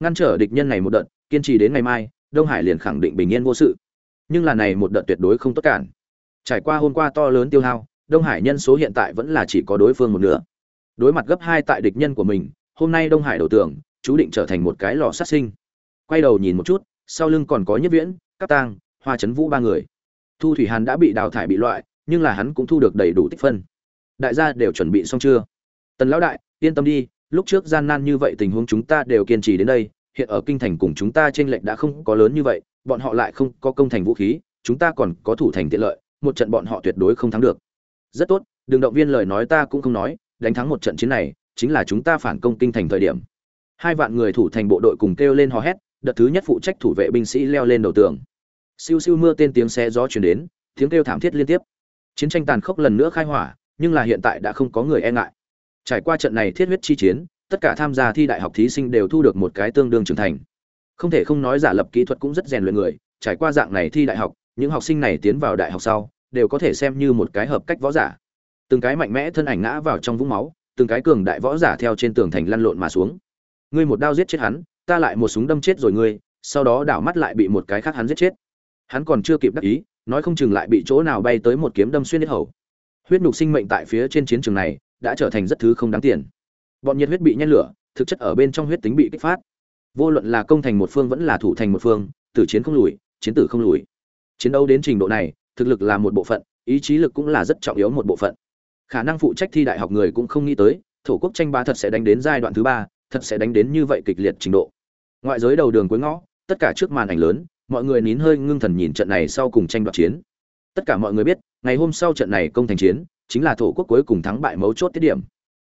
ngăn trở địch nhân này một đợt, kiên trì đến ngày mai, đông hải liền khẳng định bình yên vô sự. Nhưng là này một đợt tuyệt đối không tốt cản. Trải qua hôm qua to lớn tiêu hao, đông hải nhân số hiện tại vẫn là chỉ có đối phương một nửa. Đối mặt gấp hai tại địch nhân của mình, hôm nay đông hải đầu tưởng chú định trở thành một cái lò sát sinh. Quay đầu nhìn một chút, sau lưng còn có nhất viễn các tang, hoa trấn vũ ba người. Thu thủy hàn đã bị đào thải bị loại, nhưng là hắn cũng thu được đầy đủ tích phân. Đại gia đều chuẩn bị xong chưa? Tần lão đại, yên tâm đi lúc trước gian nan như vậy tình huống chúng ta đều kiên trì đến đây, hiện ở kinh thành cùng chúng ta trên lệnh đã không có lớn như vậy, bọn họ lại không có công thành vũ khí, chúng ta còn có thủ thành tiện lợi, một trận bọn họ tuyệt đối không thắng được. Rất tốt đường động viên lời nói ta cũng không nói, đánh thắng một trận chiến này, chính là chúng ta phản công kinh thành thời điểm. Hai vạn người thủ thành bộ đội cùng kêu lên hò hét, đợt thứ nhất phụ trách thủ vệ binh sĩ leo lên đầu tường. Siêu siêu mưa tên tiếng xe gió chuyển đến, tiếng kêu thảm thiết liên tiếp. Chiến tranh tàn khốc lần nữa khai hỏa, nhưng là hiện tại đã không có người e ngại trải qua trận này thiết huyết chi chiến, tất cả tham gia thi đại học thí sinh đều thu được một cái tương đương trưởng thành. Không thể không nói giả lập kỹ thuật cũng rất rèn luyện người, trải qua dạng này thi đại học, những học sinh này tiến vào đại học sau, đều có thể xem như một cái hợp cách võ giả. Từng cái mạnh mẽ thân ảnh ngã vào trong vũng máu, từng cái cường đại võ giả theo trên tường thành lăn lộn mà xuống. Ngươi một đao giết chết hắn, ta lại một súng đâm chết rồi ngươi, sau đó đảo mắt lại bị một cái khác hắn giết chết. Hắn còn chưa kịp đắc ý, nói không chừng lại bị chỗ nào bay tới một kiếm đâm xuyên hết hầu. Huyết nục sinh mệnh tại phía trên chiến trường này đã trở thành rất thứ không đáng tiền. Bọn nhiệt huyết bị nhen lửa, thực chất ở bên trong huyết tính bị kích phát. Vô luận là công thành một phương vẫn là thủ thành một phương, tử chiến không lùi, chiến tử không lùi. Chiến đấu đến trình độ này, thực lực là một bộ phận, ý chí lực cũng là rất trọng yếu một bộ phận. Khả năng phụ trách thi đại học người cũng không nghĩ tới, thổ quốc tranh ba thật sẽ đánh đến giai đoạn thứ ba, thật sẽ đánh đến như vậy kịch liệt trình độ. Ngoại giới đầu đường cuối ngõ, tất cả trước màn ảnh lớn, mọi người nín hơi ngưng thần nhìn trận này sau cùng tranh đoạt chiến. Tất cả mọi người biết, ngày hôm sau trận này công thành chiến chính là thổ quốc cuối cùng thắng bại mấu chốt tiết điểm.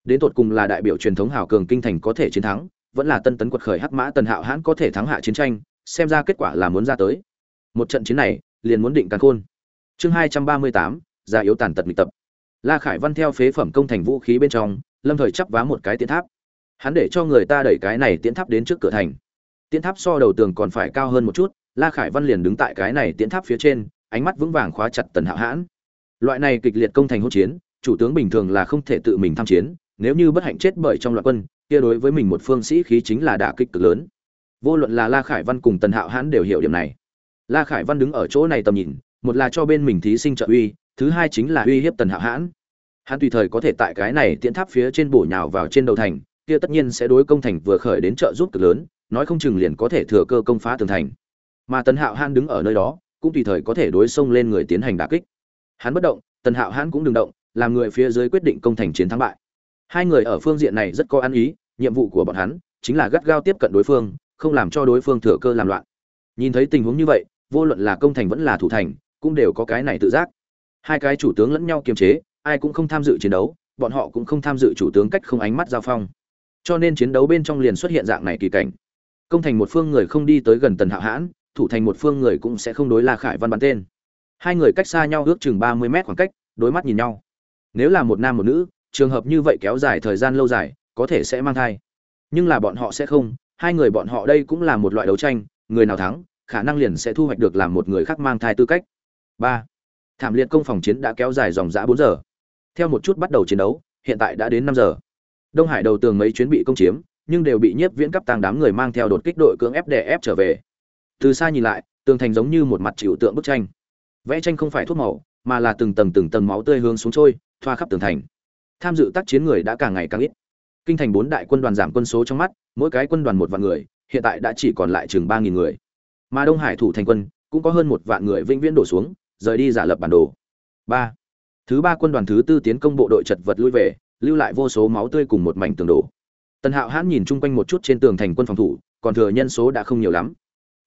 Đến tột cùng là đại biểu truyền thống hào cường kinh thành có thể chiến thắng, vẫn là tân tấn quật khởi hắc mã tần hạo hãn có thể thắng hạ chiến tranh, xem ra kết quả là muốn ra tới. Một trận chiến này, liền muốn định càn khôn. Chương hai trăm ba mươi tám, già yếu tàn tật nghịch tập. La khải văn theo phế phẩm công thành vũ khí bên trong, lâm thời chắp vá một cái tiến tháp. Hắn để cho người ta đẩy cái này tiến tháp đến trước cửa thành. Tiến tháp so đầu tường còn phải cao hơn một chút, la khải văn liền đứng tại cái này tiến tháp phía trên, ánh mắt vững vàng khóa chặt tần hạo hãn loại này kịch liệt công thành hỗn chiến, chủ tướng bình thường là không thể tự mình tham chiến, nếu như bất hạnh chết bởi trong loạt quân, kia đối với mình một phương sĩ khí chính là đả kích cực lớn. Vô luận là la khải văn cùng tần hạo hãn đều hiểu điểm này. La khải văn đứng ở chỗ này tầm nhìn, một là cho bên mình thí sinh trợ uy, thứ hai chính là uy hiếp tần hạo hãn. Hắn tùy thời có thể tại cái này tiễn tháp phía trên bổ nhào vào trên đầu thành, kia tất nhiên sẽ đối công thành vừa khởi đến trợ giúp cực lớn, nói không chừng liền có thể thừa cơ công phá tường thành. Mà tần hạo hãn đứng ở nơi đó, cũng tùy thời có thể đối xông lên người tiến hành đả kích hắn bất động, tần hạo hãn cũng đừng động, làm người phía dưới quyết định công thành chiến thắng bại. Hai người ở phương diện này rất có ăn ý, nhiệm vụ của bọn hắn chính là gắt gao tiếp cận đối phương, không làm cho đối phương thừa cơ làm loạn. Nhìn thấy tình huống như vậy, vô luận là công thành vẫn là thủ thành, cũng đều có cái này tự giác. Hai cái chủ tướng lẫn nhau kiềm chế, ai cũng không tham dự chiến đấu, bọn họ cũng không tham dự chủ tướng cách không ánh mắt giao phong. Cho nên chiến đấu bên trong liền xuất hiện dạng này kỳ cảnh. Công thành một phương người không đi tới gần tần hạo hãn, thủ thành một phương người cũng sẽ không đối la khải văn bắn tên hai người cách xa nhau ước chừng ba mươi mét khoảng cách đối mắt nhìn nhau. Nếu là một nam một nữ, trường hợp như vậy kéo dài thời gian lâu dài, có thể sẽ mang thai. Nhưng là bọn họ sẽ không, hai người bọn họ đây cũng là một loại đấu tranh, người nào thắng, khả năng liền sẽ thu hoạch được làm một người khác mang thai tư cách. Ba, thảm liệt công phòng chiến đã kéo dài dòng dã bốn giờ. Theo một chút bắt đầu chiến đấu, hiện tại đã đến năm giờ. Đông hải đầu tường mấy chuyến bị công chiếm, nhưng đều bị nhiếp viễn cấp tăng đám người mang theo đột kích đội cưỡng ép đè ép trở về. Từ xa nhìn lại, tường thành giống như một mặt chịu tượng bức tranh vẽ tranh không phải thuốc màu, mà là từng tầng từng tầng máu tươi hướng xuống trôi, thoa khắp tường thành. Tham dự tác chiến người đã càng ngày càng ít. Kinh thành bốn đại quân đoàn giảm quân số trong mắt, mỗi cái quân đoàn một vạn người, hiện tại đã chỉ còn lại chừng ba nghìn người. Mà đông hải thủ thành quân, cũng có hơn một vạn người vĩnh viễn đổ xuống, rời đi giả lập bản đồ. Ba. Thứ ba quân đoàn thứ tư tiến công bộ đội chật vật lui về, lưu lại vô số máu tươi cùng một mảnh tường đổ. Tần hạo hãn nhìn chung quanh một chút trên tường thành quân phòng thủ, còn thừa nhân số đã không nhiều lắm.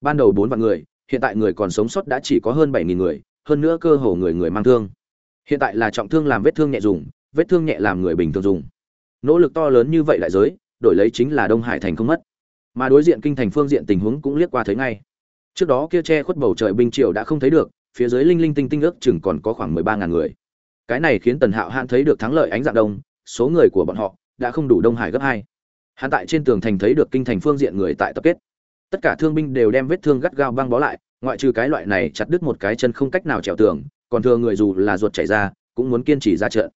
Ban đầu bốn vạn người hiện tại người còn sống sót đã chỉ có hơn bảy nghìn người, hơn nữa cơ hồ người người mang thương. Hiện tại là trọng thương làm vết thương nhẹ dùng, vết thương nhẹ làm người bình thường dùng. Nỗ lực to lớn như vậy lại giới, đổi lấy chính là đông hải thành không mất. Mà đối diện kinh thành phương diện tình huống cũng liếc qua thấy ngay. Trước đó kia che khuất bầu trời binh triều đã không thấy được, phía dưới linh linh tinh tinh ước chừng còn có khoảng mười ba ngàn người. Cái này khiến tần hạo Hãn thấy được thắng lợi ánh dạng đông, số người của bọn họ đã không đủ đông hải gấp hai. Hắn tại trên tường thành thấy được kinh thành phương diện người tại tập kết tất cả thương binh đều đem vết thương gắt gao băng bó lại, ngoại trừ cái loại này chặt đứt một cái chân không cách nào trèo tường, còn thừa người dù là ruột chảy ra, cũng muốn kiên trì ra trận.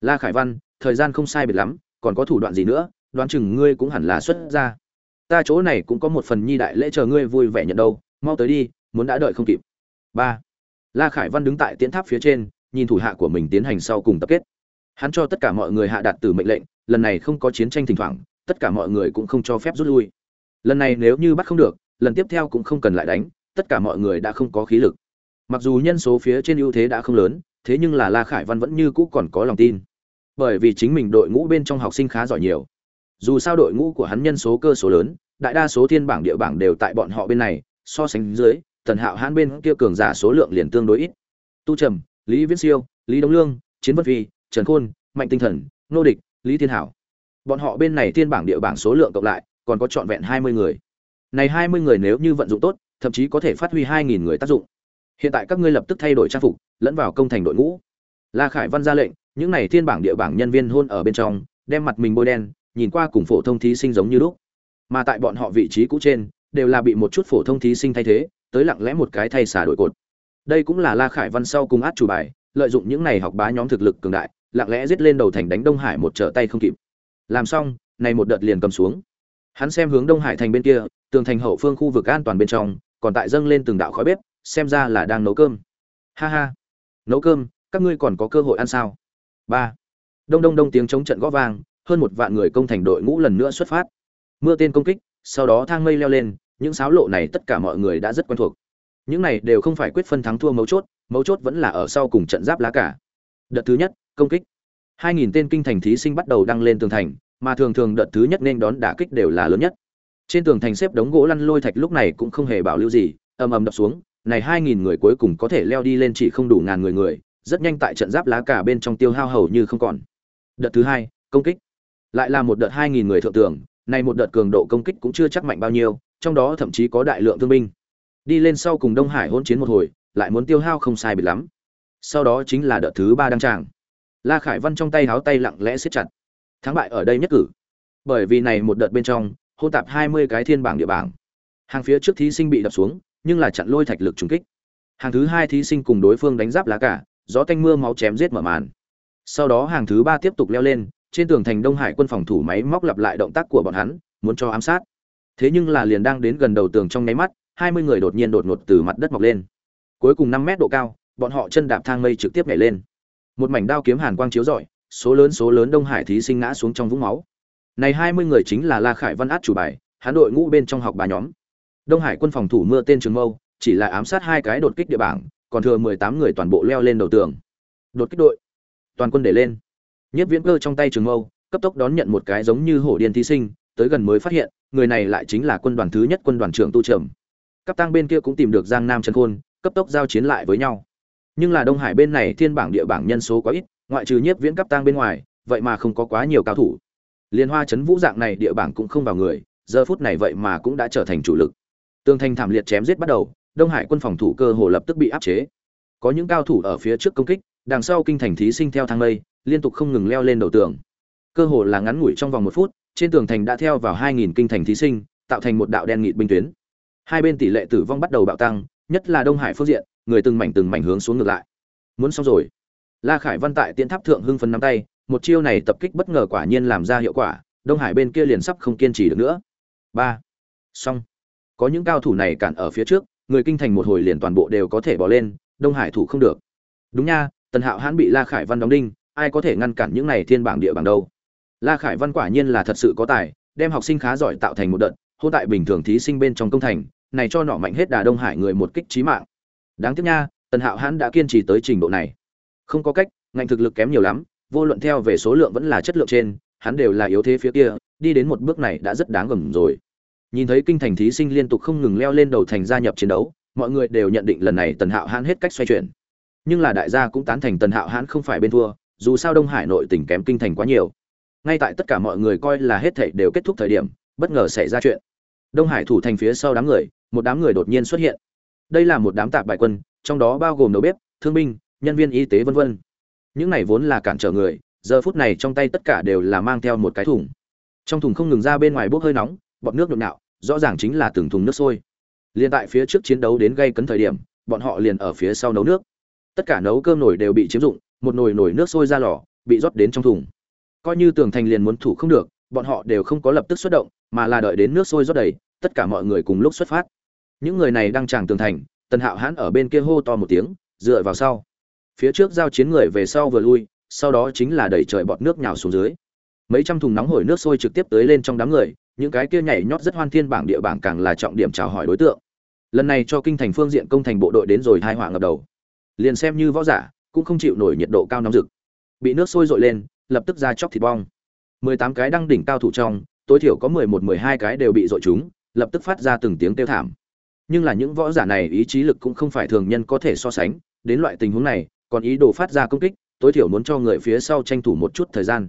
La khải văn, thời gian không sai biệt lắm, còn có thủ đoạn gì nữa, đoán chừng ngươi cũng hẳn là xuất ra ta chỗ này cũng có một phần nhi đại lễ chờ ngươi vui vẻ nhận đâu, mau tới đi, muốn đã đợi không kịp. Ba. La khải văn đứng tại tiến tháp phía trên, nhìn thủ hạ của mình tiến hành sau cùng tập kết. Hắn cho tất cả mọi người hạ đạt từ mệnh lệnh, lần này không có chiến tranh thỉnh thoảng, tất cả mọi người cũng không cho phép rút lui lần này nếu như bắt không được lần tiếp theo cũng không cần lại đánh tất cả mọi người đã không có khí lực. Mặc dù nhân số phía trên ưu thế đã không lớn thế nhưng là la khải văn vẫn như cũ còn có lòng tin. Bởi vì chính mình đội ngũ bên trong học sinh khá giỏi nhiều. Dù sao đội ngũ của hắn nhân số cơ số lớn đại đa số thiên bảng địa bảng đều tại bọn họ bên này so sánh dưới tần hạo hãn bên kia cường giả số lượng liền tương đối ít. Tu trầm lý viễn siêu lý Đông lương chiến vân Vi, trần khôn mạnh tinh thần nô địch lý thiên hảo. Bọn họ bên này thiên bảng địa bảng số lượng cộng lại còn có trọn vẹn hai mươi người. Này hai mươi người nếu như vận dụng tốt, thậm chí có thể phát huy hai nghìn người tác dụng. Hiện tại các ngươi lập tức thay đổi trang phục, lẫn vào công thành đội ngũ. La khải văn ra lệnh, những này thiên bảng địa bảng nhân viên hôn ở bên trong, đem mặt mình bôi đen, nhìn qua cùng phổ thông thí sinh giống như lúc. Mà tại bọn họ vị trí cũ trên, đều là bị một chút phổ thông thí sinh thay thế, tới lặng lẽ một cái thay xả đổi cột. Đây cũng là la khải văn sau cùng át chủ bài, lợi dụng những này học bá nhóm thực lực cường đại, lặng lẽ giết lên đầu thành đánh đông hải một trở tay không kịp. Làm xong, này một đợt liền cầm xuống hắn xem hướng đông hải thành bên kia, tường thành hậu phương khu vực an toàn bên trong, còn tại dâng lên từng đạo khói bếp, xem ra là đang nấu cơm. Ha ha. Nấu cơm, các ngươi còn có cơ hội ăn sao? Ba. Đông đông đông tiếng chống trận gõ vang, hơn một vạn người công thành đội ngũ lần nữa xuất phát. Mưa tên công kích, sau đó thang mây leo lên, những sáo lộ này tất cả mọi người đã rất quen thuộc. Những này đều không phải quyết phân thắng thua mấu chốt mấu chốt vẫn là ở sau cùng trận giáp lá cả. Đợt thứ nhất, công kích. 2.000 tên kinh thành thí sinh bắt đầu đăng lên tường thành mà thường thường đợt thứ nhất nên đón đả kích đều là lớn nhất. Trên tường thành xếp đống gỗ lăn lôi thạch lúc này cũng không hề bảo lưu gì, ầm ầm đập xuống, này 2.000 người cuối cùng có thể leo đi lên chỉ không đủ ngàn người người, rất nhanh tại trận giáp lá cả bên trong tiêu hao hầu như không còn. Đợt thứ hai, công kích. Lại là một đợt 2.000 người thượng tường, này một đợt cường độ công kích cũng chưa chắc mạnh bao nhiêu, trong đó thậm chí có đại lượng thương binh. Đi lên sau cùng đông hải hỗn chiến một hồi, lại muốn tiêu hao không sai biệt lắm. Sau đó chính là đợt thứ ba đăng tràng. La khải văn trong tay háo tay lặng lẽ siết chặt thắng bại ở đây nhất cử. Bởi vì này một đợt bên trong, hôn tạp hai mươi cái thiên bảng địa bảng. Hàng phía trước thí sinh bị đập xuống, nhưng là chặn lôi thạch lực trùng kích. Hàng thứ hai thí sinh cùng đối phương đánh giáp lá cả, gió tanh mưa máu chém giết mở màn. Sau đó hàng thứ ba tiếp tục leo lên, trên tường thành đông hải quân phòng thủ máy móc lặp lại động tác của bọn hắn, muốn cho ám sát. Thế nhưng là liền đang đến gần đầu tường trong nháy mắt, hai mươi người đột nhiên đột ngột từ mặt đất mọc lên. Cuối cùng năm mét độ cao, bọn họ chân đạp thang mây trực tiếp nhảy lên. Một mảnh đao kiếm hàn quang chiếu rọi số lớn số lớn đông hải thí sinh ngã xuống trong vũng máu. Này hai mươi người chính là la khải văn át chủ bài, hắn đội ngũ bên trong học bà nhóm. Đông hải quân phòng thủ mưa tên trường mâu, chỉ là ám sát hai cái đột kích địa bảng, còn thừa mười tám người toàn bộ leo lên đầu tường. Đột kích đội, toàn quân để lên. Nhất viễn cơ trong tay trường mâu, cấp tốc đón nhận một cái giống như hổ điên thí sinh, tới gần mới phát hiện, người này lại chính là quân đoàn thứ nhất quân đoàn trưởng tu trầm. Cấp tăng bên kia cũng tìm được giang nam trần khôn, cấp tốc giao chiến lại với nhau. Nhưng là đông hải bên này thiên bảng địa bảng nhân số quá ít ngoại trừ nhiếp viễn cấp tang bên ngoài, vậy mà không có quá nhiều cao thủ. Liên hoa chấn vũ dạng này địa bảng cũng không vào người, giờ phút này vậy mà cũng đã trở thành chủ lực. Tương thành thảm liệt chém giết bắt đầu, đông hải quân phòng thủ cơ hồ lập tức bị áp chế. Có những cao thủ ở phía trước công kích, đằng sau kinh thành thí sinh theo thang lây liên tục không ngừng leo lên đầu tường. Cơ hồ là ngắn ngủi trong vòng một phút, trên tường thành đã theo vào 2.000 kinh thành thí sinh, tạo thành một đạo đen nghịt binh tuyến. Hai bên tỷ lệ tử vong bắt đầu bạo tăng, nhất là đông hải phương diện, người từng mảnh từng mảnh hướng xuống ngược lại. Muốn xong rồi la khải văn tại tiễn tháp thượng hưng phấn nắm tay, một chiêu này tập kích bất ngờ quả nhiên làm ra hiệu quả, đông hải bên kia liền sắp không kiên trì được nữa. Ba. Xong. Có những cao thủ này cản ở phía trước, người kinh thành một hồi liền toàn bộ đều có thể bỏ lên, đông hải thủ không được. Đúng nha, tần hạo hãn bị la khải văn đóng đinh, ai có thể ngăn cản những này thiên bảng địa bảng đâu? La khải văn quả nhiên là thật sự có tài, đem học sinh khá giỏi tạo thành một đợt hôn tại bình thường thí sinh bên trong công thành, này cho nọ mạnh hết đà đông hải người một kích chí mạng. Đáng tiếc nha, tần hạo hãn đã kiên trì tới trình độ này không có cách, ngành thực lực kém nhiều lắm, vô luận theo về số lượng vẫn là chất lượng trên, hắn đều là yếu thế phía kia, đi đến một bước này đã rất đáng gầm rồi. Nhìn thấy kinh thành thí sinh liên tục không ngừng leo lên đầu thành gia nhập chiến đấu, mọi người đều nhận định lần này tần hạo hãn hết cách xoay chuyển. Nhưng là đại gia cũng tán thành tần hạo hãn không phải bên thua, dù sao đông hải nội tỉnh kém kinh thành quá nhiều. Ngay tại tất cả mọi người coi là hết thảy đều kết thúc thời điểm, bất ngờ xảy ra chuyện. Đông hải thủ thành phía sau đám người, một đám người đột nhiên xuất hiện. Đây là một đám tạp bại quân, trong đó bao gồm đầu bếp, thương binh nhân viên y tế vân vân. Những này vốn là cản trở người, giờ phút này trong tay tất cả đều là mang theo một cái thùng. Trong thùng không ngừng ra bên ngoài bốc hơi nóng, bọt nước nhộn nhạo rõ ràng chính là từng thùng nước sôi. Liên tại phía trước chiến đấu đến gây cấn thời điểm, bọn họ liền ở phía sau nấu nước. Tất cả nấu cơm nồi đều bị chiếm dụng, một nồi nồi nước sôi ra lò, bị rót đến trong thùng. Coi như tường thành liền muốn thủ không được, bọn họ đều không có lập tức xuất động, mà là đợi đến nước sôi rót đầy, tất cả mọi người cùng lúc xuất phát. Những người này đang tràng tường thành, tần hạo hãn ở bên kia hô to một tiếng, dựa vào sau phía trước giao chiến người về sau vừa lui, sau đó chính là đẩy trời bọt nước nhào xuống dưới. Mấy trăm thùng nóng hổi nước sôi trực tiếp tới lên trong đám người, những cái kia nhảy nhót rất hoan thiên bảng địa bảng càng là trọng điểm chào hỏi đối tượng. Lần này cho kinh thành phương diện công thành bộ đội đến rồi hai hỏa ngập đầu. Liền xem như võ giả, cũng không chịu nổi nhiệt độ cao nóng rực. Bị nước sôi dội lên, lập tức ra chóc thịt bong. Mười tám cái đăng đỉnh cao thủ trong, tối thiểu có mười một, mười hai cái đều bị dội chúng, lập tức phát ra từng tiếng kêu thảm. Nhưng là những võ giả này ý chí lực cũng không phải thường nhân có thể so sánh, đến loại tình huống này còn ý đồ phát ra công kích, tối thiểu muốn cho người phía sau tranh thủ một chút thời gian.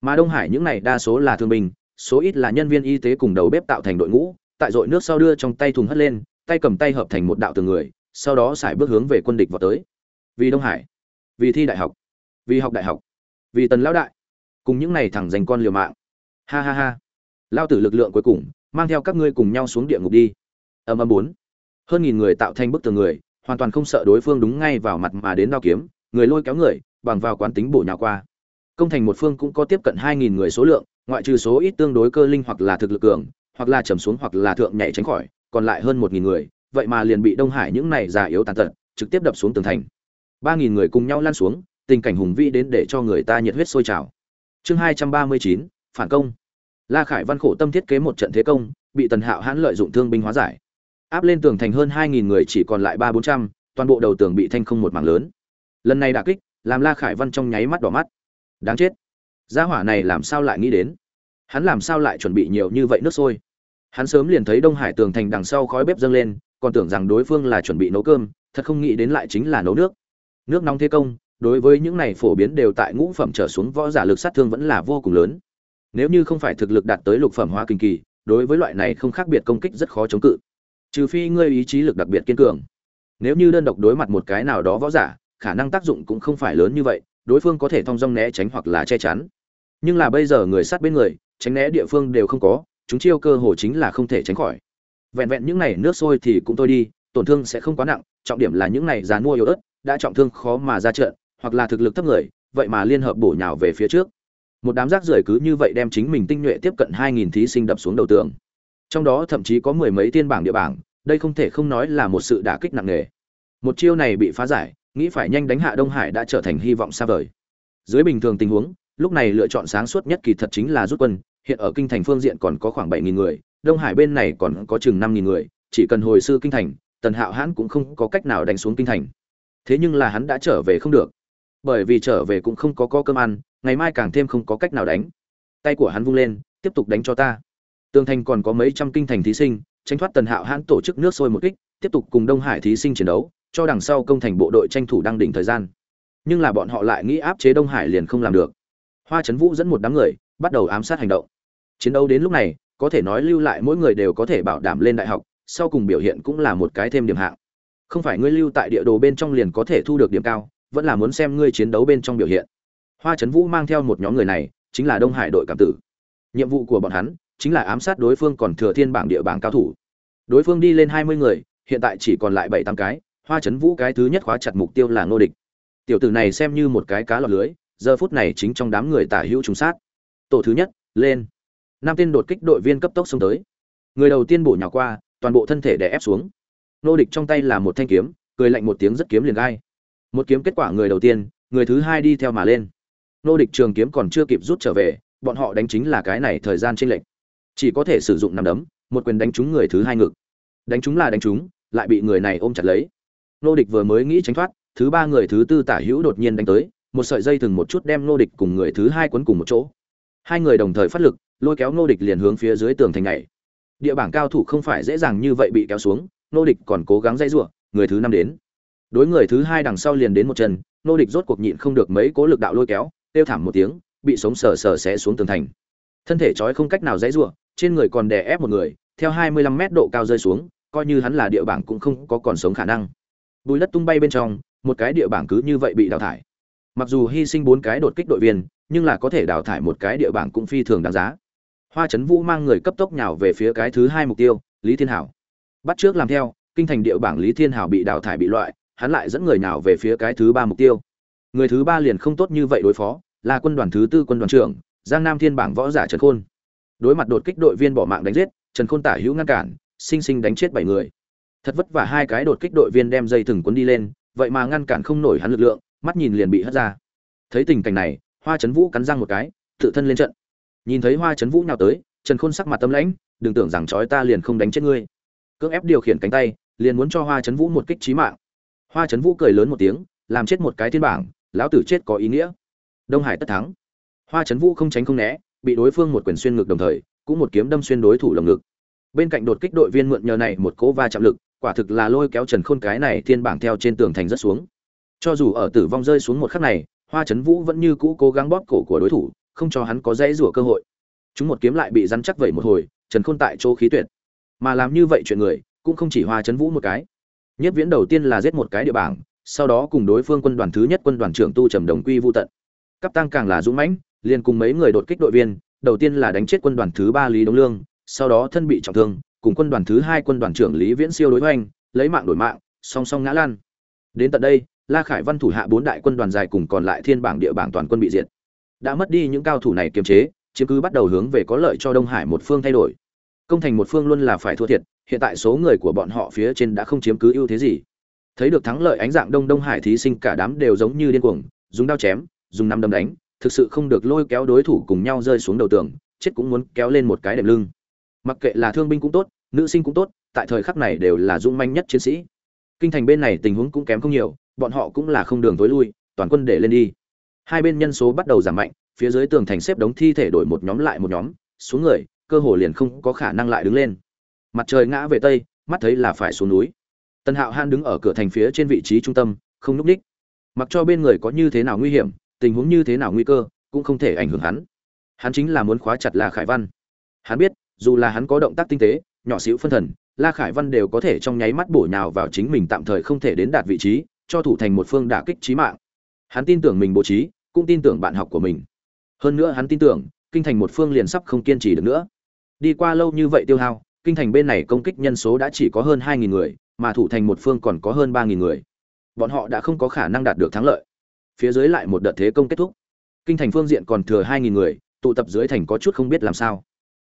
Mà đông hải những này đa số là thương binh, số ít là nhân viên y tế cùng đầu bếp tạo thành đội ngũ, tại dội nước sau đưa trong tay thùng hất lên, tay cầm tay hợp thành một đạo từng người, sau đó xài bước hướng về quân địch vào tới. Vì đông hải, vì thi đại học, vì học đại học, vì tần lão đại, cùng những này thẳng dành con liều mạng. Ha ha ha. Lao tử lực lượng cuối cùng, mang theo các ngươi cùng nhau xuống địa ngục đi. Âm âm bốn. Hơn nghìn người tạo thành bức tường người hoàn toàn không sợ đối phương đúng ngay vào mặt mà đến đao kiếm, người lôi kéo người, bằng vào quán tính bổ nhào qua. Công thành một phương cũng có tiếp cận hai nghìn người số lượng, ngoại trừ số ít tương đối cơ linh hoặc là thực lực cường, hoặc là trầm xuống hoặc là thượng nhảy tránh khỏi, còn lại hơn một nghìn người, vậy mà liền bị đông hải những này già yếu tàn tật, trực tiếp đập xuống tường thành. ba nghìn người cùng nhau lan xuống, tình cảnh hùng vĩ đến để cho người ta nhiệt huyết sôi trào. Chương hai trăm ba mươi chín, phản công. La khải văn khổ tâm thiết kế một trận thế công, bị tần hạo hãn lợi dụng thương binh hóa giải áp lên tường thành hơn hai nghìn người chỉ còn lại ba bốn trăm, toàn bộ đầu tường bị thanh không một mảng lớn. Lần này đả kích, làm la khải văn trong nháy mắt đỏ mắt. Đáng chết. Gia hỏa này làm sao lại nghĩ đến? Hắn làm sao lại chuẩn bị nhiều như vậy nước sôi? Hắn sớm liền thấy đông hải tường thành đằng sau khói bếp dâng lên, còn tưởng rằng đối phương là chuẩn bị nấu cơm, thật không nghĩ đến lại chính là nấu nước. Nước nóng thế công, đối với những này phổ biến đều tại ngũ phẩm trở xuống võ giả lực sát thương vẫn là vô cùng lớn. Nếu như không phải thực lực đạt tới lục phẩm hóa kinh kỳ, đối với loại này không khác biệt công kích rất khó chống cự trừ phi ngươi ý chí lực đặc biệt kiên cường. Nếu như đơn độc đối mặt một cái nào đó võ giả, khả năng tác dụng cũng không phải lớn như vậy, đối phương có thể thong dong né tránh hoặc là che chắn. Nhưng là bây giờ người sát bên người, tránh né địa phương đều không có, chúng chiêu cơ hồ chính là không thể tránh khỏi. Vẹn vẹn những này nước sôi thì cũng tôi đi, tổn thương sẽ không quá nặng, trọng điểm là những này dàn mua yếu ớt, đã trọng thương khó mà ra trận, hoặc là thực lực thấp người, vậy mà liên hợp bổ nhào về phía trước. Một đám rác rưởi cứ như vậy đem chính mình tinh nhuệ tiếp cận hai nghìn thí sinh đập xuống đầu tường trong đó thậm chí có mười mấy tiên bảng địa bảng, đây không thể không nói là một sự đả kích nặng nề. Một chiêu này bị phá giải, nghĩ phải nhanh đánh hạ đông hải đã trở thành hy vọng xa vời. Dưới bình thường tình huống, lúc này lựa chọn sáng suốt nhất kỳ thật chính là rút quân, hiện ở kinh thành phương diện còn có khoảng bảy nghìn người, đông hải bên này còn có chừng năm nghìn người, chỉ cần hồi sư kinh thành, tần hạo hãn cũng không có cách nào đánh xuống kinh thành. Thế nhưng là hắn đã trở về không được. Bởi vì trở về cũng không có có cơm ăn, ngày mai càng thêm không có cách nào đánh. Tay của hắn vung lên, tiếp tục đánh cho ta tường thành còn có mấy trăm kinh thành thí sinh tránh thoát tần hạo hãn tổ chức nước sôi một kích, tiếp tục cùng đông hải thí sinh chiến đấu, cho đằng sau công thành bộ đội tranh thủ đăng đỉnh thời gian. Nhưng là bọn họ lại nghĩ áp chế đông hải liền không làm được. Hoa trấn vũ dẫn một đám người, bắt đầu ám sát hành động. Chiến đấu đến lúc này, có thể nói lưu lại mỗi người đều có thể bảo đảm lên đại học, sau cùng biểu hiện cũng là một cái thêm điểm hạng. Không phải ngươi lưu tại địa đồ bên trong liền có thể thu được điểm cao, vẫn là muốn xem ngươi chiến đấu bên trong biểu hiện. Hoa trấn vũ mang theo một nhóm người này, chính là đông hải đội cảm tử. Nhiệm vụ của bọn hắn chính là ám sát đối phương còn thừa thiên bảng địa bảng cao thủ. Đối phương đi lên hai mươi người, hiện tại chỉ còn lại bảy tám cái, hoa trấn vũ cái thứ nhất khóa chặt mục tiêu là ngô địch. Tiểu tử này xem như một cái cá lọt lưới, giờ phút này chính trong đám người tả hữu trùng sát. Tổ thứ nhất, lên. Năm tên đột kích đội viên cấp tốc xông tới. Người đầu tiên bổ nhào qua, toàn bộ thân thể đè ép xuống. Nô địch trong tay là một thanh kiếm, cười lạnh một tiếng rất kiếm liền gai. Một kiếm kết quả người đầu tiên, người thứ hai đi theo mà lên. Nô địch trường kiếm còn chưa kịp rút trở về, bọn họ đánh chính là cái này thời gian chênh lệch chỉ có thể sử dụng nằm đấm, một quyền đánh trúng người thứ hai ngực. Đánh trúng là đánh trúng, lại bị người này ôm chặt lấy. Nô địch vừa mới nghĩ tránh thoát, thứ ba người thứ tư tả hữu đột nhiên đánh tới, một sợi dây thừng một chút đem nô địch cùng người thứ hai quấn cùng một chỗ. Hai người đồng thời phát lực, lôi kéo nô địch liền hướng phía dưới tường thành này địa bảng cao thủ không phải dễ dàng như vậy bị kéo xuống, nô địch còn cố gắng dây giụa người thứ năm đến. Đối người thứ hai đằng sau liền đến một chân, nô địch rốt cuộc nhịn không được mấy cố lực đạo lôi kéo tiêu thảm một tiếng, bị sống sờ sờ xé xuống tường thành thân thể trói không cách nào dãy rủa, trên người còn đè ép một người theo hai mươi lăm mét độ cao rơi xuống coi như hắn là địa bảng cũng không có còn sống khả năng. Bùi đất tung bay bên trong một cái địa bảng cứ như vậy bị đào thải. Mặc dù hy sinh bốn cái đột kích đội viên nhưng là có thể đào thải một cái địa bảng cũng phi thường đáng giá. Hoa trấn vũ mang người cấp tốc nhào về phía cái thứ hai mục tiêu lý thiên hảo. Bắt trước làm theo kinh thành địa bảng lý thiên hảo bị đào thải bị loại hắn lại dẫn người nào về phía cái thứ ba mục tiêu. Người thứ ba liền không tốt như vậy đối phó là quân đoàn thứ tư quân đoàn trưởng giang nam thiên bảng võ giả trần khôn. Đối mặt đột kích đội viên bỏ mạng đánh giết, trần khôn tả hữu ngăn cản, sinh sinh đánh chết bảy người. Thật vất vả hai cái đột kích đội viên đem dây thừng cuốn đi lên, vậy mà ngăn cản không nổi hắn lực lượng, mắt nhìn liền bị hất ra. Thấy tình cảnh này, hoa trấn vũ cắn răng một cái, tự thân lên trận. Nhìn thấy hoa trấn vũ nhào tới, trần khôn sắc mặt tâm lãnh, đừng tưởng rằng trói ta liền không đánh chết ngươi. Cưỡng ép điều khiển cánh tay, liền muốn cho hoa trấn vũ một kích trí mạng. Hoa trấn vũ cười lớn một tiếng, làm chết một cái thiên bảng, lão tử chết có ý nghĩa. Đông hải tất thắng hoa trấn vũ không tránh không né, bị đối phương một quyền xuyên ngực đồng thời, cũng một kiếm đâm xuyên đối thủ lồng ngực. Bên cạnh đột kích đội viên mượn nhờ này một cố va chạm lực, quả thực là lôi kéo trần khôn cái này thiên bảng theo trên tường thành rất xuống. Cho dù ở tử vong rơi xuống một khắc này, hoa trấn vũ vẫn như cũ cố gắng bóp cổ của đối thủ, không cho hắn có dễ rủa cơ hội. Chúng một kiếm lại bị rắn chắc vậy một hồi, trần khôn tại chỗ khí tuyệt. Mà làm như vậy chuyện người, cũng không chỉ hoa trấn vũ một cái. Nhất viễn đầu tiên là giết một cái địa bảng, sau đó cùng đối phương quân đoàn thứ nhất quân đoàn trưởng tu trầm đồng quy vô tận. Cấp tăng càng là dũng mãnh liền cùng mấy người đột kích đội viên, đầu tiên là đánh chết quân đoàn thứ ba lý đống lương, sau đó thân bị trọng thương, cùng quân đoàn thứ hai quân đoàn trưởng lý viễn siêu đối hoành, lấy mạng đổi mạng, song song ngã lan đến tận đây, la khải văn thủ hạ bốn đại quân đoàn dài cùng còn lại thiên bảng địa bảng toàn quân bị diệt. Đã mất đi những cao thủ này kiềm chế, chiếm cứ bắt đầu hướng về có lợi cho đông hải một phương thay đổi. Công thành một phương luôn là phải thua thiệt, hiện tại số người của bọn họ phía trên đã không chiếm cứ ưu thế gì. Thấy được thắng lợi ánh dạng đông đông hải thí sinh cả đám đều giống như điên cuồng, dùng đao chém, dùng năm đấm đánh thực sự không được lôi kéo đối thủ cùng nhau rơi xuống đầu tường, chết cũng muốn kéo lên một cái đệm lưng. Mặc kệ là thương binh cũng tốt, nữ sinh cũng tốt, tại thời khắc này đều là dũng manh nhất chiến sĩ. Kinh thành bên này tình huống cũng kém không nhiều, bọn họ cũng là không đường tối lui, toàn quân để lên đi. Hai bên nhân số bắt đầu giảm mạnh, phía dưới tường thành xếp đống thi thể đổi một nhóm lại một nhóm, xuống người, cơ hồ liền không có khả năng lại đứng lên. Mặt trời ngã về tây, mắt thấy là phải xuống núi. Tân hạo han đứng ở cửa thành phía trên vị trí trung tâm, không lúc ních mặc cho bên người có như thế nào nguy hiểm tình huống như thế nào nguy cơ cũng không thể ảnh hưởng hắn. Hắn chính là muốn khóa chặt la khải văn. Hắn biết, dù là hắn có động tác tinh tế, nhỏ xíu phân thần, la khải văn đều có thể trong nháy mắt bổ nhào vào chính mình tạm thời không thể đến đạt vị trí, cho thủ thành một phương đả kích trí mạng. Hắn tin tưởng mình bố trí, cũng tin tưởng bạn học của mình. Hơn nữa hắn tin tưởng, kinh thành một phương liền sắp không kiên trì được nữa. Đi qua lâu như vậy tiêu hao, kinh thành bên này công kích nhân số đã chỉ có hơn hai nghìn người, mà thủ thành một phương còn có hơn ba nghìn người. Bọn họ đã không có khả năng đạt được thắng lợi phía dưới lại một đợt thế công kết thúc. Kinh thành phương diện còn thừa hai nghìn người, tụ tập dưới thành có chút không biết làm sao.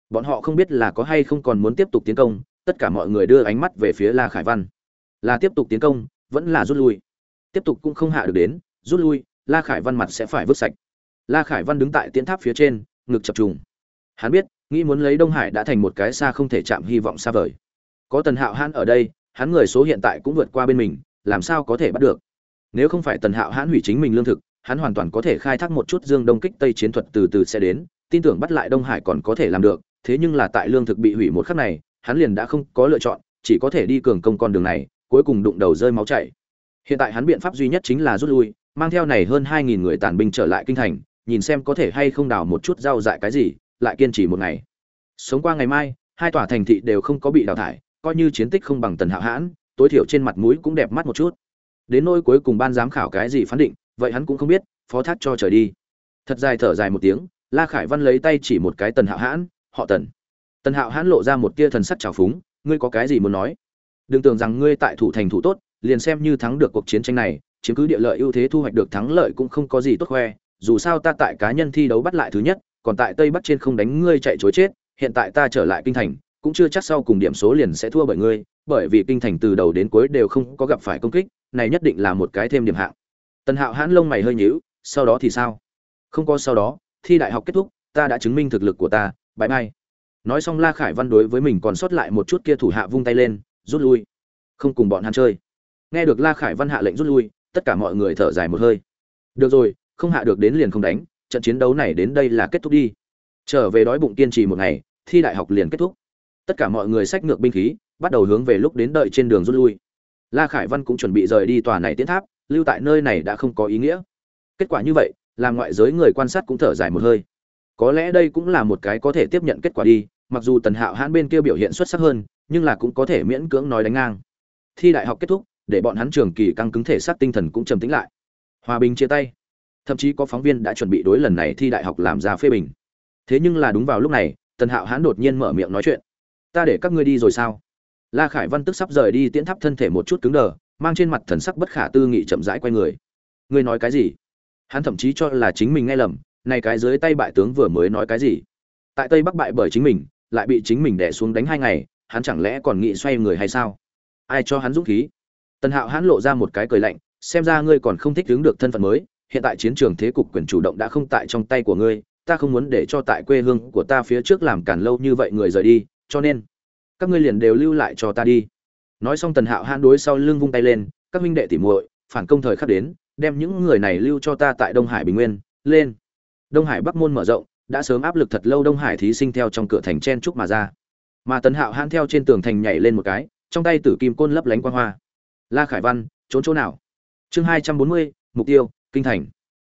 Bọn họ không biết là có hay không còn muốn tiếp tục tiến công, tất cả mọi người đưa ánh mắt về phía la khải văn. Là tiếp tục tiến công, vẫn là rút lui. Tiếp tục cũng không hạ được đến, rút lui, la khải văn mặt sẽ phải vứt sạch. La khải văn đứng tại tiến tháp phía trên, ngực chập trùng. Hắn biết, nghĩ muốn lấy đông hải đã thành một cái xa không thể chạm hy vọng xa vời. Có tần hạo hãn ở đây, hắn người số hiện tại cũng vượt qua bên mình, làm sao có thể bắt được? Nếu không phải tần hạo hãn hủy chính mình lương thực, hắn hoàn toàn có thể khai thác một chút dương đông kích tây chiến thuật từ từ sẽ đến, tin tưởng bắt lại đông hải còn có thể làm được, thế nhưng là tại lương thực bị hủy một khắc này, hắn liền đã không có lựa chọn, chỉ có thể đi cường công con đường này, cuối cùng đụng đầu rơi máu chảy. Hiện tại hắn biện pháp duy nhất chính là rút lui, mang theo này hơn hai nghìn người tàn binh trở lại kinh thành, nhìn xem có thể hay không đào một chút rau dại cái gì, lại kiên trì một ngày. Sống qua ngày mai, hai tòa thành thị đều không có bị đào thải, coi như chiến tích không bằng tần hạo hãn, tối thiểu trên mặt mũi cũng đẹp mắt một chút đến nỗi cuối cùng ban giám khảo cái gì phán định, vậy hắn cũng không biết, phó thác cho trời đi. Thật dài thở dài một tiếng, la khải văn lấy tay chỉ một cái tần hạo hãn, họ tần. Tần hạo hãn lộ ra một tia thần sắc trào phúng, ngươi có cái gì muốn nói? Đừng tưởng rằng ngươi tại thủ thành thủ tốt, liền xem như thắng được cuộc chiến tranh này, chiếm cứ địa lợi ưu thế thu hoạch được thắng lợi cũng không có gì tốt khoe. Dù sao ta tại cá nhân thi đấu bắt lại thứ nhất, còn tại tây bắc trên không đánh ngươi chạy chối chết, hiện tại ta trở lại kinh thành, cũng chưa chắc sau cùng điểm số liền sẽ thua bởi ngươi bởi vì kinh thành từ đầu đến cuối đều không có gặp phải công kích, này nhất định là một cái thêm điểm hạng. Tần hạo hãn lông mày hơi nhíu, sau đó thì sao? Không có sau đó, thi đại học kết thúc, ta đã chứng minh thực lực của ta bye mai. Nói xong la khải văn đối với mình còn sót lại một chút kia thủ hạ vung tay lên, rút lui. Không cùng bọn hắn chơi. Nghe được la khải văn hạ lệnh rút lui, tất cả mọi người thở dài một hơi. Được rồi, không hạ được đến liền không đánh, trận chiến đấu này đến đây là kết thúc đi. Trở về đói bụng kiên trì một ngày, thi đại học liền kết thúc. Tất cả mọi người xách ngược binh khí bắt đầu hướng về lúc đến đợi trên đường rút lui. La khải văn cũng chuẩn bị rời đi tòa này tiến tháp, lưu tại nơi này đã không có ý nghĩa. Kết quả như vậy, làm ngoại giới người quan sát cũng thở dài một hơi. Có lẽ đây cũng là một cái có thể tiếp nhận kết quả đi, mặc dù tần hạo hãn bên kia biểu hiện xuất sắc hơn, nhưng là cũng có thể miễn cưỡng nói đánh ngang. Thi đại học kết thúc, để bọn hắn trường kỳ căng cứng thể xác tinh thần cũng trầm tĩnh lại. Hòa bình chia tay. Thậm chí có phóng viên đã chuẩn bị đối lần này thi đại học làm ra phê bình. Thế nhưng là đúng vào lúc này, tần hạo hãn đột nhiên mở miệng nói chuyện. Ta để các ngươi đi rồi sao? La khải văn tức sắp rời đi tiễn tháp thân thể một chút cứng đờ, mang trên mặt thần sắc bất khả tư nghị chậm rãi quay người. Ngươi nói cái gì? Hắn thậm chí cho là chính mình nghe lầm, này cái dưới tay bại tướng vừa mới nói cái gì? Tại tây bắc bại bởi chính mình, lại bị chính mình đè xuống đánh hai ngày, hắn chẳng lẽ còn nghĩ xoay người hay sao? Ai cho hắn dũng khí? Tần hạo hắn lộ ra một cái cười lạnh, xem ra ngươi còn không thích đứng được thân phận mới, hiện tại chiến trường thế cục quyền chủ động đã không tại trong tay của ngươi, ta không muốn để cho tại quê hương của ta phía trước làm cản lâu như vậy người rời đi, cho nên các ngươi liền đều lưu lại cho ta đi. Nói xong tần hạo hãn đối sau lưng vung tay lên, các huynh đệ tỉ muội, phản công thời khắc đến, đem những người này lưu cho ta tại đông hải bình nguyên, lên. Đông hải bắc môn mở rộng, đã sớm áp lực thật lâu đông hải thí sinh theo trong cửa thành chen trúc mà ra. Mà tần hạo hãn theo trên tường thành nhảy lên một cái, trong tay tử kim côn lấp lánh quang hoa. La khải văn, trốn chỗ nào? Chương hai trăm bốn mươi, mục tiêu, kinh thành.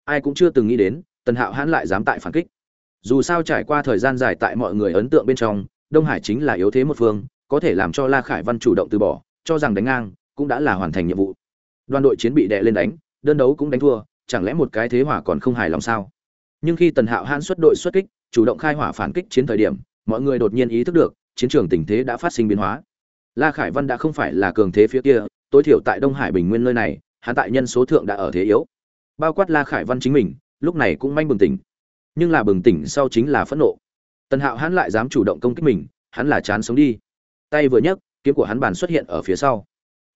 Ai cũng chưa từng nghĩ đến, tần hạo hãn lại dám tại phản kích. Dù sao trải qua thời gian dài tại mọi người ấn tượng bên trong đông hải chính là yếu thế một phương, có thể làm cho la khải văn chủ động từ bỏ, cho rằng đánh ngang cũng đã là hoàn thành nhiệm vụ. Đoàn đội chiến bị đè lên đánh, đơn đấu cũng đánh thua, chẳng lẽ một cái thế hỏa còn không hài lòng sao? Nhưng khi tần hạo hãn xuất đội xuất kích, chủ động khai hỏa phản kích chiến thời điểm, mọi người đột nhiên ý thức được, chiến trường tình thế đã phát sinh biến hóa. La khải văn đã không phải là cường thế phía kia, tối thiểu tại đông hải bình nguyên nơi này, hắn tại nhân số thượng đã ở thế yếu. Bao quát la khải văn chính mình, lúc này cũng manh bừng tỉnh. Nhưng là bừng tỉnh sau chính là phẫn nộ tần hạo hắn lại dám chủ động công kích mình, hắn là chán sống đi. Tay vừa nhấc, kiếm của hắn bàn xuất hiện ở phía sau.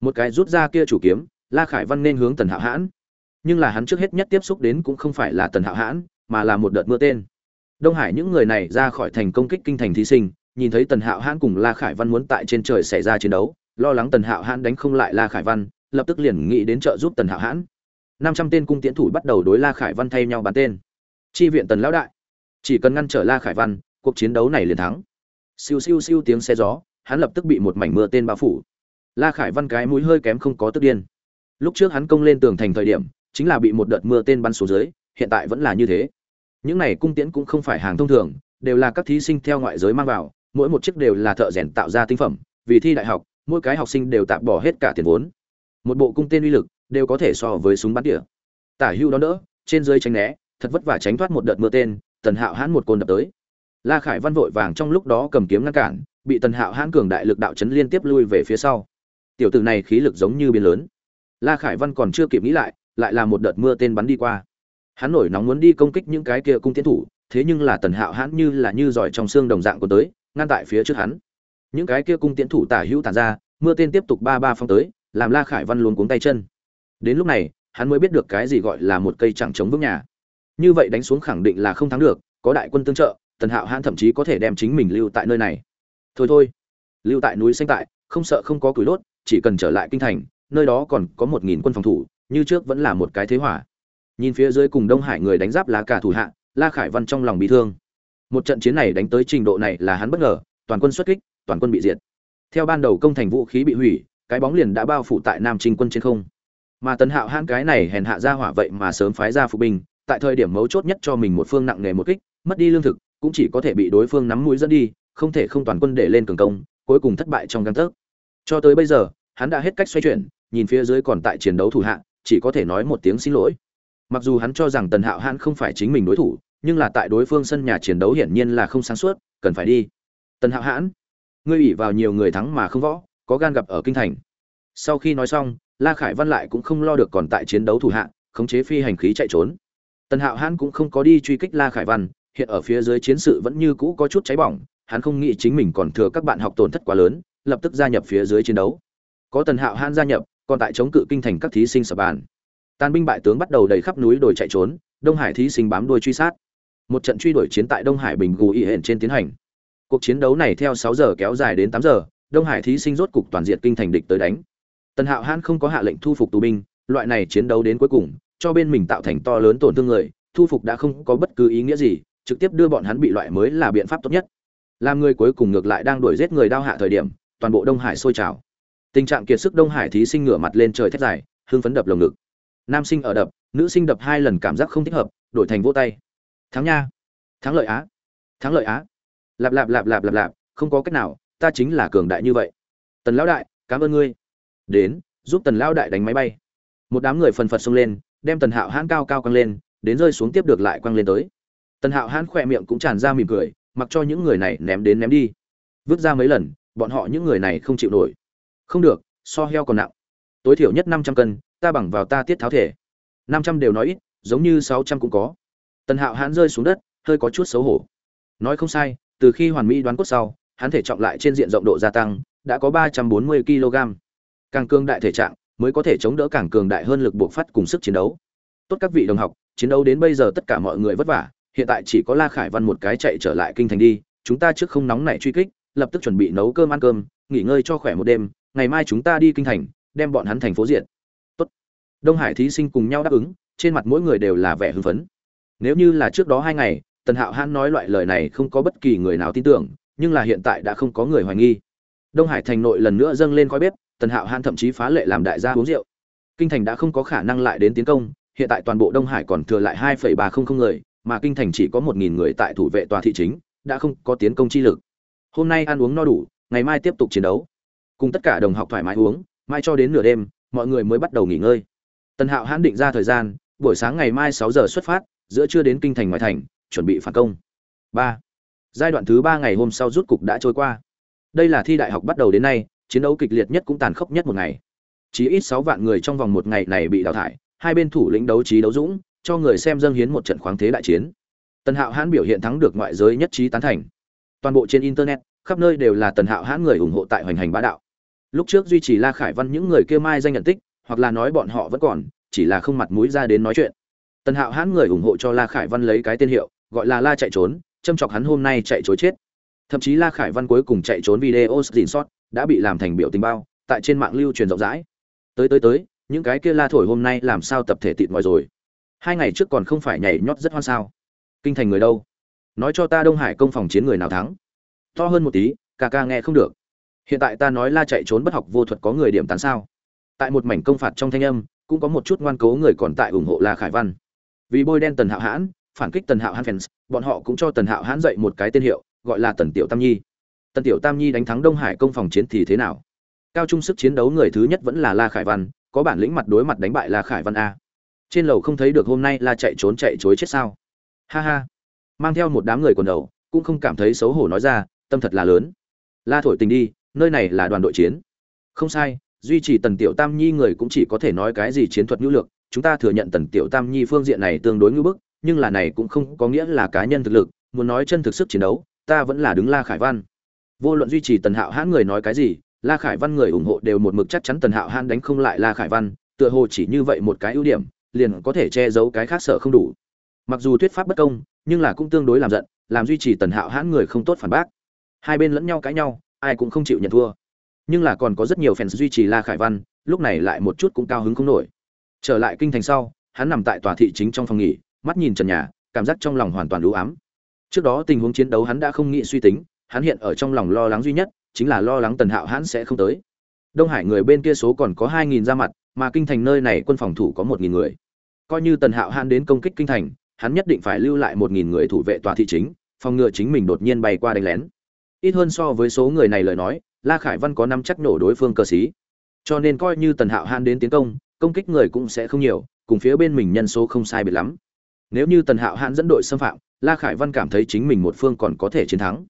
Một cái rút ra kia chủ kiếm, la khải văn nên hướng tần hạo hãn. Nhưng là hắn trước hết nhất tiếp xúc đến cũng không phải là tần hạo hãn, mà là một đợt mưa tên. Đông hải những người này ra khỏi thành công kích kinh thành thí sinh, nhìn thấy tần hạo hãn cùng la khải văn muốn tại trên trời xảy ra chiến đấu, lo lắng tần hạo hãn đánh không lại la khải văn, lập tức liền nghĩ đến trợ giúp tần hạo hãn. Năm trăm tên cung tiễn thủ bắt đầu đối la khải văn thay nhau bắn tên. Chi viện tần lão đại. Chỉ cần ngăn trở la khải văn cuộc chiến đấu này liền thắng. Siêu siêu siêu tiếng xe gió, hắn lập tức bị một mảnh mưa tên bao phủ. La khải văn cái mũi hơi kém không có tức điên. Lúc trước hắn công lên tường thành thời điểm, chính là bị một đợt mưa tên bắn xuống dưới, hiện tại vẫn là như thế. Những này cung tiễn cũng không phải hàng thông thường, đều là các thí sinh theo ngoại giới mang vào, mỗi một chiếc đều là thợ rèn tạo ra tinh phẩm, vì thi đại học, mỗi cái học sinh đều tạm bỏ hết cả tiền vốn. Một bộ cung tên uy lực, đều có thể so với súng bắn tỉa. Tả hưu đó đỡ, trên dưới tránh né, thật vất vả tránh thoát một đợt mưa tên, tần hạo hãn một côn đập tới la khải văn vội vàng trong lúc đó cầm kiếm ngăn cản, bị tần hạo hãn cường đại lực đạo chấn liên tiếp lui về phía sau. Tiểu tử này khí lực giống như biến lớn. La khải văn còn chưa kịp nghĩ lại lại là một đợt mưa tên bắn đi qua. Hắn nổi nóng muốn đi công kích những cái kia cung tiến thủ, thế nhưng là tần hạo hãn như là như giỏi trong xương đồng dạng của tới, ngăn tại phía trước hắn. Những cái kia cung tiến thủ tả hữu tàn ra, mưa tên tiếp tục ba ba phong tới, làm la khải văn luôn cuống tay chân. Đến lúc này, hắn mới biết được cái gì gọi là một cây chẳng chống vững nhà. Như vậy đánh xuống khẳng định là không thắng được, có đại quân tương trợ tần hạo hãn thậm chí có thể đem chính mình lưu tại nơi này. Thôi thôi, lưu tại núi xanh tại, không sợ không có cúi đốt, chỉ cần trở lại kinh thành, nơi đó còn có một nghìn quân phòng thủ, như trước vẫn là một cái thế hỏa nhìn phía dưới cùng đông hải người đánh giáp lá cả thủ hạ, la khải văn trong lòng bị thương. Một trận chiến này đánh tới trình độ này là hắn bất ngờ, toàn quân xuất kích, toàn quân bị diệt. Theo ban đầu công thành vũ khí bị hủy, cái bóng liền đã bao phủ tại nam trinh quân trên không. Mà tần hạo hãn cái này hèn hạ ra hỏa vậy mà sớm phái ra phục binh, tại thời điểm mấu chốt nhất cho mình một phương nặng nề một kích, mất đi lương thực cũng chỉ có thể bị đối phương nắm mũi dẫn đi, không thể không toàn quân để lên cường công, cuối cùng thất bại trong gang tấc. Cho tới bây giờ, hắn đã hết cách xoay chuyển, nhìn phía dưới còn tại chiến đấu thủ hạ, chỉ có thể nói một tiếng xin lỗi. Mặc dù hắn cho rằng tần hạo hãn không phải chính mình đối thủ, nhưng là tại đối phương sân nhà chiến đấu hiển nhiên là không sáng suốt, cần phải đi. Tần hạo hãn, ngươi ủy vào nhiều người thắng mà không võ, có gan gặp ở kinh thành. Sau khi nói xong, la khải văn lại cũng không lo được còn tại chiến đấu thủ hạ, khống chế phi hành khí chạy trốn. Tần hạo hãn cũng không có đi truy kích la khải văn hiện ở phía dưới chiến sự vẫn như cũ có chút cháy bỏng, hắn không nghĩ chính mình còn thừa các bạn học tổn thất quá lớn, lập tức gia nhập phía dưới chiến đấu. Có tần hạo hãn gia nhập, còn tại chống cự kinh thành các thí sinh sập bàn. Tàn binh bại tướng bắt đầu đầy khắp núi đồi chạy trốn, đông hải thí sinh bám đuôi truy sát. Một trận truy đuổi chiến tại đông hải bình gù y hển trên tiến hành. Cuộc chiến đấu này theo sáu giờ kéo dài đến tám giờ, đông hải thí sinh rốt cục toàn diện kinh thành địch tới đánh. Tần hạo hãn không có hạ lệnh thu phục tù binh, loại này chiến đấu đến cuối cùng, cho bên mình tạo thành to lớn tổn thương người, thu phục đã không có bất cứ ý nghĩa gì trực tiếp đưa bọn hắn bị loại mới là biện pháp tốt nhất. Làm người cuối cùng ngược lại đang đuổi giết người đao hạ thời điểm, toàn bộ đông hải sôi trào. Tình trạng kiệt sức đông hải thí sinh ngửa mặt lên trời thét dài, hưng phấn đập lồng ngực. Nam sinh ở đập, nữ sinh đập hai lần cảm giác không thích hợp, đổi thành vỗ tay. Thắng nha. Thắng lợi á. Thắng lợi á. Lạp lạp lạp lạp lạp lạp, không có cách nào, ta chính là cường đại như vậy. Tần lão đại, cảm ơn ngươi. Đến, giúp tần lão đại đánh máy bay. Một đám người phần phật xông lên, đem tần hạo hãn cao cao quăng lên, đến rơi xuống tiếp được lại quăng lên tới tần hạo hãn khỏe miệng cũng tràn ra mỉm cười, mặc cho những người này ném đến ném đi. Vứt ra mấy lần, bọn họ những người này không chịu nổi. Không được, so heo còn nặng. Tối thiểu nhất năm trăm cân, ta bằng vào ta tiết tháo thể. Năm trăm đều nói ít, giống như sáu trăm cũng có. Tần hạo hãn rơi xuống đất, hơi có chút xấu hổ. Nói không sai, từ khi hoàn mỹ đoán cốt sau, hắn thể trọng lại trên diện rộng độ gia tăng, đã có ba trăm bốn mươi kg. Càng cường đại thể trạng, mới có thể chống đỡ càng cường đại hơn lực buộc phát cùng sức chiến đấu. Tốt các vị đồng học, chiến đấu đến bây giờ tất cả mọi người vất vả hiện tại chỉ có la khải văn một cái chạy trở lại kinh thành đi, chúng ta trước không nóng nảy truy kích, lập tức chuẩn bị nấu cơm ăn cơm, nghỉ ngơi cho khỏe một đêm, ngày mai chúng ta đi kinh thành, đem bọn hắn thành phố diện tốt. Đông hải thí sinh cùng nhau đáp ứng, trên mặt mỗi người đều là vẻ hưng phấn. Nếu như là trước đó hai ngày, tần hạo hãn nói loại lời này không có bất kỳ người nào tin tưởng, nhưng là hiện tại đã không có người hoài nghi. Đông hải thành nội lần nữa dâng lên khói bếp, tần hạo hãn thậm chí phá lệ làm đại gia uống rượu. Kinh thành đã không có khả năng lại đến tiến công, hiện tại toàn bộ đông hải còn thừa lại hai ba không không người mà kinh thành chỉ có một nghìn người tại thủ vệ tòa thị chính, đã không có tiến công chi lực. Hôm nay ăn uống no đủ, ngày mai tiếp tục chiến đấu. Cùng tất cả đồng học thoải mái uống, mai cho đến nửa đêm, mọi người mới bắt đầu nghỉ ngơi. Tần hạo hãn định ra thời gian, buổi sáng ngày mai sáu giờ xuất phát, giữa trưa đến kinh thành ngoại thành, chuẩn bị phản công. Ba. Giai đoạn thứ ba ngày hôm sau rút cục đã trôi qua. Đây là thi đại học bắt đầu đến nay, chiến đấu kịch liệt nhất cũng tàn khốc nhất một ngày. Chỉ ít sáu vạn người trong vòng một ngày này bị đào thải, hai bên thủ lĩnh đấu trí đấu dũng cho người xem dâng hiến một trận khoáng thế đại chiến. Tần hạo hãn biểu hiện thắng được ngoại giới nhất trí tán thành. Toàn bộ trên internet, khắp nơi đều là tần hạo hãn người ủng hộ tại hoành hành bá đạo. Lúc trước duy trì la khải văn những người kia mai danh nhận tích, hoặc là nói bọn họ vẫn còn, chỉ là không mặt mũi ra đến nói chuyện. Tần hạo hãn người ủng hộ cho la khải văn lấy cái tên hiệu, gọi là la chạy trốn, châm chọc hắn hôm nay chạy trối chết. Thậm chí la khải văn cuối cùng chạy trốn video gìn sót đã bị làm thành biểu tình bao, tại trên mạng lưu truyền rộng rãi. Tới tới tới, những cái kia la thổi hôm nay làm sao tập thể tịt mọi rồi? Hai ngày trước còn không phải nhảy nhót rất hoan sao. Kinh thành người đâu? Nói cho ta đông hải công phòng chiến người nào thắng. To hơn một tí, ca ca nghe không được. Hiện tại ta nói la chạy trốn bất học vô thuật có người điểm tán sao? Tại một mảnh công phạt trong thanh âm, cũng có một chút ngoan cố người còn tại ủng hộ la khải văn. Vì bôi đen tần hạo hãn, phản kích tần hạo hãn fans, bọn họ cũng cho tần hạo hãn dạy một cái tên hiệu, gọi là tần tiểu tam nhi. Tần tiểu tam nhi đánh thắng đông hải công phòng chiến thì thế nào? Cao trung sức chiến đấu người thứ nhất vẫn là la khải văn, có bản lĩnh mặt đối mặt đánh bại la khải văn a trên lầu không thấy được hôm nay là chạy trốn chạy chối chết sao? Ha ha. Mang theo một đám người quần đầu, cũng không cảm thấy xấu hổ nói ra, tâm thật là lớn. La thổi tình đi, nơi này là đoàn đội chiến. Không sai, duy trì tần tiểu tam nhi người cũng chỉ có thể nói cái gì chiến thuật nhu lược chúng ta thừa nhận tần tiểu tam nhi phương diện này tương đối ngưỡng bức, nhưng là này cũng không có nghĩa là cá nhân thực lực, muốn nói chân thực sức chiến đấu, ta vẫn là đứng la khải văn. Vô luận duy trì tần hạo hãn người nói cái gì, la khải văn người ủng hộ đều một mực chắc chắn tần hạo hãn đánh không lại la khải văn, tựa hồ chỉ như vậy một cái ưu điểm liền có thể che giấu cái khác sợ không đủ. Mặc dù thuyết pháp bất công, nhưng là cũng tương đối làm giận, làm duy trì tần hạo hãn người không tốt phản bác. Hai bên lẫn nhau cãi nhau, ai cũng không chịu nhận thua. Nhưng là còn có rất nhiều fans duy trì la khải văn, lúc này lại một chút cũng cao hứng không nổi. Trở lại kinh thành sau, hắn nằm tại tòa thị chính trong phòng nghỉ, mắt nhìn trần nhà, cảm giác trong lòng hoàn toàn lũ ám. Trước đó tình huống chiến đấu hắn đã không nghĩ suy tính, hắn hiện ở trong lòng lo lắng duy nhất, chính là lo lắng tần hạo hãn sẽ không tới. Đông hải người bên kia số còn có hai nghìn ra mặt, mà kinh thành nơi này quân phòng thủ có một nghìn người coi như tần hạo hãn đến công kích kinh thành, hắn nhất định phải lưu lại một nghìn người thủ vệ tòa thị chính, phòng ngừa chính mình đột nhiên bay qua đánh lén. Ít hơn so với số người này lời nói, la khải văn có năm chắc nổ đối phương cơ xí cho nên coi như tần hạo hãn đến tiến công công kích người cũng sẽ không nhiều, cùng phía bên mình nhân số không sai biệt lắm. Nếu như tần hạo hãn dẫn đội xâm phạm, la khải văn cảm thấy chính mình một phương còn có thể chiến thắng.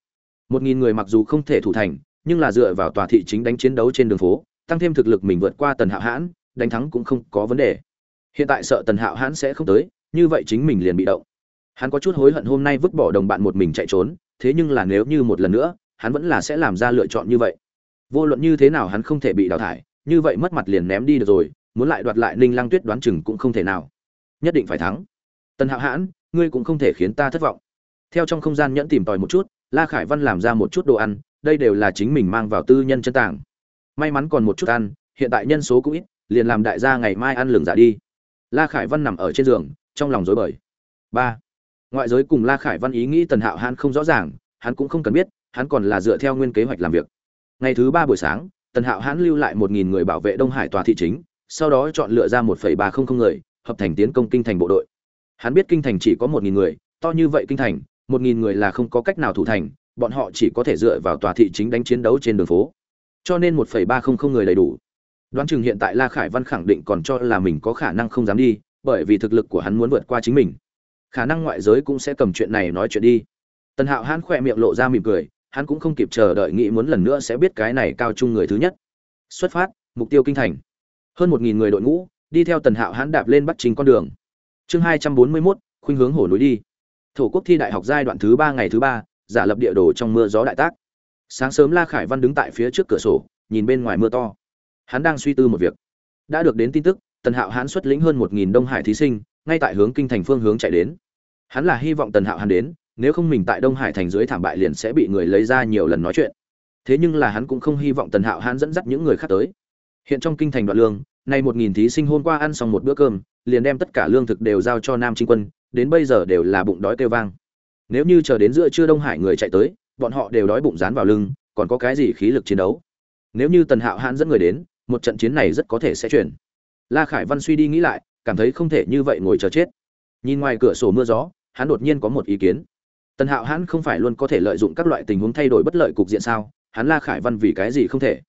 Một nghìn người mặc dù không thể thủ thành, nhưng là dựa vào tòa thị chính đánh chiến đấu trên đường phố, tăng thêm thực lực mình vượt qua tần hạo hãn, đánh thắng cũng không có vấn đề hiện tại sợ tần hạo hãn sẽ không tới, như vậy chính mình liền bị động. Hắn có chút hối hận hôm nay vứt bỏ đồng bạn một mình chạy trốn, thế nhưng là nếu như một lần nữa, hắn vẫn là sẽ làm ra lựa chọn như vậy. Vô luận như thế nào hắn không thể bị đào thải, như vậy mất mặt liền ném đi được rồi, muốn lại đoạt lại ninh lăng tuyết đoán chừng cũng không thể nào. Nhất định phải thắng. Tần hạo hãn, ngươi cũng không thể khiến ta thất vọng. Theo trong không gian nhẫn tìm tòi một chút, la khải văn làm ra một chút đồ ăn, đây đều là chính mình mang vào tư nhân chân tàng. May mắn còn một chút ăn, hiện tại nhân số cũng ít, liền làm đại gia ngày mai ăn lường giả dạ đi la khải văn nằm ở trên giường, trong lòng rối bời. Ba. Ngoại giới cùng la khải văn ý nghĩ tần hạo hãn không rõ ràng, hắn cũng không cần biết, hắn còn là dựa theo nguyên kế hoạch làm việc. Ngày thứ ba buổi sáng, tần hạo hãn lưu lại một nghìn người bảo vệ đông hải tòa thị chính, sau đó chọn lựa ra một phẩy ba không không người, hợp thành tiến công kinh thành bộ đội. Hắn biết kinh thành chỉ có một nghìn người, to như vậy kinh thành, một nghìn người là không có cách nào thủ thành, bọn họ chỉ có thể dựa vào tòa thị chính đánh chiến đấu trên đường phố. Cho nên một phẩy ba không không người đầy đủ đoán chừng hiện tại la khải văn khẳng định còn cho là mình có khả năng không dám đi, bởi vì thực lực của hắn muốn vượt qua chính mình. Khả năng ngoại giới cũng sẽ cầm chuyện này nói chuyện đi. Tần hạo hắn khỏe miệng lộ ra mỉm cười, hắn cũng không kịp chờ đợi nghĩ muốn lần nữa sẽ biết cái này cao chung người thứ nhất. Xuất phát, mục tiêu kinh thành. Hơn một nghìn người đội ngũ, đi theo tần hạo hắn đạp lên bắt chính con đường. Chương hai trăm bốn mươi mốt, khuynh hướng hổ núi đi. Thổ quốc thi đại học giai đoạn thứ ba ngày thứ ba, giả lập địa đồ trong mưa gió đại tác. Sáng sớm la khải văn đứng tại phía trước cửa sổ, nhìn bên ngoài mưa to hắn đang suy tư một việc. Đã được đến tin tức, tần hạo hán xuất lĩnh hơn một nghìn đông hải thí sinh, ngay tại hướng kinh thành phương hướng chạy đến. Hắn là hy vọng tần hạo hán đến, nếu không mình tại đông hải thành dưới thảm bại liền sẽ bị người lấy ra nhiều lần nói chuyện. Thế nhưng là hắn cũng không hy vọng tần hạo hán dẫn dắt những người khác tới. Hiện trong kinh thành đoạn lương, nay một nghìn thí sinh hôm qua ăn xong một bữa cơm, liền đem tất cả lương thực đều giao cho nam trinh quân, đến bây giờ đều là bụng đói kêu vang. Nếu như chờ đến giữa trưa đông hải người chạy tới, bọn họ đều đói bụng dán vào lưng, còn có cái gì khí lực chiến đấu? Nếu như tần hạo hãn dẫn người đến một trận chiến này rất có thể sẽ chuyển. La khải văn suy đi nghĩ lại, cảm thấy không thể như vậy ngồi chờ chết. Nhìn ngoài cửa sổ mưa gió, hắn đột nhiên có một ý kiến. Tần hạo hãn không phải luôn có thể lợi dụng các loại tình huống thay đổi bất lợi cục diện sao? Hắn la khải văn vì cái gì không thể?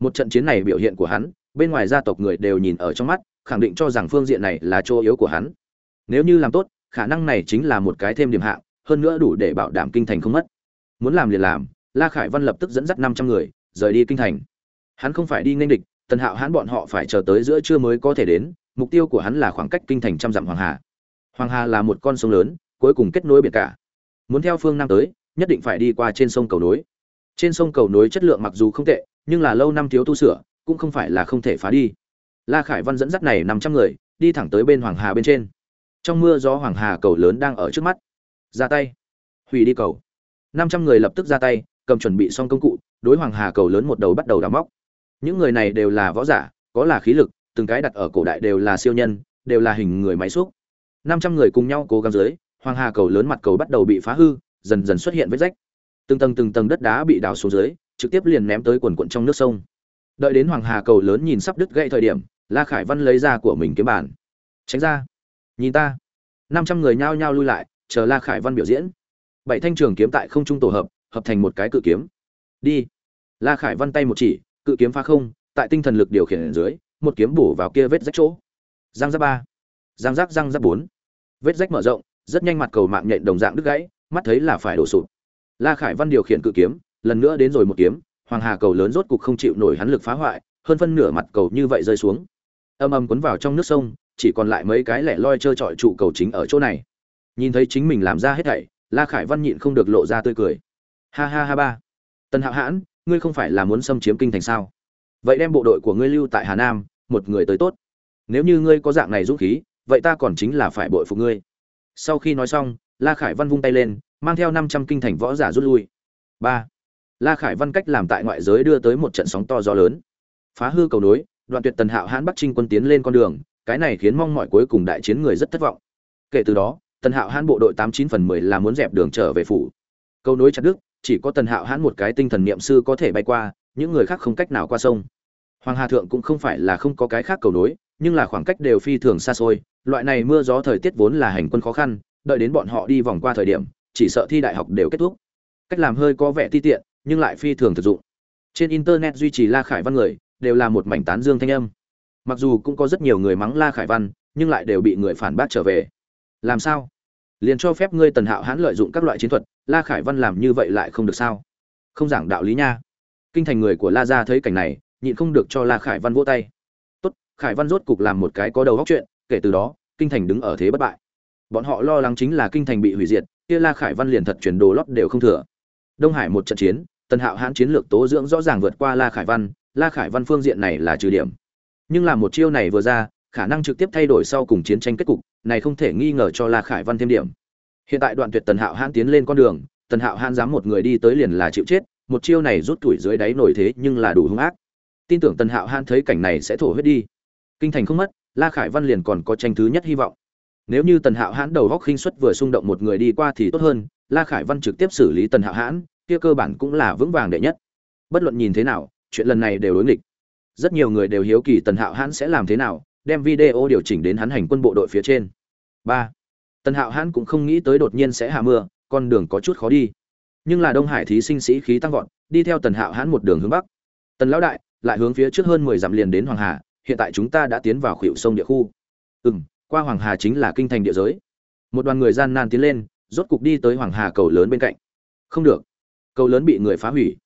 Một trận chiến này biểu hiện của hắn, bên ngoài gia tộc người đều nhìn ở trong mắt, khẳng định cho rằng phương diện này là chỗ yếu của hắn. Nếu như làm tốt, khả năng này chính là một cái thêm điểm hạng, hơn nữa đủ để bảo đảm kinh thành không mất. Muốn làm liền làm, la khải văn lập tức dẫn dắt năm trăm người, rời đi kinh thành. Hắn không phải đi nên địch tần hạo hãn bọn họ phải chờ tới giữa trưa mới có thể đến, mục tiêu của hắn là khoảng cách kinh thành trăm dặm hoàng hà. Hoàng hà là một con sông lớn, cuối cùng kết nối biển cả. Muốn theo phương nam tới, nhất định phải đi qua trên sông cầu nối. Trên sông cầu nối chất lượng mặc dù không tệ, nhưng là lâu năm thiếu tu sửa, cũng không phải là không thể phá đi. La khải văn dẫn dắt này năm trăm người, đi thẳng tới bên hoàng hà bên trên. Trong mưa gió hoàng hà cầu lớn đang ở trước mắt. Ra tay. Hủy đi cầu. Năm trăm người lập tức ra tay, cầm chuẩn bị xong công cụ, đối hoàng hà cầu lớn một đầu bắt đầu đào móc những người này đều là võ giả, có là khí lực, từng cái đặt ở cổ đại đều là siêu nhân, đều là hình người máy xúc. Năm trăm người cùng nhau cố gắng dưới, hoàng hà cầu lớn mặt cầu bắt đầu bị phá hư, dần dần xuất hiện vết rách. Từng tầng từng tầng đất đá bị đào xuống dưới, trực tiếp liền ném tới quần quận trong nước sông. Đợi đến hoàng hà cầu lớn nhìn sắp đứt gãy thời điểm, la khải văn lấy ra của mình kiếm bản tránh ra, nhìn ta. Năm trăm người nhao nhao lui lại, chờ la khải văn biểu diễn. Bảy thanh trường kiếm tại không trung tổ hợp hợp thành một cái cự kiếm. Đi. La khải văn tay một chỉ cự kiếm phá không, tại tinh thần lực điều khiển ở dưới, một kiếm bổ vào kia vết rách chỗ. Giang giáp ba. Giang giáp giang giáp bốn. Vết rách mở rộng, rất nhanh mặt cầu mạng nhện đồng dạng đứt gãy, mắt thấy là phải đổ sụp. La khải văn điều khiển cự kiếm, lần nữa đến rồi một kiếm, hoàng hà cầu lớn rốt cục không chịu nổi hắn lực phá hoại, hơn phân nửa mặt cầu như vậy rơi xuống. Âm âm cuốn vào trong nước sông, chỉ còn lại mấy cái lẻ loi trơ trọi trụ cầu chính ở chỗ này. Nhìn thấy chính mình làm ra hết thảy, la khải văn nhịn không được lộ ra tươi cười. Ha ha ha ba. Tần hạo hãn ngươi không phải là muốn xâm chiếm kinh thành sao? Vậy đem bộ đội của ngươi lưu tại hà nam, một người tới tốt. Nếu như ngươi có dạng này dũng khí, vậy ta còn chính là phải bội phục ngươi. Sau khi nói xong, la khải văn vung tay lên, mang theo năm trăm kinh thành võ giả rút lui. Ba. La khải văn cách làm tại ngoại giới đưa tới một trận sóng to gió lớn. Phá hư cầu nối, đoạn tuyệt tần hạo hãn bắc trinh quân tiến lên con đường, cái này khiến mong mọi cuối cùng đại chiến người rất thất vọng. Kể từ đó, tần hạo hãn bộ đội tám chín phần mười là muốn dẹp đường trở về phủ. Câu nối chặt đức chỉ có tần hạo hãn một cái tinh thần niệm sư có thể bay qua, những người khác không cách nào qua sông. Hoàng hà thượng cũng không phải là không có cái khác cầu nối, nhưng là khoảng cách đều phi thường xa xôi, loại này mưa gió thời tiết vốn là hành quân khó khăn, đợi đến bọn họ đi vòng qua thời điểm, chỉ sợ thi đại học đều kết thúc. Cách làm hơi có vẻ ti tiện, nhưng lại phi thường thực dụng. Trên internet duy trì la khải văn người, đều là một mảnh tán dương thanh âm. Mặc dù cũng có rất nhiều người mắng la khải văn, nhưng lại đều bị người phản bác trở về. Làm sao? Liền cho phép ngươi tần hạo hãn lợi dụng các loại chiến thuật, la khải văn làm như vậy lại không được sao? Không giảng đạo lý nha. Kinh thành người của la gia thấy cảnh này, nhịn không được cho la khải văn vỗ tay. Tốt, khải văn rốt cục làm một cái có đầu góc chuyện, kể từ đó, kinh thành đứng ở thế bất bại. Bọn họ lo lắng chính là kinh thành bị hủy diệt, kia la khải văn liền thật chuyển đồ lót đều không thừa. Đông hải một trận chiến, tần hạo hãn chiến lược tố dưỡng rõ ràng vượt qua la khải văn, la khải văn phương diện này là trừ điểm. Nhưng là một chiêu này vừa ra khả năng trực tiếp thay đổi sau cùng chiến tranh kết cục, này không thể nghi ngờ cho la khải văn thêm điểm. Hiện tại đoạn tuyệt tần hạo hãn tiến lên con đường, tần hạo hãn dám một người đi tới liền là chịu chết, một chiêu này rút tuổi dưới đáy nổi thế nhưng là đủ hung ác. Tin tưởng tần hạo hãn thấy cảnh này sẽ thổ huyết đi. Kinh thành không mất, la khải văn liền còn có tranh thứ nhất hy vọng. Nếu như tần hạo hãn đầu góc khinh suất vừa xung động một người đi qua thì tốt hơn, la khải văn trực tiếp xử lý tần hạo hãn, kia cơ bản cũng là vững vàng đệ nhất. Bất luận nhìn thế nào, chuyện lần này đều đối nghịch. Rất nhiều người đều hiếu kỳ tần hạo hãn sẽ làm thế nào đem video điều chỉnh đến hắn hành quân bộ đội phía trên. Ba. Tần hạo hãn cũng không nghĩ tới đột nhiên sẽ hạ mưa, con đường có chút khó đi. Nhưng là đông hải thí sinh sĩ khí tăng vọt, đi theo tần hạo hãn một đường hướng bắc. Tần lão đại, lại hướng phía trước hơn mười dặm liền đến hoàng hà, hiện tại chúng ta đã tiến vào khuỷu sông địa khu. Ừ m qua hoàng hà chính là kinh thành địa giới. Một đoàn người gian nan tiến lên, rốt cục đi tới hoàng hà cầu lớn bên cạnh. Không được. Cầu lớn bị người phá hủy.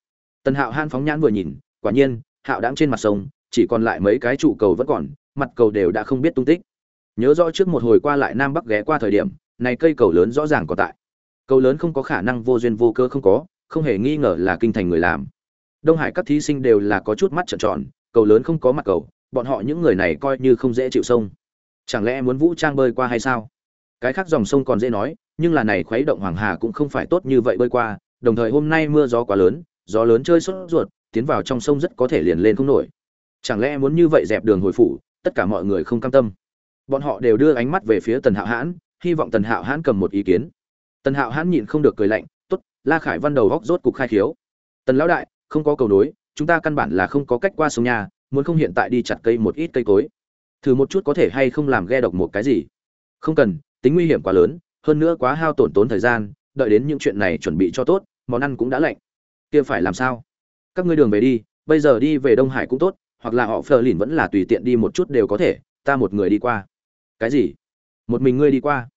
Tần hạo hãn phóng nhãn vừa nhìn, quả nhiên, hạo đáng trên mặt sông, chỉ còn lại mấy cái trụ cầu vẫn còn mặt cầu đều đã không biết tung tích. Nhớ rõ trước một hồi qua lại nam bắc ghé qua thời điểm, này cây cầu lớn rõ ràng có tại. Cầu lớn không có khả năng vô duyên vô cơ không có, không hề nghi ngờ là kinh thành người làm. Đông hải các thí sinh đều là có chút mắt trợn tròn, cầu lớn không có mặt cầu, bọn họ những người này coi như không dễ chịu sông. Chẳng lẽ muốn vũ trang bơi qua hay sao? Cái khác dòng sông còn dễ nói, nhưng là này khuấy động hoàng hà cũng không phải tốt như vậy bơi qua, đồng thời hôm nay mưa gió quá lớn, gió lớn chơi sốt ruột, tiến vào trong sông rất có thể liền lên không nổi. Chẳng lẽ muốn như vậy dẹp đường hồi phủ tất cả mọi người không cam tâm. Bọn họ đều đưa ánh mắt về phía tần hạo hãn, hy vọng tần hạo hãn cầm một ý kiến. Tần hạo hãn nhịn không được cười lạnh t ố t la khải văn đầu góc rốt cục khai khiếu. Tần lão đại, không có cầu nối, chúng ta căn bản là không có cách qua sông nhà, muốn không hiện tại đi chặt cây một ít cây cối. Thử một chút có thể hay không làm ghe độc một cái gì? Không cần, tính nguy hiểm quá lớn, hơn nữa quá hao tổn tốn thời gian, đợi đến những chuyện này chuẩn bị cho tốt, món ăn cũng đã lạnh. Kia phải làm sao? Các ngươi đường về đi, bây giờ đi về đông hải cũng tốt hoặc là họ phờ lìn vẫn là tùy tiện đi một chút đều có thể, ta một người đi qua. Cái gì? Một mình ngươi đi qua.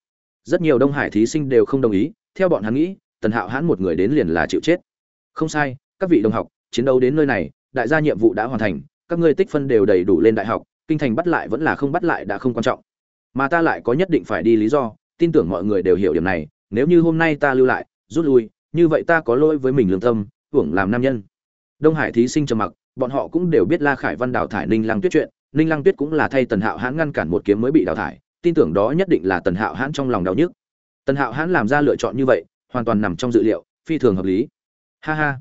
Rất nhiều đông hải thí sinh đều không đồng ý, theo bọn hắn nghĩ, tần hạo hãn một người đến liền là chịu chết. Không sai, các vị đồng học, chiến đấu đến nơi này, đại gia nhiệm vụ đã hoàn thành, các ngươi tích phân đều đầy đủ lên đại học, kinh thành bắt lại vẫn là không bắt lại đã không quan trọng. Mà ta lại có nhất định phải đi lý do, tin tưởng mọi người đều hiểu điểm này, nếu như hôm nay ta lưu lại, rút lui, như vậy ta có lỗi với mình lương tâm, hưởng làm nam nhân. Đông hải thí sinh trầm mặc bọn họ cũng đều biết la khải văn đào thải ninh lăng tuyết chuyện, ninh lăng tuyết cũng là thay tần hạo hãn ngăn cản một kiếm mới bị đào thải, tin tưởng đó nhất định là tần hạo hãn trong lòng đau nhức. Tần hạo hãn làm ra lựa chọn như vậy, hoàn toàn nằm trong dự liệu, phi thường hợp lý. Ha ha,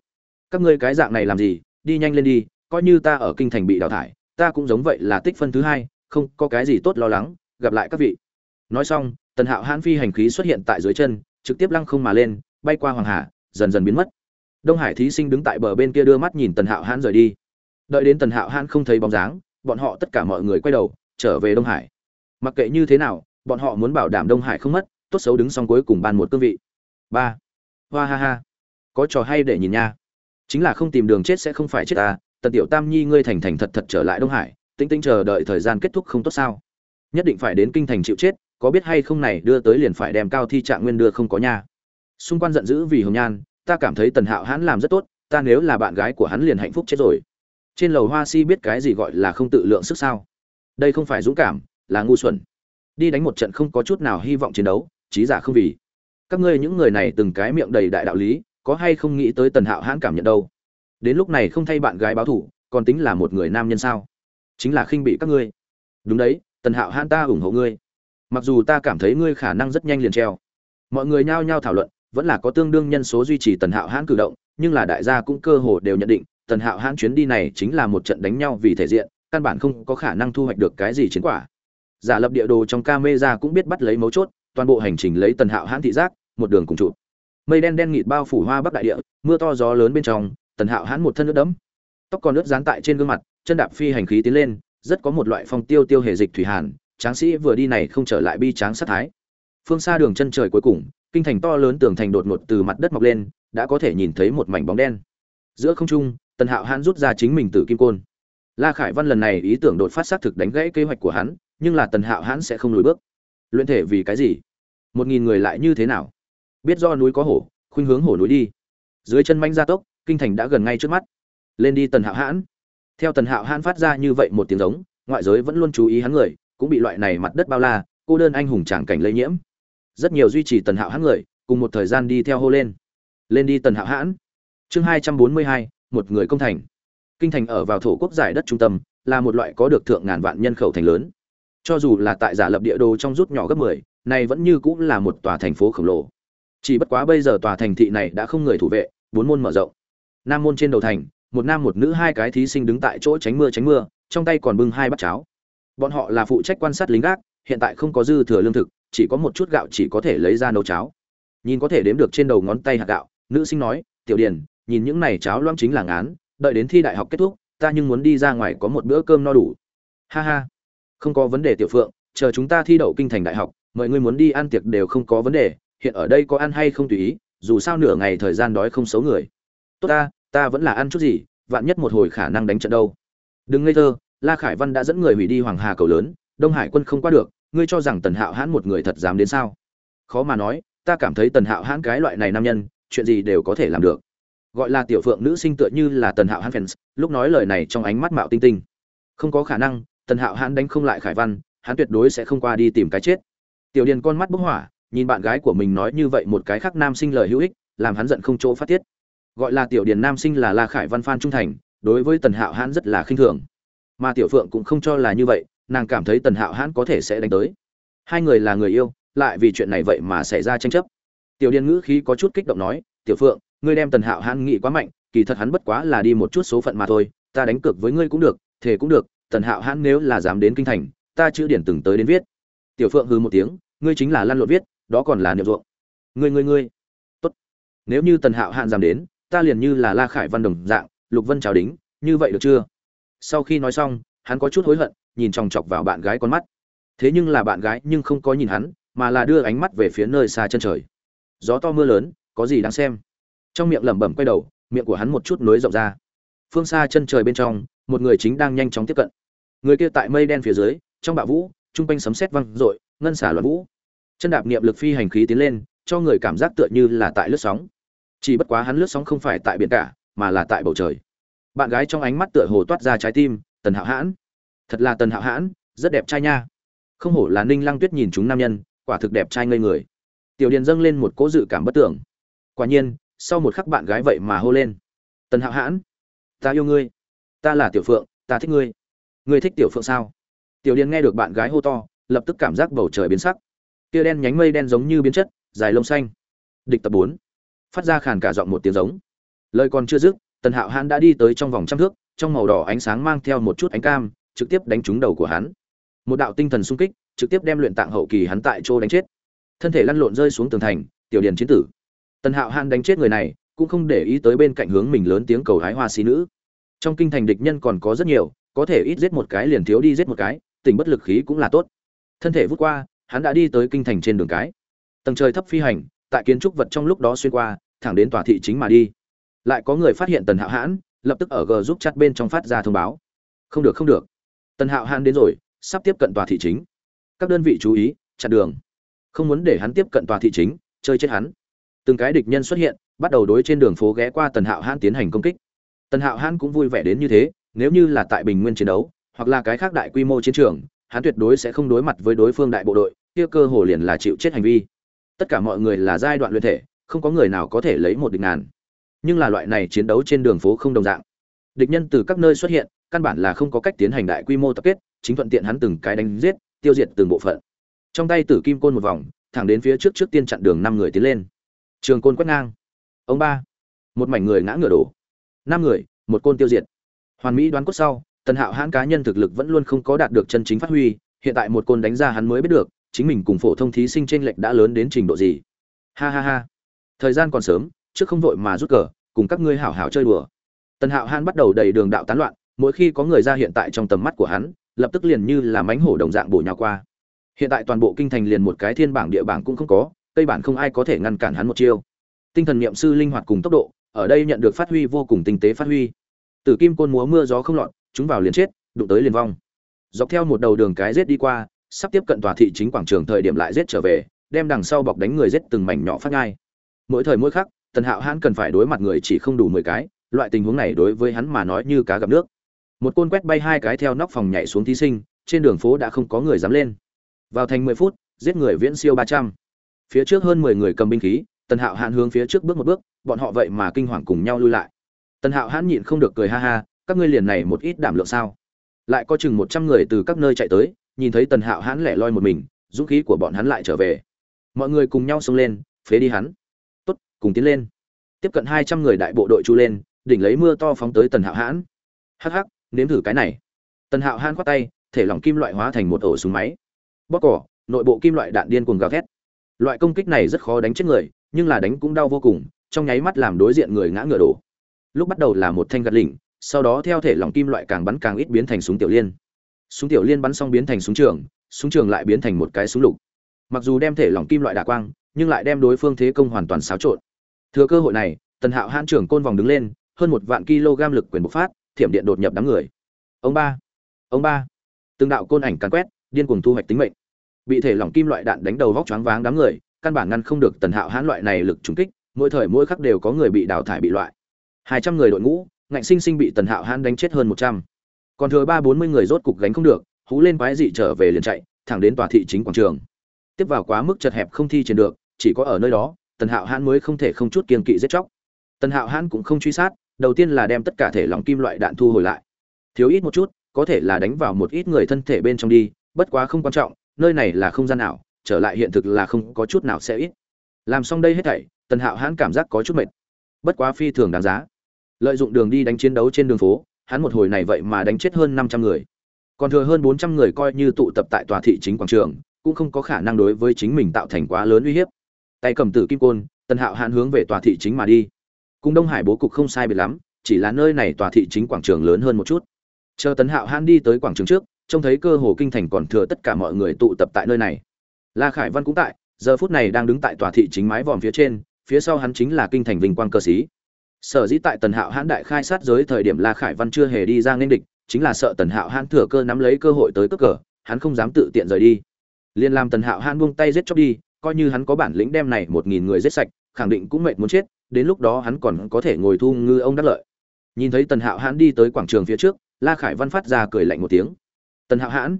các ngươi cái dạng này làm gì, đi nhanh lên đi, coi như ta ở kinh thành bị đào thải, ta cũng giống vậy là tích phân thứ hai, không có cái gì tốt lo lắng, gặp lại các vị. Nói xong, tần hạo hãn phi hành khí xuất hiện tại dưới chân, trực tiếp lăng không mà lên, bay qua hoàng hà, dần dần biến mất. Đông hải thí sinh đứng tại bờ bên kia đưa mắt nhìn tần hạo hãn rời đi đợi đến tần hạo hãn không thấy bóng dáng, bọn họ tất cả mọi người quay đầu, trở về đông hải. Mặc kệ như thế nào, bọn họ muốn bảo đảm đông hải không mất, tốt xấu đứng xong cuối cùng ban một cương vị. Ba. Hoa ha ha. Có trò hay để nhìn nha. Chính là không tìm đường chết sẽ không phải chết ta, tần tiểu tam nhi ngươi thành thành thật thật trở lại đông hải, tĩnh tĩnh chờ đợi thời gian kết thúc không tốt sao? Nhất định phải đến kinh thành chịu chết, có biết hay không này đưa tới liền phải đem cao thi trạng nguyên đưa không có nha. Xung quanh giận dữ vì hồng nhan, ta cảm thấy tần hạo hãn làm rất tốt, ta nếu là bạn gái của hắn liền hạnh phúc chết rồi trên lầu hoa si biết cái gì gọi là không tự lượng sức sao? Đây không phải dũng cảm, là ngu xuẩn. Đi đánh một trận không có chút nào hy vọng chiến đấu trí giả không vì. Các ngươi những người này từng cái miệng đầy đại đạo lý, có hay không nghĩ tới tần hạo hãn cảm nhận đâu? Đến lúc này không thay bạn gái báo thủ, còn tính là một người nam nhân sao? Chính là khinh bị các ngươi. Đúng đấy, tần hạo hãn ta ủng hộ ngươi. Mặc dù ta cảm thấy ngươi khả năng rất nhanh liền treo. Mọi người nhao nhao thảo luận, vẫn là có tương đương nhân số duy trì tần hạo hãn cử động, nhưng là đại gia cũng cơ hồ đều nhận định tần hạo hãn chuyến đi này chính là một trận đánh nhau vì thể diện, căn bản không có khả năng thu hoạch được cái gì chiến quả. Giả lập địa đồ trong camera cũng biết bắt lấy mấu chốt, toàn bộ hành trình lấy tần hạo hãn thị giác, một đường cùng chụp. Mây đen đen nghịt bao phủ hoa bắc đại địa, mưa to gió lớn bên trong, tần hạo hãn một thân nước đẫm. Tóc còn nước dán tại trên gương mặt, chân đạp phi hành khí tiến lên, rất có một loại phong tiêu tiêu hề dịch thủy hàn, tráng sĩ vừa đi này không trở lại bi tráng sát thái. Phương xa đường chân trời cuối cùng, kinh thành to lớn tường thành đột ngột từ mặt đất mọc lên, đã có thể nhìn thấy một mảnh bóng đen. Giữa không trung tần hạo hãn rút ra chính mình từ kim côn. La khải văn lần này ý tưởng đột phát xác thực đánh gãy kế hoạch của hắn, nhưng là tần hạo hãn sẽ không lùi bước. Luyện thể vì cái gì? Một nghìn người lại như thế nào? Biết do núi có hổ, khuynh hướng hổ núi đi. Dưới chân manh gia tốc, kinh thành đã gần ngay trước mắt. Lên đi tần hạo hãn. Theo tần hạo hãn phát ra như vậy một tiếng giống, ngoại giới vẫn luôn chú ý hắn người, cũng bị loại này mặt đất bao la, cô đơn anh hùng tràng cảnh lây nhiễm. Rất nhiều duy trì tần hạo hãn người, cùng một thời gian đi theo hô lên. Lên đi tần hạo hãn. Chương hai trăm bốn mươi hai một người công thành. Kinh thành ở vào thổ quốc giải đất trung tâm, là một loại có được thượng ngàn vạn nhân khẩu thành lớn. Cho dù là tại giả lập địa đồ trong rút nhỏ gấp mười, này vẫn như cũng là một tòa thành phố khổng lồ. Chỉ bất quá bây giờ tòa thành thị này đã không người thủ vệ, bốn môn mở rộng. Nam môn trên đầu thành, một nam một nữ hai cái thí sinh đứng tại chỗ tránh mưa tránh mưa, trong tay còn bưng hai bát cháo. Bọn họ là phụ trách quan sát lính gác, hiện tại không có dư thừa lương thực, chỉ có một chút gạo chỉ có thể lấy ra nấu cháo. Nhìn có thể đếm được trên đầu ngón tay hạt gạo, nữ sinh nói, tiểu điền nhìn những này cháo loãng chính là ngán, đợi đến thi đại học kết thúc, ta nhưng muốn đi ra ngoài có một bữa cơm no đủ. Ha ha. Không có vấn đề tiểu phượng, chờ chúng ta thi đậu kinh thành đại học, mọi người muốn đi ăn tiệc đều không có vấn đề, hiện ở đây có ăn hay không tùy ý, dù sao nửa ngày thời gian đói không xấu người. Tốt ta ta vẫn là ăn chút gì, vạn nhất một hồi khả năng đánh trận đâu. Đừng ngây thơ, la khải văn đã dẫn người hủy đi hoàng hà cầu lớn, đông hải quân không qua được, ngươi cho rằng tần hạo hãn một người thật dám đến sao? Khó mà nói, ta cảm thấy tần hạo hãn cái loại này nam nhân, chuyện gì đều có thể làm được gọi là tiểu phượng nữ sinh tựa như là tần hạo hãn fans, lúc nói lời này trong ánh mắt mạo tinh tinh. Không có khả năng, tần hạo hãn đánh không lại khải văn, hắn tuyệt đối sẽ không qua đi tìm cái chết. Tiểu điền con mắt bức hỏa, nhìn bạn gái của mình nói như vậy một cái khác nam sinh lời hữu ích, làm hắn giận không chỗ phát tiết. Gọi là tiểu điền nam sinh là la khải văn phan trung thành, đối với tần hạo hãn rất là khinh thường. Mà tiểu phượng cũng không cho là như vậy, nàng cảm thấy tần hạo hãn có thể sẽ đánh tới. Hai người là người yêu, lại vì chuyện này vậy mà xảy ra tranh chấp. Tiểu điền ngữ khí có chút kích động nói, tiểu phượng ngươi đem tần hạo hãn nghị quá mạnh, kỳ thật hắn bất quá là đi một chút số phận mà thôi, ta đánh cược với ngươi cũng được thế cũng được, tần hạo hãn nếu là dám đến kinh thành, ta chữ điển từng tới đến viết. Tiểu phượng hư một tiếng, ngươi chính là lăn lộn viết, đó còn là niệm ruộng. Ngươi ngươi ngươi. Tốt. Nếu như tần hạo Hãn dám đến, ta liền như là la khải văn đồng dạng, lục vân chào đính, như vậy được chưa? Sau khi nói xong, hắn có chút hối hận, nhìn chòng chọc vào bạn gái con mắt. Thế nhưng là bạn gái nhưng không có nhìn hắn, mà là đưa ánh mắt về phía nơi xa chân trời. Gió to mưa lớn, có gì đáng xem? Trong miệng lẩm bẩm quay đầu, miệng của hắn một chút nối rộng ra. Phương xa chân trời bên trong, một người chính đang nhanh chóng tiếp cận. Người kia tại mây đen phía dưới, trong bạo vũ, trung quanh sấm sét văng rội ngân xả loạn vũ. Chân đạp niệm lực phi hành khí tiến lên, cho người cảm giác tựa như là tại lướt sóng. Chỉ bất quá hắn lướt sóng không phải tại biển cả, mà là tại bầu trời. Bạn gái trong ánh mắt tựa hồ toát ra trái tim, tần hạo hãn. Thật là tần hạo hãn, rất đẹp trai nha. Không hổ là ninh lăng tuyết nhìn chúng nam nhân, quả thực đẹp trai ngây người. Tiểu điền dâng lên một cố dự cảm bất tưởng. Quả nhiên sau một khắc bạn gái vậy mà hô lên. Tần hạo hãn, ta yêu ngươi. Ta là tiểu phượng, ta thích ngươi. Ngươi thích tiểu phượng sao? Tiểu điền nghe được bạn gái hô to, lập tức cảm giác bầu trời biến sắc. Kia đen nhánh mây đen giống như biến chất, dài lông xanh. Địch tập bốn. Phát ra khàn cả giọng một tiếng giống. Lời còn chưa dứt, tần hạo hãn đã đi tới trong vòng trăm thước, trong màu đỏ ánh sáng mang theo một chút ánh cam, trực tiếp đánh trúng đầu của hắn. Một đạo tinh thần sung kích, trực tiếp đem luyện tạng hậu kỳ hắn tại chỗ đánh chết. Thân thể lăn lộn rơi xuống tường thành, tiểu điền chiến tử tần hạo hãn đánh chết người này, cũng không để ý tới bên cạnh hướng mình lớn tiếng cầu hái hoa xí nữ. Trong kinh thành địch nhân còn có rất nhiều, có thể ít giết một cái liền thiếu đi giết một cái, tình bất lực khí cũng là tốt. Thân thể vút qua, hắn đã đi tới kinh thành trên đường cái. Tầng trời thấp phi hành, tại kiến trúc vật trong lúc đó xuyên qua, thẳng đến tòa thị chính mà đi. Lại có người phát hiện tần hạo hãn, lập tức ở g giúp chặt bên trong phát ra thông báo. Không được không được. Tần hạo hãn đến rồi, sắp tiếp cận tòa thị chính. Các đơn vị chú ý, chặn đường. Không muốn để hắn tiếp cận tòa thị chính, chơi chết hắn từng cái địch nhân xuất hiện, bắt đầu đối trên đường phố ghé qua tần hạo hãn tiến hành công kích. Tần hạo hãn cũng vui vẻ đến như thế, nếu như là tại bình nguyên chiến đấu, hoặc là cái khác đại quy mô chiến trường, hắn tuyệt đối sẽ không đối mặt với đối phương đại bộ đội, kia cơ hồ liền là chịu chết hành vi. Tất cả mọi người là giai đoạn luyện thể, không có người nào có thể lấy một địch ngàn. Nhưng là loại này chiến đấu trên đường phố không đồng dạng. Địch nhân từ các nơi xuất hiện, căn bản là không có cách tiến hành đại quy mô tập kết, chính thuận tiện hắn từng cái đánh giết, tiêu diệt từng bộ phận. Trong tay tử kim côn một vòng, thẳng đến phía trước trước tiên chặn đường năm người tiến lên trường côn quét ngang. Ông ba. Một mảnh người ngã ngựa đổ. Năm người, một côn tiêu diệt. Hoàn mỹ đoán cốt sau, tần hạo hãn cá nhân thực lực vẫn luôn không có đạt được chân chính phát huy, hiện tại một côn đánh ra hắn mới biết được, chính mình cùng phổ thông thí sinh trên lệch đã lớn đến trình độ gì. Ha ha ha. Thời gian còn sớm, trước không vội mà rút cờ, cùng các ngươi hảo hảo chơi đùa. Tần hạo hãn bắt đầu đầy đường đạo tán loạn, mỗi khi có người ra hiện tại trong tầm mắt của hắn, lập tức liền như là mánh hổ đồng dạng bổ nhào qua. Hiện tại toàn bộ kinh thành liền một cái thiên bảng địa bảng cũng không có Cây bản không ai có thể ngăn cản hắn một chiêu. Tinh thần niệm sư linh hoạt cùng tốc độ ở đây nhận được phát huy vô cùng tinh tế phát huy. Tử kim côn múa mưa gió không loạn, chúng vào liền chết đụng tới liền vong. Dọc theo một đầu đường cái rết đi qua sắp tiếp cận tòa thị chính quảng trường thời điểm lại rết trở về đem đằng sau bọc đánh người rết từng mảnh nhỏ phát ngay. mỗi thời mỗi khắc tần hạo hãn cần phải đối mặt người chỉ không đủ mười cái loại tình huống này đối với hắn mà nói như cá gặp nước. Một côn quét bay hai cái theo nóc phòng nhảy xuống thí sinh trên đường phố đã không có người dám lên. Vào thành mười phút giết người viễn siêu ba trăm phía trước hơn mười người cầm binh khí, tần hạo hãn hướng phía trước bước một bước, bọn họ vậy mà kinh hoàng cùng nhau lui lại. Tần hạo hãn nhịn không được cười ha ha, các ngươi liền này một ít đảm lượng sao? Lại có chừng một trăm người từ các nơi chạy tới, nhìn thấy tần hạo hãn lẻ loi một mình, dũng khí của bọn hắn lại trở về. Mọi người cùng nhau xông lên, phế đi hắn. Tốt, cùng tiến lên. Tiếp cận hai trăm người đại bộ đội chu lên, đỉnh lấy mưa to phóng tới tần hạo hãn. Hắc hắc, nếm thử cái này. Tần hạo hãn khoát tay, thể lỏng kim loại hóa thành một ổ súng máy. Bóc cỏ, nội bộ kim loại đạn điên cuồng gào thét loại công kích này rất khó đánh chết người, nhưng là đánh cũng đau vô cùng, trong nháy mắt làm đối diện người ngã ngựa đổ. Lúc bắt đầu là một thanh gạt lỉnh, sau đó theo thể lỏng kim loại càng bắn càng ít biến thành súng tiểu liên. Súng tiểu liên bắn xong biến thành súng trường súng trường lại biến thành một cái súng lục. Mặc dù đem thể lỏng kim loại đả quang, nhưng lại đem đối phương thế công hoàn toàn xáo trộn. Thừa cơ hội này, tần hạo hãn trưởng côn vòng đứng lên, hơn một vạn kg lực quyền bộc phát, thiểm điện đột nhập đám người. Ông ba! Ông ba! Từng đạo côn ảnh càn quét, điên cuồng thu hoạch tính mệnh bị thể lỏng kim loại đạn đánh đầu vóc choáng váng đám người, căn bản ngăn không được tần hạo hãn loại này lực trúng kích, mỗi thời mỗi khắc đều có người bị đào thải bị loại. Hai trăm người đội ngũ, ngạnh sinh sinh bị tần hạo hãn đánh chết hơn một trăm. Còn thừa ba bốn mươi người rốt cục gánh không được, hú lên quái dị trở về liền chạy, thẳng đến tòa thị chính quảng trường. Tiếp vào quá mức chật hẹp không thi triển được, chỉ có ở nơi đó, tần hạo hãn mới không thể không chút kiên kỵ giết chóc. Tần hạo hãn cũng không truy sát, đầu tiên là đem tất cả thể lỏng kim loại đạn thu hồi lại. Thiếu ít một chút, có thể là đánh vào một ít người thân thể bên trong đi, bất quá không quan trọng nơi này là không gian nào, trở lại hiện thực là không có chút nào sẽ ít. Làm xong đây hết thảy, tần hạo hãn cảm giác có chút mệt. Bất quá phi thường đáng giá. Lợi dụng đường đi đánh chiến đấu trên đường phố, hắn một hồi này vậy mà đánh chết hơn năm trăm người. Còn thừa hơn bốn trăm người coi như tụ tập tại tòa thị chính quảng trường, cũng không có khả năng đối với chính mình tạo thành quá lớn uy hiếp. Tay cầm tử kim côn, tần hạo hãn hướng về tòa thị chính mà đi. Cùng đông hải bố cục không sai biệt lắm, chỉ là nơi này tòa thị chính quảng trường lớn hơn một chút. Chờ tần hạo hãn đi tới quảng trường trước trông thấy cơ hồ kinh thành còn thừa tất cả mọi người tụ tập tại nơi này. La khải văn cũng tại, giờ phút này đang đứng tại tòa thị chính mái vòm phía trên, phía sau hắn chính là kinh thành vinh quang cơ sĩ. Sở dĩ tại tần hạo hãn đại khai sát giới thời điểm la khải văn chưa hề đi ra nên địch, chính là sợ tần hạo hãn thừa cơ nắm lấy cơ hội tới cướp cờ, hắn không dám tự tiện rời đi. Liên làm tần hạo hãn buông tay giết chóc đi, coi như hắn có bản lĩnh đem này một nghìn người giết sạch, khẳng định cũng mệt muốn chết, đến lúc đó hắn còn có thể ngồi thu ngư ông đắc lợi. Nhìn thấy tần hạo hãn đi tới quảng trường phía trước, la khải văn phát ra cười lạnh một tiếng tần hạo hãn,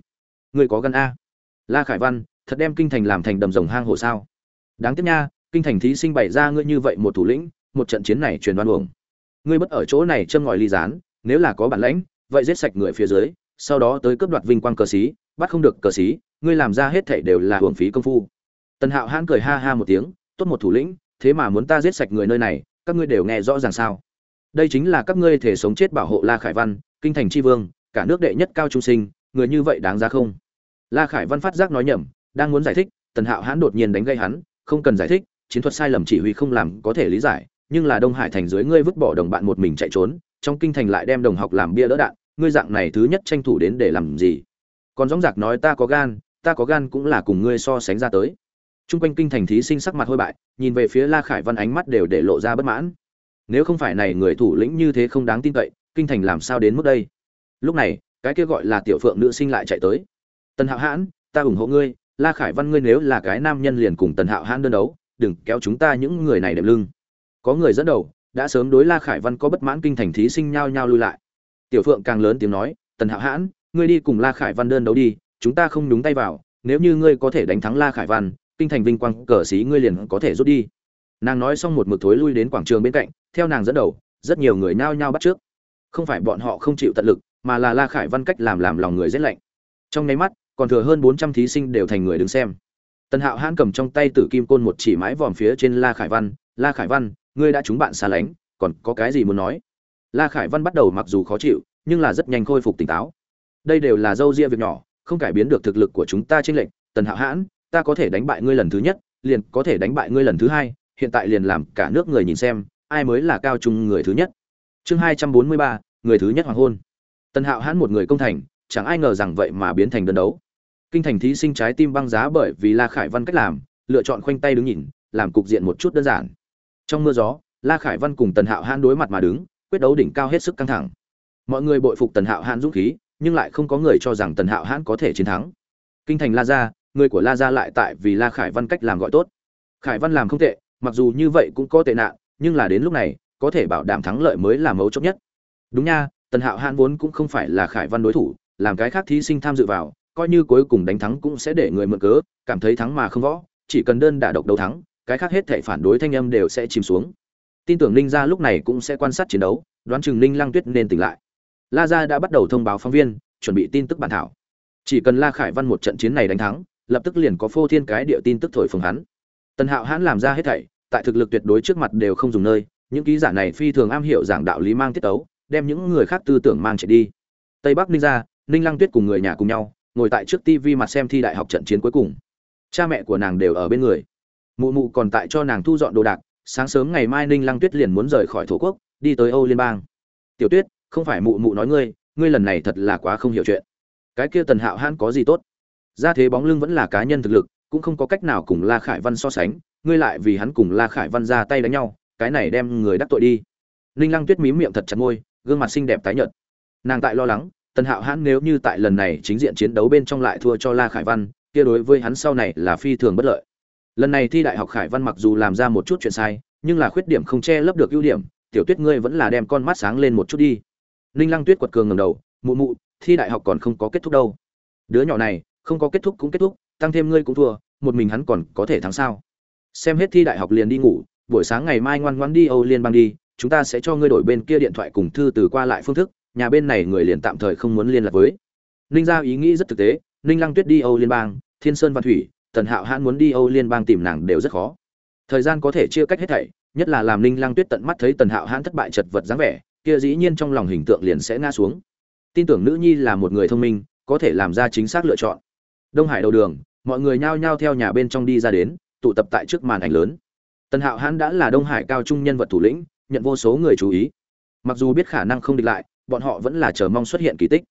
người có gan a. La khải văn, thật đem kinh thành làm thành đầm rồng hang hồ sao? Đáng tiếc nha, kinh thành thí sinh bày ra ngươi như vậy một thủ lĩnh, một trận chiến này truyền đoan uổng. Ngươi bất ở chỗ này châm ngòi ly gián, nếu là có bản lãnh, vậy giết sạch người phía dưới, sau đó tới cướp đoạt vinh quang cờ xí, bắt không được cờ xí, ngươi làm ra hết thảy đều là hưởng phí công phu. Tần hạo hãn cười ha ha một tiếng, tốt một thủ lĩnh, thế mà muốn ta giết sạch người nơi này, các ngươi đều nghe rõ ràng sao? Đây chính là các ngươi thể sống chết bảo hộ la khải văn, kinh thành tri vương, cả nước đệ nhất cao trung sinh người như vậy đáng ra không la khải văn phát giác nói nhầm đang muốn giải thích tần hạo hãn đột nhiên đánh gây hắn không cần giải thích chiến thuật sai lầm chỉ huy không làm có thể lý giải nhưng là đông hải thành dưới ngươi vứt bỏ đồng bạn một mình chạy trốn trong kinh thành lại đem đồng học làm bia đỡ đạn ngươi dạng này thứ nhất tranh thủ đến để làm gì còn dõng dạc nói ta có gan ta có gan cũng là cùng ngươi so sánh ra tới Trung quanh kinh thành thí sinh sắc mặt hôi bại, nhìn về phía La Khải Văn ánh mắt đều để lộ ra bất mãn. Nếu không phải này người thủ lĩnh như thế không đáng tin cậy, kinh thành làm sao đến mức đây? Lúc này, cái kia gọi là tiểu phượng nữ sinh lại chạy tới. Tần Hạo Hãn, ta ủng hộ ngươi, La Khải Văn ngươi nếu là cái nam nhân liền cùng Tần Hạo Hãn đơn đấu, đừng kéo chúng ta những người này đệm lưng. Có người dẫn đầu, đã sớm đối La Khải Văn có bất mãn kinh thành thí sinh nhao nhao lui lại. Tiểu Phượng càng lớn tiếng nói, "Tần Hạo Hãn, ngươi đi cùng La Khải Văn đơn đấu đi, chúng ta không nhúng tay vào, nếu như ngươi có thể đánh thắng La Khải Văn, kinh thành vinh quang cờ xí ngươi liền có thể rút đi nàng nói xong một mực thối lui đến quảng trường bên cạnh theo nàng dẫn đầu rất nhiều người nhao nhao bắt trước không phải bọn họ không chịu tận lực mà là la khải văn cách làm làm lòng người rét lạnh. Trong nháy mắt, còn thừa hơn bốn trăm thí sinh đều thành người đứng xem. Tần hạo hãn cầm trong tay tử kim côn một chỉ mái vòm phía trên la khải văn, la khải văn, ngươi đã trúng bạn xa lánh, còn có cái gì muốn nói? La khải văn bắt đầu mặc dù khó chịu, nhưng là rất nhanh khôi phục tỉnh táo. Đây đều là dâu ria việc nhỏ, không cải biến được thực lực của chúng ta trên lệnh tần hạo hãn, ta có thể đánh bại ngươi lần thứ nhất, liền có thể đánh bại ngươi lần thứ hai, hiện tại liền làm cả nước người nhìn xem, ai mới là cao trung người thứ nhất. Chương hai trăm bốn mươi ba, người thứ nhất hoàng hôn tần hạo hãn một người công thành chẳng ai ngờ rằng vậy mà biến thành đơn đấu kinh thành thí sinh trái tim băng giá bởi vì la khải văn cách làm lựa chọn khoanh tay đứng nhìn làm cục diện một chút đơn giản trong mưa gió la khải văn cùng tần hạo hãn đối mặt mà đứng quyết đấu đỉnh cao hết sức căng thẳng mọi người bội phục tần hạo hãn dũng khí nhưng lại không có người cho rằng tần hạo hãn có thể chiến thắng kinh thành la Gia, người của La gia lại tại vì La Khải Văn cách làm gọi tốt. Khải Văn làm không tệ, mặc dù như vậy cũng có tệ nạn, nhưng là đến lúc này, có thể bảo đảm thắng lợi mới là mấu chốt nhất. Đúng nha, Tần Hạo Hãn vốn cũng không phải là Khải Văn đối thủ, làm cái khác thí sinh tham dự vào, coi như cuối cùng đánh thắng cũng sẽ để người mượn cớ, cảm thấy thắng mà không võ, chỉ cần đơn đả độc đấu thắng, cái khác hết thảy phản đối thanh âm đều sẽ chìm xuống. Tin tưởng Ninh gia lúc này cũng sẽ quan sát chiến đấu, đoán chừng Ninh Lăng Tuyết nên tỉnh lại. La gia đã bắt đầu thông báo phóng viên, chuẩn bị tin tức bản thảo. Chỉ cần La Khải Văn một trận chiến này đánh thắng, lập tức liền có phô thiên cái địa tin tức thổi phồng hắn tần hạo hãn làm ra hết thảy tại thực lực tuyệt đối trước mặt đều không dùng nơi những ký giả này phi thường am hiểu giảng đạo lý mang tiết tấu đem những người khác tư tưởng mang chạy đi. Tây bắc ninh ra ninh lăng tuyết cùng người nhà cùng nhau, ngồi tại trước tv mặt xem thi đại học trận chiến cuối cùng. Cha mẹ của nàng đều ở bên người. Mụ mụ còn tại cho nàng thu dọn đồ đạc, sáng sớm ngày mai ninh lăng tuyết liền muốn rời khỏi thổ quốc, đi tới âu liên bang. Tiểu tuyết, không phải mụ mụ nói ngươi ngươi lần này thật là quá không hiểu chuyện. Cái kia tần hạo hãn có gì tốt? Ra thế bóng lưng vẫn là cá nhân thực lực, cũng không có cách nào cùng la khải văn so sánh, ngươi lại vì hắn cùng la khải văn ra tay đánh nhau, cái này đem người đắc tội đi. Ninh lăng tuyết mím miệng thật chặt môi gương mặt xinh đẹp tái nhợt. Nàng tại lo lắng, tần hạo hãn nếu như tại lần này chính diện chiến đấu bên trong lại thua cho la khải văn, kia đối với hắn sau này là phi thường bất lợi. Lần này thi đại học khải văn mặc dù làm ra một chút chuyện sai, nhưng là khuyết điểm không che lấp được ưu điểm, tiểu tuyết ngươi vẫn là đem con mắt sáng lên một chút đi. Ninh lăng tuyết quật cường ngầm đầu, mụ mụ, thi đại học còn không có kết thúc đâu. Đứa nhỏ này, không có kết thúc cũng kết thúc, tăng thêm ngươi cũng thua, một mình hắn còn có thể thắng sao? Xem hết thi đại học liền đi ngủ, buổi sáng ngày mai ngoan ngoãn đi âu liên bang đi chúng ta sẽ cho ngươi đổi bên kia điện thoại cùng thư từ qua lại phương thức, nhà bên này người liền tạm thời không muốn liên lạc với. Ninh gia ý nghĩ rất thực tế, ninh lăng tuyết đi âu liên bang, thiên sơn văn thủy, tần hạo hãn muốn đi âu liên bang tìm nàng đều rất khó. Thời gian có thể chia cách hết thảy, nhất là làm ninh lăng tuyết tận mắt thấy tần hạo hãn thất bại chật vật dáng vẻ, kia dĩ nhiên trong lòng hình tượng liền sẽ ngã xuống. Tin tưởng nữ nhi là một người thông minh, có thể làm ra chính xác lựa chọn. Đông hải đầu đường, mọi người nhao nhao theo nhà bên trong đi ra đến, tụ tập tại trước màn ảnh lớn. Tần hạo hãn đã là đông hải cao trung nhân vật thủ lĩnh nhận vô số người chú ý. Mặc dù biết khả năng không địch lại, bọn họ vẫn là chờ mong xuất hiện kỳ tích.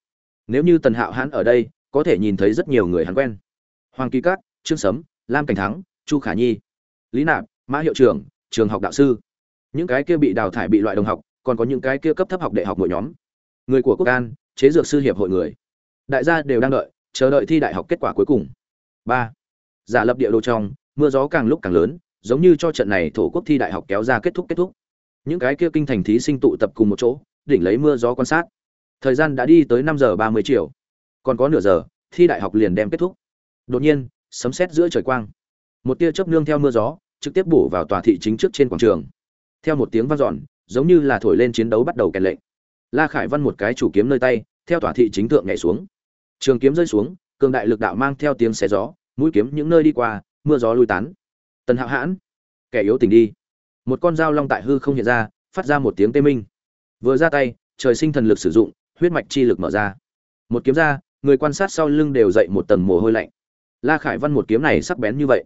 Nếu như tần hạo hãn ở đây, có thể nhìn thấy rất nhiều người hắn quen. Hoàng kỳ cát trương sấm, lam cảnh thắng, chu khả nhi, lý nạp, mã hiệu trưởng, trường học đạo sư. Những cái kia bị đào thải bị loại đồng học, còn có những cái kia cấp thấp học đại học mỗi nhóm. Người của quốc an, chế dược sư hiệp hội người. Đại gia đều đang đợi, chờ đợi thi đại học kết quả cuối cùng. Ba. Giả lập địa đồ trong, mưa gió càng lúc càng lớn, giống như cho trận này thổ quốc thi đại học kéo ra kết thúc kết thúc những cái kia kinh thành thí sinh tụ tập cùng một chỗ, đỉnh lấy mưa gió quan sát. Thời gian đã đi tới năm giờ ba mươi chiều. Còn có nửa giờ, thi đại học liền đem kết thúc. Đột nhiên, sấm sét giữa trời quang. Một tia chớp nương theo mưa gió, trực tiếp bổ vào tòa thị chính trước trên quảng trường. Theo một tiếng vang dọn, giống như là thổi lên chiến đấu bắt đầu kèn lệnh. La khải văn một cái chủ kiếm nơi tay, theo tòa thị chính thượng nhảy xuống. Trường kiếm rơi xuống, cường đại lực đạo mang theo tiếng xé gió, mũi kiếm những nơi đi qua, mưa gió lui tán. Tần hạo hãn, kẻ yếu tình đi một con dao long tại hư không hiện ra, phát ra một tiếng tê minh. Vừa ra tay, trời sinh thần lực sử dụng, huyết mạch chi lực mở ra. Một kiếm ra, người quan sát sau lưng đều dậy một tầng mồ hôi lạnh. La khải văn một kiếm này sắc bén như vậy.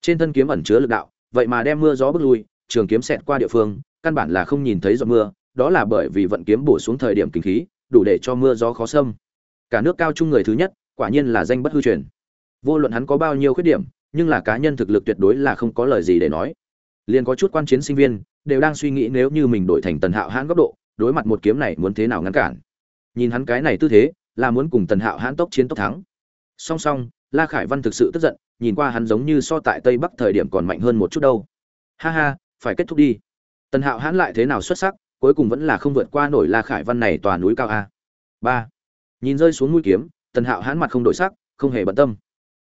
Trên thân kiếm ẩn chứa lực đạo, vậy mà đem mưa gió bước lui, trường kiếm xẹt qua địa phương, căn bản là không nhìn thấy giọt mưa, đó là bởi vì vận kiếm bổ xuống thời điểm kinh khí, đủ để cho mưa gió khó xâm. Cả nước cao trung người thứ nhất, quả nhiên là danh bất hư truyền. Vô luận hắn có bao nhiêu khuyết điểm, nhưng là cá nhân thực lực tuyệt đối là không có lời gì để nói liền có chút quan chiến sinh viên, đều đang suy nghĩ nếu như mình đổi thành tần hạo hãn góc độ, đối mặt một kiếm này muốn thế nào ngăn cản. Nhìn hắn cái này tư thế, là muốn cùng tần hạo hãn tốc chiến tốc thắng. Song song, la khải văn thực sự tức giận, nhìn qua hắn giống như so tại tây bắc thời điểm còn mạnh hơn một chút đâu. Ha ha, phải kết thúc đi. Tần hạo hãn lại thế nào xuất sắc, cuối cùng vẫn là không vượt qua nổi la khải văn này tòa núi cao a. Ba. Nhìn rơi xuống mũi kiếm, tần hạo hãn mặt không đổi sắc, không hề bận tâm.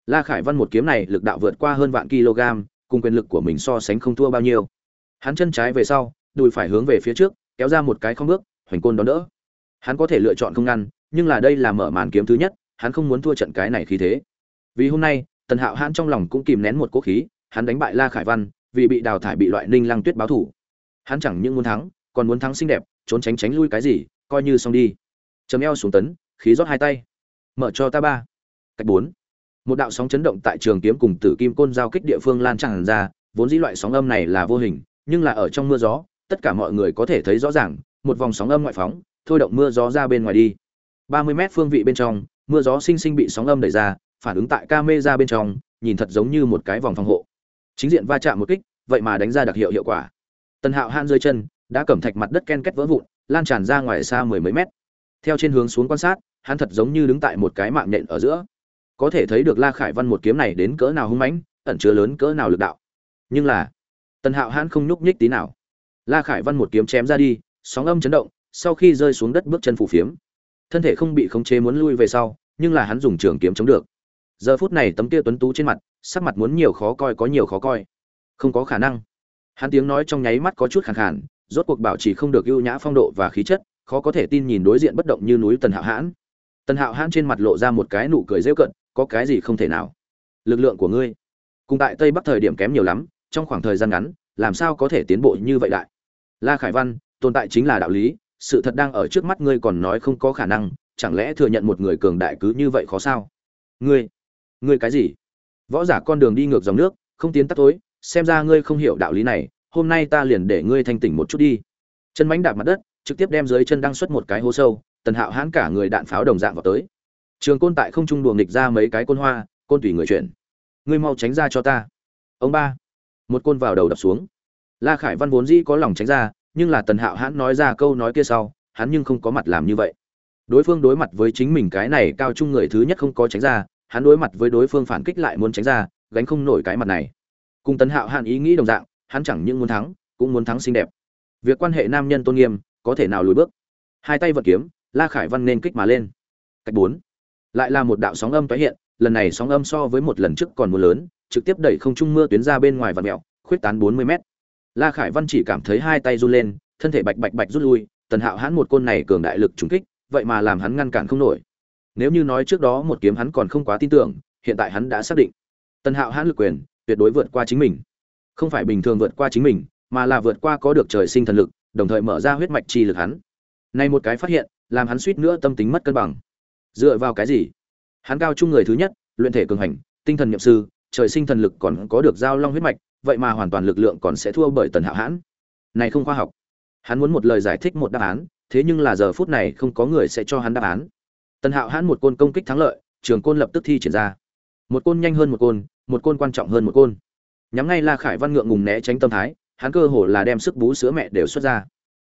La khải văn một kiếm này lực đạo vượt qua hơn vạn kg cùng quyền lực của mình so sánh không thua bao nhiêu. Hắn chân trái về sau, đùi phải hướng về phía trước, kéo ra một cái không bước, hoành côn đón đỡ. Hắn có thể lựa chọn không ngăn, nhưng là đây là mở màn kiếm thứ nhất, hắn không muốn thua trận cái này khí thế. Vì hôm nay, tần hạo hãn trong lòng cũng kìm nén một cố khí, hắn đánh bại la khải văn, vì bị đào thải bị loại ninh lăng tuyết báo thủ. Hắn chẳng những muốn thắng, còn muốn thắng xinh đẹp, trốn tránh tránh lui cái gì, coi như xong đi. Chấm eo xuống tấn, khí rót hai tay. Mở cho ta ba. Cách bốn một đạo sóng chấn động tại trường kiếm cùng tử kim côn giao kích địa phương lan tràn ra, vốn dĩ loại sóng âm này là vô hình, nhưng là ở trong mưa gió, tất cả mọi người có thể thấy rõ ràng, một vòng sóng âm ngoại phóng, thôi động mưa gió ra bên ngoài đi. Ba mươi mét phương vị bên trong, mưa gió sinh sinh bị sóng âm đẩy ra, phản ứng tại camera bên trong, nhìn thật giống như một cái vòng phòng hộ. Chính diện va chạm một kích, vậy mà đánh ra đặc hiệu hiệu quả. Tần hạo han rơi chân, đã cẩm thạch mặt đất ken kết vỡ vụn, lan tràn ra ngoài xa mười mấy mét. Theo trên hướng xuống quan sát, hắn thật giống như đứng tại một cái mạng nện ở giữa có thể thấy được la khải văn một kiếm này đến cỡ nào hung mãnh, ẩn chứa lớn cỡ nào lực đạo. Nhưng là, tần hạo hãn không nhúc nhích tí nào. La khải văn một kiếm chém ra đi, sóng âm chấn động, sau khi rơi xuống đất bước chân phủ phiếm. Thân thể không bị khống chế muốn lui về sau, nhưng là hắn dùng trường kiếm chống được. Giờ phút này tấm kia tuấn tú trên mặt, sắc mặt muốn nhiều khó coi có nhiều khó coi. Không có khả năng. Hắn tiếng nói trong nháy mắt có chút khàn khàn, rốt cuộc bảo trì không được ưu nhã phong độ và khí chất, khó có thể tin nhìn đối diện bất động như núi tần hạo hãn. Tần hạo hãn trên mặt lộ ra một cái nụ cười rêu cận có cái gì không thể nào. Lực lượng của ngươi, cùng tại tây bắc thời điểm kém nhiều lắm, trong khoảng thời gian ngắn, làm sao có thể tiến bộ như vậy đại? La khải văn, tồn tại chính là đạo lý, sự thật đang ở trước mắt ngươi còn nói không có khả năng, chẳng lẽ thừa nhận một người cường đại cứ như vậy khó sao? Ngươi ngươi cái gì? Võ giả con đường đi ngược dòng nước, không tiến tắt tối, xem ra ngươi không hiểu đạo lý này, hôm nay ta liền để ngươi thanh tỉnh một chút đi. Chân mánh đạp mặt đất, trực tiếp đem dưới chân đăng xuất một cái hố sâu, tần hạo hãn cả người đạn pháo đồng dạng vào tới trường côn tại không trung đùa nghịch ra mấy cái côn hoa, côn tùy người chuyển. Ngươi mau tránh ra cho ta. Ông ba. Một côn vào đầu đập xuống. La khải văn vốn dĩ có lòng tránh ra, nhưng là tần hạo hãn nói ra câu nói kia sau, hắn nhưng không có mặt làm như vậy. Đối phương đối mặt với chính mình cái này cao trung người thứ nhất không có tránh ra, hắn đối mặt với đối phương phản kích lại muốn tránh ra, gánh không nổi cái mặt này. Cùng tần hạo hãn ý nghĩ đồng dạng, hắn chẳng những muốn thắng, cũng muốn thắng xinh đẹp. Việc quan hệ nam nhân tôn nghiêm, có thể nào lùi bước? Hai tay vật kiếm, la khải văn nên kích mà lên. Cách bốn lại là một đạo sóng âm tái hiện, lần này sóng âm so với một lần trước còn mưa lớn, trực tiếp đẩy không trung mưa tuyến ra bên ngoài và mẹo, khuyết tán bốn mươi mét. La khải văn chỉ cảm thấy hai tay run lên, thân thể bạch bạch bạch rút lui, tần hạo hãn một côn này cường đại lực trúng kích, vậy mà làm hắn ngăn cản không nổi. Nếu như nói trước đó một kiếm hắn còn không quá tin tưởng, hiện tại hắn đã xác định. Tần hạo hãn lực quyền tuyệt đối vượt qua chính mình. Không phải bình thường vượt qua chính mình, mà là vượt qua có được trời sinh thần lực, đồng thời mở ra huyết mạch chi lực hắn. Này một cái phát hiện, làm hắn suýt nữa tâm tính mất cân bằng dựa vào cái gì? Hắn cao trung người thứ nhất, luyện thể cường hành, tinh thần nhậm sư, trời sinh thần lực còn có được giao long huyết mạch, vậy mà hoàn toàn lực lượng còn sẽ thua bởi tần hạo hãn. Này không khoa học. Hắn muốn một lời giải thích một đáp án, thế nhưng là giờ phút này không có người sẽ cho hắn đáp án. Tần hạo hãn một côn công kích thắng lợi, trường côn lập tức thi triển ra. Một côn nhanh hơn một côn một côn quan trọng hơn một côn. Nhắm ngay la khải văn ngượng ngùng né tránh tâm thái, hắn cơ hồ là đem sức bú sữa mẹ đều xuất ra.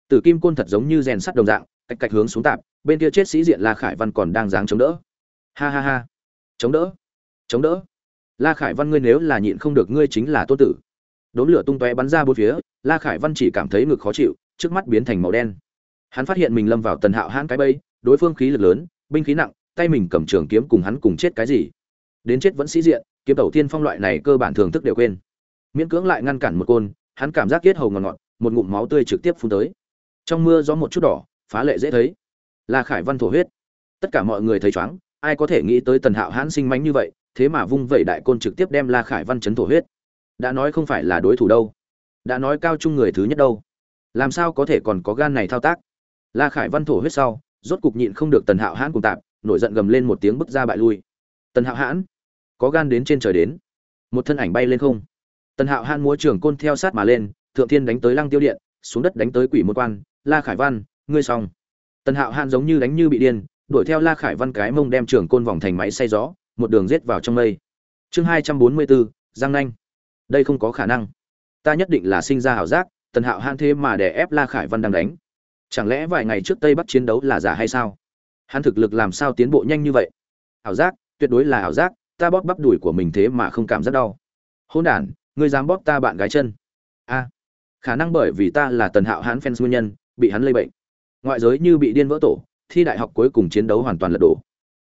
Tử kim côn thật giống như rèn sắt đồng dạng, cách cách hướng xuống tạp bên kia chết sĩ diện la khải văn còn đang dáng chống đỡ. Ha ha ha. Chống đỡ. Chống đỡ. La khải văn ngươi nếu là nhịn không được ngươi chính là tôn tử. Đốn lửa tung tóe bắn ra bốn phía, la khải văn chỉ cảm thấy ngực khó chịu, trước mắt biến thành màu đen. Hắn phát hiện mình lâm vào tần hạo hãn cái bẫy, đối phương khí lực lớn, binh khí nặng, tay mình cầm trường kiếm cùng hắn cùng chết cái gì. Đến chết vẫn sĩ diện, kiếm đầu tiên phong loại này cơ bản thường thức đều quên. Miễn cưỡng lại ngăn cản một côn, hắn cảm giác kiết hầu ngọt ngọt, một ngụm máu tươi trực tiếp phun tới. Trong mưa gió một chút đỏ, phá lệ dễ thấy là khải văn thổ huyết. Tất cả mọi người thấy chóng ai có thể nghĩ tới tần hạo hãn sinh mánh như vậy, thế mà vung vẩy đại côn trực tiếp đem la khải văn chấn thổ huyết. Đã nói không phải là đối thủ đâu. Đã nói cao trung người thứ nhất đâu. Làm sao có thể còn có gan này thao tác? La khải văn thổ huyết sau, rốt cục nhịn không được tần hạo hãn cùng tạp, nổi giận gầm lên một tiếng bức ra bại lui. Tần hạo hãn, có gan đến trên trời đến. Một thân ảnh bay lên không. Tần hạo hãn múa trường côn theo sát mà lên, thượng thiên đánh tới lăng tiêu điện, xuống đất đánh tới quỷ một quan. La khải văn, ngươi xong tần hạo hạn giống như đánh như bị điên, đuổi theo la khải văn cái mông đem trường côn vòng thành máy xay gió, một đường giết vào trong mây. Chương hai trăm bốn mươi bốn, giang nanh. Đây không có khả năng. Ta nhất định là sinh ra ảo giác, tần hạo hạn thế mà để ép la khải văn đang đánh. Chẳng lẽ vài ngày trước tây bắc chiến đấu là giả hay sao? Hắn thực lực làm sao tiến bộ nhanh như vậy? Ảo giác, tuyệt đối là ảo giác, ta bóp bắp đùi của mình thế mà không cảm giác đau. Hôn đ ngươi dám bóp ta bạn gái chân. A, khả năng bởi vì ta là tần hạo hãn fans nguyên nhân, bị hắn lây bệnh ngoại giới như bị điên vỡ tổ, thi đại học cuối cùng chiến đấu hoàn toàn lật đổ.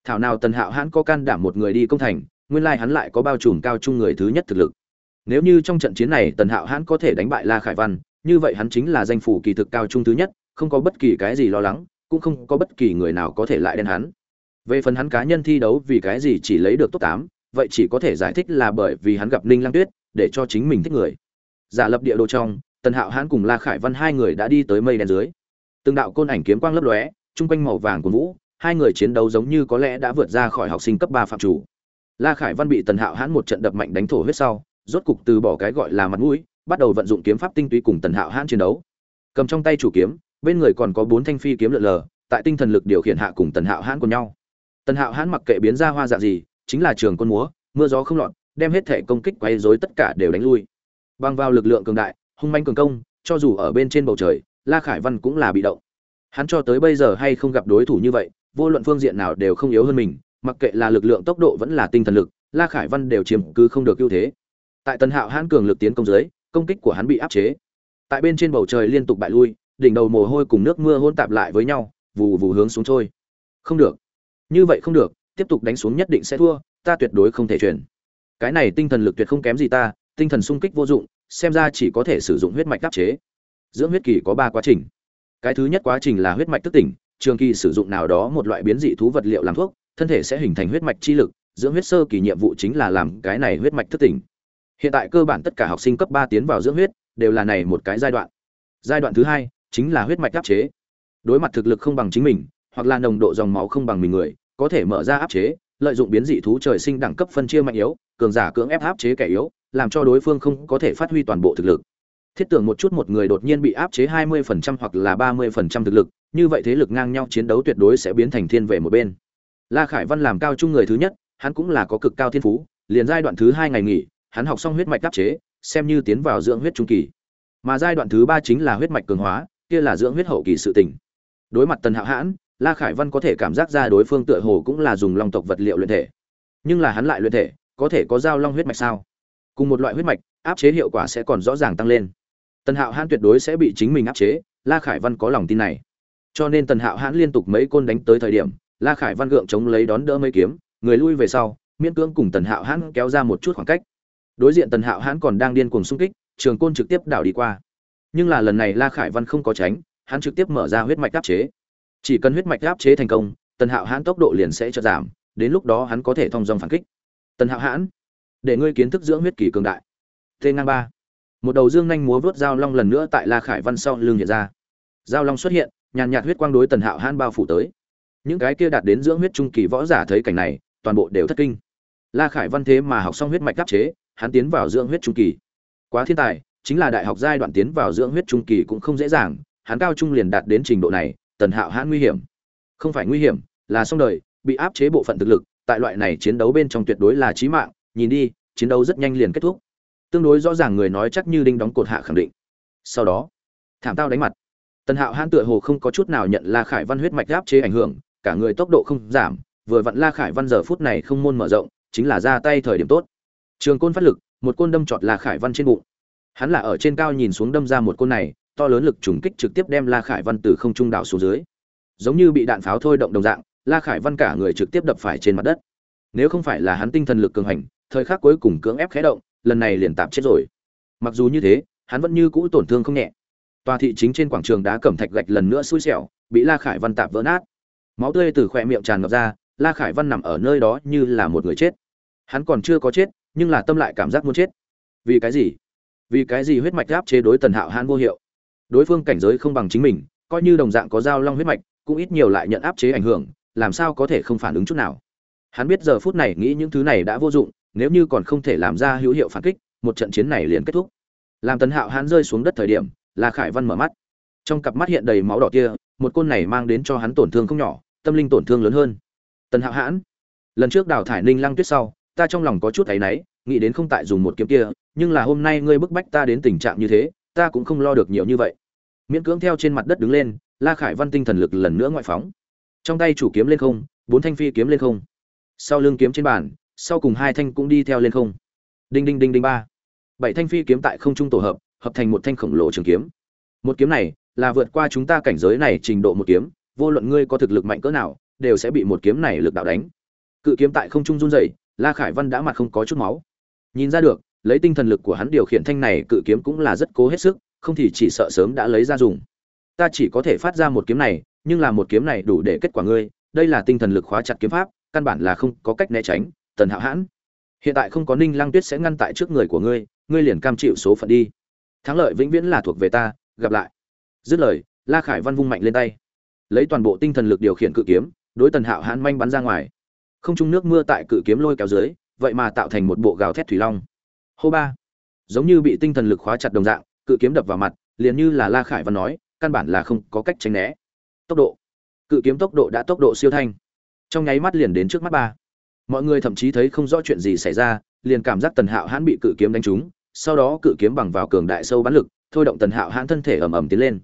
Thảo nào tần hạo hãn có can đảm một người đi công thành, nguyên lai hắn lại có bao trùm cao chung người thứ nhất thực lực. Nếu như trong trận chiến này tần hạo hãn có thể đánh bại la khải văn, như vậy hắn chính là danh phủ kỳ thực cao trung thứ nhất, không có bất kỳ cái gì lo lắng, cũng không có bất kỳ người nào có thể lại đen hắn. Về phần hắn cá nhân thi đấu vì cái gì chỉ lấy được top tám, vậy chỉ có thể giải thích là bởi vì hắn gặp ninh lăng tuyết, để cho chính mình thích người. Giả lập địa đồ trong, tần hạo hãn cùng la khải văn hai người đã đi tới mây đen dưới từng đạo côn ảnh kiếm quang lấp lóe, chung quanh màu vàng của vũ, hai người chiến đấu giống như có lẽ đã vượt ra khỏi học sinh cấp ba phạm chủ. La khải văn bị tần hạo hãn một trận đập mạnh đánh thổ huyết sau, rốt cục từ bỏ cái gọi là mặt mũi, bắt đầu vận dụng kiếm pháp tinh túy cùng tần hạo hãn chiến đấu. Cầm trong tay chủ kiếm, bên người còn có bốn thanh phi kiếm lượn lờ, tại tinh thần lực điều khiển hạ cùng tần hạo hãn cùng nhau. Tần hạo hãn mặc kệ biến ra hoa dạng gì, chính là trường quân múa, mưa gió không lọt, đem hết thể công kích quay dối tất cả đều đánh lui. Bằng vào lực lượng cường đại, hung manh cường công, cho dù ở bên trên bầu trời la khải văn cũng là bị động. Hắn cho tới bây giờ hay không gặp đối thủ như vậy, vô luận phương diện nào đều không yếu hơn mình, mặc kệ là lực lượng tốc độ vẫn là tinh thần lực, la khải văn đều chiếm cứ không được ưu thế. Tại tần hạo hãn cường lực tiến công dưới, công kích của hắn bị áp chế. Tại bên trên bầu trời liên tục bại lui, đỉnh đầu mồ hôi cùng nước mưa hôn tạp lại với nhau, vù vù hướng xuống trôi. Không được. Như vậy không được, tiếp tục đánh xuống nhất định sẽ thua, ta tuyệt đối không thể chuyển. Cái này tinh thần lực tuyệt không kém gì ta, tinh thần sung kích vô dụng, xem ra chỉ có thể sử dụng huyết mạch đáp chế dưỡng huyết kỳ có ba quá trình. Cái thứ nhất quá trình là huyết mạch thức tỉnh, trường kỳ sử dụng nào đó một loại biến dị thú vật liệu làm thuốc, thân thể sẽ hình thành huyết mạch chi lực, dưỡng huyết sơ kỳ nhiệm vụ chính là làm cái này huyết mạch thức tỉnh. Hiện tại cơ bản tất cả học sinh cấp ba tiến vào dưỡng huyết, đều là này một cái giai đoạn. Giai đoạn thứ hai chính là huyết mạch áp chế. Đối mặt thực lực không bằng chính mình, hoặc là nồng độ dòng máu không bằng mình người, có thể mở ra áp chế, lợi dụng biến dị thú trời sinh đẳng cấp phân chia mạnh yếu, cường giả cưỡng ép áp chế kẻ yếu, làm cho đối phương không có thể phát huy toàn bộ thực lực thiết tưởng một chút một người đột nhiên bị áp chế 20% hoặc là 30% thực lực, như vậy thế lực ngang nhau chiến đấu tuyệt đối sẽ biến thành thiên về một bên. La khải văn làm cao trung người thứ nhất, hắn cũng là có cực cao thiên phú, liền giai đoạn thứ hai ngày nghỉ, hắn học xong huyết mạch áp chế, xem như tiến vào dưỡng huyết trung kỳ. Mà giai đoạn thứ ba chính là huyết mạch cường hóa, kia là dưỡng huyết hậu kỳ sự tình. Đối mặt tần hạo hãn, la khải văn có thể cảm giác ra đối phương tựa hồ cũng là dùng long tộc vật liệu luyện thể. Nhưng là hắn lại luyện thể, có thể có giao long huyết mạch sao? Cùng một loại huyết mạch, áp chế hiệu quả sẽ còn rõ ràng tăng lên tần hạo hãn tuyệt đối sẽ bị chính mình áp chế, la khải văn có lòng tin này. Cho nên tần hạo hãn liên tục mấy côn đánh tới thời điểm, la khải văn gượng chống lấy đón đỡ mấy kiếm, người lui về sau, miễn cưỡng cùng tần hạo hãn kéo ra một chút khoảng cách. Đối diện tần hạo hãn còn đang điên cuồng xung kích, trường côn trực tiếp đảo đi qua. Nhưng là lần này la khải văn không có tránh, hắn trực tiếp mở ra huyết mạch áp chế. Chỉ cần huyết mạch áp chế thành công, tần hạo hãn tốc độ liền sẽ chợt giảm, đến lúc đó hắn có thể thông dong phản kích. Tần hạo hãn, để ngươi kiến thức dưỡng huyết kỳ cường đại. T ngang ba một đầu dương nhanh múa vớt dao long lần nữa tại la khải văn sau lưng hiện ra. Dao long xuất hiện, nhàn nhạt huyết quang đối tần hạo hãn bao phủ tới. Những cái kia đạt đến dưỡng huyết trung kỳ võ giả thấy cảnh này, toàn bộ đều thất kinh. La khải văn thế mà học xong huyết mạch áp chế, hắn tiến vào dưỡng huyết trung kỳ. Quá thiên tài, chính là đại học giai đoạn tiến vào dưỡng huyết trung kỳ cũng không dễ dàng, hắn cao trung liền đạt đến trình độ này, tần hạo hãn nguy hiểm. Không phải nguy hiểm, là xong đời, bị áp chế bộ phận thực lực, tại loại này chiến đấu bên trong tuyệt đối là chí mạng, nhìn đi, chiến đấu rất nhanh liền kết thúc tương đối rõ ràng người nói chắc như đinh đóng cột hạ khẳng định. Sau đó, thảm tao đánh mặt. Tần hạo hãn tựa hồ không có chút nào nhận la khải văn huyết mạch áp chế ảnh hưởng, cả người tốc độ không giảm, vừa vặn la khải văn giờ phút này không môn mở rộng, chính là ra tay thời điểm tốt. Trường côn phát lực, một côn đâm chọt la khải văn trên bụng. Hắn là ở trên cao nhìn xuống đâm ra một côn này, to lớn lực trùng kích trực tiếp đem la khải văn từ không trung đảo xuống dưới. Giống như bị đạn pháo thôi động đồng dạng, la khải văn cả người trực tiếp đập phải trên mặt đất. Nếu không phải là hắn tinh thần lực cường hành, thời khắc cuối cùng cưỡng ép khé động lần này liền tạm chết rồi. Mặc dù như thế, hắn vẫn như cũ tổn thương không nhẹ. Tòa thị chính trên quảng trường đá cẩm thạch gạch lần nữa xui xẻo, bị la khải văn tạp vỡ nát. Máu tươi từ khỏe miệng tràn ngập ra, la khải văn nằm ở nơi đó như là một người chết. Hắn còn chưa có chết, nhưng là tâm lại cảm giác muốn chết. Vì cái gì? Vì cái gì huyết mạch áp chế đối tần hạo hãn vô hiệu? Đối phương cảnh giới không bằng chính mình, coi như đồng dạng có dao long huyết mạch, cũng ít nhiều lại nhận áp chế ảnh hưởng, làm sao có thể không phản ứng chút nào? Hắn biết giờ phút này nghĩ những thứ này đã vô dụng nếu như còn không thể làm ra hữu hiệu phản kích, một trận chiến này liền kết thúc. Làm tần hạo hãn rơi xuống đất thời điểm là khải văn mở mắt. Trong cặp mắt hiện đầy máu đỏ kia, một côn này mang đến cho hắn tổn thương không nhỏ, tâm linh tổn thương lớn hơn. Tần hạo hãn, lần trước đào thải ninh lăng tuyết sau, ta trong lòng có chút áy náy, nghĩ đến không tại dùng một kiếm kia, nhưng là hôm nay ngươi bức bách ta đến tình trạng như thế, ta cũng không lo được nhiều như vậy. Miễn cưỡng theo trên mặt đất đứng lên, la khải văn tinh thần lực lần nữa ngoại phóng. Trong tay chủ kiếm lên không, bốn thanh phi kiếm lên không. Sau lưng kiếm trên bàn sau cùng hai thanh cũng đi theo lên không. Đinh đinh đinh đinh ba. Bảy thanh phi kiếm tại không trung tổ hợp hợp thành một thanh khổng lồ trường kiếm. Một kiếm này là vượt qua chúng ta cảnh giới này trình độ một kiếm, vô luận ngươi có thực lực mạnh cỡ nào, đều sẽ bị một kiếm này lực đạo đánh. Cự kiếm tại không trung run rẩy, la khải văn đã mặt không có chút máu. Nhìn ra được, lấy tinh thần lực của hắn điều khiển thanh này cự kiếm cũng là rất cố hết sức, không thì chỉ sợ sớm đã lấy ra dùng. Ta chỉ có thể phát ra một kiếm này, nhưng là một kiếm này đủ để kết quả ngươi. Đây là tinh thần lực khóa chặt kiếm pháp, căn bản là không có cách né tránh tần hạo hãn. Hiện tại không có ninh lăng tuyết sẽ ngăn tại trước người của ngươi ngươi liền cam chịu số phận đi. Thắng lợi vĩnh viễn là thuộc về ta, gặp lại. Dứt lời, la khải văn vung mạnh lên tay. Lấy toàn bộ tinh thần lực điều khiển cự kiếm, đối tần hạo hãn manh bắn ra ngoài. Không trung nước mưa tại cự kiếm lôi kéo dưới, vậy mà tạo thành một bộ gào thét thủy long. Hô ba. Giống như bị tinh thần lực khóa chặt đồng dạng, cự kiếm đập vào mặt, liền như là la khải văn nói, căn bản là không có cách tránh né. Tốc độ. Cự kiếm tốc độ đã tốc độ siêu thanh. Trong nháy mắt liền đến trước mắt ba mọi người thậm chí thấy không rõ chuyện gì xảy ra, liền cảm giác tần hạo hãn bị cự kiếm đánh trúng, sau đó cự kiếm bằng vào cường đại sâu bắn lực, thôi động tần hạo hãn thân thể ầm ầm tiến lên.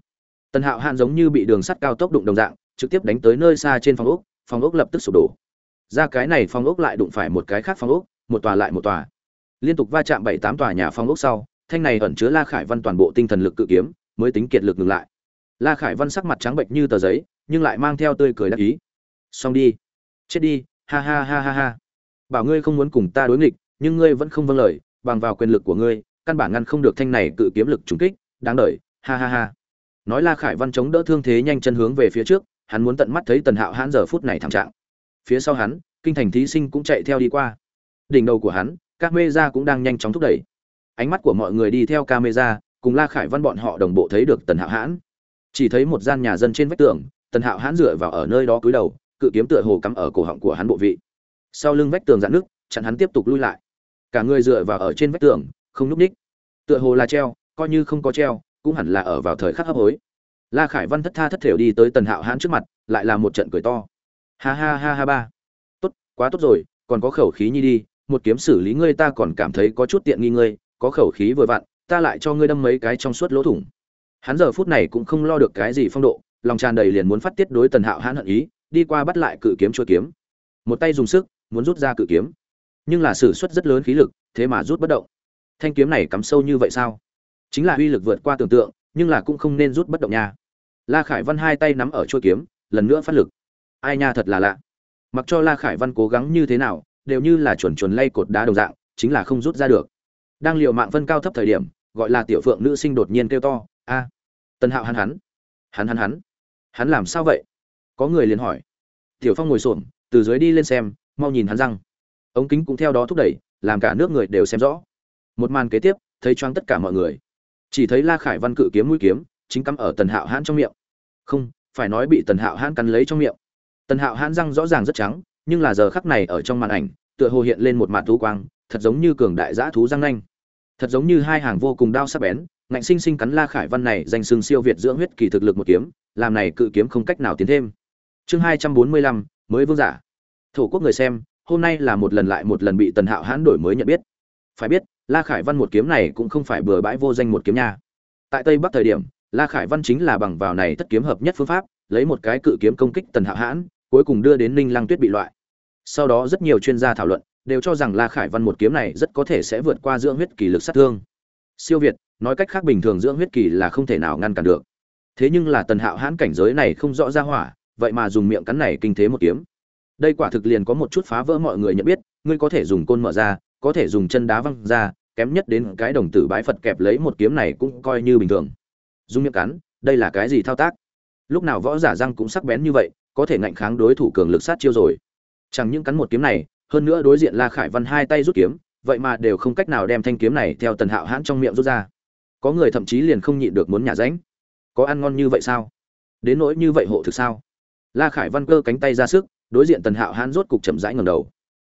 Tần hạo hãn giống như bị đường sắt cao tốc đụng đồng dạng, trực tiếp đánh tới nơi xa trên phòng ốc phòng ốc lập tức sụp đổ. Ra cái này phòng ốc lại đụng phải một cái khác phòng ốc, một tòa lại một tòa. Liên tục va chạm bảy tám tòa nhà phòng ốc sau, thanh này ẩn chứa la khải văn toàn bộ tinh thần lực cự kiếm, mới tính kiệt lực ngừng lại. La khải văn sắc mặt trắng bệnh như tờ giấy, nhưng lại mang theo tươi cười đắc ý. Xong đi. Chết đi ha ha ha ha ha. Bảo ngươi không muốn cùng ta đối nghịch, nhưng ngươi vẫn không vâng lời, bằng vào quyền lực của ngươi, căn bản ngăn không được thanh này cự kiếm lực trùng kích, đáng đợi, ha ha ha. Nói la khải văn chống đỡ thương thế nhanh chân hướng về phía trước, hắn muốn tận mắt thấy tần hạo hãn giờ phút này thảm trạng. Phía sau hắn, kinh thành thí sinh cũng chạy theo đi qua. Đỉnh đầu của hắn, các mê ra cũng đang nhanh chóng thúc đẩy. Ánh mắt của mọi người đi theo camera cùng la khải văn bọn họ đồng bộ thấy được tần hạo hãn. Chỉ thấy một gian nhà dân trên vách tường, tần hạo hãn dựa vào ở nơi đó cúi đầu cự kiếm tựa hồ cắm ở cổ họng của hắn bộ vị. Sau lưng vách tường dạn nước chặn hắn tiếp tục lui lại. Cả người dựa vào ở trên vách tường, không núp ních tựa hồ là treo, coi như không có treo, cũng hẳn là ở vào thời khắc hấp hối. La khải văn thất tha thất thểu đi tới tần hạo hãn trước mặt, lại là một trận cười to. Ha ha ha ha ba. Tốt, quá tốt rồi, còn có khẩu khí nhi đi, một kiếm xử lý ngươi ta còn cảm thấy có chút tiện nghi ngươi, có khẩu khí vừa vặn, ta lại cho ngươi đâm mấy cái trong suốt lỗ thủng. Hắn giờ phút này cũng không lo được cái gì phong độ, lòng tràn đầy liền muốn phát tiết đối tần hạo hãn hận ý đi qua bắt lại cự kiếm chuôi kiếm. Một tay dùng sức, muốn rút ra cự kiếm. Nhưng là sử xuất rất lớn khí lực, thế mà rút bất động. Thanh kiếm này cắm sâu như vậy sao? Chính là uy lực vượt qua tưởng tượng, nhưng là cũng không nên rút bất động nha. La khải văn hai tay nắm ở chuôi kiếm, lần nữa phát lực. Ai nha thật là lạ. Mặc cho la khải văn cố gắng như thế nào, đều như là chuẩn chuẩn lay cột đá đồng dạng, chính là không rút ra được. Đang liệu mạng phân cao thấp thời điểm, gọi là tiểu phượng nữ sinh đột nhiên kêu to, a, tần hạo hắn hắn hắn hắn hắn hắn làm sao vậy? Có người liền hỏi. Tiểu phong ngồi xổm, từ dưới đi lên xem, mau nhìn hắn răng. Ống kính cũng theo đó thúc đẩy, làm cả nước người đều xem rõ. Một màn kế tiếp, thấy choáng tất cả mọi người. Chỉ thấy la khải văn cự kiếm mũi kiếm, chính cắm ở tần hạo hãn trong miệng. Không, phải nói bị tần hạo hãn cắn lấy trong miệng. Tần hạo hãn răng rõ ràng rất trắng, nhưng là giờ khắc này ở trong màn ảnh, tựa hồ hiện lên một màn thú quang, thật giống như cường đại giã thú răng nanh. Thật giống như hai hàng vô cùng đao sắc bén, ngạnh sinh sinh cắn la khải văn này danh xương siêu việt dưỡng huyết kỳ thực lực một kiếm, làm này cự kiếm không cách nào tiến thêm chương hai trăm bốn mươi lăm, mới vương giả. Thổ quốc người xem, hôm nay là một lần lại một lần bị tần hạo hãn đổi mới nhận biết. Phải biết, la khải văn một kiếm này cũng không phải bừa bãi vô danh một kiếm nha. Tại tây bắc thời điểm, la khải văn chính là bằng vào này tất kiếm hợp nhất phương pháp, lấy một cái cự kiếm công kích tần hạo hãn, cuối cùng đưa đến ninh lăng tuyết bị loại. Sau đó rất nhiều chuyên gia thảo luận, đều cho rằng la khải văn một kiếm này rất có thể sẽ vượt qua dưỡng huyết kỳ lực sát thương. Siêu việt, nói cách khác bình thường dưỡng huyết kỳ là không thể nào ngăn cản được. Thế nhưng là tần hạo hãn cảnh giới này không rõ ra hỏa vậy mà dùng miệng cắn này kinh thế một kiếm. Đây quả thực liền có một chút phá vỡ mọi người nhận biết, ngươi có thể dùng côn mở ra, có thể dùng chân đá văng ra, kém nhất đến cái đồng tử bái phật kẹp lấy một kiếm này cũng coi như bình thường. Dùng miệng cắn, đây là cái gì thao tác? Lúc nào võ giả răng cũng sắc bén như vậy, có thể ngạnh kháng đối thủ cường lực sát chiêu rồi. Chẳng những cắn một kiếm này, hơn nữa đối diện la khải văn hai tay rút kiếm, vậy mà đều không cách nào đem thanh kiếm này theo tần hạo hãn trong miệng rút ra. Có người thậm chí liền không nhịn được muốn nhả ránh. Có ăn ngon như vậy sao? Đến nỗi như vậy hộ thực sao? La khải văn cơ cánh tay ra sức, đối diện tần hạo hãn rốt cục chậm rãi ngầm đầu.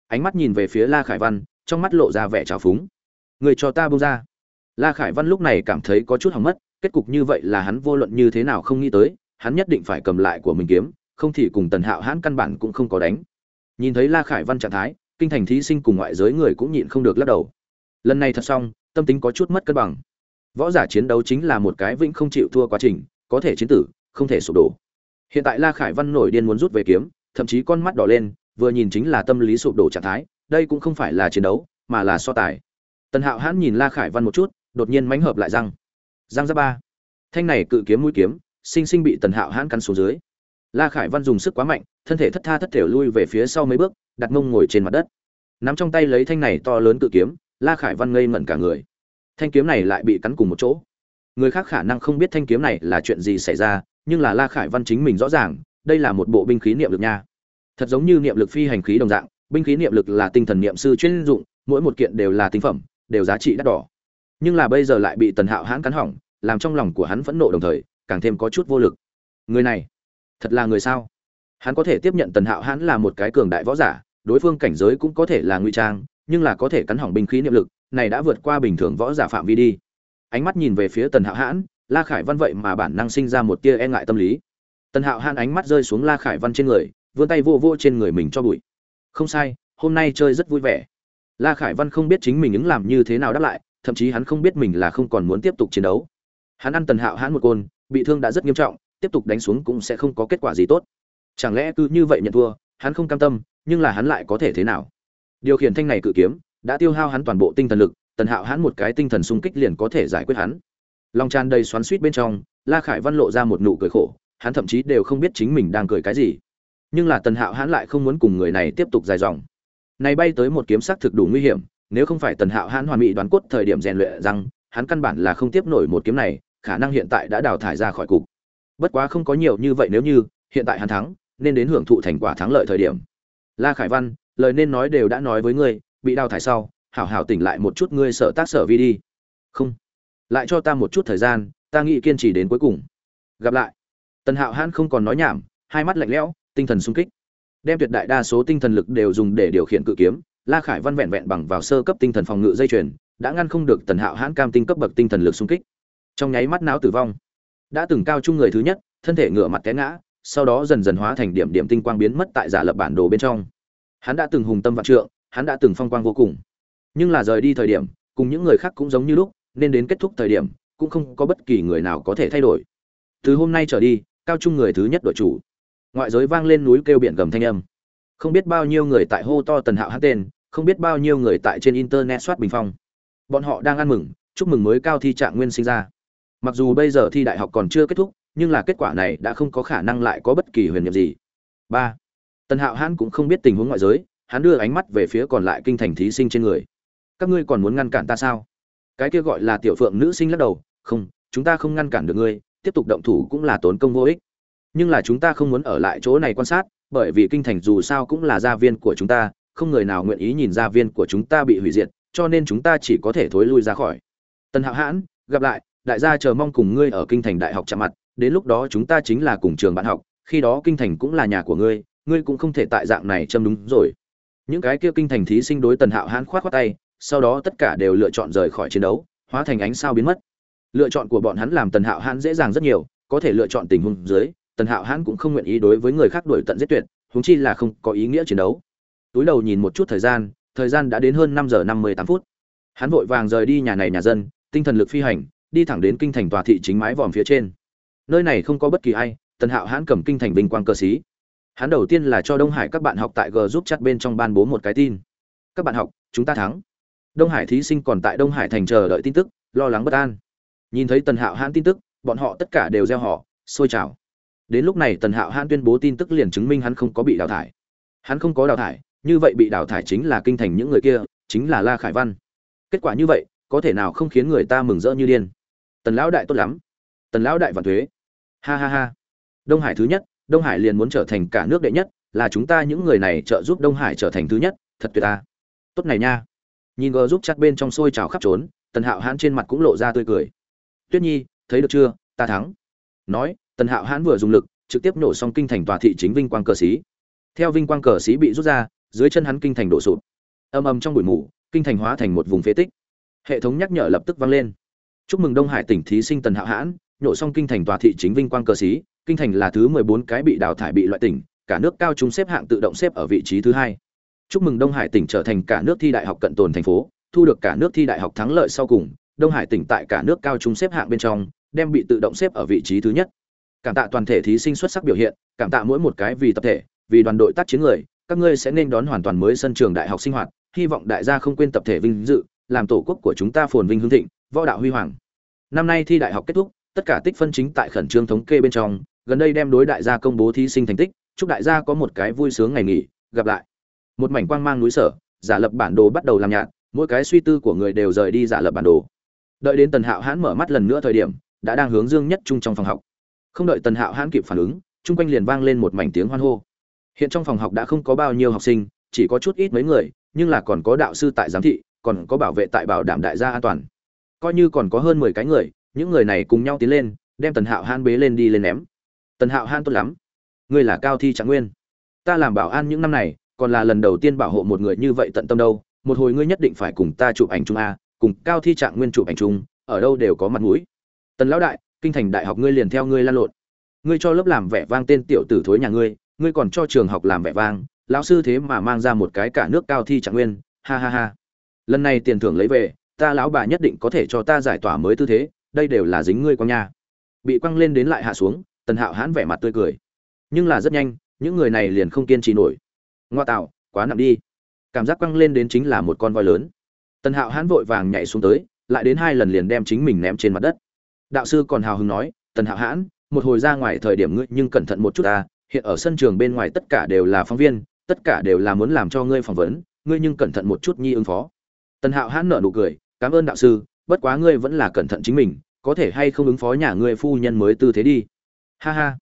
Ánh mắt nhìn về phía la khải văn, trong mắt lộ ra vẻ trào phúng. Người cho ta bông ra. La khải văn lúc này cảm thấy có chút hỏng mất, kết cục như vậy là hắn vô luận như thế nào không nghĩ tới, hắn nhất định phải cầm lại của mình kiếm, không thì cùng tần hạo hãn căn bản cũng không có đánh. Nhìn thấy la khải văn trạng thái, kinh thành thí sinh cùng ngoại giới người cũng nhịn không được lắc đầu. Lần này thật xong, tâm tính có chút mất cân bằng. Võ giả chiến đấu chính là một cái vĩnh không chịu thua quá trình, có thể chiến tử, không thể sụp đổ hiện tại la khải văn nổi điên muốn rút về kiếm, thậm chí con mắt đỏ lên, vừa nhìn chính là tâm lý sụp đổ trạng thái, đây cũng không phải là chiến đấu, mà là so tài. Tần hạo hãn nhìn la khải văn một chút, đột nhiên mánh hợp lại răng. Răng ra ba. Thanh này cự kiếm mũi kiếm, sinh sinh bị tần hạo hãn cắn xuống dưới. La khải văn dùng sức quá mạnh, thân thể thất tha thất thể lui về phía sau mấy bước, đặt mông ngồi trên mặt đất. Nắm trong tay lấy thanh này to lớn cự kiếm, la khải văn ngây ngẩn cả người. Thanh kiếm này lại bị cắn cùng một chỗ. Người khác khả năng không biết thanh kiếm này là chuyện gì xảy ra nhưng là la khải văn chính mình rõ ràng, đây là một bộ binh khí niệm lực nha. Thật giống như niệm lực phi hành khí đồng dạng, binh khí niệm lực là tinh thần niệm sư chuyên dụng, mỗi một kiện đều là tinh phẩm, đều giá trị đắt đỏ. Nhưng là bây giờ lại bị tần hạo hãn cắn hỏng, làm trong lòng của hắn phẫn nộ đồng thời, càng thêm có chút vô lực. Người này, thật là người sao? Hắn có thể tiếp nhận tần hạo hãn là một cái cường đại võ giả, đối phương cảnh giới cũng có thể là nguy trang, nhưng là có thể cắn hỏng binh khí niệm lực, này đã vượt qua bình thường võ giả phạm vi đi. Ánh mắt nhìn về phía tần hạo hãn la khải văn vậy mà bản năng sinh ra một tia e ngại tâm lý. Tần hạo hàn ánh mắt rơi xuống la khải văn trên người, vươn tay vô vô trên người mình cho bụi. Không sai, hôm nay chơi rất vui vẻ. La khải văn không biết chính mình ứng làm như thế nào đáp lại, thậm chí hắn không biết mình là không còn muốn tiếp tục chiến đấu. Hắn ăn tần hạo hãn một côn, bị thương đã rất nghiêm trọng, tiếp tục đánh xuống cũng sẽ không có kết quả gì tốt. Chẳng lẽ cứ như vậy nhận thua, hắn không cam tâm, nhưng là hắn lại có thể thế nào? Điều khiển thanh này cự kiếm, đã tiêu hao hắn toàn bộ tinh thần lực, tần hạo hắn một cái tinh thần sung kích liền có thể giải quyết hắn lòng tràn đầy xoắn suýt bên trong, la khải văn lộ ra một nụ cười khổ, hắn thậm chí đều không biết chính mình đang cười cái gì. Nhưng là tần hạo hắn lại không muốn cùng người này tiếp tục dài dòng. Này bay tới một kiếm sắc thực đủ nguy hiểm, nếu không phải tần hạo hắn hoàn mỹ đoán cốt thời điểm rèn luyện rằng hắn căn bản là không tiếp nổi một kiếm này, khả năng hiện tại đã đào thải ra khỏi cục. Bất quá không có nhiều như vậy nếu như, hiện tại hắn thắng, nên đến hưởng thụ thành quả thắng lợi thời điểm. La khải văn, lời nên nói đều đã nói với ngươi, bị đào thải sau, hảo hảo tỉnh lại một chút ngươi sợ tác sở vi đi. Không lại cho ta một chút thời gian, ta nghĩ kiên trì đến cuối cùng. Gặp lại. Tần hạo hãn không còn nói nhảm, hai mắt lạnh lẽo, tinh thần sung kích. Đem tuyệt đại đa số tinh thần lực đều dùng để điều khiển cự kiếm, la khải văn vẹn vẹn bằng vào sơ cấp tinh thần phòng ngự dây chuyền, đã ngăn không được tần hạo hãn cam tinh cấp bậc tinh thần lực sung kích. Trong nháy mắt não tử vong. Đã từng cao chung người thứ nhất, thân thể ngửa mặt té ngã, sau đó dần dần hóa thành điểm điểm tinh quang biến mất tại giả lập bản đồ bên trong. Hắn đã từng hùng tâm vạn trượng, hắn đã từng phong quang vô cùng. Nhưng là rời đi thời điểm, cùng những người khác cũng giống như lúc nên đến kết thúc thời điểm, cũng không có bất kỳ người nào có thể thay đổi. Từ hôm nay trở đi, cao trung người thứ nhất đội chủ. Ngoại giới vang lên núi kêu biển gầm thanh âm. Không biết bao nhiêu người tại hô to tần hạo hát tên, không biết bao nhiêu người tại trên internet soát bình phong. Bọn họ đang ăn mừng, chúc mừng mới cao thi trạng nguyên sinh ra. Mặc dù bây giờ thi đại học còn chưa kết thúc, nhưng là kết quả này đã không có khả năng lại có bất kỳ huyền nhiệm gì. Ba, tần hạo hãn cũng không biết tình huống ngoại giới, hắn đưa ánh mắt về phía còn lại kinh thành thí sinh trên người. Các ngươi còn muốn ngăn cản ta sao? Cái kia gọi là tiểu phượng nữ sinh lắc đầu, không, chúng ta không ngăn cản được ngươi, tiếp tục động thủ cũng là tốn công vô ích. Nhưng là chúng ta không muốn ở lại chỗ này quan sát, bởi vì kinh thành dù sao cũng là gia viên của chúng ta, không người nào nguyện ý nhìn gia viên của chúng ta bị hủy diệt, cho nên chúng ta chỉ có thể thối lui ra khỏi. Tần hạo hãn, gặp lại, đại gia chờ mong cùng ngươi ở kinh thành đại học chạm mặt, đến lúc đó chúng ta chính là cùng trường bạn học, khi đó kinh thành cũng là nhà của ngươi ngươi cũng không thể tại dạng này châm đúng rồi. Những cái kia kinh thành thí sinh đối tần hạo hãn khoát khoát tay sau đó tất cả đều lựa chọn rời khỏi chiến đấu, hóa thành ánh sao biến mất. Lựa chọn của bọn hắn làm tần hạo hãn dễ dàng rất nhiều, có thể lựa chọn tình huống dưới, tần hạo hãn cũng không nguyện ý đối với người khác đuổi tận giết tuyệt húng chi là không có ý nghĩa chiến đấu. Túi đầu nhìn một chút thời gian thời gian đã đến hơn năm giờ năm mươi tám phút. Hắn vội vàng rời đi nhà này nhà dân, tinh thần lực phi hành, đi thẳng đến kinh thành tòa thị chính mái vòm phía trên. Nơi này không có bất kỳ ai, tần hạo hãn cầm kinh thành vinh quang cơ sĩ hắn đầu tiên là cho đông hải các bạn học tại g giúp chat bên trong ban bố một cái tin. Các bạn học, chúng ta thắng đông hải thí sinh còn tại đông hải thành chờ đợi tin tức, lo lắng bất an. Nhìn thấy tần hạo hãn tin tức, bọn họ tất cả đều gieo họ sôi trào đến lúc này tần hạo hãn tuyên bố tin tức liền chứng minh hắn không có bị đào thải. Hắn không có đào thải, như vậy bị đào thải chính là kinh thành những người kia, chính là la khải văn. Kết quả như vậy, có thể nào không khiến người ta mừng rỡ như điên? Tần lão đại tốt lắm. Tần lão đại vạn thuế. Ha ha ha. Đông hải thứ nhất, đông hải liền muốn trở thành cả nước đệ nhất, là chúng ta những người này trợ giúp đông hải trở thành thứ nhất, thật tuyệt ta. Tốt này nha nhìn gờ giúp chặt bên trong xôi trào khắp trốn, tần hạo hãn trên mặt cũng lộ ra tươi cười. Tuyết nhi, thấy được chưa? Ta thắng. Nói, tần hạo hãn vừa dùng lực, trực tiếp nổ xong kinh thành tòa thị chính vinh quang cờ xí. Theo vinh quang cờ xí bị rút ra, dưới chân hắn kinh thành đổ sụp. Âm âm trong bụi mù, kinh thành hóa thành một vùng phế tích. Hệ thống nhắc nhở lập tức vang lên. Chúc mừng đông hải tỉnh thí sinh tần hạo hãn nhổ xong kinh thành tòa thị chính vinh quang cờ xí, kinh thành là thứ mười bốn cái bị đào thải bị loại tỉnh, cả nước cao trung xếp hạng tự động xếp ở vị trí thứ hai chúc mừng đông hải tỉnh trở thành cả nước thi đại học cận tồn thành phố, thu được cả nước thi đại học thắng lợi sau cùng, đông hải tỉnh tại cả nước cao trung xếp hạng bên trong, đem bị tự động xếp ở vị trí thứ nhất. Cảm tạ toàn thể thí sinh xuất sắc biểu hiện, cảm tạ mỗi một cái vì tập thể, vì đoàn đội tác chiến người, các ngươi sẽ nên đón hoàn toàn mới sân trường đại học sinh hoạt, hy vọng đại gia không quên tập thể vinh dự, làm tổ quốc của chúng ta phồn vinh hương thịnh, võ đạo huy hoàng. Năm nay thi đại học kết thúc, tất cả tích phân chính tại khẩn trương thống kê bên trong, gần đây đem đối đại gia công bố thí sinh thành tích, chúc đại gia có một cái vui sướng ngày nghỉ, gặp lại một mảnh quang mang núi sở, giả lập bản đồ bắt đầu làm nhạt, mỗi cái suy tư của người đều rời đi giả lập bản đồ. Đợi đến tần hạo hãn mở mắt lần nữa thời điểm, đã đang hướng dương nhất trung trong phòng học. Không đợi tần hạo hãn kịp phản ứng, chung quanh liền vang lên một mảnh tiếng hoan hô. Hiện trong phòng học đã không có bao nhiêu học sinh, chỉ có chút ít mấy người, nhưng là còn có đạo sư tại giám thị, còn có bảo vệ tại bảo đảm đại gia an toàn. Coi như còn có hơn mười cái người, những người này cùng nhau tiến lên, đem tần hạo han bế lên đi lên ném. Tần hạo han tốt lắm. Ngươi là cao thi trạng nguyên. Ta làm bảo an những năm này còn là lần đầu tiên bảo hộ một người như vậy tận tâm đâu, một hồi ngươi nhất định phải cùng ta chụp ảnh chung a, cùng cao thi trạng nguyên chụp ảnh chung, ở đâu đều có mặt mũi. Tần lão đại, kinh thành đại học ngươi liền theo ngươi lan lộn. Ngươi cho lớp làm vẻ vang tên tiểu tử thối nhà ngươi ngươi còn cho trường học làm vẻ vang, lão sư thế mà mang ra một cái cả nước cao thi trạng nguyên, ha ha ha. Lần này tiền thưởng lấy về, ta lão bà nhất định có thể cho ta giải tỏa mới tư thế, đây đều là dính ngươi con nha. Bị quăng lên đến lại hạ xuống, tần hạo hãn vẻ mặt tươi cười. Nhưng là rất nhanh, những người này liền không kiên trì nổi ngoa tạo, quá nặng đi. Cảm giác quăng lên đến chính là một con voi lớn. Tần hạo hãn vội vàng nhảy xuống tới, lại đến hai lần liền đem chính mình ném trên mặt đất. Đạo sư còn hào hứng nói, tần hạo hãn, một hồi ra ngoài thời điểm ngươi nhưng cẩn thận một chút ta. Hiện ở sân trường bên ngoài tất cả đều là phóng viên, tất cả đều là muốn làm cho ngươi phỏng vấn, ngươi nhưng cẩn thận một chút nhi ứng phó. Tần hạo hãn nở nụ cười, cảm ơn đạo sư, bất quá ngươi vẫn là cẩn thận chính mình, có thể hay không ứng phó nhà ngươi phu nhân mới tư thế đi. Ha ha,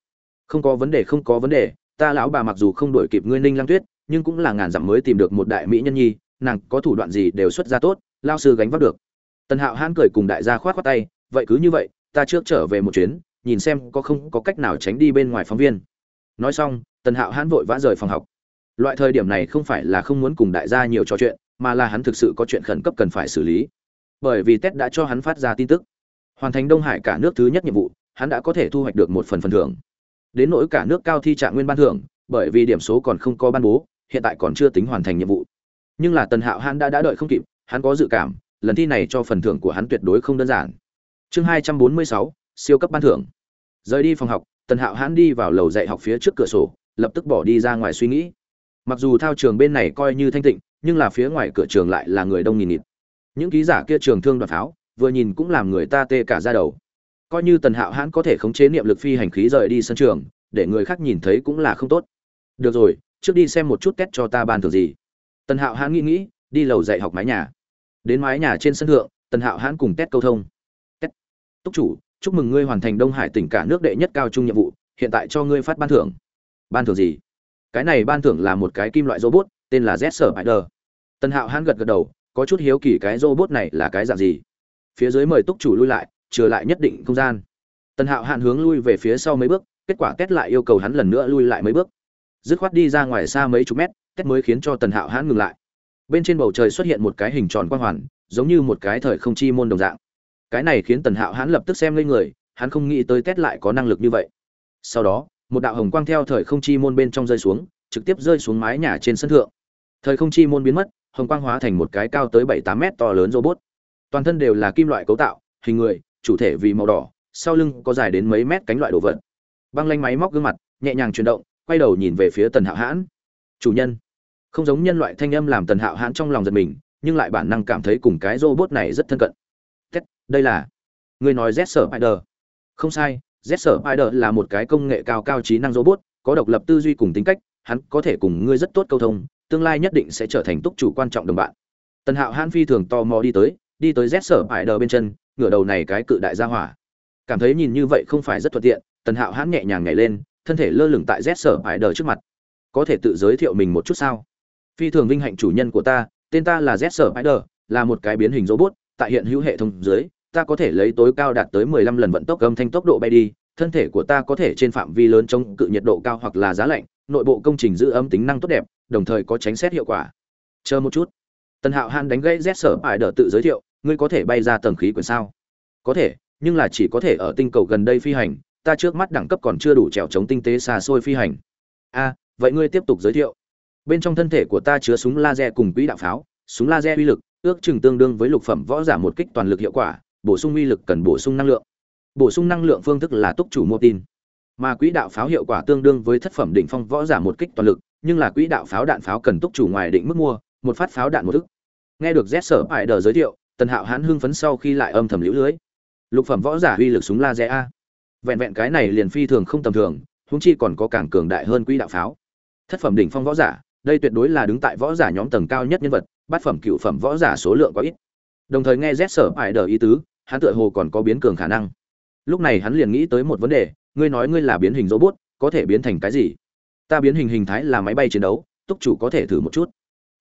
không có vấn đề, không có vấn đề, ta lão bà mặc dù không đổi kịp ngươi ninh lang tuyết nhưng cũng là ngàn dặm mới tìm được một đại mỹ nhân nhi, nàng có thủ đoạn gì đều xuất ra tốt, lao sư gánh vác được. Tần hạo hãn cười cùng đại gia khoát khoát tay, vậy cứ như vậy, ta trước trở về một chuyến, nhìn xem có không có cách nào tránh đi bên ngoài phóng viên. Nói xong, tần hạo hãn vội vã rời phòng học. Loại thời điểm này không phải là không muốn cùng đại gia nhiều trò chuyện, mà là hắn thực sự có chuyện khẩn cấp cần phải xử lý. Bởi vì tết đã cho hắn phát ra tin tức. Hoàn thành đông hải cả nước thứ nhất nhiệm vụ, hắn đã có thể thu hoạch được một phần phần thưởng. Đến nỗi cả nước cao thi trạng nguyên ban thưởng, bởi vì điểm số còn không có ban bố hiện tại còn chưa tính hoàn thành nhiệm vụ. Nhưng là tần hạo hắn đã đã đợi không kịp, hắn có dự cảm, lần thi này cho phần thưởng của hắn tuyệt đối không đơn giản. Chương hai trăm bốn mươi sáu, siêu cấp ban thưởng. Rời đi phòng học, tần hạo hắn đi vào lầu dạy học phía trước cửa sổ, lập tức bỏ đi ra ngoài suy nghĩ. Mặc dù thao trường bên này coi như thanh tịnh, nhưng là phía ngoài cửa trường lại là người đông nghìn nghịt. Những ký giả kia trường thương đoạt pháo, vừa nhìn cũng làm người ta tê cả ra đầu. Coi như tần hạo hãn có thể khống chế niệm lực phi hành khí rời đi sân trường, để người khác nhìn thấy cũng là không tốt. Được rồi trước đi xem một chút test cho ta ban thường gì. Tần hạo hãn nghĩ nghĩ, đi lầu dạy học mái nhà. Đến mái nhà trên sân thượng, tần hạo hãn cùng test câu thông. Tét, túc chủ, chúc mừng ngươi hoàn thành đông hải tỉnh cả nước đệ nhất cao trung nhiệm vụ, hiện tại cho ngươi phát ban thưởng. Ban thưởng gì? Cái này ban thưởng là một cái kim loại robot, tên là z sở spider. Tần hạo hãn gật gật đầu, có chút hiếu kỳ cái robot này là cái dạng gì? Phía dưới mời túc chủ lui lại trừ lại nhất định không gian. Tần hạo hạn hướng lui về phía sau mấy bước, kết quả test lại yêu cầu hắn lần nữa lui lại mấy bước dứt khoát đi ra ngoài xa mấy chục mét tét mới khiến cho tần hạo hãn ngừng lại. Bên trên bầu trời xuất hiện một cái hình tròn quang hoàn, giống như một cái thời không chi môn đồng dạng. Cái này khiến tần hạo hãn lập tức xem lên người, hắn không nghĩ tới tét lại có năng lực như vậy. Sau đó, một đạo hồng quang theo thời không chi môn bên trong rơi xuống, trực tiếp rơi xuống mái nhà trên sân thượng. Thời không chi môn biến mất, hồng quang hóa thành một cái cao tới bảy tám mét to lớn robot. Toàn thân đều là kim loại cấu tạo, hình người, chủ thể vì màu đỏ, sau lưng có dài đến mấy mét cánh loại đồ vật. Băng lanh máy móc gương mặt, nhẹ nhàng chuyển động quay đầu nhìn về phía tần hạo hãn. Chủ nhân. Không giống nhân loại thanh âm làm tần hạo hãn trong lòng giật mình nhưng lại bản năng cảm thấy cùng cái robot này rất thân cận. Tết, đây là người nói z sở spider. Không sai z sở spider là một cái công nghệ cao cao trí năng robot có độc lập tư duy cùng tính cách hắn có thể cùng ngươi rất tốt câu thông tương lai nhất định sẽ trở thành túc chủ quan trọng đồng bạn. Tần hạo hãn phi thường tò mò đi tới đi tới z sở spider bên chân ngửa đầu này cái cự đại gia hỏa. Cảm thấy nhìn như vậy không phải rất thuận tiện tần hạo hãn nhẹ nhàng nhảy lên thân thể lơ lửng tại z sở spider trước mặt. Có thể tự giới thiệu mình một chút sao? Phi thường vinh hạnh chủ nhân của ta, tên ta là z sở spider, là một cái biến hình robot, tại hiện hữu hệ thống dưới, ta có thể lấy tối cao đạt tới 15 lần vận tốc âm thanh tốc độ bay đi, thân thể của ta có thể trên phạm vi lớn chống cự nhiệt độ cao hoặc là giá lạnh, nội bộ công trình giữ ấm tính năng tốt đẹp, đồng thời có tránh xét hiệu quả. Chờ một chút. Tần hạo hàn đánh gãy z sở spider tự giới thiệu, ngươi có thể bay ra tầng khí quyển sao? Có thể, nhưng là chỉ có thể ở tinh cầu gần đây phi hành ta trước mắt đẳng cấp còn chưa đủ trèo chống tinh tế xa xôi phi hành. A, vậy ngươi tiếp tục giới thiệu. Bên trong thân thể của ta chứa súng laser cùng quỹ đạo pháo, súng laser uy lực, ước chừng tương đương với lục phẩm võ giả một kích toàn lực hiệu quả, bổ sung uy lực cần bổ sung năng lượng. Bổ sung năng lượng phương thức là túc chủ mô tin. Mà quỹ đạo pháo hiệu quả tương đương với thất phẩm đỉnh phong võ giả một kích toàn lực, nhưng là quỹ đạo pháo đạn pháo cần túc chủ ngoài định mức mua, một phát pháo đạn một thức. Nghe được z sở ải đờ giới thiệu, tần hạo hãn hưng phấn sau khi lại âm thầm lũ lưới. Lục phẩm võ giả uy lực súng laser a vẹn vẹn cái này liền phi thường không tầm thường húng chi còn có càng cường đại hơn quỹ đạo pháo. Thất phẩm đỉnh phong võ giả, đây tuyệt đối là đứng tại võ giả nhóm tầng cao nhất nhân vật, bát phẩm cựu phẩm võ giả số lượng quá ít. Đồng thời nghe z sở ải đờ ý tứ, hắn tựa hồ còn có biến cường khả năng. Lúc này hắn liền nghĩ tới một vấn đề, ngươi nói ngươi là biến hình robot, có thể biến thành cái gì? Ta biến hình hình thái là máy bay chiến đấu, túc chủ có thể thử một chút.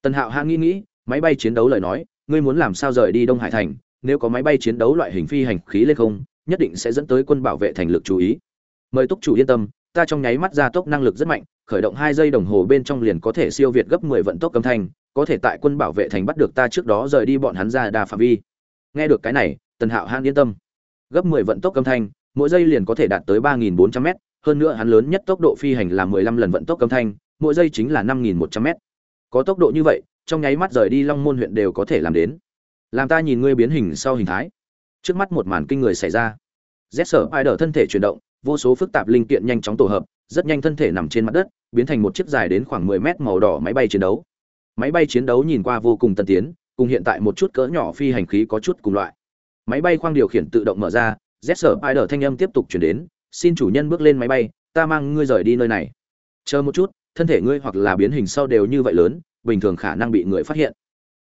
Tần hạo hạ nghĩ nghĩ, máy bay chiến đấu lời nói, ngươi muốn làm sao rời đi đông hải thành, nếu có máy bay chiến đấu loại hình phi hành khí lên không nhất định sẽ dẫn tới quân bảo vệ thành lực chú ý. Mời túc chủ yên tâm, ta trong nháy mắt gia tốc năng lực rất mạnh, khởi động hai giây đồng hồ bên trong liền có thể siêu việt gấp mười vận tốc âm thanh, có thể tại quân bảo vệ thành bắt được ta trước đó rời đi bọn hắn ra đa phạm vi. Nghe được cái này, tần hạo han yên tâm. Gấp mười vận tốc âm thanh, mỗi giây liền có thể đạt tới ba nghìn bốn trăm m hơn nữa hắn lớn nhất tốc độ phi hành là mười lăm lần vận tốc âm thanh, mỗi giây chính là năm nghìn một trăm m có tốc độ như vậy, trong nháy mắt rời đi long môn huyện đều có thể làm đến. Làm ta nhìn ngươi biến hình sau hình thái trước mắt một màn kinh người xảy ra. Z sở ai đờ thân thể chuyển động, vô số phức tạp linh kiện nhanh chóng tổ hợp, rất nhanh thân thể nằm trên mặt đất, biến thành một chiếc dài đến khoảng 10 mét màu đỏ máy bay chiến đấu. Máy bay chiến đấu nhìn qua vô cùng tân tiến, cùng hiện tại một chút cỡ nhỏ phi hành khí có chút cùng loại. Máy bay khoang điều khiển tự động mở ra z sở ai đờ thanh âm tiếp tục chuyển đến, xin chủ nhân bước lên máy bay, ta mang ngươi rời đi nơi này. Chờ một chút, thân thể ngươi hoặc là biến hình sau đều như vậy lớn, bình thường khả năng bị người phát hiện.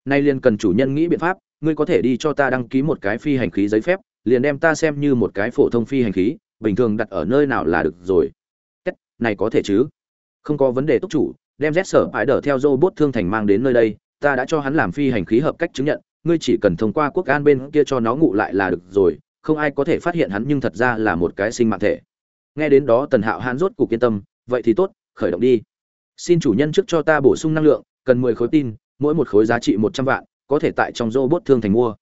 Nay liền cần chủ nhân nghĩ biện pháp ngươi có thể đi cho ta đăng ký một cái phi hành khí giấy phép liền đem ta xem như một cái phổ thông phi hành khí bình thường đặt ở nơi nào là được rồi. Tết, này có thể chứ? Không có vấn đề túc chủ đem z sở ái đỡ theo robot thương thành mang đến nơi đây ta đã cho hắn làm phi hành khí hợp cách chứng nhận ngươi chỉ cần thông qua quốc an bên kia cho nó ngụ lại là được rồi không ai có thể phát hiện hắn nhưng thật ra là một cái sinh mạng thể. Nghe đến đó tần hạo hãn rốt cục yên tâm vậy thì tốt khởi động đi. Xin chủ nhân trước cho ta bổ sung năng lượng cần mười khối tin mỗi một khối giá trị một trăm vạn có thể tại trong robot thương thành mua.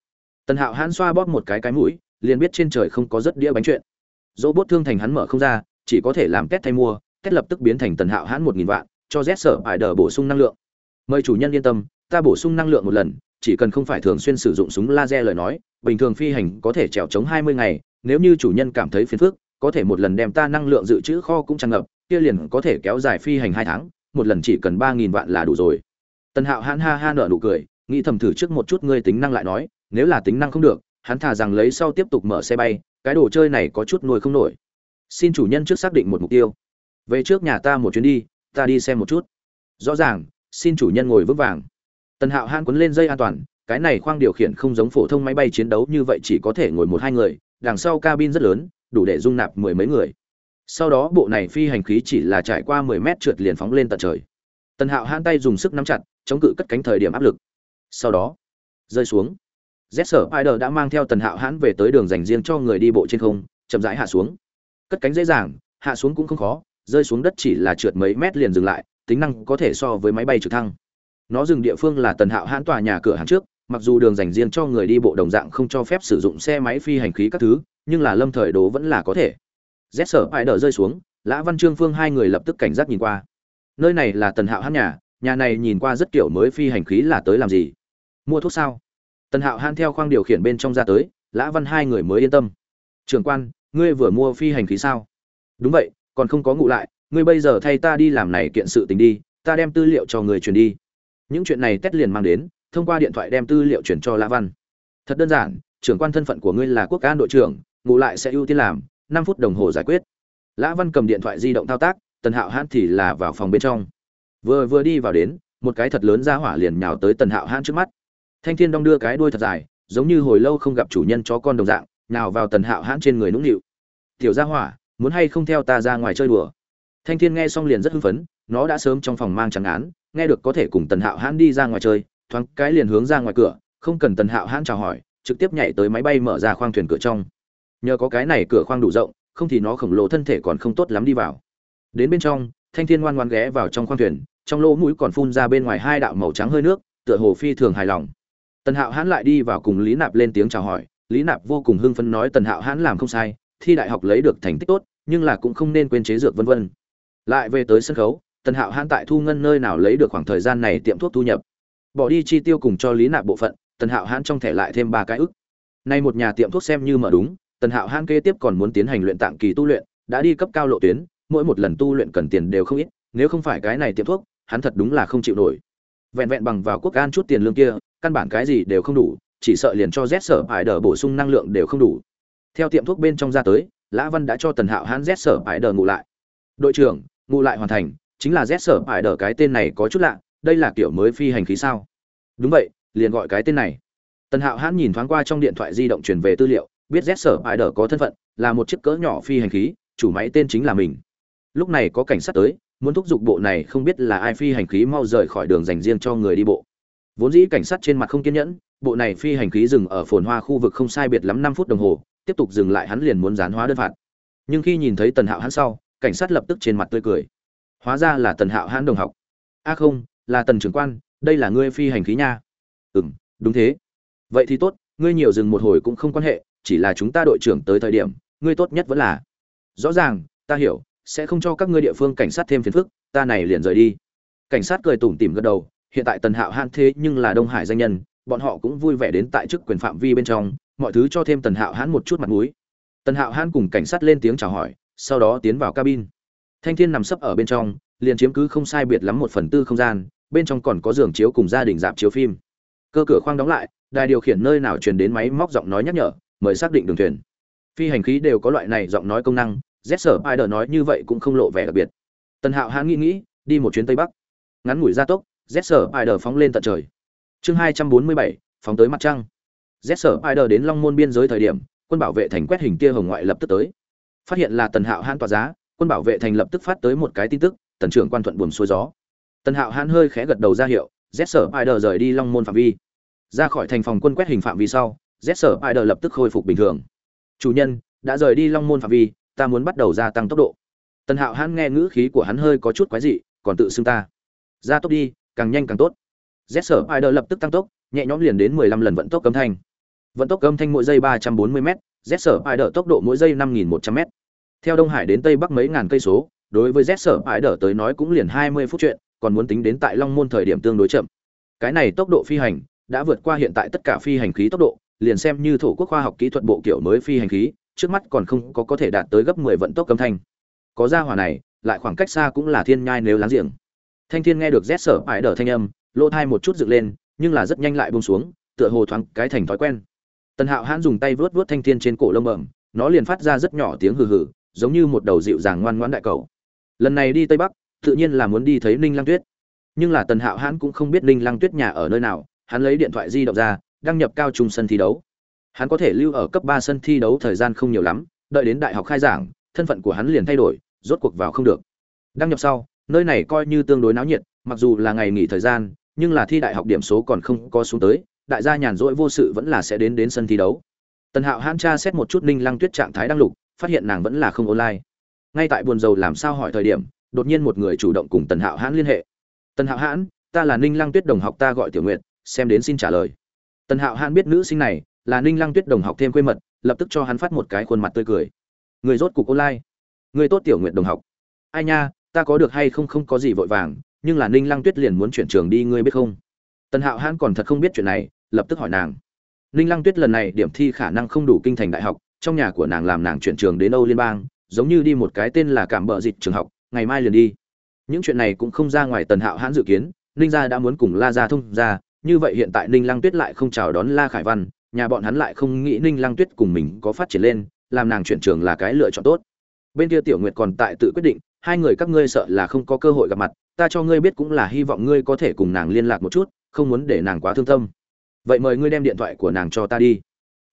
Tần hạo hãn xoa bóp một cái cái mũi, liền biết trên trời không có rất đĩa bánh chuyện. Robot thương thành hắn mở không ra, chỉ có thể làm test thay mua, test lập tức biến thành tần hạo hãn một nghìn vạn, cho z sở ải đỡ bổ sung năng lượng. Mời chủ nhân yên tâm, ta bổ sung năng lượng một lần, chỉ cần không phải thường xuyên sử dụng súng laser lời nói, bình thường phi hành có thể trèo chống hai mươi ngày, nếu như chủ nhân cảm thấy phiền phức, có thể một lần đem ta năng lượng dự trữ kho cũng tràn ngập, kia liền có thể kéo dài phi hành hai tháng, một lần chỉ cần ba nghìn vạn là đủ rồi. Tần hạo hãn ha ha nở nụ cười nghĩ thầm thử trước một chút ngươi tính năng lại nói, nếu là tính năng không được, hắn thà rằng lấy sau tiếp tục mở xe bay, cái đồ chơi này có chút nuôi không nổi. Xin chủ nhân trước xác định một mục tiêu. Về trước nhà ta một chuyến đi, ta đi xem một chút. Rõ ràng, xin chủ nhân ngồi vững vàng. Tần hạo hãn quấn lên dây an toàn, cái này khoang điều khiển không giống phổ thông máy bay chiến đấu như vậy chỉ có thể ngồi một hai người, đằng sau cabin rất lớn, đủ để dung nạp mười mấy người. Sau đó bộ này phi hành khí chỉ là trải qua mười mét trượt liền phóng lên tận trời. Tần hạo hãn tay dùng sức nắm chặt, chống cự cất cánh thời điểm áp lực sau đó, rơi xuống. Z sở spider đã mang theo tần hạo hãn về tới đường dành riêng cho người đi bộ trên không, chậm rãi hạ xuống. Cất cánh dễ dàng, hạ xuống cũng không khó, rơi xuống đất chỉ là trượt mấy mét liền dừng lại, tính năng có thể so với máy bay trực thăng. Nó dừng địa phương là tần hạo hãn tòa nhà cửa hàng trước, mặc dù đường dành riêng cho người đi bộ đồng dạng không cho phép sử dụng xe máy phi hành khí các thứ, nhưng là lâm thời đố vẫn là có thể. Z sở bãi rơi xuống, lã văn trương phương hai người lập tức cảnh giác nhìn qua. Nơi này là tần hạo hãn nhà nhà này nhìn qua rất kiểu mới phi hành khí là tới làm gì? Mua thuốc sao? Tần hạo han theo khoang điều khiển bên trong ra tới, lã văn hai người mới yên tâm. Trường quan, ngươi vừa mua phi hành khí sao? Đúng vậy, còn không có ngụ lại, ngươi bây giờ thay ta đi làm này kiện sự tình đi, ta đem tư liệu cho người truyền đi. Những chuyện này tét liền mang đến, thông qua điện thoại đem tư liệu chuyển cho lã văn. Thật đơn giản, trưởng quan thân phận của ngươi là quốc an đội trưởng ngụ lại sẽ ưu tiên làm, năm phút đồng hồ giải quyết. Lã văn cầm điện thoại di động thao tác, tần hạo hãn thì là vào phòng bên trong vừa vừa đi vào đến, một cái thật lớn ra hỏa liền nhào tới tần hạo hãn trước mắt. Thanh thiên đong đưa cái đuôi thật dài, giống như hồi lâu không gặp chủ nhân chó con đồng dạng nào vào tần hạo hãn trên người nũng nịu. Tiểu gia hỏa, muốn hay không theo ta ra ngoài chơi đùa? Thanh thiên nghe xong liền rất hưng phấn, nó đã sớm trong phòng mang trắng án, nghe được có thể cùng tần hạo hãn đi ra ngoài chơi, thoáng cái liền hướng ra ngoài cửa, không cần tần hạo hãn chào hỏi, trực tiếp nhảy tới máy bay mở ra khoang thuyền cửa trong. Nhờ có cái này cửa khoang đủ rộng, không thì nó khổng lồ thân thể còn không tốt lắm đi vào. Đến bên trong, thanh thiên ngoan ngoan ghé vào trong khoang thuyền trong lỗ mũi còn phun ra bên ngoài hai đạo màu trắng hơi nước, tựa hồ phi thường hài lòng. Tần hạo hãn lại đi vào cùng lý nạp lên tiếng chào hỏi. Lý nạp vô cùng hưng phấn nói, tần hạo hãn làm không sai, thi đại học lấy được thành tích tốt, nhưng là cũng không nên quên chế dược vân vân. Lại về tới sân khấu, tần hạo hãn tại thu ngân nơi nào lấy được khoảng thời gian này tiệm thuốc thu nhập. Bỏ đi chi tiêu cùng cho lý nạp bộ phận, tần hạo hãn trong thẻ lại thêm ba cái ức. Nay một nhà tiệm thuốc xem như mở đúng, tần hạo hãn kế tiếp còn muốn tiến hành luyện tạng kỳ tu luyện, đã đi cấp cao lộ tuyến, mỗi một lần tu luyện cần tiền đều không ít, nếu không phải cái này tiệm thuốc hắn thật đúng là không chịu nổi. Vẹn vẹn bằng vào quốc an chút tiền lương kia, căn bản cái gì đều không đủ, chỉ sợ liền cho z sở ải đờ bổ sung năng lượng đều không đủ. Theo tiệm thuốc bên trong ra tới, lã văn đã cho tần hạo hãn z sở ải đờ ngụ lại. Đội trưởng ngụ lại hoàn thành, chính là z sở ải đờ cái tên này có chút lạ, đây là kiểu mới phi hành khí sao? Đúng vậy, liền gọi cái tên này. Tần hạo hãn nhìn thoáng qua trong điện thoại di động truyền về tư liệu, biết z sở ải đờ có thân phận, là một chiếc cỡ nhỏ phi hành khí, chủ máy tên chính là mình. Lúc này có cảnh sát tới muốn thúc giục bộ này không biết là ai phi hành khí mau rời khỏi đường dành riêng cho người đi bộ. Vốn dĩ cảnh sát trên mặt không kiên nhẫn, bộ này phi hành khí dừng ở phồn hoa khu vực không sai biệt lắm năm phút đồng hồ, tiếp tục dừng lại hắn liền muốn dán hóa đơn phạt. Nhưng khi nhìn thấy tần hạo hắn sau, cảnh sát lập tức trên mặt tươi cười. Hóa ra là tần hạo hắn đồng học. A không, là tần trưởng quan, đây là ngươi phi hành khí nha. Ừ m đúng thế. Vậy thì tốt, ngươi nhiều dừng một hồi cũng không quan hệ, chỉ là chúng ta đội trưởng tới thời điểm, ngươi tốt nhất vẫn là. Rõ ràng, ta hiểu sẽ không cho các ngươi địa phương cảnh sát thêm phiền phức, ta này liền rời đi. Cảnh sát cười tủm tỉm gật đầu, hiện tại tần hạo hãn thế nhưng là đông hải danh nhân, bọn họ cũng vui vẻ đến tại chức quyền phạm vi bên trong, mọi thứ cho thêm tần hạo hãn một chút mặt mũi. Tần hạo hãn cùng cảnh sát lên tiếng chào hỏi, sau đó tiến vào cabin. Thanh thiên nằm sấp ở bên trong, liền chiếm cứ không sai biệt lắm một phần tư không gian, bên trong còn có giường chiếu cùng gia đình dạp chiếu phim. Cơ cửa khoang đóng lại, đài điều khiển nơi nào truyền đến máy móc giọng nói nhắc nhở, mời xác định đường thuyền. Phi hành khí đều có loại này giọng nói công năng z sở ai đờ nói như vậy cũng không lộ vẻ đặc biệt. Tần hạo hãn nghĩ nghĩ, đi một chuyến tây bắc. Ngắn ngủi gia tốc, z sở ai đờ phóng lên tận trời. Chương hai trăm bốn mươi bảy, phóng tới mặt trăng. Z sở ai đờ đến long môn biên giới thời điểm, quân bảo vệ thành quét hình tia hồng ngoại lập tức tới. Phát hiện là tần hạo hãn tỏa giá, quân bảo vệ thành lập tức phát tới một cái tin tức, tần trưởng quan thuận buồm xuôi gió. Tần hạo hãn hơi khẽ gật đầu ra hiệu, z sở ai đờ rời đi long môn phạm vi. Ra khỏi thành phòng quân quét hình phạm vi sau, z sở ai đờ lập tức khôi phục bình thường. Chủ nhân, đã rời đi long môn phạm vi ta muốn bắt đầu gia tăng tốc độ. Tần hạo hãn nghe ngữ khí của hắn hơi có chút quái dị, còn tự xưng ta. Gia tốc đi, càng nhanh càng tốt. Z sở ai đỡ lập tức tăng tốc, nhẹ nhõm liền đến 15 lần vận tốc cấm thanh. Vận tốc cấm thanh mỗi giây 340 m z sở ai đỡ tốc độ mỗi giây 5.100 m theo đông hải đến tây bắc mấy ngàn cây số, đối với z sở ai đỡ tới nói cũng liền 20 phút chuyện, còn muốn tính đến tại long môn thời điểm tương đối chậm. Cái này tốc độ phi hành, đã vượt qua hiện tại tất cả phi hành khí tốc độ, liền xem như thổ quốc khoa học kỹ thuật bộ kiểu mới phi hành khí trước mắt còn không có có thể đạt tới gấp 10 vận tốc âm thanh. Có ra hỏa này, lại khoảng cách xa cũng là thiên nhai nếu láng giềng. Thanh thiên nghe được rét sở ải đỡ thanh âm, lỗ tai một chút dựng lên, nhưng là rất nhanh lại buông xuống, tựa hồ thoáng cái thành thói quen. Tần hạo hãn dùng tay vướt vướt thanh thiên trên cổ lông bẩm, nó liền phát ra rất nhỏ tiếng hừ hừ, giống như một đầu dịu dàng ngoan ngoãn đại cầu. Lần này đi tây bắc, tự nhiên là muốn đi thấy ninh lăng tuyết. Nhưng là tần hạo hãn cũng không biết ninh lăng tuyết nhà ở nơi nào, hắn lấy điện thoại di động ra, đăng nhập cao trung sân thi đấu hắn có thể lưu ở cấp ba sân thi đấu thời gian không nhiều lắm đợi đến đại học khai giảng thân phận của hắn liền thay đổi rốt cuộc vào không được. Đăng nhập sau nơi này coi như tương đối náo nhiệt mặc dù là ngày nghỉ thời gian nhưng là thi đại học điểm số còn không có xuống tới đại gia nhàn rỗi vô sự vẫn là sẽ đến đến sân thi đấu. Tần hạo hãn tra xét một chút ninh lăng tuyết trạng thái đăng lục phát hiện nàng vẫn là không online. Ngay tại buồn dầu làm sao hỏi thời điểm đột nhiên một người chủ động cùng tần hạo hãn liên hệ. Tần hạo hãn ta là ninh lăng tuyết đồng học ta gọi tiểu Nguyệt, xem đến xin trả lời. Tần hạo hãn biết nữ sinh này là ninh lăng tuyết đồng học thêm quê mật, lập tức cho hắn phát một cái khuôn mặt tươi cười. Người rốt cục online. Người tốt tiểu nguyện đồng học. Ai nha, ta có được hay không không có gì vội vàng, nhưng là ninh lăng tuyết liền muốn chuyển trường đi, ngươi biết không? Tần hạo hãn còn thật không biết chuyện này, lập tức hỏi nàng. Ninh lăng tuyết lần này điểm thi khả năng không đủ kinh thành đại học, trong nhà của nàng làm nàng chuyển trường đến âu liên bang, giống như đi một cái tên là cảm bợ dịch trường học, ngày mai liền đi. Những chuyện này cũng không ra ngoài tần hạo hãn dự kiến, ninh gia đã muốn cùng la gia thông ra như vậy hiện tại ninh lăng tuyết lại không chào đón la khải văn nhà bọn hắn lại không nghĩ ninh lăng tuyết cùng mình có phát triển lên, làm nàng chuyển trường là cái lựa chọn tốt. Bên kia tiểu nguyệt còn tại tự quyết định, hai người các ngươi sợ là không có cơ hội gặp mặt, ta cho ngươi biết cũng là hy vọng ngươi có thể cùng nàng liên lạc một chút, không muốn để nàng quá thương tâm. Vậy mời ngươi đem điện thoại của nàng cho ta đi.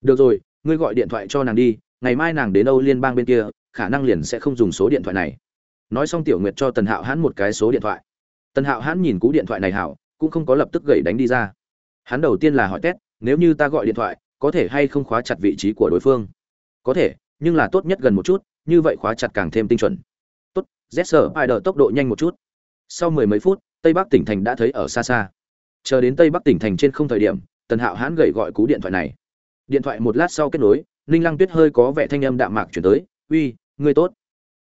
Được rồi, ngươi gọi điện thoại cho nàng đi, ngày mai nàng đến âu liên bang bên kia, khả năng liền sẽ không dùng số điện thoại này. Nói xong tiểu nguyệt cho tần hạo hãn một cái số điện thoại. Tần hạo hãn nhìn cú điện thoại này hảo, cũng không có lập tức gậy đánh đi ra. Hắn đầu tiên là hỏi test nếu như ta gọi điện thoại, có thể hay không khóa chặt vị trí của đối phương? Có thể, nhưng là tốt nhất gần một chút, như vậy khóa chặt càng thêm tinh chuẩn. Tốt z sở ai đợi tốc độ nhanh một chút. Sau mười mấy phút, tây bắc tỉnh thành đã thấy ở xa xa. Chờ đến tây bắc tỉnh thành trên không thời điểm, tần hạo hãn gậy gọi cú điện thoại này. Điện thoại một lát sau kết nối, ninh lăng tuyết hơi có vẻ thanh âm đạm mạc chuyển tới, uy, ngươi tốt.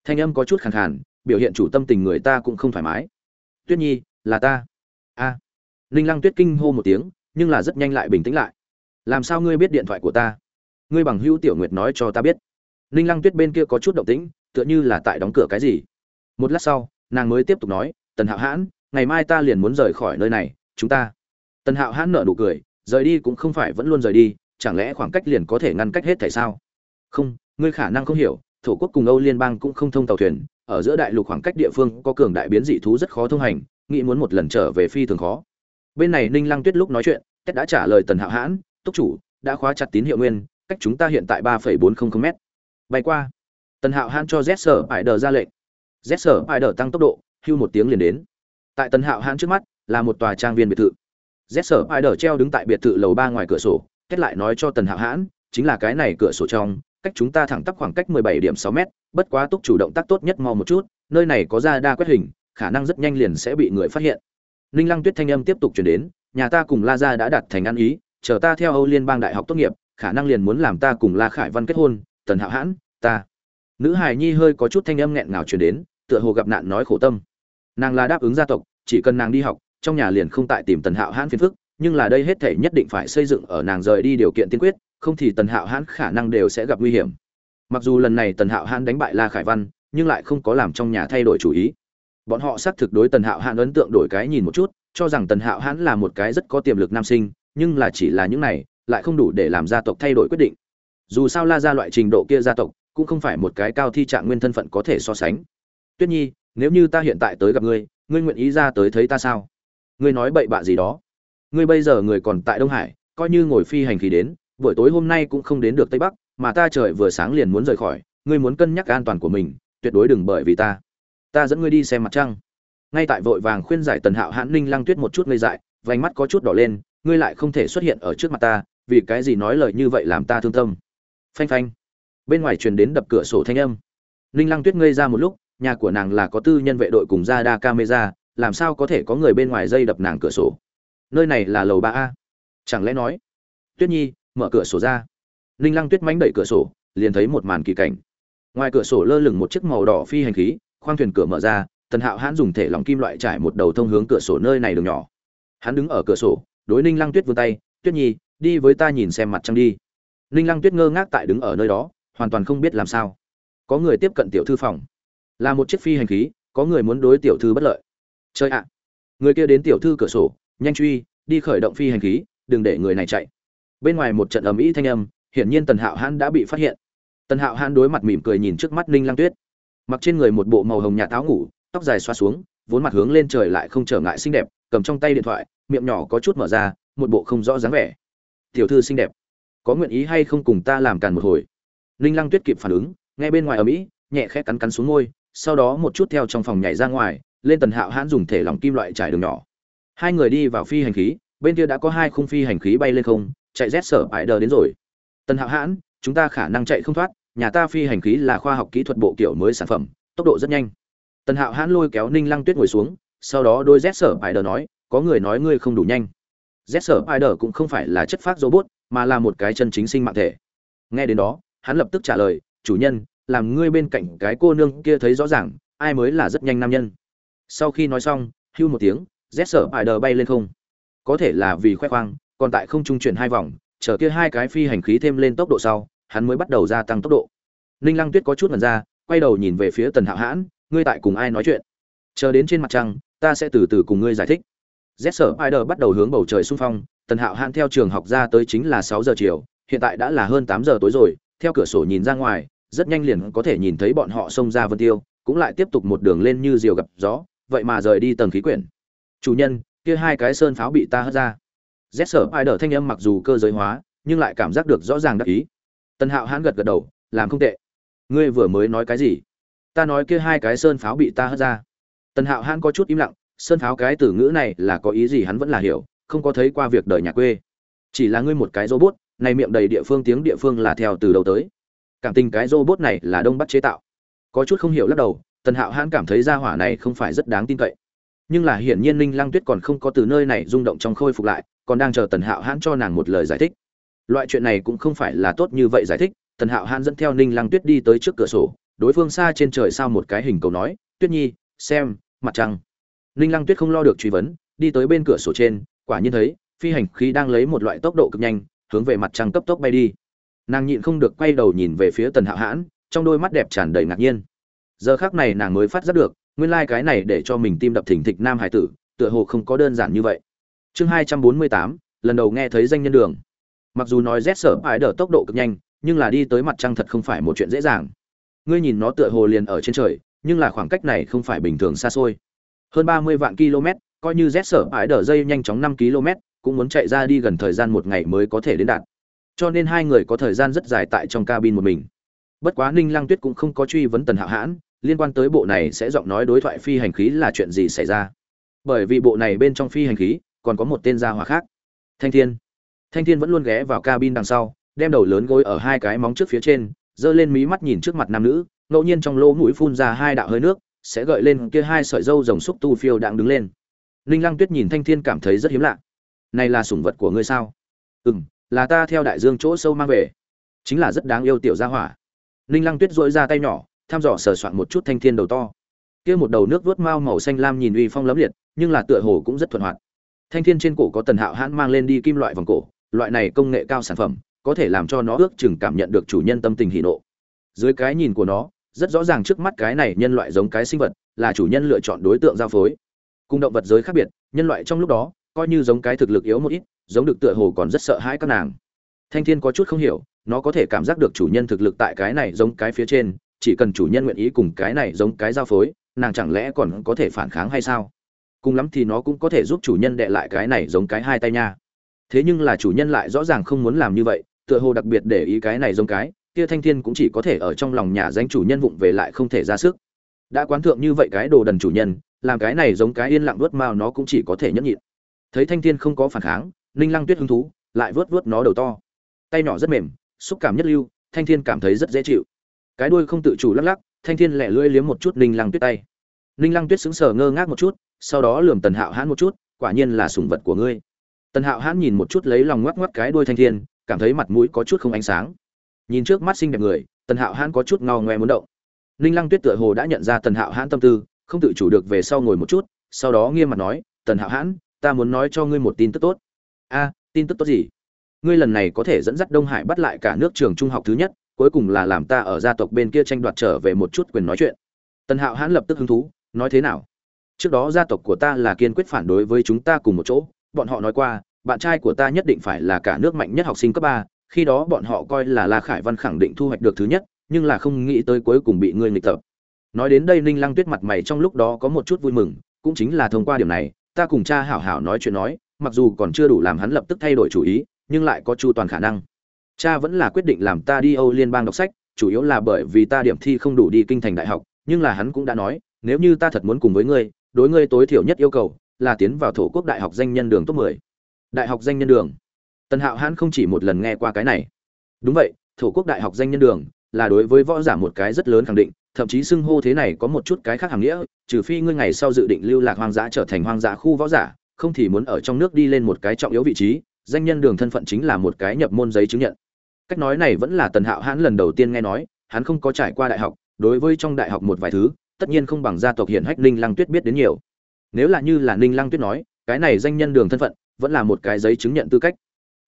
Thanh âm có chút khàn khàn, biểu hiện chủ tâm tình người ta cũng không thoải mái. Tuyết nhi, là ta. A. À. ninh lăng tuyết kinh hô một tiếng nhưng là rất nhanh lại bình tĩnh lại. Làm sao ngươi biết điện thoại của ta? Ngươi bằng hữu tiểu nguyệt nói cho ta biết. Ninh lăng tuyết bên kia có chút động tĩnh, tựa như là tại đóng cửa cái gì. Một lát sau, nàng mới tiếp tục nói, tần hạo hãn, ngày mai ta liền muốn rời khỏi nơi này, chúng ta. Tần hạo hãn nở nụ cười, rời đi cũng không phải vẫn luôn rời đi, chẳng lẽ khoảng cách liền có thể ngăn cách hết tại sao? Không, ngươi khả năng không hiểu, thổ quốc cùng âu liên bang cũng không thông tàu thuyền, ở giữa đại lục khoảng cách địa phương có cường đại biến dị thú rất khó thông hành, nghĩ muốn một lần trở về phi thường khó bên này ninh lăng tuyết lúc nói chuyện tết đã trả lời tần hạo hãn túc chủ đã khóa chặt tín hiệu nguyên cách chúng ta hiện tại ba bốn trăm linh m bay qua tần hạo hãn cho z sở ải đờ ra lệnh. Z sở ải đờ tăng tốc độ hưu một tiếng liền đến. Tại tần hạo hãn trước mắt là một tòa trang viên biệt thự. Z sở ải đờ treo đứng tại biệt thự lầu ba ngoài cửa sổ kết lại nói cho tần hạo hãn chính là cái này cửa sổ trong cách chúng ta thẳng tắp khoảng cách 17 điểm sáu mét, bất quá túc chủ động tác tốt nhất mò một chút, nơi này có ra đa quét hình, khả năng rất nhanh liền sẽ bị người phát hiện. Ninh Lăng Tuyết thanh âm tiếp tục truyền đến, nhà ta cùng La gia đã đặt thành ăn ý, chờ ta theo Âu Liên bang đại học tốt nghiệp, khả năng liền muốn làm ta cùng La Khải Văn kết hôn, Tần Hạo Hãn, ta. Nữ hài nhi hơi có chút thanh âm nghẹn ngào truyền đến, tựa hồ gặp nạn nói khổ tâm. Nàng là đáp ứng gia tộc, chỉ cần nàng đi học, trong nhà liền không tại tìm Tần Hạo Hãn phiền phức, nhưng là đây hết thể nhất định phải xây dựng ở nàng rời đi điều kiện tiên quyết, không thì tần hạo hãn khả năng đều sẽ gặp nguy hiểm mặc dù lần này tần hạo hãn đánh bại la khải văn nhưng lại không có làm trong nhà thay đổi chủ ý bọn họ xác thực đối tần hạo hãn ấn tượng đổi cái nhìn một chút, cho rằng tần hạo hãn là một cái rất có tiềm lực nam sinh, nhưng là chỉ là những này, lại không đủ để làm gia tộc thay đổi quyết định. Dù sao la ra loại trình độ kia gia tộc, cũng không phải một cái cao thi trạng nguyên thân phận có thể so sánh. Tuyết nhi, nếu như ta hiện tại tới gặp ngươi ngươi nguyện ý ra tới thấy ta sao? Ngươi nói bậy bạ gì đó. Ngươi bây giờ người còn tại đông hải, coi như ngồi phi hành khí đến, buổi tối hôm nay cũng không đến được tây bắc, mà ta trời vừa sáng liền muốn rời khỏi, ngươi muốn cân nhắc an toàn của mình, tuyệt đối đừng bởi vì ta ta dẫn ngươi đi xem mặt trăng. Ngay tại vội vàng khuyên giải tần hạo hãn ninh lăng tuyết một chút ngây dại, vành mắt có chút đỏ lên, ngươi lại không thể xuất hiện ở trước mặt ta, vì cái gì nói lời như vậy làm ta thương tâm. Phanh phanh. Bên ngoài truyền đến đập cửa sổ thanh âm. Ninh lăng tuyết ngây ra một lúc, nhà của nàng là có tư nhân vệ đội cùng ra đa camera, làm sao có thể có người bên ngoài dây đập nàng cửa sổ? Nơi này là lầu ba a. Chẳng lẽ nói? Tuyết nhi, mở cửa sổ ra. Ninh lăng tuyết mánh đẩy cửa sổ, liền thấy một màn kỳ cảnh. Ngoài cửa sổ lơ lửng một chiếc màu đỏ phi hành khí khoang thuyền cửa mở ra, tần hạo hãn dùng thể lòng kim loại trải một đầu thông hướng cửa sổ nơi này đường nhỏ. Hắn đứng ở cửa sổ, đối ninh lăng tuyết vươn tay, tuyết nhi, đi với ta nhìn xem mặt trăng đi. Ninh lăng tuyết ngơ ngác tại đứng ở nơi đó, hoàn toàn không biết làm sao. Có người tiếp cận tiểu thư phòng. Là một chiếc phi hành khí, có người muốn đối tiểu thư bất lợi. Chơi ạ. Người kia đến tiểu thư cửa sổ, nhanh truy, đi khởi động phi hành khí, đừng để người này chạy. Bên ngoài một trận ầm ĩ thanh âm, hiển nhiên tần hạo hãn đã bị phát hiện. Tần hạo hãn đối mặt mỉm cười nhìn trước mắt ninh lăng tuyết mặc trên người một bộ màu hồng nhà táo ngủ, tóc dài xoa xuống, vốn mặt hướng lên trời lại không trở ngại xinh đẹp, cầm trong tay điện thoại, miệng nhỏ có chút mở ra, một bộ không rõ dáng vẻ. Tiểu thư xinh đẹp, có nguyện ý hay không cùng ta làm càn một hồi? Ninh lăng tuyết kịp phản ứng, nghe bên ngoài ở mỹ nhẹ khẽ cắn cắn xuống môi, sau đó một chút theo trong phòng nhảy ra ngoài, lên tần hạo hãn dùng thể lỏng kim loại trải đường nhỏ. Hai người đi vào phi hành khí, bên kia đã có hai khung phi hành khí bay lên không, chạy rét sở ải đờ đến rồi. Tần hạo hãn, chúng ta khả năng chạy không thoát nhà ta phi hành khí là khoa học kỹ thuật bộ kiểu mới sản phẩm, tốc độ rất nhanh. Tần hạo hãn lôi kéo ninh lăng tuyết ngồi xuống, sau đó đôi z sở ải đờ nói, có người nói ngươi không đủ nhanh. Z sở ải đờ cũng không phải là chất phác robot, mà là một cái chân chính sinh mạng thể. Nghe đến đó, hắn lập tức trả lời, chủ nhân, làm ngươi bên cạnh cái cô nương kia thấy rõ ràng, ai mới là rất nhanh nam nhân. Sau khi nói xong, hưu một tiếng z sở ải đờ bay lên không. Có thể là vì khoe khoang, còn tại không trung chuyển hai vòng, chờ kia hai cái phi hành khí thêm lên tốc độ sau hắn mới bắt đầu gia tăng tốc độ. Ninh lăng tuyết có chút mật ra, quay đầu nhìn về phía tần hạo hãn, ngươi tại cùng ai nói chuyện? Chờ đến trên mặt trăng, ta sẽ từ từ cùng ngươi giải thích. Z sở spider bắt đầu hướng bầu trời xung phong, tần hạo hãn theo trường học ra tới chính là sáu giờ chiều, hiện tại đã là hơn tám giờ tối rồi, theo cửa sổ nhìn ra ngoài, rất nhanh liền có thể nhìn thấy bọn họ xông ra vân tiêu, cũng lại tiếp tục một đường lên như diều gặp gió, vậy mà rời đi tầng khí quyển. Chủ nhân, kia hai cái sơn pháo bị ta hất ra. Z sở spider thanh âm mặc dù cơ giới hóa, nhưng lại cảm giác được rõ ràng đắc ý tần hạo hãn gật gật đầu, làm không tệ. Ngươi vừa mới nói cái gì? Ta nói kia hai cái sơn pháo bị ta hất ra. Tần hạo hãn có chút im lặng, sơn pháo cái từ ngữ này là có ý gì hắn vẫn là hiểu, không có thấy qua việc đời nhà quê. Chỉ là ngươi một cái robot, này miệng đầy địa phương tiếng địa phương là theo từ đầu tới. Cảm tình cái robot này là đông bắc chế tạo. Có chút không hiểu lắc đầu, tần hạo hãn cảm thấy gia hỏa này không phải rất đáng tin cậy. Nhưng là hiển nhiên ninh lăng tuyết còn không có từ nơi này rung động trong khôi phục lại, còn đang chờ tần hạo hãn cho nàng một lời giải thích loại chuyện này cũng không phải là tốt như vậy giải thích, tần hạo hãn dẫn theo ninh lăng tuyết đi tới trước cửa sổ, đối phương xa trên trời sao một cái hình cầu nói, tuyết nhi, xem, mặt trăng. Ninh lăng tuyết không lo được truy vấn, đi tới bên cửa sổ trên, quả nhiên thấy, phi hành khí đang lấy một loại tốc độ cực nhanh, hướng về mặt trăng cấp tốc bay đi. Nàng nhịn không được quay đầu nhìn về phía tần hạo hãn, trong đôi mắt đẹp tràn đầy ngạc nhiên. Giờ khác này nàng mới phát giác được, nguyên lai、like、cái này để cho mình tim đập thỉnh thịch nam hải tử, tựa hồ không có đơn giản như vậy. Chương hai trăm bốn mươi tám, lần đầu nghe thấy danh nhân đường mặc dù nói rét sở ái đờ tốc độ cực nhanh, nhưng là đi tới mặt trăng thật không phải một chuyện dễ dàng. Ngươi nhìn nó tựa hồ liền ở trên trời, nhưng là khoảng cách này không phải bình thường xa xôi. Hơn ba mươi vạn km, coi như rét sở ái đờ dây nhanh chóng năm km, cũng muốn chạy ra đi gần thời gian một ngày mới có thể đến đạt. Cho nên hai người có thời gian rất dài tại trong cabin một mình. Bất quá ninh lăng tuyết cũng không có truy vấn tần hạo hãn, liên quan tới bộ này sẽ giọng nói đối thoại phi hành khí là chuyện gì xảy ra. Bởi vì bộ này bên trong phi hành khí, còn có một tên gia hỏa khác. Thanh thiên thanh thiên vẫn luôn ghé vào cabin đằng sau, đem đầu lớn gối ở hai cái móng trước phía trên, giơ lên mí mắt nhìn trước mặt nam nữ, ngẫu nhiên trong lỗ mũi phun ra hai đạo hơi nước, sẽ gợi lên kia hai sợi dâu rồng xúc tu phiêu đang đứng lên. Ninh lăng tuyết nhìn thanh thiên cảm thấy rất hiếm lạ. Này là sủng vật của ngươi sao? Ừ m là ta theo đại dương chỗ sâu mang về. Chính là rất đáng yêu tiểu gia hỏa. Ninh lăng tuyết dội ra tay nhỏ, thăm dò sờ soạn một chút thanh thiên đầu to. Kia một đầu nước vuốt mao màu xanh lam nhìn uy phong lấm liệt, nhưng là tựa hồ cũng rất thuận hoạt. Thanh thiên trên cổ có tần hạo hãn mang lên đi kim loại vòng cổ loại này công nghệ cao sản phẩm, có thể làm cho nó ước chừng cảm nhận được chủ nhân tâm tình hỉ nộ. Dưới cái nhìn của nó, rất rõ ràng trước mắt cái này nhân loại giống cái sinh vật là chủ nhân lựa chọn đối tượng giao phối. Cùng động vật giới khác biệt, nhân loại trong lúc đó, coi như giống cái thực lực yếu một ít, giống được tựa hồ còn rất sợ hãi các nàng. Thanh thiên có chút không hiểu, nó có thể cảm giác được chủ nhân thực lực tại cái này giống cái phía trên, chỉ cần chủ nhân nguyện ý cùng cái này giống cái giao phối, nàng chẳng lẽ còn có thể phản kháng hay sao? Cùng lắm thì nó cũng có thể giúp chủ nhân đệ lại cái này giống cái hai tay nha thế nhưng là chủ nhân lại rõ ràng không muốn làm như vậy, tựa hồ đặc biệt để ý cái này giống cái, kia thanh thiên cũng chỉ có thể ở trong lòng nhà danh chủ nhân vụng về lại không thể ra sức. Đã quán thượng như vậy cái đồ đần chủ nhân, làm cái này giống cái yên lặng vớt mao nó cũng chỉ có thể nhẫn nhịn. Thấy thanh thiên không có phản kháng, ninh lăng tuyết hứng thú, lại vớt vớt nó đầu to. Tay nhỏ rất mềm, xúc cảm nhất lưu, thanh thiên cảm thấy rất dễ chịu. Cái đuôi không tự chủ lắc lắc, thanh thiên lẻ lưỡi liếm một chút ninh lăng tuyết tay. Ninh lăng tuyết sững sờ ngơ ngác một chút, sau đó lườm tần hạo hãn một chút, quả nhiên là sủng vật của ngươi tần hạo hãn nhìn một chút lấy lòng ngoắc ngoắc cái đuôi thanh thiên, cảm thấy mặt mũi có chút không ánh sáng. Nhìn trước mắt xinh đẹp người, tần hạo hãn có chút ngao ngoe muốn động. Ninh lăng tuyết tựa hồ đã nhận ra tần hạo hãn tâm tư, không tự chủ được về sau ngồi một chút, sau đó nghiêm mặt nói, tần hạo hãn, ta muốn nói cho ngươi một tin tức tốt. A, tin tức tốt gì? Ngươi lần này có thể dẫn dắt đông hải bắt lại cả nước trường trung học thứ nhất, cuối cùng là làm ta ở gia tộc bên kia tranh đoạt trở về một chút quyền nói chuyện. Tần hạo hãn lập tức hứng thú, nói thế nào? Trước đó gia tộc của ta là kiên quyết phản đối với chúng ta cùng một chỗ bọn họ nói qua, bạn trai của ta nhất định phải là cả nước mạnh nhất học sinh cấp ba, khi đó bọn họ coi là la khải văn khẳng định thu hoạch được thứ nhất, nhưng là không nghĩ tới cuối cùng bị ngươi nghịch tập. Nói đến đây ninh lăng tuyết mặt mày trong lúc đó có một chút vui mừng, cũng chính là thông qua điểm này, ta cùng cha hảo hảo nói chuyện nói, mặc dù còn chưa đủ làm hắn lập tức thay đổi chủ ý, nhưng lại có chu toàn khả năng. Cha vẫn là quyết định làm ta đi âu liên bang đọc sách, chủ yếu là bởi vì ta điểm thi không đủ đi kinh thành đại học, nhưng là hắn cũng đã nói, nếu như ta thật muốn cùng với ngươi, đối ngươi tối thiểu nhất yêu cầu là tiến vào thổ quốc đại học danh nhân đường top 10. đại học danh nhân đường. Tần hạo hãn không chỉ một lần nghe qua cái này. Đúng vậy, thổ quốc đại học danh nhân đường là đối với võ giả một cái rất lớn khẳng định, thậm chí xưng hô thế này có một chút cái khác hàm nghĩa, trừ phi ngươi ngày sau dự định lưu lạc hoang dã trở thành hoang dã khu võ giả, không thì muốn ở trong nước đi lên một cái trọng yếu vị trí, danh nhân đường thân phận chính là một cái nhập môn giấy chứng nhận. Cách nói này vẫn là tần hạo hãn lần đầu tiên nghe nói, hắn không có trải qua đại học, đối với trong đại học một vài thứ, tất nhiên không bằng gia tộc hiển hách linh lăng tuyết biết đến nhiều nếu là như là ninh lăng tuyết nói, cái này danh nhân đường thân phận, vẫn là một cái giấy chứng nhận tư cách.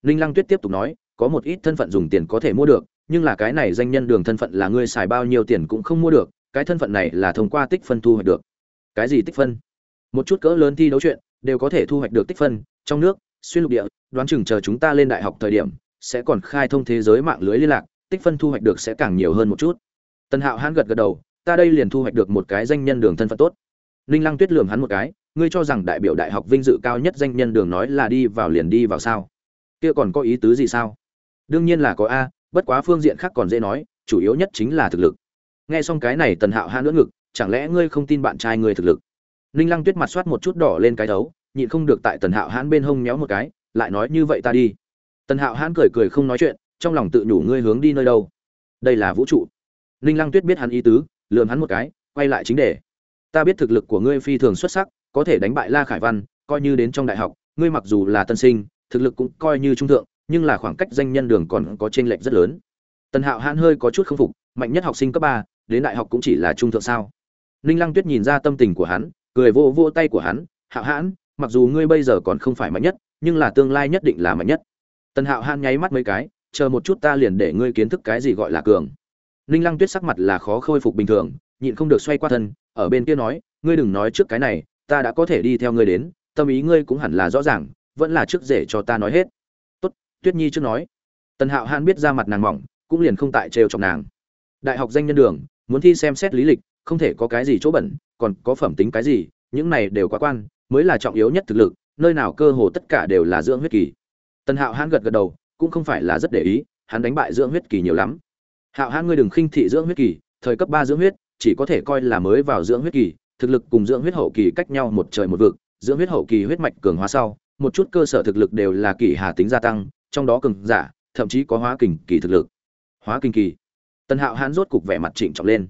Ninh lăng tuyết tiếp tục nói, có một ít thân phận dùng tiền có thể mua được, nhưng là cái này danh nhân đường thân phận là ngươi xài bao nhiêu tiền cũng không mua được, cái thân phận này là thông qua tích phân thu hoạch được. Cái gì tích phân? Một chút cỡ lớn thi đấu chuyện, đều có thể thu hoạch được tích phân, trong nước, xuyên lục địa, đoán chừng chờ chúng ta lên đại học thời điểm, sẽ còn khai thông thế giới mạng lưới liên lạc, tích phân thu hoạch được sẽ càng nhiều hơn một chút. Tần hạo hãn gật gật đầu, ta đây liền thu hoạch được một cái danh nhân đường thân phận tốt ninh lăng tuyết lường hắn một cái, ngươi cho rằng đại biểu đại học vinh dự cao nhất danh nhân đường nói là đi vào liền đi vào sao? Kia còn có ý tứ gì sao? Đương nhiên là có a, bất quá phương diện khác còn dễ nói, chủ yếu nhất chính là thực lực. Nghe xong cái này tần hạo hãn lưỡng ngực, chẳng lẽ ngươi không tin bạn trai ngươi thực lực? Ninh lăng tuyết mặt soát một chút đỏ lên cái thấu, nhịn không được tại tần hạo hãn bên hông méo một cái, lại nói như vậy ta đi. Tần hạo hãn cười cười không nói chuyện, trong lòng tự nhủ ngươi hướng đi nơi đâu. Đây là vũ trụ. Ninh lăng tuyết biết hắn ý tứ, lườm hắn một cái, quay lại chính đề ta biết thực lực của ngươi phi thường xuất sắc, có thể đánh bại la khải văn, coi như đến trong đại học, ngươi mặc dù là tân sinh, thực lực cũng coi như trung thượng, nhưng là khoảng cách danh nhân đường còn có chênh lệch rất lớn. Tần hạo hãn hơi có chút không phục, mạnh nhất học sinh cấp ba, đến đại học cũng chỉ là trung thượng sao? Ninh lăng tuyết nhìn ra tâm tình của hắn, cười vô vô tay của hắn, hạo hãn, mặc dù ngươi bây giờ còn không phải mạnh nhất, nhưng là tương lai nhất định là mạnh nhất. Tần hạo hãn nháy mắt mấy cái, chờ một chút ta liền để ngươi kiến thức cái gì gọi là cường. Ninh lăng tuyết sắc mặt là khó khôi phục bình thường, nhịn không được xoay qua thân ở bên kia nói, ngươi đừng nói trước cái này, ta đã có thể đi theo ngươi đến, tâm ý ngươi cũng hẳn là rõ ràng, vẫn là trước rể cho ta nói hết. Tốt, tuyết nhi trước nói. Tần hạo hãn biết ra mặt nàng mỏng, cũng liền không tại trêu chọc nàng. Đại học danh nhân đường, muốn thi xem xét lý lịch, không thể có cái gì chỗ bẩn, còn có phẩm tính cái gì, những này đều quá quan, mới là trọng yếu nhất thực lực, nơi nào cơ hồ tất cả đều là dưỡng huyết kỳ. Tần hạo hãn gật gật đầu, cũng không phải là rất để ý, hắn đánh bại dưỡng huyết kỳ nhiều lắm. Hạo hãn ngươi đừng khinh thị dưỡng huyết kỳ, thời cấp ba dưỡng huyết chỉ có thể coi là mới vào dưỡng huyết kỳ, thực lực cùng dưỡng huyết hậu kỳ cách nhau một trời một vực, dưỡng huyết hậu kỳ huyết mạch cường hóa sau, một chút cơ sở thực lực đều là kỳ hà tính gia tăng, trong đó cường giả, thậm chí có hóa kình kỳ thực lực. Hóa kình kỳ. Tân hạo hãn rốt cục vẻ mặt trịnh trọng lên.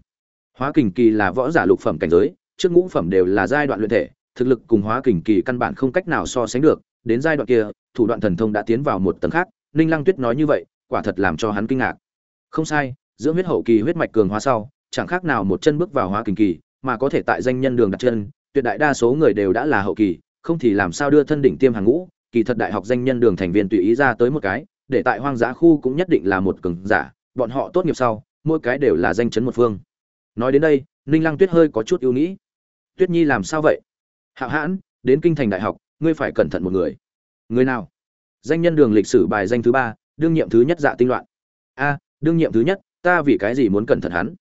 Hóa kình kỳ là võ giả lục phẩm cảnh giới, trước ngũ phẩm đều là giai đoạn luyện thể, thực lực cùng hóa kình kỳ căn bản không cách nào so sánh được. Đến giai đoạn kia, thủ đoạn thần thông đã tiến vào một tầng khác, ninh lăng tuyết nói như vậy, quả thật làm cho hắn kinh ngạc. Không sai, dưỡng huyết hậu kỳ huyết mạch cường hóa sau chẳng khác nào một chân bước vào hóa kình kỳ, mà có thể tại danh nhân đường đặt chân, tuyệt đại đa số người đều đã là hậu kỳ, không thì làm sao đưa thân đỉnh tiêm hàng ngũ, kỳ thật đại học danh nhân đường thành viên tùy ý ra tới một cái, để tại hoang dã khu cũng nhất định là một cường giả, bọn họ tốt nghiệp sau, mỗi cái đều là danh chấn một phương. Nói đến đây, ninh lăng tuyết hơi có chút ưu nghĩ. Tuyết nhi làm sao vậy? Hạo hãn, đến kinh thành đại học, ngươi phải cẩn thận một người. Người nào? Danh nhân đường lịch sử bài danh thứ ba, đương nhiệm thứ nhất dạ tinh loạn. A, đương nhiệm thứ nhất, ta vì cái gì muốn cẩn thận hắn?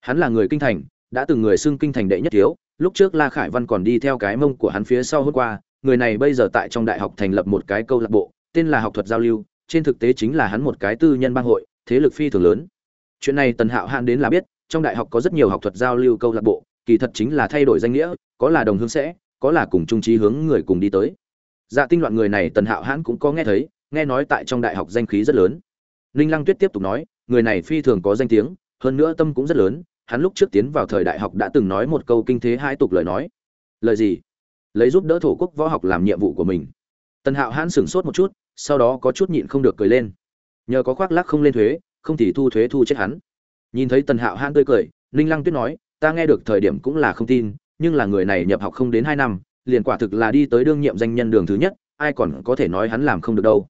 Hắn là người kinh thành, đã từng người xưng kinh thành đệ nhất thiếu, lúc trước la khải văn còn đi theo cái mông của hắn phía sau hôm qua, người này bây giờ tại trong đại học thành lập một cái câu lạc bộ, tên là học thuật giao lưu, trên thực tế chính là hắn một cái tư nhân bang hội, thế lực phi thường lớn. Chuyện này tần hạo hạn đến là biết, trong đại học có rất nhiều học thuật giao lưu câu lạc bộ, kỳ thật chính là thay đổi danh nghĩa, có là đồng hướng sẽ, có là cùng trung trí hướng người cùng đi tới. Dạ tinh loạn người này tần hạo hãn cũng có nghe thấy, nghe nói tại trong đại học danh khí rất lớn. Ninh lăng tuyết tiếp tục nói, người này phi thường có danh tiếng hơn nữa tâm cũng rất lớn, hắn lúc trước tiến vào thời đại học đã từng nói một câu kinh thế hai tục lời nói. Lời gì? Lấy giúp đỡ thổ quốc võ học làm nhiệm vụ của mình. Tần hạo hãn sửng sốt một chút, sau đó có chút nhịn không được cười lên. Nhờ có khoác lác không lên thuế, không thì thu thuế thu chết hắn. Nhìn thấy tần hạo hãn tươi cười, ninh lăng tuyết nói, ta nghe được thời điểm cũng là không tin, nhưng là người này nhập học không đến hai năm, liền quả thực là đi tới đương nhiệm danh nhân đường thứ nhất, ai còn có thể nói hắn làm không được đâu.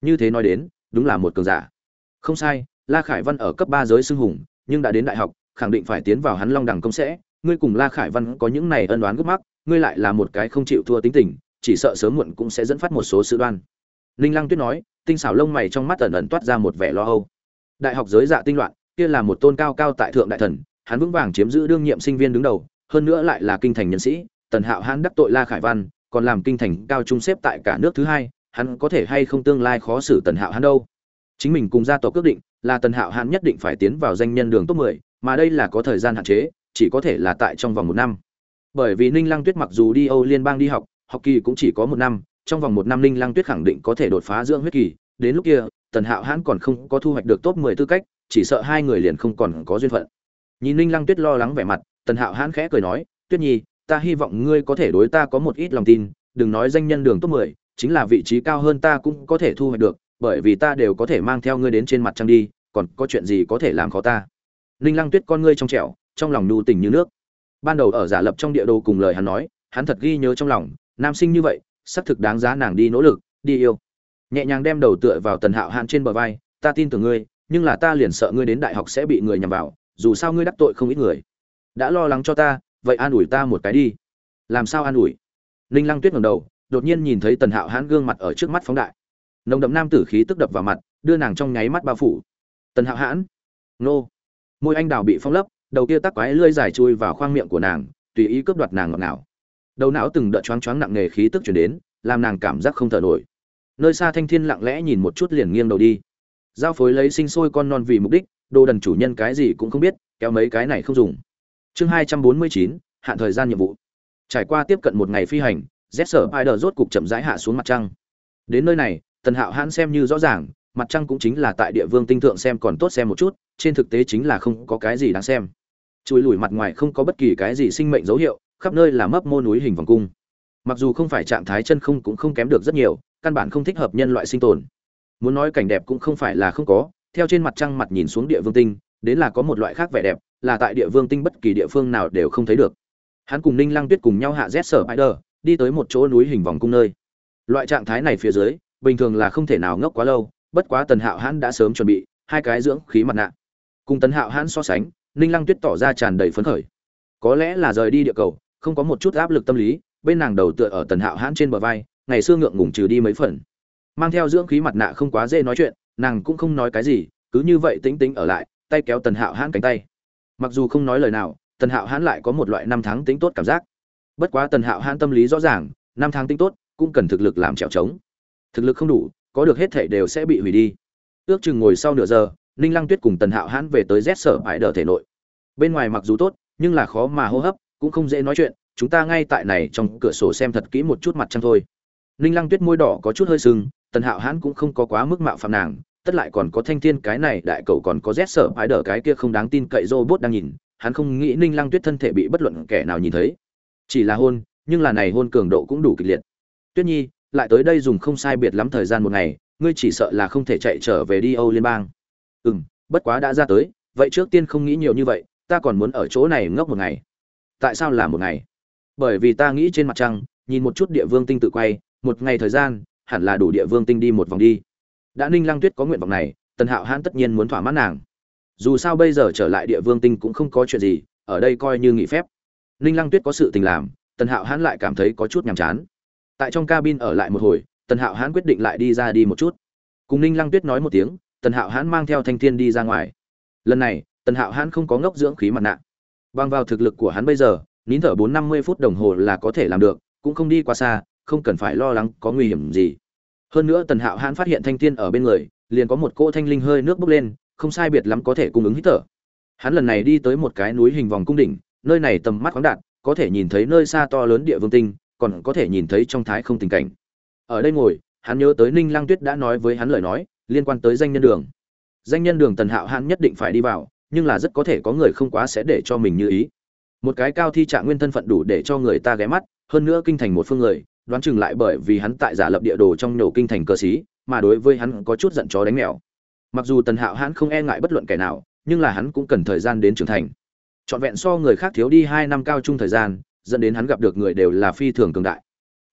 Như thế nói đến, đúng là một cường giả. Không sai, la khải văn ở cấp ba giới xưng hùng nhưng đã đến đại học, khẳng định phải tiến vào hắn long đẳng công sẽ. Ngươi cùng la khải văn có những này ân đoán gốc mắc, ngươi lại là một cái không chịu thua tính tình, chỉ sợ sớm muộn cũng sẽ dẫn phát một số sự đoan. Ninh lăng tuyết nói, tinh xảo lông mày trong mắt ẩn ẩn toát ra một vẻ lo âu. Đại học giới dạ tinh loạn, kia là một tôn cao cao tại thượng đại thần, hắn vững vàng chiếm giữ đương nhiệm sinh viên đứng đầu, hơn nữa lại là kinh thành nhân sĩ, tần hạo hắn đắc tội la khải văn, còn làm kinh thành cao trung xếp tại cả nước thứ hai, hắn có thể hay không tương lai khó xử tần hạo hắn đâu? Chính mình cùng gia tộc quyết định là tần hạo hắn nhất định phải tiến vào danh nhân đường top 10, mà đây là có thời gian hạn chế chỉ có thể là tại trong vòng một năm. Bởi vì ninh lăng tuyết mặc dù đi âu liên bang đi học học kỳ cũng chỉ có một năm trong vòng một năm ninh lăng tuyết khẳng định có thể đột phá dưỡng huyết kỳ. Đến lúc kia tần hạo hãn còn không có thu hoạch được top 10 tư cách chỉ sợ hai người liền không còn có duyên phận. Nhìn ninh lăng tuyết lo lắng vẻ mặt tần hạo hãn khẽ cười nói tuyết nhi ta hy vọng ngươi có thể đối ta có một ít lòng tin đừng nói danh nhân đường top 10, chính là vị trí cao hơn ta cũng có thể thu hoạch được bởi vì ta đều có thể mang theo ngươi đến trên mặt trăng đi, còn có chuyện gì có thể làm khó ta? Ninh lăng tuyết con ngươi trong trẻo, trong lòng nhu tình như nước. Ban đầu ở giả lập trong địa đồ cùng lời hắn nói, hắn thật ghi nhớ trong lòng, nam sinh như vậy, xác thực đáng giá nàng đi nỗ lực, đi yêu. Nhẹ nhàng đem đầu tựa vào tần hạo hạn trên bờ vai, ta tin tưởng ngươi, nhưng là ta liền sợ ngươi đến đại học sẽ bị người nhằm vào, dù sao ngươi đắc tội không ít người. Đã lo lắng cho ta, vậy an ủi ta một cái đi. Làm sao an ủi? Ninh lăng tuyết ngầm đầu, đột nhiên nhìn thấy tần hạo hãn gương mặt ở trước mắt phóng đại nồng đậm nam tử khí tức đập vào mặt, đưa nàng trong nháy mắt bao phủ. Tần hạo hãn, nô. Môi anh đào bị phong lấp, đầu kia tắc quái lưỡi dài chui vào khoang miệng của nàng, tùy ý cướp đoạt nàng ngọt ngào. Đầu não từng đợt choáng choáng nặng nề khí tức chuyển đến, làm nàng cảm giác không thở nổi. Nơi xa thanh thiên lặng lẽ nhìn một chút liền nghiêng đầu đi. Giao phối lấy sinh sôi con non vì mục đích, đồ đần chủ nhân cái gì cũng không biết, kéo mấy cái này không dùng. Chương hai trăm bốn mươi chín, hạn thời gian nhiệm vụ. Trải qua tiếp cận một ngày phi hành z sở spider rốt cục chậm rãi hạ xuống mặt trăng. Đến nơi này tần hạo hãn xem như rõ ràng, mặt trăng cũng chính là tại địa vương tinh thượng xem còn tốt xem một chút, trên thực tế chính là không có cái gì đáng xem. Chùi lùi mặt ngoài không có bất kỳ cái gì sinh mệnh dấu hiệu, khắp nơi là mấp mô núi hình vòng cung. Mặc dù không phải trạng thái chân không cũng không kém được rất nhiều, căn bản không thích hợp nhân loại sinh tồn. Muốn nói cảnh đẹp cũng không phải là không có, theo trên mặt trăng mặt nhìn xuống địa vương tinh, đến là có một loại khác vẻ đẹp, là tại địa vương tinh bất kỳ địa phương nào đều không thấy được. Hắn cùng ninh lăng tuyết cùng nhau hạ rét sở spider, đi tới một chỗ núi hình vòng cung nơi. Loại trạng thái này phía dưới bình thường là không thể nào ngốc quá lâu, bất quá tần hạo hãn đã sớm chuẩn bị hai cái dưỡng khí mặt nạ. Cùng tần hạo hãn so sánh, ninh lăng tuyết tỏ ra tràn đầy phấn khởi. Có lẽ là rời đi địa cầu, không có một chút áp lực tâm lý, bên nàng đầu tựa ở tần hạo hãn trên bờ vai, ngày xưa ngượng ngùng trừ đi mấy phần. Mang theo dưỡng khí mặt nạ không quá dễ nói chuyện, nàng cũng không nói cái gì, cứ như vậy tính tính ở lại, tay kéo tần hạo hãn cánh tay. Mặc dù không nói lời nào, tần hạo hãn lại có một loại năm tháng tính tốt cảm giác. Bất quá tần hạo hãn tâm lý rõ ràng, năm tháng tính tốt cũng cần thực lực làm trèo trống thực lực không đủ, có được hết thể đều sẽ bị hủy đi. Ước chừng ngồi sau nửa giờ, ninh lăng tuyết cùng tần hạo hãn về tới rét sở bãi đờ thể nội. Bên ngoài mặc dù tốt, nhưng là khó mà hô hấp, cũng không dễ nói chuyện, chúng ta ngay tại này trong cửa sổ xem thật kỹ một chút mặt trăng thôi. Ninh lăng tuyết môi đỏ có chút hơi sưng, tần hạo hãn cũng không có quá mức mạo phạm nàng, tất lại còn có thanh thiên cái này, đại cậu còn có rét sở bãi đờ cái kia không đáng tin cậy robot đang nhìn, hắn không nghĩ ninh lăng tuyết thân thể bị bất luận kẻ nào nhìn thấy. Chỉ là hôn, nhưng là này hôn cường độ cũng đủ kịch liệt. Tuyết nhi lại tới đây dùng không sai biệt lắm thời gian một ngày, ngươi chỉ sợ là không thể chạy trở về đi âu liên bang. Ừ m bất quá đã ra tới, vậy trước tiên không nghĩ nhiều như vậy, ta còn muốn ở chỗ này ngốc một ngày. Tại sao là một ngày? Bởi vì ta nghĩ trên mặt trăng, nhìn một chút địa vương tinh tự quay, một ngày thời gian, hẳn là đủ địa vương tinh đi một vòng đi. Đã ninh lăng tuyết có nguyện vọng này, tần hạo hãn tất nhiên muốn thỏa mãn nàng. Dù sao bây giờ trở lại địa vương tinh cũng không có chuyện gì, ở đây coi như nghỉ phép. Ninh lăng tuyết có sự tình làm, tần hạo hãn lại cảm thấy có chút nhàm chán tại trong cabin ở lại một hồi, tần hạo hãn quyết định lại đi ra đi một chút. Cùng ninh lăng tuyết nói một tiếng, tần hạo hãn mang theo thanh thiên đi ra ngoài. Lần này, tần hạo hãn không có ngốc dưỡng khí mặt nạ. Bằng vào thực lực của hắn bây giờ, nín thở bốn năm mươi phút đồng hồ là có thể làm được, cũng không đi quá xa, không cần phải lo lắng có nguy hiểm gì. Hơn nữa tần hạo hãn phát hiện thanh thiên ở bên người, liền có một cỗ thanh linh hơi nước bốc lên, không sai biệt lắm có thể cung ứng hít thở. Hắn lần này đi tới một cái núi hình vòng cung đỉnh, nơi này tầm mắt khoáng đạt, có thể nhìn thấy nơi xa to lớn địa vương tinh còn có thể nhìn thấy trong thái không tình cảnh. Ở đây ngồi, hắn nhớ tới ninh lăng tuyết đã nói với hắn lời nói, liên quan tới danh nhân đường. Danh nhân đường tần hạo hắn nhất định phải đi vào, nhưng là rất có thể có người không quá sẽ để cho mình như ý. Một cái cao thi trạng nguyên thân phận đủ để cho người ta ghé mắt, hơn nữa kinh thành một phương người, đoán chừng lại bởi vì hắn tại giả lập địa đồ trong nhổ kinh thành cơ sĩ mà đối với hắn có chút giận chó đánh mèo. Mặc dù tần hạo hắn không e ngại bất luận kẻ nào, nhưng là hắn cũng cần thời gian đến trưởng thành. Trọn vẹn so người khác thiếu đi hai năm cao trung thời gian dẫn đến hắn gặp được người đều là phi thường cường đại.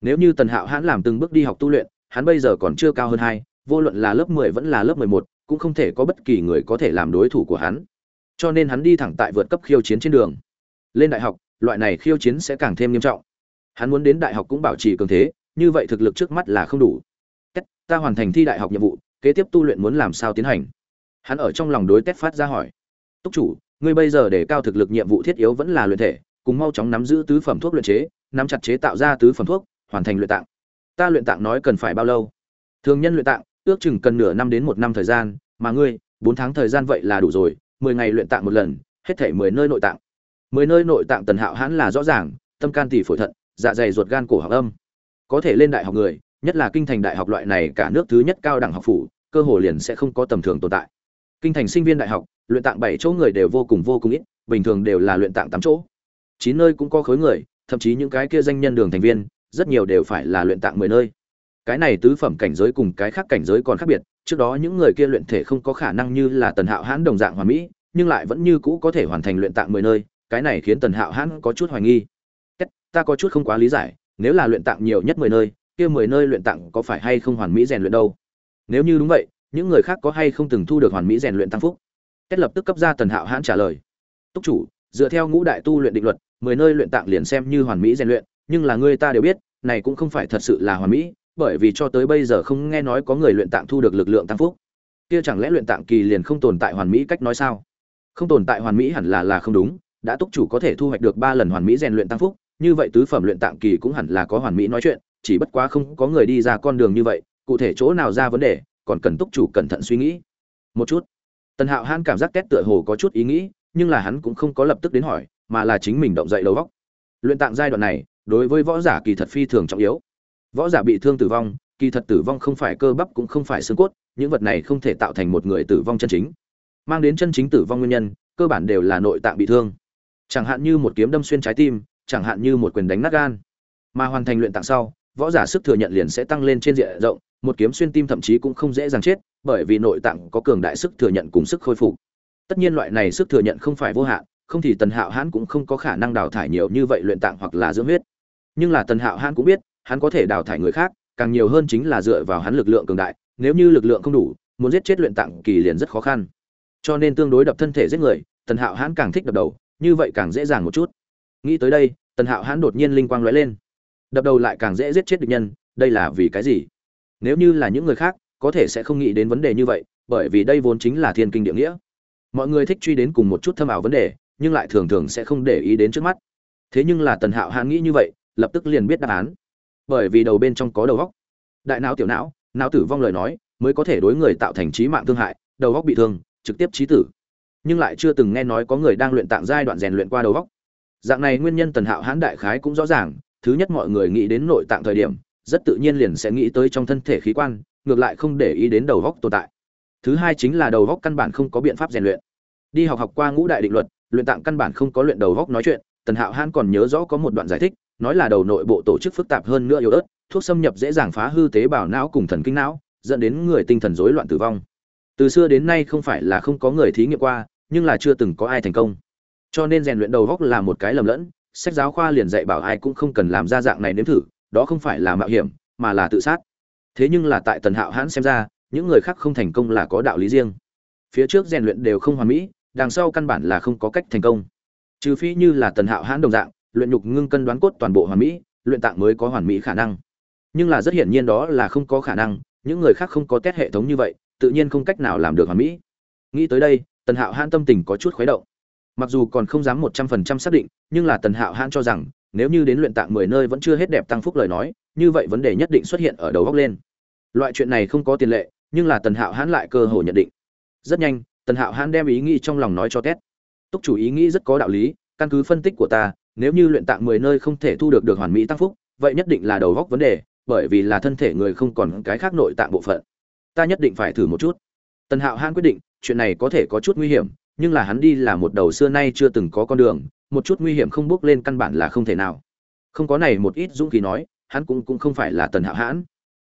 Nếu như tần hạo hắn làm từng bước đi học tu luyện hắn bây giờ còn chưa cao hơn hai vô luận là lớp mười vẫn là lớp mười một cũng không thể có bất kỳ người có thể làm đối thủ của hắn. Cho nên hắn đi thẳng tại vượt cấp khiêu chiến trên đường. Lên đại học loại này khiêu chiến sẽ càng thêm nghiêm trọng. Hắn muốn đến đại học cũng bảo trì cường thế như vậy thực lực trước mắt là không đủ. Tết, ta hoàn thành thi đại học nhiệm vụ kế tiếp tu luyện muốn làm sao tiến hành? Hắn ở trong lòng đối tết phát ra hỏi. Túc chủ ngươi bây giờ để cao thực lực nhiệm vụ thiết yếu vẫn là luyện thể cùng mau chóng nắm giữ tứ phẩm thuốc luyện chế, nắm chặt chế tạo ra tứ phẩm thuốc, hoàn thành luyện tạng. Ta luyện tạng nói cần phải bao lâu? Thường nhân luyện tạng, ước chừng cần nửa năm đến một năm thời gian, mà ngươi, bốn tháng thời gian vậy là đủ rồi, mười ngày luyện tạng một lần, hết thể mười nơi nội tạng. Mười nơi nội tạng tần hạo hãn là rõ ràng, tâm can tỷ phổi thận dạ dày ruột gan cổ học âm. Có thể lên đại học người, nhất là kinh thành đại học loại này cả nước thứ nhất cao đẳng học phủ, cơ hồ liền sẽ không có tầm thường tồn tại. Kinh thành sinh viên đại học, luyện tạng bảy chỗ người đều vô cùng vô cùng ít, bình thường đều là luyện tạng tám chỗ chín nơi cũng có khối người, thậm chí những cái kia danh nhân đường thành viên, rất nhiều đều phải là luyện tạng mười nơi. Cái này tứ phẩm cảnh giới cùng cái khác cảnh giới còn khác biệt, trước đó những người kia luyện thể không có khả năng như là tần hạo hãn đồng dạng hoàn mỹ, nhưng lại vẫn như cũ có thể hoàn thành luyện tạng mười nơi, cái này khiến tần hạo hãn có chút hoài nghi. Ta có chút không quá lý giải, nếu là luyện tạng nhiều nhất mười nơi, kia mười nơi luyện tạng có phải hay không hoàn mỹ rèn luyện đâu? Nếu như đúng vậy, những người khác có hay không từng thu được hoàn mỹ rèn luyện tăng phúc? Kết lập tức cấp ra tần hạo hãn trả lời. Túc chủ, dựa theo ngũ đại tu luyện định luật mười nơi luyện tạng liền xem như hoàn mỹ rèn luyện, nhưng là người ta đều biết, này cũng không phải thật sự là hoàn mỹ, bởi vì cho tới bây giờ không nghe nói có người luyện tạng thu được lực lượng tăng phúc. Kia chẳng lẽ luyện tạng kỳ liền không tồn tại hoàn mỹ cách nói sao? Không tồn tại hoàn mỹ hẳn là là không đúng, đã túc chủ có thể thu hoạch được ba lần hoàn mỹ rèn luyện tăng phúc, như vậy tứ phẩm luyện tạng kỳ cũng hẳn là có hoàn mỹ nói chuyện, chỉ bất quá không có người đi ra con đường như vậy, cụ thể chỗ nào ra vấn đề, còn cần túc chủ cẩn thận suy nghĩ. Một chút. Tần hạo hãn cảm giác két tựa hồ có chút ý nghĩ, nhưng là hắn cũng không có lập tức đến hỏi mà là chính mình động dậy đầu góc luyện tạng giai đoạn này, đối với võ giả kỳ thật phi thường trọng yếu. Võ giả bị thương tử vong, kỳ thật tử vong không phải cơ bắp cũng không phải xương cốt, những vật này không thể tạo thành một người tử vong chân chính. Mang đến chân chính tử vong nguyên nhân, cơ bản đều là nội tạng bị thương. Chẳng hạn như một kiếm đâm xuyên trái tim, chẳng hạn như một quyền đánh nát gan. Mà hoàn thành luyện tạng sau, võ giả sức thừa nhận liền sẽ tăng lên trên diện rộng, một kiếm xuyên tim thậm chí cũng không dễ dàng chết, bởi vì nội tạng có cường đại sức thừa nhận cùng sức khôi phục. Tất nhiên loại này sức thừa nhận không phải vô hạn không thì tần hạo hãn cũng không có khả năng đào thải nhiều như vậy luyện tạng hoặc là dưỡng huyết. Nhưng là tần hạo hãn cũng biết, hắn có thể đào thải người khác, càng nhiều hơn chính là dựa vào hắn lực lượng cường đại, nếu như lực lượng không đủ, muốn giết chết luyện tạng kỳ liền rất khó khăn. Cho nên tương đối đập thân thể giết người, tần hạo hãn càng thích đập đầu, như vậy càng dễ dàng một chút. Nghĩ tới đây, tần hạo hãn đột nhiên linh quang lóe lên. Đập đầu lại càng dễ giết chết địch nhân, đây là vì cái gì? Nếu như là những người khác, có thể sẽ không nghĩ đến vấn đề như vậy, bởi vì đây vốn chính là thiên kinh địa nghĩa. Mọi người thích truy đến cùng một chút thâm ảo vấn đề nhưng lại thường thường sẽ không để ý đến trước mắt. Thế nhưng là tần hạo hãn nghĩ như vậy, lập tức liền biết đáp án. Bởi vì đầu bên trong có đầu góc đại não tiểu não não tử vong lời nói, mới có thể đối người tạo thành trí mạng thương hại, đầu góc bị thương, trực tiếp trí tử. Nhưng lại chưa từng nghe nói có người đang luyện tạng giai đoạn rèn luyện qua đầu góc dạng này nguyên nhân tần hạo hãn đại khái cũng rõ ràng, thứ nhất mọi người nghĩ đến nội tạng thời điểm, rất tự nhiên liền sẽ nghĩ tới trong thân thể khí quan, ngược lại không để ý đến đầu góc tồn tại. Thứ hai chính là đầu góc căn bản không có biện pháp rèn luyện đi học học qua ngũ đại định luật, luyện tạng căn bản không có luyện đầu góc nói chuyện, tần hạo hãn còn nhớ rõ có một đoạn giải thích, nói là đầu nội bộ tổ chức phức tạp hơn nữa yếu ớt, thuốc xâm nhập dễ dàng phá hư tế bào não cùng thần kinh não, dẫn đến người tinh thần rối loạn tử vong. Từ xưa đến nay không phải là không có người thí nghiệm qua, nhưng là chưa từng có ai thành công. Cho nên rèn luyện đầu góc là một cái lầm lẫn, sách giáo khoa liền dạy bảo ai cũng không cần làm ra dạng này nếm thử, đó không phải là mạo hiểm, mà là tự sát. Thế nhưng là tại tần hạo hãn xem ra, những người khác không thành công là có đạo lý riêng. Phía trước rèn luyện đều không hoàn mỹ đằng sau căn bản là không có cách thành công. Trừ phi như là tần hạo hãn đồng dạng, luyện nhục ngưng cân đoán cốt toàn bộ hoàn mỹ, luyện tạng mới có hoàn mỹ khả năng. Nhưng là rất hiển nhiên đó là không có khả năng, những người khác không có test hệ thống như vậy, tự nhiên không cách nào làm được hoàn mỹ. Nghĩ tới đây, tần hạo hãn tâm tình có chút khuấy động. Mặc dù còn không dám một trăm phần trăm xác định, nhưng là tần hạo hãn cho rằng, nếu như đến luyện tạng mười nơi vẫn chưa hết đẹp tăng phúc lời nói, như vậy vấn đề nhất định xuất hiện ở đầu góc lên. Loại chuyện này không có tiền lệ, nhưng là tần hạo hãn lại cơ hội nhận định. Rất nhanh tần hạo hãn đem ý nghĩ trong lòng nói cho tét túc chủ ý nghĩ rất có đạo lý, căn cứ phân tích của ta, nếu như luyện tạng mười nơi không thể thu được được hoàn mỹ tăng phúc, vậy nhất định là đầu góc vấn đề, bởi vì là thân thể người không còn cái khác nội tạng bộ phận. Ta nhất định phải thử một chút. Tần hạo hãn quyết định, chuyện này có thể có chút nguy hiểm, nhưng là hắn đi là một đầu xưa nay chưa từng có con đường, một chút nguy hiểm không bước lên căn bản là không thể nào. Không có này một ít dũng khí nói, hắn cũng cũng không phải là tần hạo hãn.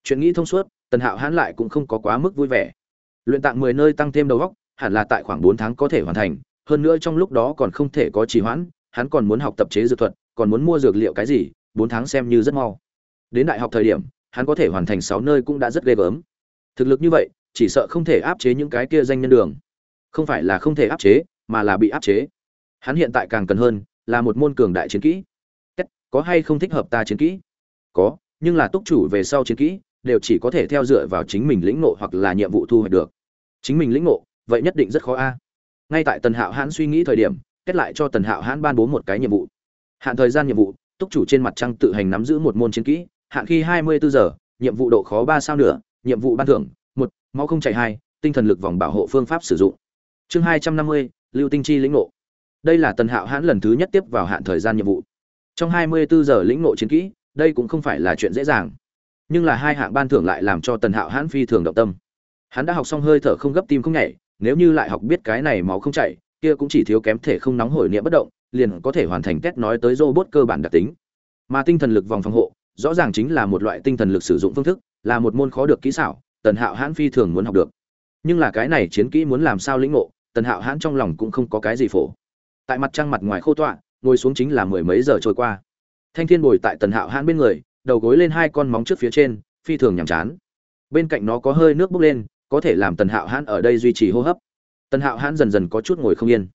Chuyện nghĩ thông suốt, tần hạo hãn lại cũng không có quá mức vui vẻ. Luyện tạng mười nơi tăng thêm đầu góc hẳn là tại khoảng bốn tháng có thể hoàn thành, hơn nữa trong lúc đó còn không thể có trì hoãn, hắn còn muốn học tập chế dược thuật, còn muốn mua dược liệu cái gì, bốn tháng xem như rất mau. Đến đại học thời điểm, hắn có thể hoàn thành sáu nơi cũng đã rất ghê gớm. Thực lực như vậy, chỉ sợ không thể áp chế những cái kia danh nhân đường. Không phải là không thể áp chế, mà là bị áp chế. Hắn hiện tại càng cần hơn là một môn cường đại chiến kỹ. Có hay không thích hợp ta chiến kỹ? Có, nhưng là túc chủ về sau chiến kỹ đều chỉ có thể theo dựa vào chính mình lĩnh ngộ hoặc là nhiệm vụ thu hoạch được. Chính mình lĩnh ngộ vậy nhất định rất khó a. Ngay tại tần hạo hãn suy nghĩ thời điểm kết lại cho tần hạo hãn ban bố một cái nhiệm vụ. Hạn thời gian nhiệm vụ túc chủ trên mặt trăng tự hành nắm giữ một môn chiến kỹ hạn khi 24 giờ nhiệm vụ độ khó ba sao nữa nhiệm vụ ban thưởng một máu không chảy hai tinh thần lực vòng bảo hộ phương pháp sử dụng. Chương 250, lưu tinh chi lĩnh ngộ. Đây là tần hạo hãn lần thứ nhất tiếp vào hạn thời gian nhiệm vụ. Trong 24 giờ lĩnh ngộ chiến kỹ đây cũng không phải là chuyện dễ dàng. Nhưng là hai hạng ban thưởng lại làm cho tần hạo hãn phi thường động tâm. Hắn đã học xong hơi thở không gấp tim không nhảy nếu như lại học biết cái này máu không chảy, kia cũng chỉ thiếu kém thể không nóng hổi niệm bất động, liền có thể hoàn thành test nói tới robot cơ bản đặc tính. Mà tinh thần lực vòng phòng hộ, rõ ràng chính là một loại tinh thần lực sử dụng phương thức, là một môn khó được kỹ xảo, tần hạo hãn phi thường muốn học được. Nhưng là cái này chiến kỹ muốn làm sao lĩnh ngộ, tần hạo hãn trong lòng cũng không có cái gì phổ. Tại mặt trăng mặt ngoài khô tọa, ngồi xuống chính là mười mấy giờ trôi qua. Thanh thiên ngồi tại tần hạo hãn bên người, đầu gối lên hai con móng trước phía trên, phi thường nhàm chán. Bên cạnh nó có hơi nước bốc lên có thể làm tần hạo hãn ở đây duy trì hô hấp. Tần hạo hãn dần dần có chút ngồi không yên.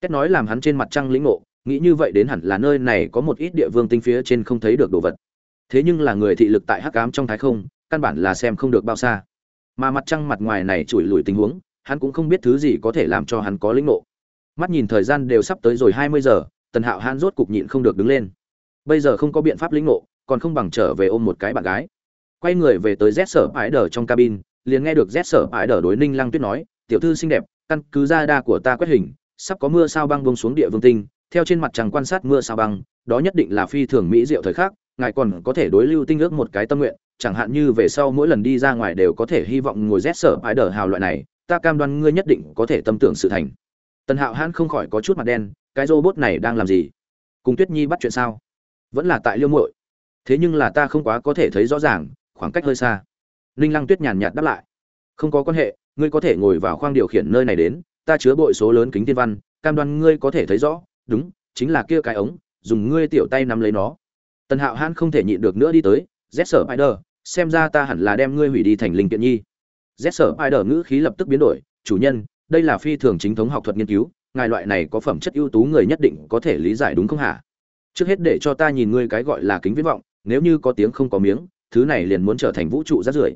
Cách nói làm hắn trên mặt trăng lĩnh ngộ, nghĩ như vậy đến hẳn là nơi này có một ít địa vương tinh phía trên không thấy được đồ vật. Thế nhưng là người thị lực tại hắc ám trong thái không, căn bản là xem không được bao xa. Mà mặt trăng mặt ngoài này chùi lùi tình huống, hắn cũng không biết thứ gì có thể làm cho hắn có lĩnh ngộ. Mắt nhìn thời gian đều sắp tới rồi hai mươi giờ, tần hạo hãn rốt cục nhịn không được đứng lên. Bây giờ không có biện pháp lĩnh ngộ, còn không bằng trở về ôm một cái bạn gái. Quay người về tới rét sở ái đờ trong cabin liền nghe được z sở ải đỡ đối ninh lăng tuyết nói, tiểu thư xinh đẹp, căn cứ ra đa của ta quét hình, sắp có mưa sao băng bông xuống địa vương tinh, theo trên mặt trăng quan sát mưa sao băng, đó nhất định là phi thường mỹ diệu thời khắc, ngài còn có thể đối lưu tinh ước một cái tâm nguyện, chẳng hạn như về sau mỗi lần đi ra ngoài đều có thể hy vọng ngồi rét sở ải đỡ hào loại này, ta cam đoan ngươi nhất định có thể tâm tưởng sự thành. Tần hạo hãn không khỏi có chút mặt đen, cái robot này đang làm gì? Cùng tuyết nhi bắt chuyện sao? Vẫn là tại liêu muội. Thế nhưng là ta không quá có thể thấy rõ ràng, khoảng cách hơi xa ninh lăng tuyết nhàn nhạt đáp lại. Không có quan hệ, ngươi có thể ngồi vào khoang điều khiển nơi này đến, ta chứa bội số lớn kính thiên văn, cam đoan ngươi có thể thấy rõ, đúng, chính là kia cái ống, dùng ngươi tiểu tay nắm lấy nó. Tần hạo hãn không thể nhịn được nữa đi tới z sở spider, xem ra ta hẳn là đem ngươi hủy đi thành linh kiện nhi. Z sở spider ngữ khí lập tức biến đổi, chủ nhân, đây là phi thường chính thống học thuật nghiên cứu, ngài loại này có phẩm chất ưu tú người nhất định có thể lý giải đúng không hả? Trước hết để cho ta nhìn ngươi cái gọi là kính viễn vọng, nếu như có tiếng không có miếng thứ này liền muốn trở thành vũ trụ rát rưởi.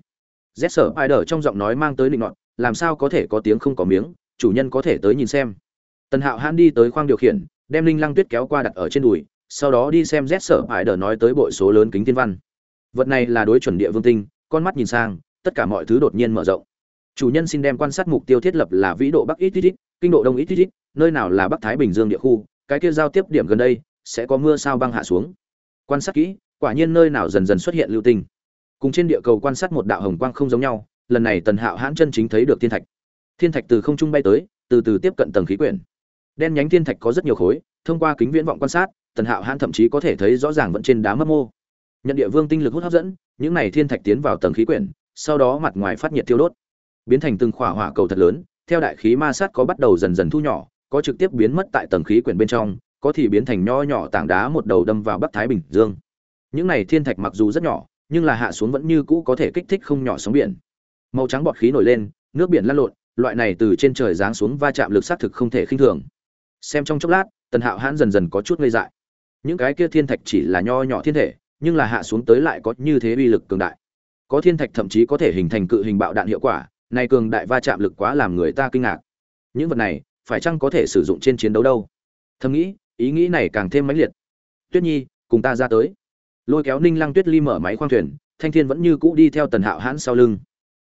Z sở spider trong giọng nói mang tới định nọt, làm sao có thể có tiếng không có miếng, chủ nhân có thể tới nhìn xem. Tần hạo hãn đi tới khoang điều khiển, đem linh lăng tuyết kéo qua đặt ở trên đùi, sau đó đi xem rét sở ai đờ nói tới bội số lớn kính thiên văn. Vật này là đối chuẩn địa vương tinh, con mắt nhìn sang, tất cả mọi thứ đột nhiên mở rộng. Chủ nhân xin đem quan sát mục tiêu thiết lập là vĩ độ bắc ít ít ít, kinh độ đông ít ít ít, nơi nào là bắc thái bình dương địa khu, cái kia giao tiếp điểm gần đây, sẽ có mưa sao băng hạ xuống. Quan sát kỹ quả nhiên nơi nào dần dần xuất hiện lưu tinh. Cùng trên địa cầu quan sát một đạo hồng quang không giống nhau, lần này tần hạo hãn chân chính thấy được thiên thạch. Thiên thạch từ không trung bay tới, từ từ tiếp cận tầng khí quyển. Đen nhánh thiên thạch có rất nhiều khối, thông qua kính viễn vọng quan sát, tần hạo hãn thậm chí có thể thấy rõ ràng vẫn trên đá mấp mô. Nhận địa vương tinh lực hút hấp dẫn, những này thiên thạch tiến vào tầng khí quyển, sau đó mặt ngoài phát nhiệt tiêu đốt. Biến thành từng khỏa hỏa cầu thật lớn, theo đại khí ma sát có bắt đầu dần dần thu nhỏ, có trực tiếp biến mất tại tầng khí quyển bên trong, có thì biến thành nho nhỏ tảng đá một đầu đâm vào bắc thái bình dương những này thiên thạch mặc dù rất nhỏ, nhưng là hạ xuống vẫn như cũ có thể kích thích không nhỏ sóng biển. Màu trắng bọt khí nổi lên, nước biển lăn lộn, loại này từ trên trời giáng xuống va chạm lực xác thực không thể khinh thường. Xem trong chốc lát, tần hạo hãn dần dần có chút ngây dại. Những cái kia thiên thạch chỉ là nho nhỏ thiên thể, nhưng là hạ xuống tới lại có như thế uy lực cường đại. Có thiên thạch thậm chí có thể hình thành cự hình bạo đạn hiệu quả, này cường đại va chạm lực quá làm người ta kinh ngạc. Những vật này, phải chăng có thể sử dụng trên chiến đấu đâu? Thầm nghĩ, ý nghĩ này càng thêm mãnh liệt. Tuyết nhi, cùng ta ra tới lôi kéo ninh lăng tuyết ly mở máy khoang thuyền, thanh thiên vẫn như cũ đi theo tần hạo hãn sau lưng.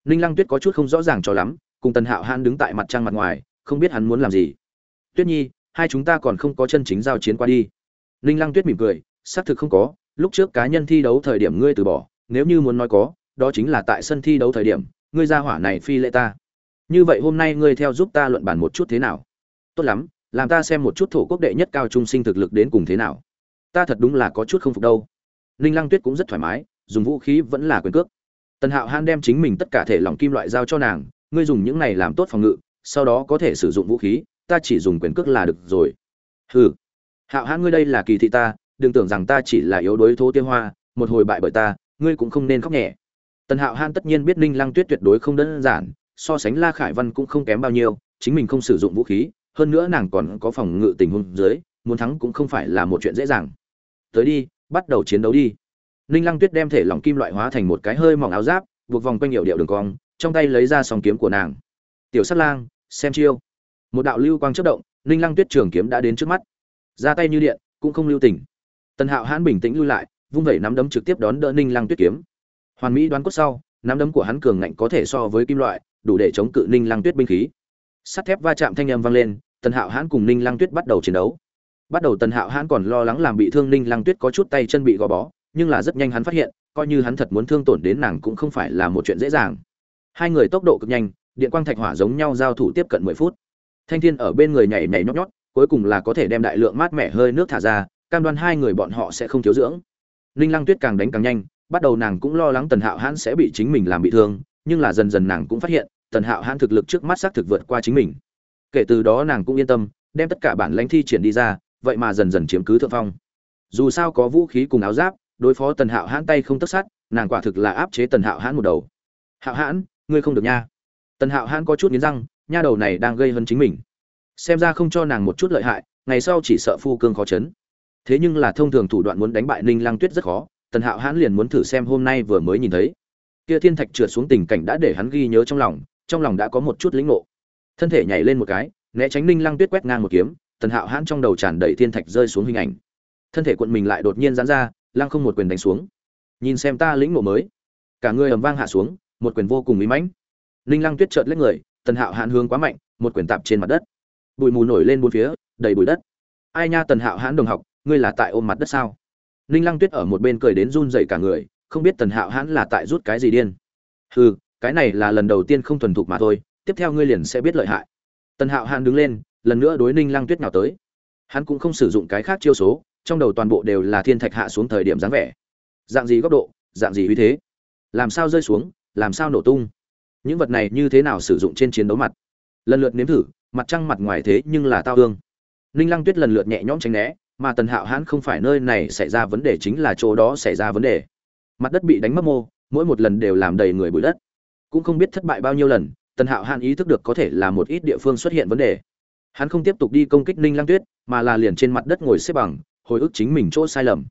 Ninh lăng tuyết có chút không rõ ràng cho lắm, cùng tần hạo hãn đứng tại mặt trăng mặt ngoài, không biết hắn muốn làm gì. Tuyết nhi, hai chúng ta còn không có chân chính giao chiến qua đi. Ninh lăng tuyết mỉm cười, xác thực không có, lúc trước cá nhân thi đấu thời điểm ngươi từ bỏ, nếu như muốn nói có, đó chính là tại sân thi đấu thời điểm, ngươi ra hỏa này phi lệ ta. Như vậy hôm nay ngươi theo giúp ta luận bàn một chút thế nào? Tốt lắm, làm ta xem một chút thổ quốc đệ nhất cao trung sinh thực lực đến cùng thế nào. Ta thật đúng là có chút không phục đâu ninh lăng tuyết cũng rất thoải mái, dùng vũ khí vẫn là quyền cước. Tần hạo han đem chính mình tất cả thể lỏng kim loại giao cho nàng, ngươi dùng những này làm tốt phòng ngự, sau đó có thể sử dụng vũ khí, ta chỉ dùng quyền cước là được rồi. Hừ. Hạo hãn ngươi đây là kỳ thị ta, đừng tưởng rằng ta chỉ là yếu đối thô tiêu hoa, một hồi bại bởi ta, ngươi cũng không nên khóc nhẹ. Tần hạo hãn tất nhiên biết ninh lăng tuyết tuyệt đối không đơn giản, so sánh la khải văn cũng không kém bao nhiêu, chính mình không sử dụng vũ khí, hơn nữa nàng còn có phòng ngự tình huống dưới, muốn thắng cũng không phải là một chuyện dễ dàng. Tới đi bắt đầu chiến đấu đi. Ninh lăng tuyết đem thể lỏng kim loại hóa thành một cái hơi mỏng áo giáp, buộc vòng quanh hiệu điệu đường cong, trong tay lấy ra song kiếm của nàng. Tiểu sắt lang, xem chiêu. Một đạo lưu quang chất động, ninh lăng tuyết trường kiếm đã đến trước mắt. Ra tay như điện, cũng không lưu tình. Tần hạo hãn bình tĩnh lui lại, vung vẩy nắm đấm trực tiếp đón đỡ ninh lăng tuyết kiếm. Hoàn mỹ đoán cốt sau, nắm đấm của hắn cường ngạnh có thể so với kim loại, đủ để chống cự ninh lăng tuyết binh khí. Sắt thép va chạm thanh âm vang lên, tần hạo hãn cùng ninh lăng tuyết bắt đầu chiến đấu bắt đầu tần hạo hãn còn lo lắng làm bị thương ninh lăng tuyết có chút tay chân bị gò bó, nhưng là rất nhanh hắn phát hiện, coi như hắn thật muốn thương tổn đến nàng cũng không phải là một chuyện dễ dàng. Hai người tốc độ cực nhanh, điện quang thạch hỏa giống nhau giao thủ tiếp cận mười phút. Thanh thiên ở bên người nhảy nhảy nhót nhót, cuối cùng là có thể đem đại lượng mát mẻ hơi nước thả ra, cam đoan hai người bọn họ sẽ không thiếu dưỡng. Ninh lăng tuyết càng đánh càng nhanh, bắt đầu nàng cũng lo lắng tần hạo hãn sẽ bị chính mình làm bị thương, nhưng là dần dần nàng cũng phát hiện, tần hạo hãn thực lực trước mắt xác thực vượt qua chính mình. Kể từ đó nàng cũng yên tâm, đem tất cả bản lãnh thi triển đi ra vậy mà dần dần chiếm cứ thượng phong. Dù sao có vũ khí cùng áo giáp, đối phó tần hạo hãn tay không tất sát, nàng quả thực là áp chế tần hạo hãn một đầu. Hạo hãn, ngươi không được nha. Tần hạo hãn có chút nghiến răng, nha đầu này đang gây hấn chính mình. Xem ra không cho nàng một chút lợi hại, ngày sau chỉ sợ phu cương khó chấn. Thế nhưng là thông thường thủ đoạn muốn đánh bại ninh lăng tuyết rất khó, tần hạo hãn liền muốn thử xem hôm nay vừa mới nhìn thấy. Kia thiên thạch trượt xuống tình cảnh đã để hắn ghi nhớ trong lòng trong lòng đã có một chút lĩnh ngộ. Thân thể nhảy lên một cái, né tránh ninh lăng tuyết quét ngang một kiếm tần hạo hãn trong đầu tràn đầy thiên thạch rơi xuống hình ảnh. Thân thể quận mình lại đột nhiên giãn ra, lăng không một quyền đánh xuống. Nhìn xem ta lĩnh ngộ mới. Cả người ầm vang hạ xuống, một quyền vô cùng mỹ mãnh. Ninh lăng tuyết trợt lên người, tần hạo hãn hướng quá mạnh, một quyền tạp trên mặt đất. Bụi mù nổi lên bốn phía, đầy bụi đất. Ai nha tần hạo hãn đồng học, ngươi là tại ôm mặt đất sao? Ninh lăng tuyết ở một bên cười đến run dậy cả người, không biết tần hạo hãn là tại rút cái gì điên. Hừ, cái này là lần đầu tiên không thuần thục mà thôi, tiếp theo ngươi liền sẽ biết lợi hại. Tần hạo hãn đứng lên lần nữa đối ninh lăng tuyết nào tới. Hắn cũng không sử dụng cái khác chiêu số, trong đầu toàn bộ đều là thiên thạch hạ xuống thời điểm dáng vẻ. Dạng gì góc độ, dạng gì uy thế? Làm sao rơi xuống, làm sao nổ tung? Những vật này như thế nào sử dụng trên chiến đấu mặt? Lần lượt nếm thử, mặt trăng mặt ngoài thế nhưng là tao ương ninh lăng tuyết lần lượt nhẹ nhõm tránh né, mà tần hạo hãn không phải nơi này xảy ra vấn đề chính là chỗ đó xảy ra vấn đề. Mặt đất bị đánh mất mô, mỗi một lần đều làm đầy người bụi đất. Cũng không biết thất bại bao nhiêu lần, tần hạo hãn ý thức được có thể là một ít địa phương xuất hiện vấn đề hắn không tiếp tục đi công kích ninh lăng tuyết, mà là liền trên mặt đất ngồi xếp bằng, hồi ức chính mình chỗ sai lầm.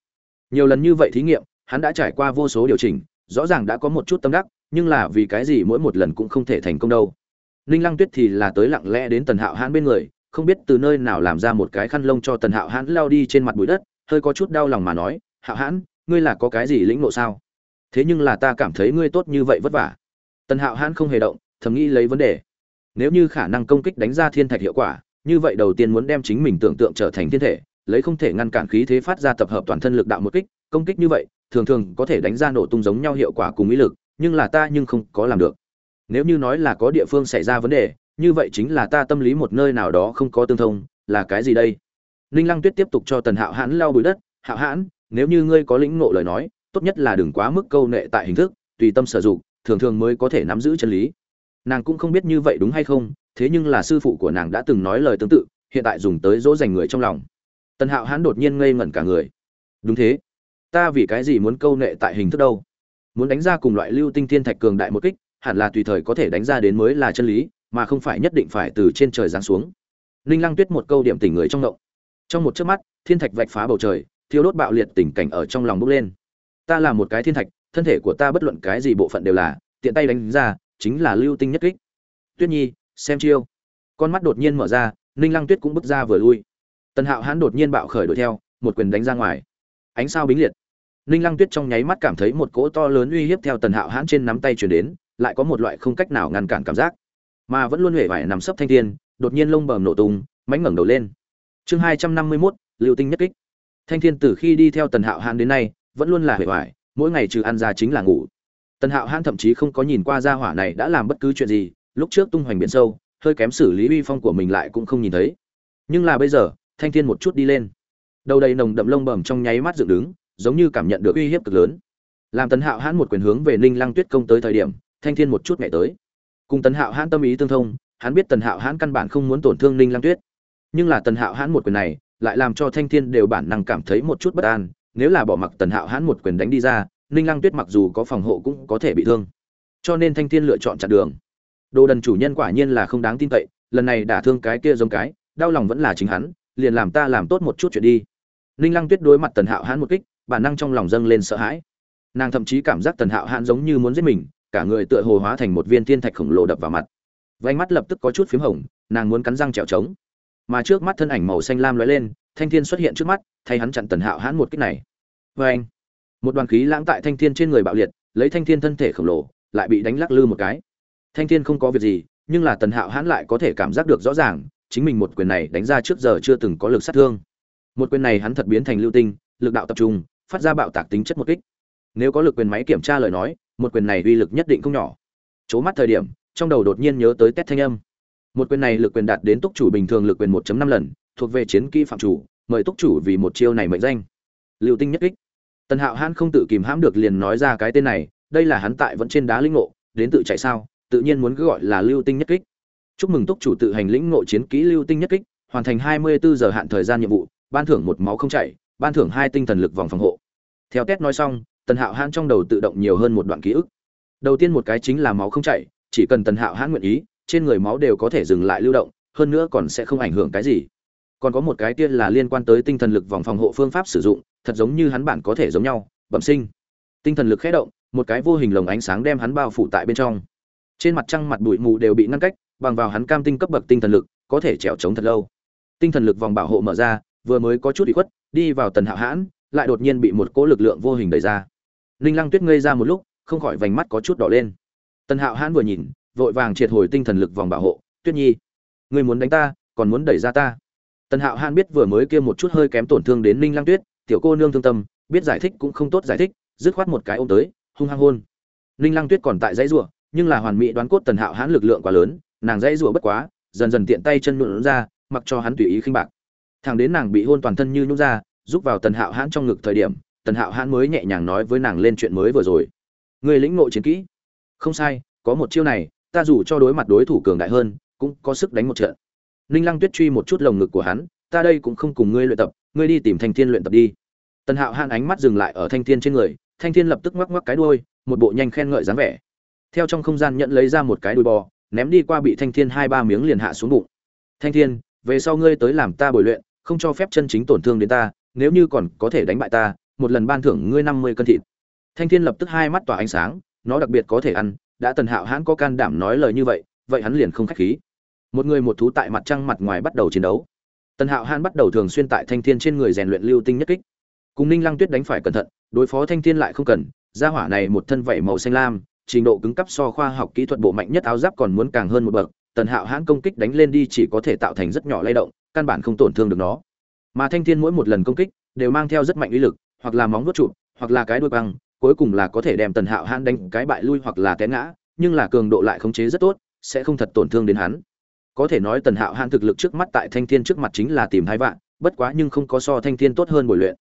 Nhiều lần như vậy thí nghiệm, hắn đã trải qua vô số điều chỉnh, rõ ràng đã có một chút tâm đắc, nhưng là vì cái gì mỗi một lần cũng không thể thành công đâu. Ninh lăng tuyết thì là tới lặng lẽ đến tần hạo hãn bên người, không biết từ nơi nào làm ra một cái khăn lông cho tần hạo hãn lao đi trên mặt bụi đất, hơi có chút đau lòng mà nói, hạo hãn, ngươi là có cái gì lĩnh nộ sao? Thế nhưng là ta cảm thấy ngươi tốt như vậy vất vả. Tần hạo hãn không hề động, thầm nghĩ lấy vấn đề. Nếu như khả năng công kích đánh ra thiên thạch hiệu quả như vậy đầu tiên muốn đem chính mình tưởng tượng trở thành thiên thể, lấy không thể ngăn cản khí thế phát ra tập hợp toàn thân lực đạo một kích, công kích như vậy, thường thường có thể đánh ra nổ tung giống nhau hiệu quả cùng ý lực, nhưng là ta nhưng không có làm được. Nếu như nói là có địa phương xảy ra vấn đề, như vậy chính là ta tâm lý một nơi nào đó không có tương thông, là cái gì đây? Ninh lăng tuyết tiếp tục cho tần hạo hãn lao bụi đất, hạo hãn, nếu như ngươi có lĩnh ngộ lời nói, tốt nhất là đừng quá mức câu nệ tại hình thức, tùy tâm sử dụng, thường thường mới có thể nắm giữ chân lý. Nàng cũng không biết như vậy đúng hay không thế nhưng là sư phụ của nàng đã từng nói lời tương tự, hiện tại dùng tới dỗ dành người trong lòng. Tần hạo hãn đột nhiên ngây ngẩn cả người. Đúng thế. Ta vì cái gì muốn câu nệ tại hình thức đâu? Muốn đánh ra cùng loại lưu tinh thiên thạch cường đại một kích, hẳn là tùy thời có thể đánh ra đến mới là chân lý, mà không phải nhất định phải từ trên trời giáng xuống. Ninh lăng tuyết một câu điểm tỉnh người trong ngộng. Trong một chớp mắt, thiên thạch vạch phá bầu trời, thiêu đốt bạo liệt tình cảnh ở trong lòng bốc lên. Ta là một cái thiên thạch, thân thể của ta bất luận cái gì bộ phận đều là, tiện tay đánh ra, chính là lưu tinh nhất kích. Tuyết nhi xem chiêu. Con mắt đột nhiên mở ra, ninh lăng tuyết cũng bước ra vừa lui. Tần hạo hãn đột nhiên bạo khởi đuổi theo, một quyền đánh ra ngoài. Ánh sao bính liệt. Ninh lăng tuyết trong nháy mắt cảm thấy một cỗ to lớn uy hiếp theo tần hạo hãn trên nắm tay chuyển đến, lại có một loại không cách nào ngăn cản cảm giác. Mà vẫn luôn huệ vải nằm sấp thanh thiên, đột nhiên lông bờm nổ tung mánh ngẩng đầu lên. Chương hai trăm năm mươi mốt liệu tinh nhất kích. Thanh thiên từ khi đi theo tần hạo hãn đến nay, vẫn luôn là huệ vải, mỗi ngày trừ ăn ra chính là ngủ. Tần hạo hãn thậm chí không có nhìn qua gia hỏa này đã làm bất cứ chuyện gì lúc trước tung hoành biển sâu, hơi kém xử lý uy phong của mình lại cũng không nhìn thấy. Nhưng là bây giờ, thanh thiên một chút đi lên. Đầu đầy nồng đậm lông bẩm trong nháy mắt dựng đứng, giống như cảm nhận được uy hiếp cực lớn. Làm tần hạo hãn một quyền hướng về ninh lăng tuyết công tới thời điểm, thanh thiên một chút ngày tới. Cùng tần hạo hãn tâm ý tương thông, hắn biết tần hạo hãn căn bản không muốn tổn thương ninh lăng tuyết. Nhưng là tần hạo hãn một quyền này, lại làm cho thanh thiên đều bản năng cảm thấy một chút bất an. Nếu là bỏ mặc tần hạo hãn một quyền đánh đi ra, ninh lăng tuyết mặc dù có phòng hộ cũng có thể bị thương. Cho nên thanh thiên lựa chọn chặn đường đồ đần chủ nhân quả nhiên là không đáng tin cậy, lần này đả thương cái kia giống cái, đau lòng vẫn là chính hắn, liền làm ta làm tốt một chút chuyện đi. Ninh lăng tuyết đối mặt tần hạo hãn một kích, bản năng trong lòng dâng lên sợ hãi. Nàng thậm chí cảm giác tần hạo hãn giống như muốn giết mình, cả người tựa hồ hóa thành một viên thiên thạch khổng lồ đập vào mặt. Vánh mắt lập tức có chút p h í m hồng, nàng muốn cắn răng trèo trống. Mà trước mắt thân ảnh màu xanh lam lóe lên, thanh thiên xuất hiện trước mắt, thay hắn chặn tần hạo hãn một kích này. Vê anh một đoàn khí lãng tại thanh thiên trên người bạo liệt, lấy thanh thiên thân thể khổng lồ, lại bị đánh lắc lư một cái thanh thiên không có việc gì, nhưng là tần hạo hãn lại có thể cảm giác được rõ ràng, chính mình một quyền này đánh ra trước giờ chưa từng có lực sát thương. Một quyền này hắn thật biến thành lưu tinh, lực đạo tập trung, phát ra bạo tạc tính chất một kích. Nếu có lực quyền máy kiểm tra lời nói, một quyền này uy lực nhất định không nhỏ. C mắt thời điểm, trong đầu đột nhiên nhớ tới tét thanh âm. Một quyền này lực quyền đạt đến túc chủ bình thường lực quyền 1 năm lần, thuộc về chiến kỹ phạm chủ, mời túc chủ vì một chiêu này mệnh danh. Lưu tinh nhất kích. Tần hạo hãn không tự kìm hãm được liền nói ra cái tên này, đây là hắn tại vẫn trên đá linh ngộ, đến tự chạy sao? Tự nhiên muốn cứ gọi là lưu tinh nhất kích. Chúc mừng túc chủ tự hành lĩnh ngộ chiến kỹ lưu tinh nhất kích, hoàn thành 24 giờ hạn thời gian nhiệm vụ, ban thưởng một máu không chảy, ban thưởng hai tinh thần lực vòng phòng hộ. Theo test nói xong, tần hạo hãn trong đầu tự động nhiều hơn một đoạn ký ức. Đầu tiên một cái chính là máu không chảy, chỉ cần tần hạo hãn nguyện ý, trên người máu đều có thể dừng lại lưu động, hơn nữa còn sẽ không ảnh hưởng cái gì. Còn có một cái tiên là liên quan tới tinh thần lực vòng phòng hộ phương pháp sử dụng, thật giống như hắn bản có thể giống nhau, bẩm sinh. Tinh thần lực khé động, một cái vô hình lồng ánh sáng đem hắn bao phủ tại bên trong trên mặt trăng mặt bụi mù đều bị ngăn cách, bằng vào hắn cam tinh cấp bậc tinh thần lực, có thể trèo trống thật lâu. Tinh thần lực vòng bảo hộ mở ra, vừa mới có chút bị khuất, đi vào tần hạo hãn, lại đột nhiên bị một cỗ lực lượng vô hình đẩy ra. Ninh lăng tuyết ngây ra một lúc, không khỏi vành mắt có chút đỏ lên. Tần hạo hãn vừa nhìn, vội vàng triệt hồi tinh thần lực vòng bảo hộ, tuyết nhi người muốn đánh ta, còn muốn đẩy ra ta? Tần hạo hãn biết vừa mới kia một chút hơi kém tổn thương đến ninh lăng tuyết, tiểu cô nương thương tâm, biết giải thích cũng không tốt giải thích, dứt khoát một cái ôm tới, hung hăng hôn. Ninh lăng tuyết còn tại dãy rủa nhưng là hoàn mỹ đoán cốt tần hạo hãn lực lượng quá lớn, nàng dãy rủa bất quá, dần dần tiện tay chân nhuộn ra, mặc cho hắn tùy ý khinh bạc. Thằng đến nàng bị hôn toàn thân như nhúc ra giúp vào tần hạo hãn trong ngực thời điểm, tần hạo hãn mới nhẹ nhàng nói với nàng lên chuyện mới vừa rồi. Người lĩnh ngộ chiến kỹ. Không sai, có một chiêu này, ta dù cho đối mặt đối thủ cường đại hơn, cũng có sức đánh một trận. Ninh lăng tuyết truy một chút lồng ngực của hắn, ta đây cũng không cùng ngươi luyện tập, ngươi đi tìm thanh thiên luyện tập đi. Tần hạo hãn ánh mắt dừng lại ở thanh thiên trên người, thanh thiên lập tức ngoắc ngoắc cái đuôi, một bộ nhanh khen ngợi dáng vẻ theo trong không gian nhận lấy ra một cái đùi bò, ném đi qua bị thanh thiên hai ba miếng liền hạ xuống bụng. Thanh thiên, về sau ngươi tới làm ta bồi luyện, không cho phép chân chính tổn thương đến ta, nếu như còn có thể đánh bại ta, một lần ban thưởng ngươi năm mươi cân thịt. Thanh thiên lập tức hai mắt tỏa ánh sáng, nó đặc biệt có thể ăn, đã tần hạo hãn có can đảm nói lời như vậy vậy hắn liền không khách khí. Một người một thú tại mặt trăng mặt ngoài bắt đầu chiến đấu. Tần hạo hãn bắt đầu thường xuyên tại thanh thiên trên người rèn luyện lưu tinh nhất kích. Cùng ninh lăng tuyết đánh phải cẩn thận, đối phó thanh thiên lại không cần Ra hỏa này một thân vảy màu xanh lam trình độ cứng cấp so khoa học kỹ thuật bộ mạnh nhất áo giáp còn muốn càng hơn một bậc, tần hạo hãn công kích đánh lên đi chỉ có thể tạo thành rất nhỏ lay động, căn bản không tổn thương được nó. Mà thanh thiên mỗi một lần công kích đều mang theo rất mạnh uy lực, hoặc là móng vuốt trụ hoặc là cái đuôi băng, cuối cùng là có thể đem tần hạo hãn đánh cái bại lui hoặc là té ngã, nhưng là cường độ lại khống chế rất tốt, sẽ không thật tổn thương đến hắn. Có thể nói tần hạo hãn thực lực trước mắt tại thanh thiên trước mặt chính là tìm hai vạn, bất quá nhưng không có so thanh thiên tốt hơn bồi luyện.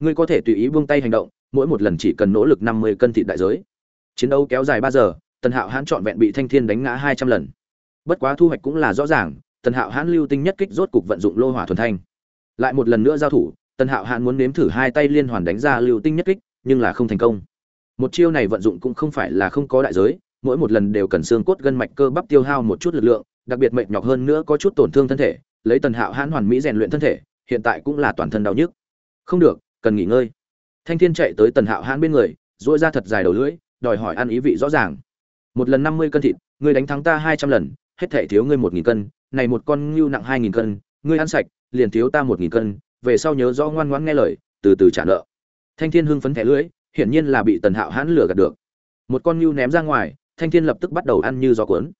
Ngươi có thể tùy ý buông tay hành động, mỗi một lần chỉ cần nỗ lực năm mươi cân thịt đại giới chiến đấu kéo dài ba giờ, tần hạo hãn trọn vẹn bị thanh thiên đánh ngã hai trăm lần. Bất quá thu hoạch cũng là rõ ràng, tần hạo hãn lưu tinh nhất kích rốt cục vận dụng lô hỏa thuần thanh. Lại một lần nữa giao thủ, tần hạo hãn muốn nếm thử hai tay liên hoàn đánh ra lưu tinh nhất kích, nhưng là không thành công. Một chiêu này vận dụng cũng không phải là không có đại giới, mỗi một lần đều cần xương cốt gân mạch cơ bắp tiêu hao một chút lực lượng, đặc biệt mệt nhọc hơn nữa có chút tổn thương thân thể, lấy tần hạo hãn hoàn mỹ rèn luyện thân thể, hiện tại cũng là toàn thân đau nhức. Không được, cần nghỉ ngơi. Thanh thiên chạy tới tần hạo hãn bên người dỗi ra thật dài đầu lưỡi đòi hỏi ăn ý vị rõ ràng. Một lần năm mươi cân thịt, ngươi đánh thắng ta hai trăm lần, hết thể thiếu ngươi một nghìn cân, này một con ngưu nặng hai nghìn cân, ngươi ăn sạch, liền thiếu ta một nghìn cân, về sau nhớ rõ ngoan ngoãn nghe lời, từ từ trả nợ. Thanh thiên hưng phấn thẻ lưỡi, hiển nhiên là bị tần hạo hãn lừa gạt được. Một con ngưu ném ra ngoài, thanh thiên lập tức bắt đầu ăn như gió cuốn.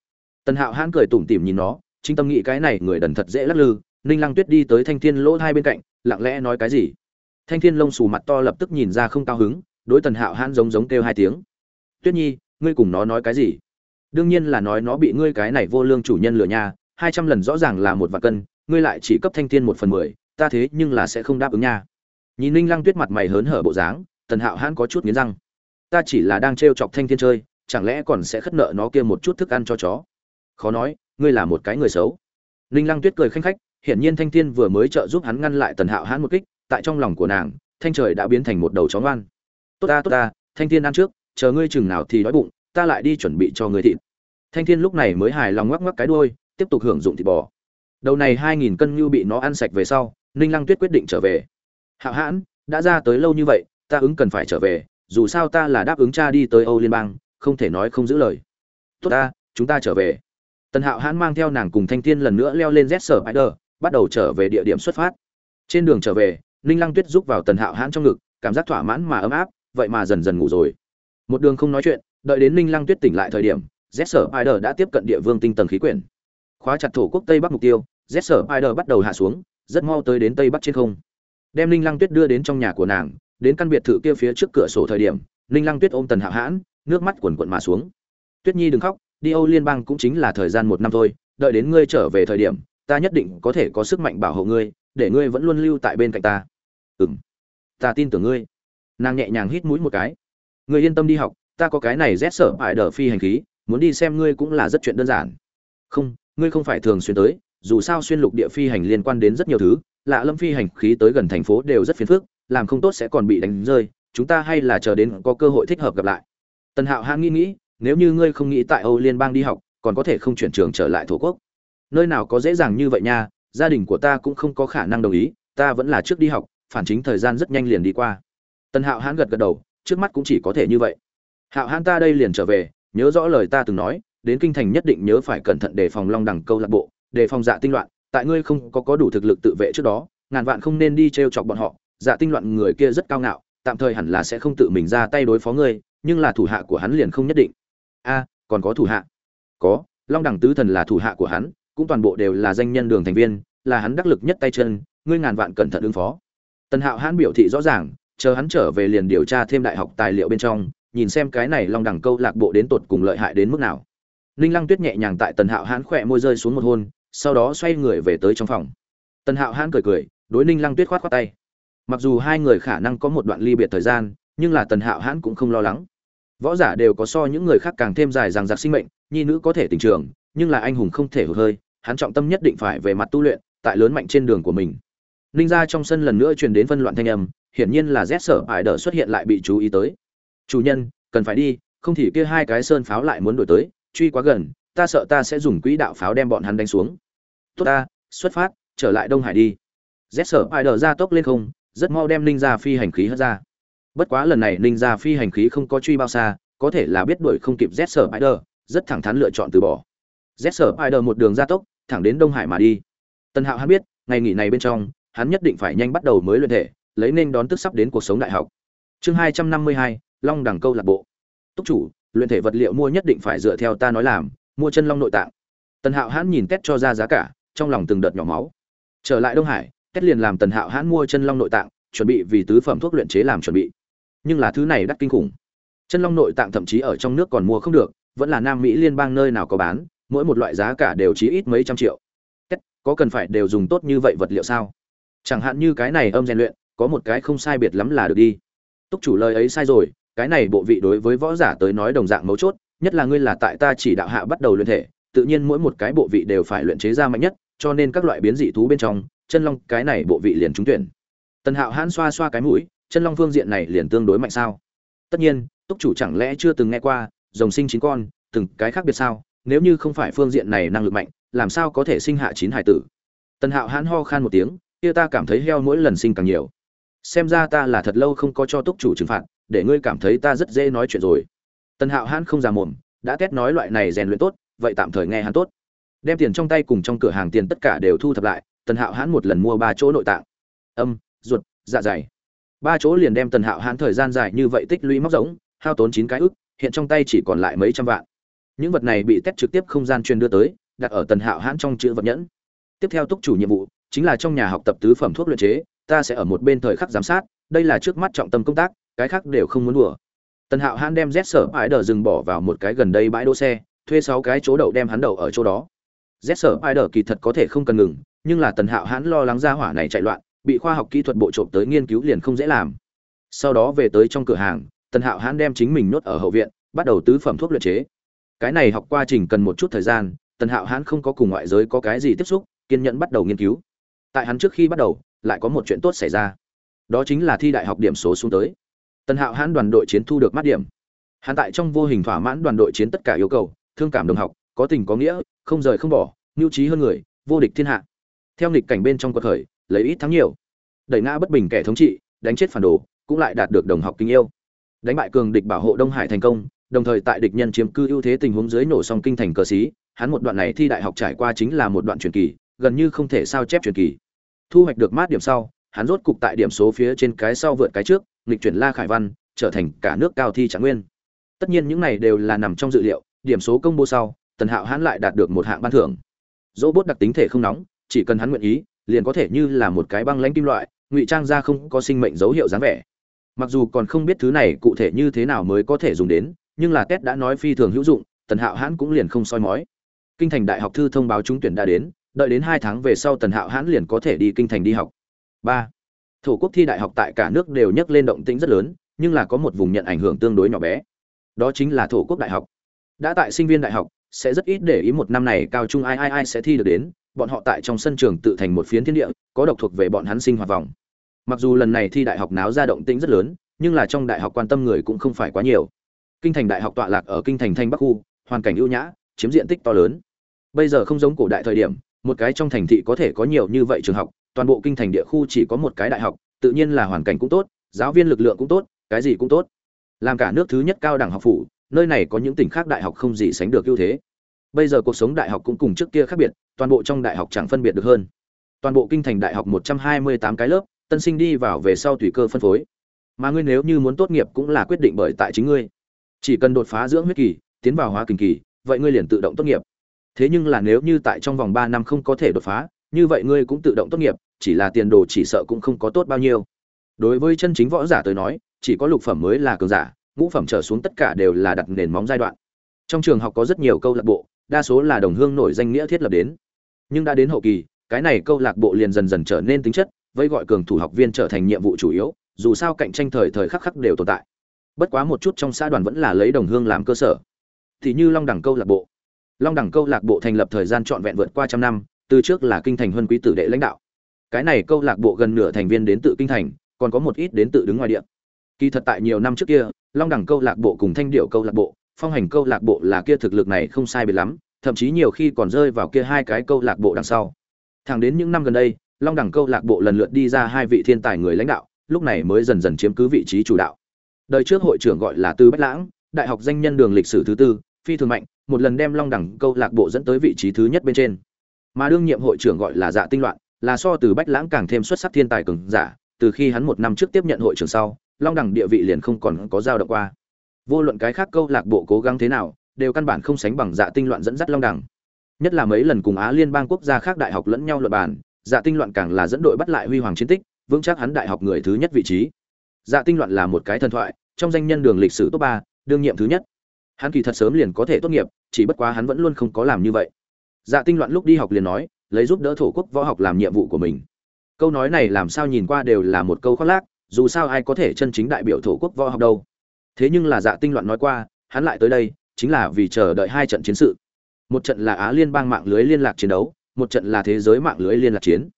Tần hạo hãn cười tủm tỉm nhìn nó, chính tâm nghĩ cái này người đần thật dễ lắc lư, ninh lăng tuyết đi tới thanh thiên lỗ hai bên cạnh, lặng lẽ nói cái gì? Thanh thiên lông xù mặt to lập tức nhìn ra không cao hứng, đối tần hạo hãn giống giống kêu hai tiếng tuyết nhi, ngươi cùng nó nói cái gì? Đương nhiên là nói nó bị ngươi cái này vô lương chủ nhân lừa nha, hai trăm lần rõ ràng là một vạn cân, ngươi lại chỉ cấp thanh thiên một phần mười, ta thế nhưng là sẽ không đáp ứng nha. Nhìn ninh lăng tuyết mặt mày hớn hở bộ dáng, tần hạo hãn có chút nghiến răng. Ta chỉ là đang trêu chọc thanh thiên chơi, chẳng lẽ còn sẽ khất nợ nó kia một chút thức ăn cho chó? Khó nói, ngươi là một cái người xấu. Ninh lăng tuyết cười khanh khách, hiển nhiên thanh thiên vừa mới trợ giúp hắn ngăn lại tần hạo hãn một kích, tại trong lòng của nàng, thanh trời đã biến thành một đầu chó ngoan. Tốt ta tốt ta, thanh thiên ăn trước chờ ngươi chừng nào thì đói bụng, ta lại đi chuẩn bị cho ngươi thịt. Thanh thiên lúc này mới hài lòng ngoắc ngoắc cái đuôi, tiếp tục hưởng dụng thịt bò. Đầu này hai nghìn cân như bị nó ăn sạch về sau, ninh lăng tuyết quyết định trở về. Hạo hãn, đã ra tới lâu như vậy, ta ứng cần phải trở về, dù sao ta là đáp ứng cha đi tới âu liên bang, không thể nói không giữ lời. Tốt ta, chúng ta trở về. Tần hạo hãn mang theo nàng cùng thanh thiên lần nữa leo lên z sở spider, bắt đầu trở về địa điểm xuất phát. Trên đường trở về, ninh lăng tuyết giúp vào tần hạo hãn trong ngực, cảm giác thỏa mãn mà ấm áp, vậy mà dần dần ngủ rồi một đường không nói chuyện, đợi đến ninh lăng tuyết tỉnh lại thời điểm z sở spider đã tiếp cận địa vương tinh tầng khí quyển. Khóa chặt thổ quốc tây bắc mục tiêu z sở spider bắt đầu hạ xuống, rất mau tới đến tây bắc trên không. Đem ninh lăng tuyết đưa đến trong nhà của nàng, đến căn biệt thự kia phía trước cửa sổ thời điểm, ninh lăng tuyết ôm tần hạ hãn, nước mắt quần quận mà xuống. Tuyết nhi đừng khóc, đi âu liên bang cũng chính là thời gian một năm thôi, đợi đến ngươi trở về thời điểm, ta nhất định có thể có sức mạnh bảo hộ ngươi, để ngươi vẫn luôn lưu tại bên cạnh ta. Ừ m ta tin tưởng ngươi. Nàng nhẹ nhàng hít mũi một cái ngươi yên tâm đi học, ta có cái này rét sở hại đờ phi hành khí, muốn đi xem ngươi cũng là rất chuyện đơn giản. Không, ngươi không phải thường xuyên tới, dù sao xuyên lục địa phi hành liên quan đến rất nhiều thứ, lạ lâm phi hành khí tới gần thành phố đều rất phiền phức, làm không tốt sẽ còn bị đánh rơi, chúng ta hay là chờ đến có cơ hội thích hợp gặp lại. Tần hạo hãn nghĩ nghĩ, nếu như ngươi không nghĩ tại âu liên bang đi học, còn có thể không chuyển trường trở lại thổ quốc. Nơi nào có dễ dàng như vậy nha, gia đình của ta cũng không có khả năng đồng ý, ta vẫn là trước đi học, phản chính thời gian rất nhanh liền đi qua. Tần hạo hãn gật gật đầu trước mắt cũng chỉ có thể như vậy. Hạo hãn ta đây liền trở về, nhớ rõ lời ta từng nói, đến kinh thành nhất định nhớ phải cẩn thận đề phòng long đẳng câu lạc bộ, đề phòng dạ tinh loạn, tại ngươi không có có đủ thực lực tự vệ trước đó, ngàn vạn không nên đi t r e o chọc bọn họ dạ tinh loạn người kia rất cao ngạo, tạm thời hẳn là sẽ không tự mình ra tay đối phó ngươi, nhưng là thủ hạ của hắn liền không nhất định. A à, còn có thủ hạ. Có, long đẳng tứ thần là thủ hạ của hắn, cũng toàn bộ đều là danh nhân đường thành viên, là hắn đắc lực nhất tay chân, ngươi ngàn vạn cẩn thận ứng phó. Tần hạo hãn biểu thị rõ ràng chờ hắn trở về liền điều tra thêm đại học tài liệu bên trong, nhìn xem cái này long đẳng câu lạc bộ đến tột cùng lợi hại đến mức nào. Ninh lăng tuyết nhẹ nhàng tại tần hạo hãn khỏe môi rơi xuống một hôn, sau đó xoay người về tới trong phòng. Tần hạo hãn cười cười, đối ninh lăng tuyết khoát khoát tay. Mặc dù hai người khả năng có một đoạn ly biệt thời gian, nhưng là tần hạo hãn cũng không lo lắng. Võ giả đều có so những người khác càng thêm dài dằng dặc sinh mệnh, nhi nữ có thể tình trường, nhưng là anh hùng không thể hụt hơi, hắn trọng tâm nhất định phải về mặt tu luyện, tại lớn mạnh trên đường của mình. Ninh ra trong sân lần nữa truyền đến phân loạn thanh âm hiển nhiên là rét sở ải đỡ xuất hiện lại bị chú ý tới. Chủ nhân, cần phải đi, không thì kia hai cái sơn pháo lại muốn đổi tới, truy quá gần, ta sợ ta sẽ dùng quỹ đạo pháo đem bọn hắn đánh xuống. Tốt ta, xuất phát, trở lại đông hải đi. Rét sở ải đỡ ra tốc lên không, rất mau đem ninh ra phi hành khí hất ra. Bất quá lần này ninh ra phi hành khí không có truy bao xa, có thể là biết đuổi không kịp rét sở ải đỡ rất thẳng thắn lựa chọn từ bỏ. Rét sở ải đỡ một đường ra tốc, thẳng đến đông hải mà đi. Tân hạo hắn biết, ngày nghỉ này bên trong, hắn nhất định phải nhanh bắt đầu mới luyện thể lấy nên đón tức sắp đến cuộc sống đại học. Chương hai trăm năm mươi hai long đẳng câu lạc bộ. Túc chủ luyện thể vật liệu mua nhất định phải dựa theo ta nói làm mua chân long nội tạng. Tần hạo hãn nhìn Tết cho ra giá cả trong lòng từng đợt nhỏ máu. Trở lại đông hải Tết liền làm tần hạo hãn mua chân long nội tạng chuẩn bị vì tứ phẩm thuốc luyện chế làm chuẩn bị. Nhưng là thứ này đắt kinh khủng. Chân long nội tạng thậm chí ở trong nước còn mua không được vẫn là nam mỹ liên bang nơi nào có bán mỗi một loại giá cả đều chỉ ít mấy trăm triệu. Tết, có cần phải đều dùng tốt như vậy vật liệu sao? Chẳng hạn như cái này âm rèn luyện có một cái không sai biệt lắm là được đi. Túc chủ lời ấy sai rồi, cái này bộ vị đối với võ giả tới nói đồng dạng mấu chốt, nhất là ngươi là tại ta chỉ đạo hạ bắt đầu luyện thể, tự nhiên mỗi một cái bộ vị đều phải luyện chế ra mạnh nhất, cho nên các loại biến dị thú bên trong, chân long cái này bộ vị liền trúng tuyển. Tần hạo hãn xoa xoa cái mũi, chân long phương diện này liền tương đối mạnh sao? Tất nhiên, túc chủ chẳng lẽ chưa từng nghe qua, rồng sinh chín con, từng cái khác biệt sao? Nếu như không phải phương diện này năng lực mạnh, làm sao có thể sinh hạ chín hải tử? Tần hạo hãn ho khan một tiếng, kia ta cảm thấy heo mỗi lần sinh càng nhiều xem ra ta là thật lâu không có cho túc chủ trừng phạt, để ngươi cảm thấy ta rất dễ nói chuyện rồi. Tần hạo hãn không già mồm, đã kết nói loại này rèn luyện tốt, vậy tạm thời nghe hắn tốt. Đem tiền trong tay cùng trong cửa hàng tiền tất cả đều thu thập lại, tần hạo hãn một lần mua ba chỗ nội tạng. Âm, ruột dạ dày. Ba chỗ liền đem tần hạo hãn thời gian dài như vậy tích lũy móc giống, hao tốn chín cái ức, hiện trong tay chỉ còn lại mấy trăm vạn. Những vật này bị test trực tiếp không gian truyền đưa tới, đặt ở tần hạo hãn trong chữ vật nhẫn. Tiếp theo túc chủ nhiệm vụ, chính là trong nhà học tập tứ phẩm thuốc luyện chế ta sẽ ở một bên thời khắc giám sát, đây là trước mắt trọng tâm công tác, cái khác đều không muốn đùa. Tần hạo hãn đem rét sở ái đờ dừng bỏ vào một cái gần đây bãi đỗ xe, thuê sáu cái chỗ đậu đem hắn đậu ở chỗ đó. Rét sở ái đờ kỳ thật có thể không cần ngừng, nhưng là tần hạo hãn lo lắng ra hỏa này chạy loạn, bị khoa học kỹ thuật bộ trộm tới nghiên cứu liền không dễ làm. Sau đó về tới trong cửa hàng, tần hạo hãn đem chính mình nhốt ở hậu viện, bắt đầu tứ phẩm thuốc luyện chế. Cái này học quá trình cần một chút thời gian, tần hạo hãn không có cùng ngoại giới có cái gì tiếp xúc, kiên nhẫn bắt đầu nghiên cứu. Tại hắn trước khi bắt đầu lại có một chuyện tốt xảy ra. Đó chính là thi đại học điểm số xuống tới. Tần hạo hãn đoàn đội chiến thu được mắt điểm. Hắn tại trong vô hình thỏa mãn đoàn đội chiến tất cả yêu cầu, thương cảm đồng học, có tình có nghĩa, không rời không bỏ mưu trí hơn người, vô địch thiên hạ. Theo nghịch cảnh bên trong cuộc khởi, lấy ít thắng nhiều. Đẩy ngã bất bình kẻ thống trị, đánh chết phản đồ, cũng lại đạt được đồng học kinh yêu. Đánh bại cường địch bảo hộ đông hải thành công, đồng thời tại địch nhân chiếm cư ưu thế tình huống dưới nổ song kinh thành cờ xí, hắn một đoạn này thi đại học trải qua chính là một đoạn truyền kỳ, gần như không thể sao chép truyền kỳ thu hoạch được mát điểm sau, hắn rốt cục tại điểm số phía trên cái sau vượt cái trước, nghịch chuyển la khải văn, trở thành cả nước cao thi trạng nguyên. Tất nhiên những này đều là nằm trong dự liệu, điểm số công bố sau, tần hạo hắn lại đạt được một hạng ban thưởng. Robot đặc tính thể không nóng, chỉ cần hắn nguyện ý, liền có thể như là một cái băng lãnh kim loại, ngụy trang ra không có sinh mệnh dấu hiệu dáng vẻ. Mặc dù còn không biết thứ này cụ thể như thế nào mới có thể dùng đến, nhưng là Tet đã nói phi thường hữu dụng, tần hạo hãn cũng liền không soi mói. Kinh thành đại học thư thông báo trúng tuyển đã đến đợi đến hai tháng về sau tần hạo hãn liền có thể đi kinh thành đi học. Ba, thổ quốc thi đại học tại cả nước đều nhắc lên động tĩnh rất lớn, nhưng là có một vùng nhận ảnh hưởng tương đối nhỏ bé. Đó chính là thổ quốc đại học. Đã tại sinh viên đại học, sẽ rất ít để ý một năm này cao trung ai ai ai sẽ thi được đến, bọn họ tại trong sân trường tự thành một phiến thiên địa, có độc thuộc về bọn hắn sinh hoạt vòng. Mặc dù lần này thi đại học náo ra động tĩnh rất lớn, nhưng là trong đại học quan tâm người cũng không phải quá nhiều. Kinh thành đại học tọa lạc ở kinh thành thanh bắc khu, hoàn cảnh ưu nhã, chiếm diện tích to lớn. Bây giờ không giống cổ đại thời điểm một cái trong thành thị có thể có nhiều như vậy trường học, toàn bộ kinh thành địa khu chỉ có một cái đại học, tự nhiên là hoàn cảnh cũng tốt, giáo viên lực lượng cũng tốt, cái gì cũng tốt. Làm cả nước thứ nhất cao đẳng học phủ, nơi này có những tỉnh khác đại học không gì sánh được ưu thế. Bây giờ cuộc sống đại học cũng cùng trước kia khác biệt, toàn bộ trong đại học chẳng phân biệt được hơn. Toàn bộ kinh thành đại học một trăm hai mươi tám cái lớp, tân sinh đi vào về sau tùy cơ phân phối. Mà ngươi nếu như muốn tốt nghiệp cũng là quyết định bởi tại chính ngươi. Chỉ cần đột phá dưỡng huyết kỳ, tiến vào hóa kinh kỳ, vậy ngươi liền tự động tốt nghiệp thế nhưng là nếu như tại trong vòng ba năm không có thể đột phá, như vậy ngươi cũng tự động tốt nghiệp, chỉ là tiền đồ chỉ sợ cũng không có tốt bao nhiêu. Đối với chân chính võ giả tới nói, chỉ có lục phẩm mới là cường giả, ngũ phẩm trở xuống tất cả đều là đặt nền móng giai đoạn. Trong trường học có rất nhiều câu lạc bộ, đa số là đồng hương nổi danh nghĩa thiết lập đến. Nhưng đã đến hậu kỳ, cái này câu lạc bộ liền dần dần trở nên tính chất, vây gọi cường thủ học viên trở thành nhiệm vụ chủ yếu, dù sao cạnh tranh thời thời khắc khắc đều tồn tại. Bất quá một chút trong xã đoàn vẫn là lấy đồng hương làm cơ sở. Thì như long đẳng câu lạc bộ long đẳng câu lạc bộ thành lập thời gian trọn vẹn vượt qua trăm năm, từ trước là kinh thành huân quý tử đệ lãnh đạo. Cái này câu lạc bộ gần nửa thành viên đến tự kinh thành, còn có một ít đến tự đứng ngoài địa. Kỳ thật tại nhiều năm trước kia, long đẳng câu lạc bộ cùng thanh điệu câu lạc bộ, phong hành câu lạc bộ là kia thực lực này không sai biệt lắm, thậm chí nhiều khi còn rơi vào kia hai cái câu lạc bộ đằng sau. Thẳng đến những năm gần đây, long đẳng câu lạc bộ lần lượt đi ra hai vị thiên tài người lãnh đạo, lúc này mới dần dần chiếm cứ vị trí chủ đạo. Đời trước hội trưởng gọi là tư bách lãng, đại học danh nhân đường lịch sử thứ tư phi thường mạnh, một lần đem long đẳng câu lạc bộ dẫn tới vị trí thứ nhất bên trên. Mà đương nhiệm hội trưởng gọi là dạ tinh loạn, là so từ bách lãng càng thêm xuất sắc thiên tài cường giả, từ khi hắn một năm trước tiếp nhận hội trưởng sau, long đẳng địa vị liền không còn có dao động qua. Vô luận cái khác câu lạc bộ cố gắng thế nào, đều căn bản không sánh bằng dạ tinh loạn dẫn dắt long đẳng. Nhất là mấy lần cùng á liên bang quốc gia khác đại học lẫn nhau luận bàn dạ tinh loạn càng là dẫn đội bắt lại huy hoàng chiến tích, vững chắc hắn đại học người thứ nhất vị trí. Dạ tinh loạn là một cái thần thoại, trong danh nhân đường lịch sử top ba, đương nhiệm thứ nhất hắn kỳ thật sớm liền có thể tốt nghiệp, chỉ bất quá hắn vẫn luôn không có làm như vậy. Dạ tinh loạn lúc đi học liền nói, lấy giúp đỡ thổ quốc võ học làm nhiệm vụ của mình. Câu nói này làm sao nhìn qua đều là một câu khoác lác, dù sao ai có thể chân chính đại biểu thổ quốc võ học đâu. Thế nhưng là dạ tinh loạn nói qua, hắn lại tới đây, chính là vì chờ đợi hai trận chiến sự. Một trận là á liên bang mạng lưới liên lạc chiến đấu, một trận là thế giới mạng lưới liên lạc chiến.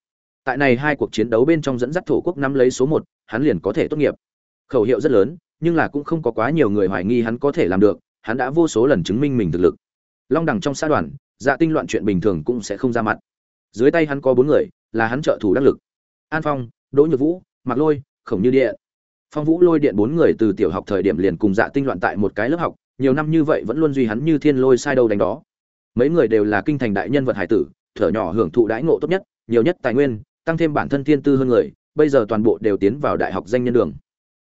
Tại này hai cuộc chiến đấu bên trong dẫn dắt thổ quốc nắm lấy số một, hắn liền có thể tốt nghiệp. Khẩu hiệu rất lớn, nhưng là cũng không có quá nhiều người hoài nghi hắn có thể làm được hắn đã vô số lần chứng minh mình thực lực. Long đẳng trong xã đoàn dạ tinh loạn chuyện bình thường cũng sẽ không ra mặt. Dưới tay hắn có bốn người, là hắn trợ thủ đắc lực. An phong, đỗ nhược vũ mặc lôi, khổng như điện. Phong vũ lôi điện bốn người từ tiểu học thời điểm liền cùng dạ tinh loạn tại một cái lớp học, nhiều năm như vậy vẫn luôn duy hắn như thiên lôi sai đâu đánh đó. Mấy người đều là kinh thành đại nhân vật hải tử, thở nhỏ hưởng thụ đãi ngộ tốt nhất, nhiều nhất tài nguyên, tăng thêm bản thân thiên tư hơn người, bây giờ toàn bộ đều tiến vào đại học danh nhân đường.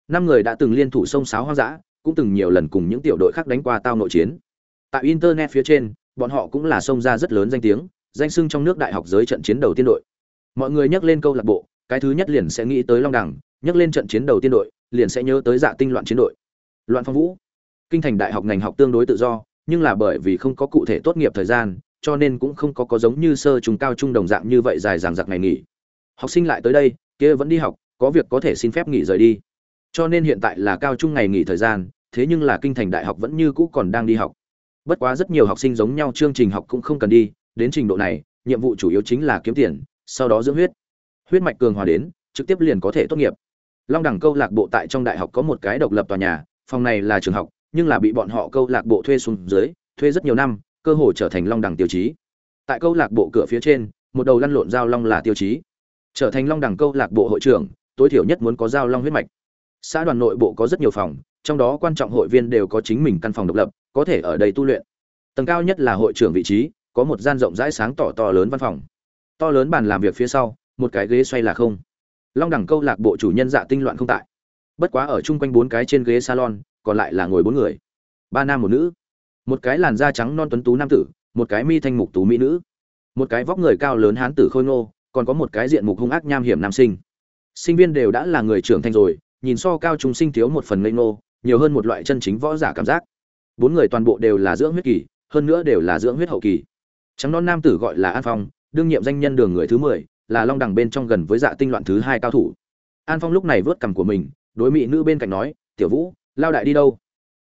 Năm người đã từng liên thủ sông sáo hoang dã cũng từng nhiều lần cùng những tiểu đội khác đánh qua tao nội chiến. Tại internet phía trên, bọn họ cũng là sông ra rất lớn danh tiếng, danh sưng trong nước đại học giới trận chiến đầu tiên đội. Mọi người nhắc lên câu lạc bộ, cái thứ nhất liền sẽ nghĩ tới long đẳng nhắc lên trận chiến đầu tiên đội, liền sẽ nhớ tới dạ tinh loạn chiến đội. Loạn phong vũ. Kinh thành đại học ngành học tương đối tự do, nhưng là bởi vì không có cụ thể tốt nghiệp thời gian, cho nên cũng không có có giống như sơ trung cao trung đồng dạng như vậy dài dằng dặc ngày nghỉ. Học sinh lại tới đây, kia vẫn đi học, có việc có thể xin phép nghỉ rời đi cho nên hiện tại là cao trung ngày nghỉ thời gian, thế nhưng là kinh thành đại học vẫn như cũ còn đang đi học. Bất quá rất nhiều học sinh giống nhau chương trình học cũng không cần đi, đến trình độ này, nhiệm vụ chủ yếu chính là kiếm tiền, sau đó dưỡng huyết. Huyết mạch cường hòa đến, trực tiếp liền có thể tốt nghiệp. Long đẳng câu lạc bộ tại trong đại học có một cái độc lập tòa nhà, phòng này là trường học, nhưng là bị bọn họ câu lạc bộ thuê xuống dưới, thuê rất nhiều năm, cơ hồ trở thành long đẳng tiêu chí. Tại câu lạc bộ cửa phía trên, một đầu lăn lộn giao long là tiêu chí. Trở thành long đẳng câu lạc bộ hội trưởng, tối thiểu nhất muốn có giao long huyết mạch xã đoàn nội bộ có rất nhiều phòng, trong đó quan trọng hội viên đều có chính mình căn phòng độc lập, có thể ở đây tu luyện. Tầng cao nhất là hội trưởng vị trí, có một gian rộng rãi sáng tỏ to lớn văn phòng. To lớn bàn làm việc phía sau, một cái ghế xoay là không. Long đẳng câu lạc bộ chủ nhân dạ tinh loạn không tại. Bất quá ở chung quanh bốn cái trên ghế salon, còn lại là ngồi bốn người. Ba nam một nữ. Một cái làn da trắng non tuấn tú nam tử, một cái mi thanh mục tú mỹ nữ. Một cái vóc người cao lớn hán tử khôi ngô, còn có một cái diện mục hung ác nham hiểm nam sinh. Sinh viên đều đã là người trưởng thành rồi nhìn so cao chúng sinh thiếu một phần ngây ngô, nhiều hơn một loại chân chính võ giả cảm giác. Bốn người toàn bộ đều là dưỡng huyết kỳ, hơn nữa đều là dưỡng huyết hậu kỳ. Trắng non nam tử gọi là an phong, đương nhiệm danh nhân đường người thứ mười, là long đằng bên trong gần với dạ tinh loạn thứ hai cao thủ. An phong lúc này vớt cằm của mình, đối mỹ nữ bên cạnh nói, tiểu vũ, lao đại đi đâu?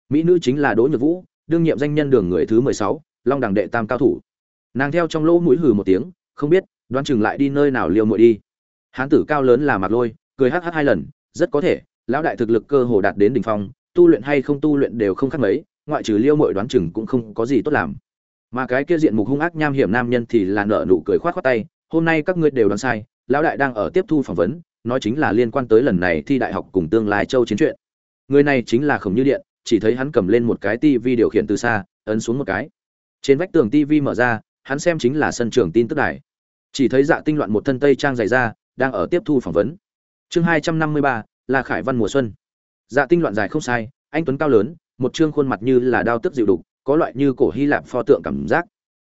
Mỹ nữ chính là đỗ nhược vũ, đương nhiệm danh nhân đường người thứ mười sáu, long đằng đệ tam cao thủ. Nàng theo trong lỗ mũi hừ một tiếng, không biết, đoán chừng lại đi nơi nào liều muội đi. Hán tử cao lớn là mặt lôi, cười hh hai lần, rất có thể lão đại thực lực cơ hồ đạt đến đỉnh phong, tu luyện hay không tu luyện đều không khác mấy, ngoại trừ liêu muội đoán chừng cũng không có gì tốt làm. Mà cái kia diện mục hung ác nham hiểm nam nhân thì là nở nụ cười khoát khoát tay, hôm nay các ngươi đều đoán sai, lão đại đang ở tiếp thu phỏng vấn, nói chính là liên quan tới lần này thi đại học cùng tương lai châu chiến chuyện. Người này chính là khổng như điện, chỉ thấy hắn cầm lên một cái tivi điều khiển từ xa, ấn xuống một cái. Trên vách tường tivi mở ra, hắn xem chính là sân trường tin tức đài. Chỉ thấy dạ tinh loạn một thân tây trang dày ra, đang ở tiếp thu phỏng vấn. Chương hai trăm năm mươi ba là khải văn mùa xuân. Dạ tinh loạn dài không sai, anh tuấn cao lớn, một trương khuôn mặt như là đao tức dịu đục, có loại như cổ hy lạp pho tượng cảm giác.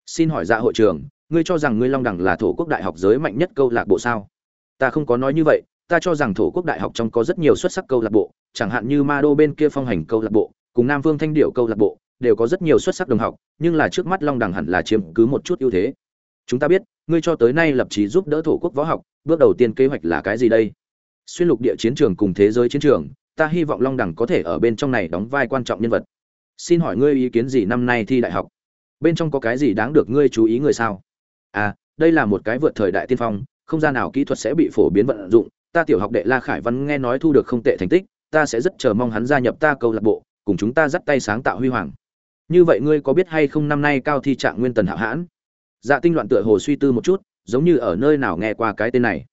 Xin hỏi dạ hội trường ngươi cho rằng ngươi long đẳng là thổ quốc đại học giới mạnh nhất câu lạc bộ sao? Ta không có nói như vậy, ta cho rằng thổ quốc đại học trong có rất nhiều xuất sắc câu lạc bộ, chẳng hạn như ma đô bên kia phong hành câu lạc bộ, cùng nam vương thanh điệu câu lạc bộ, đều có rất nhiều xuất sắc đồng học, nhưng là trước mắt long đẳng hẳn là chiếm cứ một chút ưu thế. Chúng ta biết, ngươi cho tới nay lập chí giúp đỡ thổ quốc võ học, bước đầu tiên kế hoạch là cái gì đây? Xuyên lục địa chiến trường cùng thế giới chiến trường, ta hy vọng long đẳng có thể ở bên trong này đóng vai quan trọng nhân vật. Xin hỏi ngươi ý kiến gì năm nay thi đại học? Bên trong có cái gì đáng được ngươi chú ý người sao? À đây là một cái vượt thời đại tiên phong, không gian nào kỹ thuật sẽ bị phổ biến vận dụng, ta tiểu học đệ la khải văn nghe nói thu được không tệ thành tích, ta sẽ rất chờ mong hắn gia nhập ta câu lạc bộ, cùng chúng ta dắt tay sáng tạo huy hoàng. Như vậy ngươi có biết hay không năm nay cao thi trạng nguyên tần hạo hãn? Dạ tinh loạn tựa hồ suy tư một chút, giống như ở nơi nào nghe qua cái tên này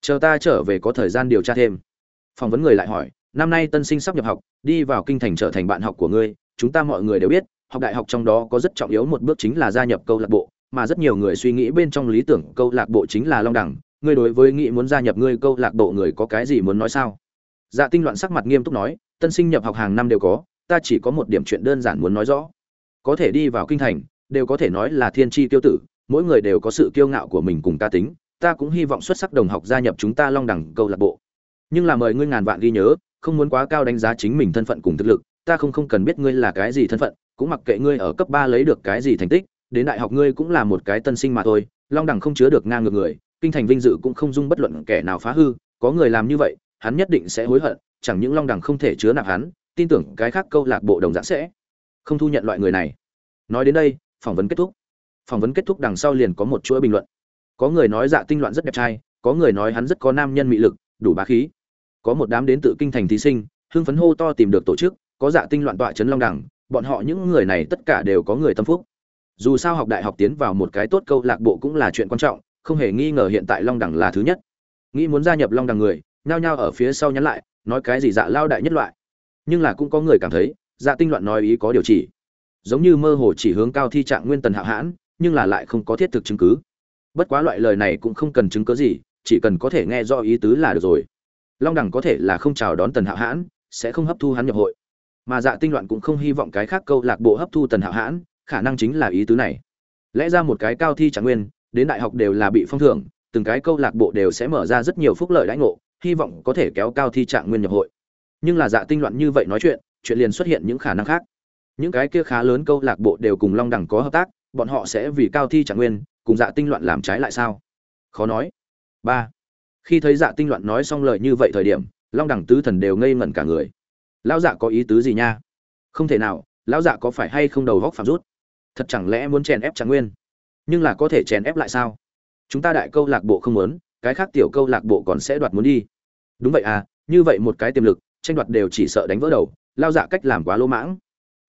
chờ ta trở về có thời gian điều tra thêm. Phỏng vấn người lại hỏi, năm nay tân sinh sắp nhập học, đi vào kinh thành trở thành bạn học của ngươi, chúng ta mọi người đều biết, học đại học trong đó có rất trọng yếu một bước chính là gia nhập câu lạc bộ, mà rất nhiều người suy nghĩ bên trong lý tưởng câu lạc bộ chính là long đẳng. Ngươi đối với nghĩ muốn gia nhập ngươi câu lạc bộ người có cái gì muốn nói sao? Dạ tinh loạn sắc mặt nghiêm túc nói, tân sinh nhập học hàng năm đều có, ta chỉ có một điểm chuyện đơn giản muốn nói rõ. Có thể đi vào kinh thành, đều có thể nói là thiên tri tiêu tử, mỗi người đều có sự kiêu ngạo của mình cùng ca tính ta cũng hy vọng xuất sắc đồng học gia nhập chúng ta long đẳng câu lạc bộ. Nhưng là mời ngươi ngàn vạn ghi nhớ, không muốn quá cao đánh giá chính mình thân phận cùng thực lực, ta không không cần biết ngươi là cái gì thân phận, cũng mặc kệ ngươi ở cấp ba lấy được cái gì thành tích, đến đại học ngươi cũng là một cái tân sinh mà thôi, long đẳng không chứa được ngang ngược người, kinh thành vinh dự cũng không dung bất luận kẻ nào phá hư, có người làm như vậy, hắn nhất định sẽ hối hận, chẳng những long đẳng không thể chứa nạp hắn, tin tưởng cái khác câu lạc bộ đồng dạng sẽ không thu nhận loại người này. Nói đến đây, phỏng vấn kết thúc. Phỏng vấn kết thúc đằng sau liền có một chuỗi bình luận có người nói dạ tinh loạn rất đẹp trai, có người nói hắn rất có nam nhân mị lực, đủ bá khí. Có một đám đến tự kinh thành thí sinh, hưng phấn hô to tìm được tổ chức, có dạ tinh loạn tọa trấn long đẳng bọn họ những người này tất cả đều có người tâm phúc. Dù sao học đại học tiến vào một cái tốt câu lạc bộ cũng là chuyện quan trọng, không hề nghi ngờ hiện tại long đẳng là thứ nhất. Nghĩ muốn gia nhập long đẳng người, nhao nhao ở phía sau nhắn lại, nói cái gì dạ lao đại nhất loại. Nhưng là cũng có người cảm thấy dạ tinh loạn nói ý có điều chỉ. Giống như mơ hồ chỉ hướng cao thi trạng nguyên tần hạ hãn, nhưng là lại không có thiết thực chứng cứ bất quá loại lời này cũng không cần chứng cứ gì, chỉ cần có thể nghe rõ ý tứ là được rồi. Long đẳng có thể là không chào đón tần hạo hãn, sẽ không hấp thu hắn nhập hội. Mà dạ tinh loạn cũng không hy vọng cái khác câu lạc bộ hấp thu tần hạo hãn, khả năng chính là ý tứ này. Lẽ ra một cái cao thi trạng nguyên, đến đại học đều là bị phong thưởng, từng cái câu lạc bộ đều sẽ mở ra rất nhiều phúc lợi đãi ngộ, hy vọng có thể kéo cao thi trạng nguyên nhập hội. Nhưng là dạ tinh loạn như vậy nói chuyện chuyện liền xuất hiện những khả năng khác. Những cái kia khá lớn câu lạc bộ đều cùng long đẳng có hợp tác, bọn họ sẽ vì cao thi trạng nguyên cùng dạ tinh loạn làm trái lại sao? Khó nói. Ba, khi thấy dạ tinh loạn nói xong lời như vậy thời điểm, long đẳng tứ thần đều ngây ngẩn cả người. Lão dạ có ý tứ gì nha? Không thể nào, lão dạ có phải hay không đầu góc phạm rút? Thật chẳng lẽ muốn chèn ép trạng nguyên? Nhưng là có thể chèn ép lại sao? Chúng ta đại câu lạc bộ không muốn, cái khác tiểu câu lạc bộ còn sẽ đoạt muốn đi. Đúng vậy à như vậy một cái tiềm lực, tranh đoạt đều chỉ sợ đánh vỡ đầu lao dạ cách làm quá lỗ mãng.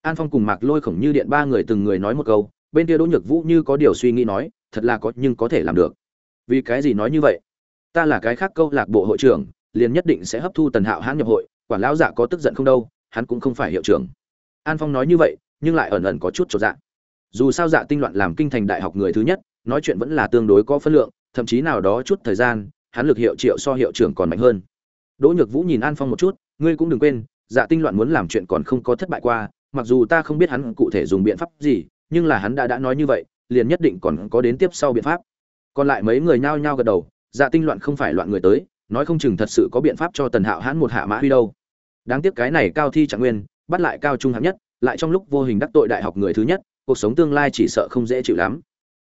An phong cùng mạc lôi khổng như điện ba người từng người nói một câu, bên kia đỗ nhược vũ như có điều suy nghĩ nói thật là có nhưng có thể làm được. Vì cái gì nói như vậy? Ta là cái khác câu lạc bộ hội trưởng, liền nhất định sẽ hấp thu tần hạo hãn nhập hội, quản lão giả có tức giận không đâu, hắn cũng không phải hiệu trưởng. An phong nói như vậy, nhưng lại ẩn ẩn có chút trọn dạ. Dù sao dạ tinh loạn làm kinh thành đại học người thứ nhất, nói chuyện vẫn là tương đối có phân lượng, thậm chí nào đó chút thời gian, hắn lực hiệu triệu so hiệu trưởng còn mạnh hơn. Đỗ nhược vũ nhìn an phong một chút, ngươi cũng đừng quên dạ tinh loạn muốn làm chuyện còn không có thất bại qua, mặc dù ta không biết hắn cụ thể dùng biện pháp gì, nhưng là hắn đã đã nói như vậy liền nhất định còn có đến tiếp sau biện pháp. Còn lại mấy người nhao nhao gật đầu dạ tinh loạn không phải loạn người tới, nói không chừng thật sự có biện pháp cho tần hạo hãn một hạ mã huy đâu. Đáng tiếc cái này cao thi trạng nguyên, bắt lại cao trung hạng nhất, lại trong lúc vô hình đắc tội đại học người thứ nhất, cuộc sống tương lai chỉ sợ không dễ chịu lắm.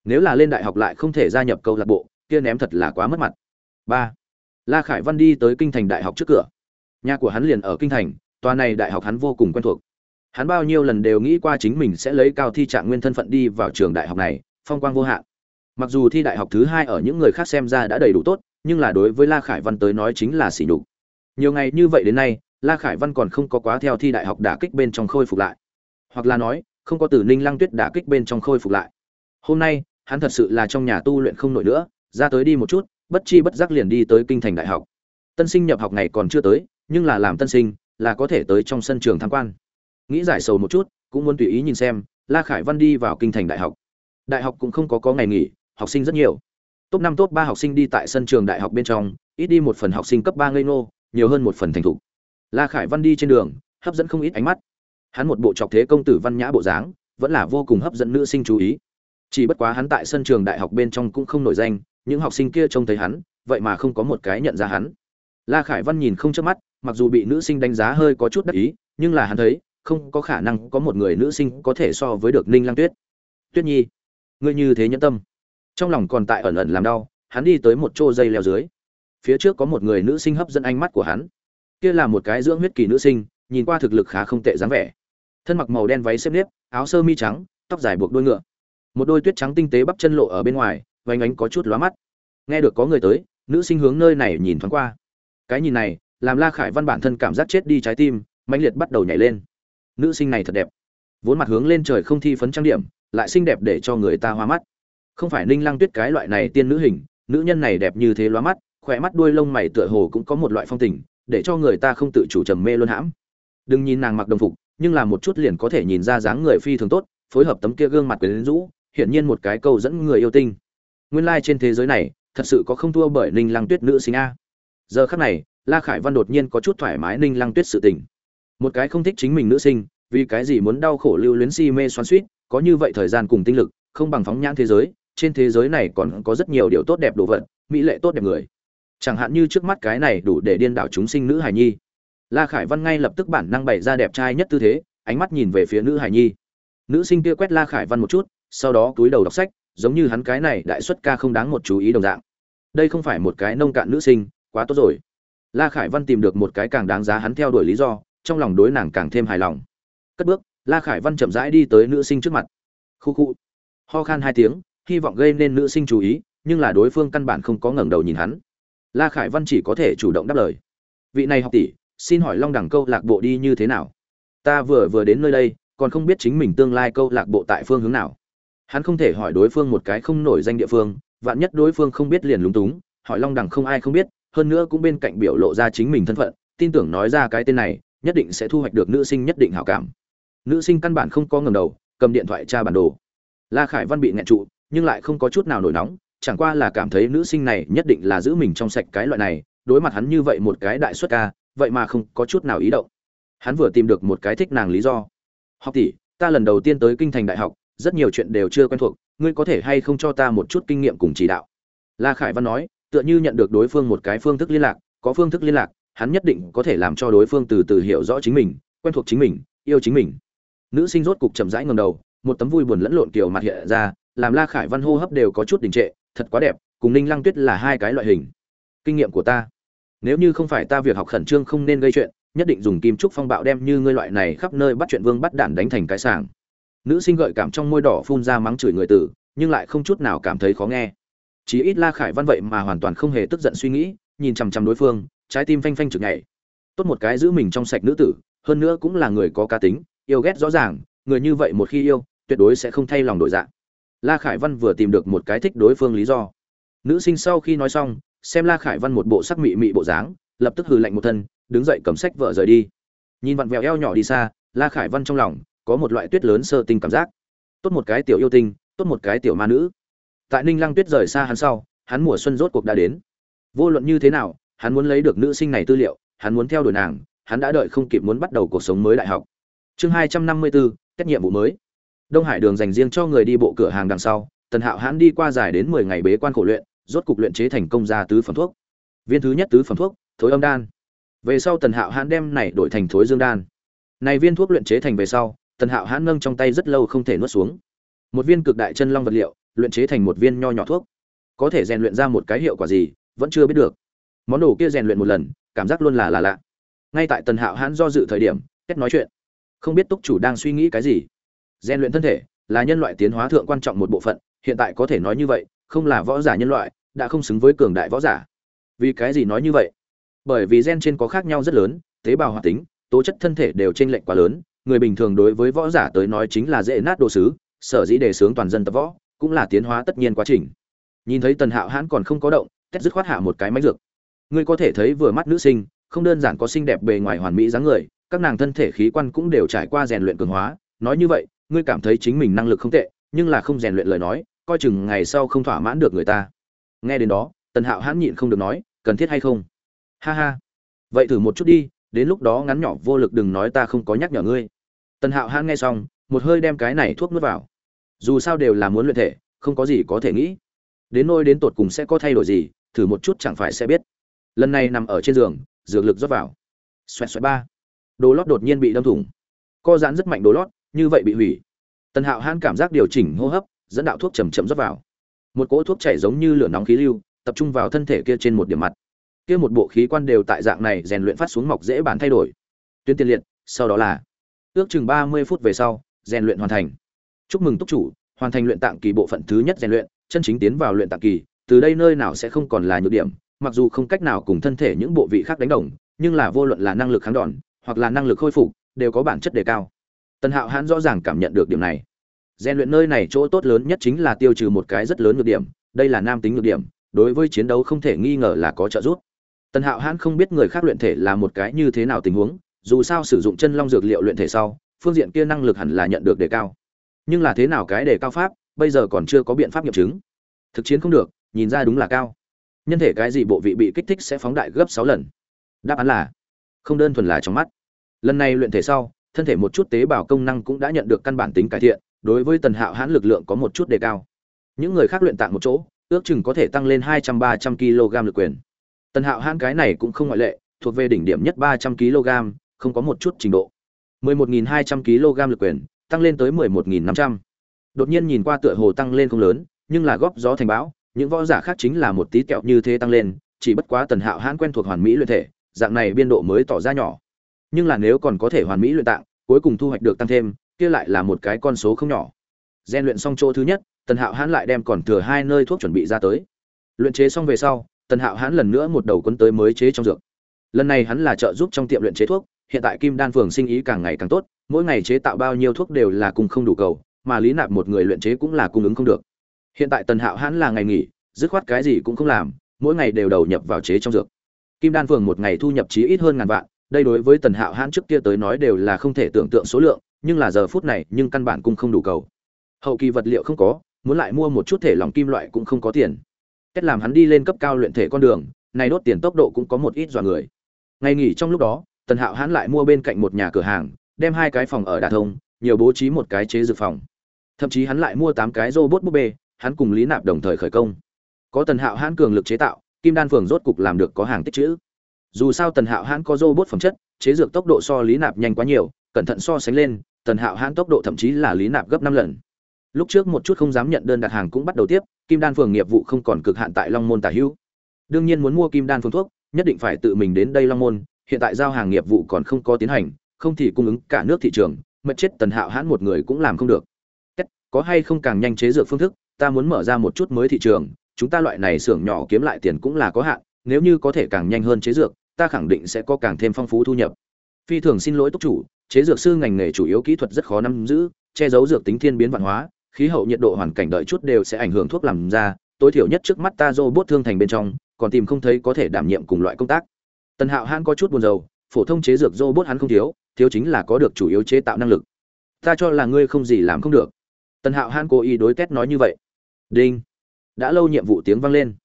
Nếu là lên đại học lại không thể gia nhập câu lạc bộ, kia ném thật là quá mất mặt. Ba. La khải văn đi tới kinh thành đại học trước cửa. Nhà của hắn liền ở kinh thành, tòa này đại học hắn vô cùng quen thuộc hắn bao nhiêu lần đều nghĩ qua chính mình sẽ lấy cao thi trạng nguyên thân phận đi vào trường đại học này, phong quang vô hạn. Mặc dù thi đại học thứ hai ở những người khác xem ra đã đầy đủ tốt, nhưng là đối với la khải văn tới nói chính là sỉ nhục. Nhiều ngày như vậy đến nay, la khải văn còn không có quá theo thi đại học đả kích bên trong khôi phục lại. Hoặc là nói, không có từ ninh lăng tuyết đả kích bên trong khôi phục lại. Hôm nay, hắn thật sự là trong nhà tu luyện không nổi nữa, ra tới đi một chút, bất chi bất giác liền đi tới kinh thành đại học. Tân sinh nhập học ngày còn chưa tới, nhưng là làm tân sinh, là có thể tới trong sân trường tham quan nghĩ giải sầu một chút, cũng muốn tùy ý nhìn xem, la khải văn đi vào kinh thành đại học. Đại học cũng không có có ngày nghỉ, học sinh rất nhiều. Top năm, top ba học sinh đi tại sân trường đại học bên trong, ít đi một phần học sinh cấp ba ngây ngô, nhiều hơn một phần thành thục. La khải văn đi trên đường, hấp dẫn không ít ánh mắt. Hắn một bộ trọc thế công tử văn nhã bộ dáng, vẫn là vô cùng hấp dẫn nữ sinh chú ý. Chỉ bất quá hắn tại sân trường đại học bên trong cũng không nổi danh, những học sinh kia trông thấy hắn, vậy mà không có một cái nhận ra hắn. La khải văn nhìn không chớp mắt, mặc dù bị nữ sinh đánh giá hơi có chút đắc ý, nhưng là hắn thấy không có khả năng có một người nữ sinh có thể so với được ninh lang tuyết. Tuyết nhi, ngươi như thế nhẫn tâm. Trong lòng còn tại ẩn ẩn làm đau, hắn đi tới một chỗ dây leo dưới. Phía trước có một người nữ sinh hấp dẫn ánh mắt của hắn. Kia là một cái dưỡng huyết kỳ nữ sinh, nhìn qua thực lực khá không tệ dáng vẻ. Thân mặc màu đen váy xếp nếp, áo sơ mi trắng, tóc dài buộc đuôi ngựa. Một đôi tuyết trắng tinh tế bắp chân lộ ở bên ngoài vánh ánh có chút lóa mắt. Nghe được có người tới, nữ sinh hướng nơi này nhìn thoáng qua. Cái nhìn này, làm la khải văn bản thân cảm giác chết đi trái tim, mãnh liệt bắt đầu nhảy lên nữ sinh này thật đẹp. Vốn mặt hướng lên trời không thi phấn trang điểm, lại xinh đẹp để cho người ta hoa mắt. Không phải ninh lăng tuyết cái loại này tiên nữ hình, nữ nhân này đẹp như thế lóa mắt, khỏe mắt đuôi lông mày tựa hồ cũng có một loại phong tình, để cho người ta không tự chủ trầm mê luôn hãm. Đừng nhìn nàng mặc đồng phục, nhưng là một chút liền có thể nhìn ra dáng người phi thường tốt, phối hợp tấm kia gương mặt quyến rũ, hiển nhiên một cái câu dẫn người yêu tinh. Nguyên lai trên thế giới này, thật sự có không thua bởi ninh lăng tuyết nữ sinh a. Giờ khắc này, la khải văn đột nhiên có chút thoải mái ninh lăng tuyết sự tình một cái không thích chính mình nữ sinh, vì cái gì muốn đau khổ lưu luyến si mê xoắn suýt có như vậy thời gian cùng tinh lực, không bằng phóng nhãn thế giới, trên thế giới này còn có rất nhiều điều tốt đẹp đồ vật, mỹ lệ tốt đẹp người. Chẳng hạn như trước mắt cái này đủ để điên đảo chúng sinh nữ hải nhi. La khải văn ngay lập tức bản năng bày ra đẹp trai nhất tư thế, ánh mắt nhìn về phía nữ hải nhi. Nữ sinh kia quét la khải văn một chút, sau đó túi đầu đọc sách, giống như hắn cái này đại xuất ca không đáng một chú ý đồng dạng. Đây không phải một cái nông cạn nữ sinh, quá tốt rồi. La khải văn tìm được một cái càng đáng giá hắn theo đuổi lý do trong lòng đối nàng càng thêm hài lòng. Cất bước, la khải văn chậm rãi đi tới nữ sinh trước mặt. Khu khu. Ho khan hai tiếng, hy vọng gây nên nữ sinh chú ý, nhưng là đối phương căn bản không có ngẩng đầu nhìn hắn. La khải văn chỉ có thể chủ động đáp lời. Vị này học tỷ, xin hỏi long đẳng câu lạc bộ đi như thế nào? Ta vừa vừa đến nơi đây, còn không biết chính mình tương lai câu lạc bộ tại phương hướng nào. Hắn không thể hỏi đối phương một cái không nổi danh địa phương, vạn nhất đối phương không biết liền lúng túng, hỏi long đẳng không ai không biết, hơn nữa cũng bên cạnh biểu lộ ra chính mình thân phận, tin tưởng nói ra cái tên này nhất định sẽ thu hoạch được nữ sinh nhất định hảo cảm. Nữ sinh căn bản không có ngầm đầu, cầm điện thoại tra bản đồ. La khải văn bị nghẹn trụ, nhưng lại không có chút nào nổi nóng, chẳng qua là cảm thấy nữ sinh này nhất định là giữ mình trong sạch cái loại này, đối mặt hắn như vậy một cái đại xuất ca, vậy mà không có chút nào ý động. Hắn vừa tìm được một cái thích nàng lý do. Học tỷ, ta lần đầu tiên tới kinh thành đại học, rất nhiều chuyện đều chưa quen thuộc, ngươi có thể hay không cho ta một chút kinh nghiệm cùng chỉ đạo? La khải văn nói, tựa như nhận được đối phương một cái phương thức liên lạc, có phương thức liên lạc hắn nhất định có thể làm cho đối phương từ từ hiểu rõ chính mình, quen thuộc chính mình, yêu chính mình. Nữ sinh rốt cục chậm rãi ngầm đầu, một tấm vui buồn lẫn lộn kiểu mặt hiện ra, làm la khải văn hô hấp đều có chút đình trệ, thật quá đẹp, cùng ninh lăng tuyết là hai cái loại hình. Kinh nghiệm của ta. Nếu như không phải ta việc học khẩn trương không nên gây chuyện, nhất định dùng kim trúc phong bạo đem như ngươi loại này khắp nơi bắt chuyện vương bắt đản đánh thành cái sàng nữ sinh gợi cảm trong môi đỏ phun ra mắng chửi người tử, nhưng lại không chút nào cảm thấy khó nghe. Chí ít la khải văn vậy mà hoàn toàn không hề tức giận suy nghĩ, nhìn chằm chằm đối phương trái tim phanh phanh trực nhảy. Tốt một cái giữ mình trong sạch nữ tử, hơn nữa cũng là người có cá tính, yêu ghét rõ ràng, người như vậy một khi yêu, tuyệt đối sẽ không thay lòng đổi dạng la khải văn vừa tìm được một cái thích đối phương lý do. Nữ sinh sau khi nói xong, xem la khải văn một bộ sắc mị mị bộ dáng, lập tức hừ lạnh một thân, đứng dậy cầm sách vợ rời đi. Nhìn vặn vẹo eo nhỏ đi xa, la khải văn trong lòng có một loại tuyết lớn sơ tinh cảm giác. Tốt một cái tiểu yêu tinh, tốt một cái tiểu ma nữ. Tại ninh lăng tuyết rời xa hắn sau, hắn mùa xuân rốt cuộc đã đến. Vô luận như thế nào hắn muốn lấy được nữ sinh này tư liệu, hắn muốn theo đuổi nàng, hắn đã đợi không kịp muốn bắt đầu cuộc sống mới đại học. Chương hai trăm năm mươi bốn kết nhiệm vụ mới. Đông hải đường dành riêng cho người đi bộ cửa hàng đằng sau, tần hạo hãn đi qua dài đến mười ngày bế quan khổ luyện, rốt cục luyện chế thành công ra tứ phẩm thuốc. Viên thứ nhất tứ phẩm thuốc, thối âm đan. Về sau tần hạo hãn đem này đổi thành thối dương đan. Này viên thuốc luyện chế thành về sau, tần hạo hãn nâng trong tay rất lâu không thể nuốt xuống. Một viên cực đại chân long vật liệu, luyện chế thành một viên nho nhỏ thuốc. Có thể rèn luyện ra một cái hiệu quả gì, vẫn chưa biết được món đồ kia rèn luyện một lần, cảm giác luôn là là lạ. Ngay tại tần hạo hãn do dự thời điểm kết nói chuyện. Không biết túc chủ đang suy nghĩ cái gì. Rèn luyện thân thể là nhân loại tiến hóa thượng quan trọng một bộ phận, hiện tại có thể nói như vậy, không là võ giả nhân loại, đã không xứng với cường đại võ giả. Vì cái gì nói như vậy? Bởi vì gen trên có khác nhau rất lớn, tế bào hoạt tính, tố chất thân thể đều t r ê n lệch quá lớn, người bình thường đối với võ giả tới nói chính là dễ nát đồ sứ, sở dĩ đề xướng toàn dân tập võ, cũng là tiến hóa tất nhiên quá trình. Nhìn thấy tần hạo hãn còn không có động cách dứt khoát hạ một cái máy dược ngươi có thể thấy vừa mắt nữ sinh, không đơn giản có xinh đẹp bề ngoài hoàn mỹ dáng người, các nàng thân thể khí quan cũng đều trải qua rèn luyện cường hóa. Nói như vậy, ngươi cảm thấy chính mình năng lực không tệ, nhưng là không rèn luyện lời nói, coi chừng ngày sau không thỏa mãn được người ta. Nghe đến đó, tần hạo hãn nhịn không được nói, cần thiết hay không? Ha ha. Vậy thử một chút đi, đến lúc đó ngắn nhỏ vô lực đừng nói ta không có nhắc nhở ngươi. Tần hạo hãn nghe xong, một hơi đem cái này thuốc nuốt vào. Dù sao đều là muốn luyện thể, không có gì có thể nghĩ. Đến nôi đến tột cùng sẽ có thay đổi gì, thử một chút chẳng phải sẽ biết lần này nằm ở trên giường, dược lực rót vào. Xoẹt xoẹt ba. Đồ lót đột nhiên bị đâm thủng. Co giãn rất mạnh đồ lót, như vậy bị hủy. Tần hạo hãn cảm giác điều chỉnh hô hấp, dẫn đạo thuốc chầm chậm rót vào. Một cỗ thuốc chảy giống như lửa nóng khí lưu, tập trung vào thân thể kia trên một điểm mặt. Kia một bộ khí quan đều tại dạng này rèn luyện phát xuống mọc dễ bản thay đổi. Tuyến tiên liệt, sau đó là ước chừng ba mươi phút về sau, rèn luyện hoàn thành. Chúc mừng túc chủ, hoàn thành luyện tạng kỳ bộ phận thứ nhất rèn luyện, chân chính tiến vào luyện tạng kỳ, từ đây nơi nào sẽ không còn là nhược điểm mặc dù không cách nào cùng thân thể những bộ vị khác đánh đồng, nhưng là vô luận là năng lực kháng đòn, hoặc là năng lực khôi phục, đều có bản chất đề cao. Tần hạo hãn rõ ràng cảm nhận được điểm này. Rèn luyện nơi này chỗ tốt lớn nhất chính là tiêu trừ một cái rất lớn nhược điểm, đây là nam tính nhược điểm, đối với chiến đấu không thể nghi ngờ là có trợ giúp. Tần hạo hãn không biết người khác luyện thể là một cái như thế nào tình huống, dù sao sử dụng chân long dược liệu luyện thể sau, phương diện kia năng lực hẳn là nhận được đề cao. Nhưng là thế nào cái đề cao pháp, bây giờ còn chưa có biện pháp nghiệm chứng. Thực chiến không được, nhìn ra đúng là cao nhân thể cái gì bộ vị bị kích thích sẽ phóng đại gấp sáu lần? Đáp án là, không đơn thuần là trong mắt. Lần này luyện thể sau, thân thể một chút tế bào công năng cũng đã nhận được căn bản tính cải thiện, đối với tần hạo hãn lực lượng có một chút đề cao. Những người khác luyện tạng một chỗ, ước chừng có thể tăng lên hai trăm ba trăm kg lực quyền. Tần hạo hãn cái này cũng không ngoại lệ, thuộc về đỉnh điểm nhất ba trăm kg, không có một chút trình độ. mười một nghìn hai trăm kg lực quyền, tăng lên tới mười một nghìn năm trăm. Đột nhiên nhìn qua tựa hồ tăng lên không lớn, nhưng là góp gió thành bão những võ giả khác chính là một tí kẹo như thế tăng lên, chỉ bất quá tần hạo hãn quen thuộc hoàn mỹ luyện thể, dạng này biên độ mới tỏ ra nhỏ. Nhưng là nếu còn có thể hoàn mỹ luyện tạng, cuối cùng thu hoạch được tăng thêm, kia lại là một cái con số không nhỏ. Gian luyện xong chỗ thứ nhất, tần hạo hãn lại đem còn thừa hai nơi thuốc chuẩn bị ra tới. Luyện chế xong về sau, tần hạo hãn lần nữa một đầu quân tới mới chế trong dược. Lần này hắn là trợ giúp trong tiệm luyện chế thuốc, hiện tại kim đan phường sinh ý càng ngày càng tốt, mỗi ngày chế tạo bao nhiêu thuốc đều là cùng không đủ cầu, mà lý nạp một người luyện chế cũng là cung ứng không được hiện tại tần hạo hãn là ngày nghỉ, dứt khoát cái gì cũng không làm, mỗi ngày đều đầu nhập vào chế trong dược. Kim đan phường một ngày thu nhập chí ít hơn ngàn vạn, đây đối với tần hạo hãn trước kia tới nói đều là không thể tưởng tượng số lượng, nhưng là giờ phút này, nhưng căn bản cũng không đủ cầu. Hậu kỳ vật liệu không có, muốn lại mua một chút thể lòng kim loại cũng không có tiền. Cách làm hắn đi lên cấp cao luyện thể con đường, này đốt tiền tốc độ cũng có một ít dọa người. Ngày nghỉ trong lúc đó, tần hạo hãn lại mua bên cạnh một nhà cửa hàng, đem hai cái phòng ở đà thông, nhiều bố trí một cái chế dược phòng. Thậm chí hắn lại mua tám cái robot búp bê hắn cùng lý nạp đồng thời khởi công. Có tần hạo hãn cường lực chế tạo, kim đan phường rốt cục làm được có hàng tích chữ. Dù sao tần hạo hãn có robot phẩm chất, chế dược tốc độ so lý nạp nhanh quá nhiều, cẩn thận so sánh lên, tần hạo hãn tốc độ thậm chí là lý nạp gấp năm lần. Lúc trước một chút không dám nhận đơn đặt hàng cũng bắt đầu tiếp, kim đan phường nghiệp vụ không còn cực hạn tại long môn tả hữu. Đương nhiên muốn mua kim đan phương thuốc, nhất định phải tự mình đến đây long môn, hiện tại giao hàng nghiệp vụ còn không có tiến hành, không thì cung ứng cả nước thị trường, mật chết tần hạo hãn một người cũng làm không được. Có hay không càng nhanh chế dược phương thức ta muốn mở ra một chút mới thị trường, chúng ta loại này xưởng nhỏ kiếm lại tiền cũng là có hạn, nếu như có thể càng nhanh hơn chế dược, ta khẳng định sẽ có càng thêm phong phú thu nhập. Phi thường xin lỗi túc chủ, chế dược sư ngành nghề chủ yếu kỹ thuật rất khó nắm giữ, che giấu dược tính thiên biến văn hóa, khí hậu nhiệt độ hoàn cảnh đợi chút đều sẽ ảnh hưởng thuốc làm ra, tối thiểu nhất trước mắt ta robot thương thành bên trong, còn tìm không thấy có thể đảm nhiệm cùng loại công tác. Tần hạo hãn có chút buồn rầu, phổ thông chế dược robot hắn không thiếu thiếu chính là có được chủ yếu chế tạo năng lực. Ta cho là ngươi không gì làm không được. Tần hạo hãn cố ý đối tét nói như vậy đinh. Đã lâu nhiệm vụ tiếng vang lên.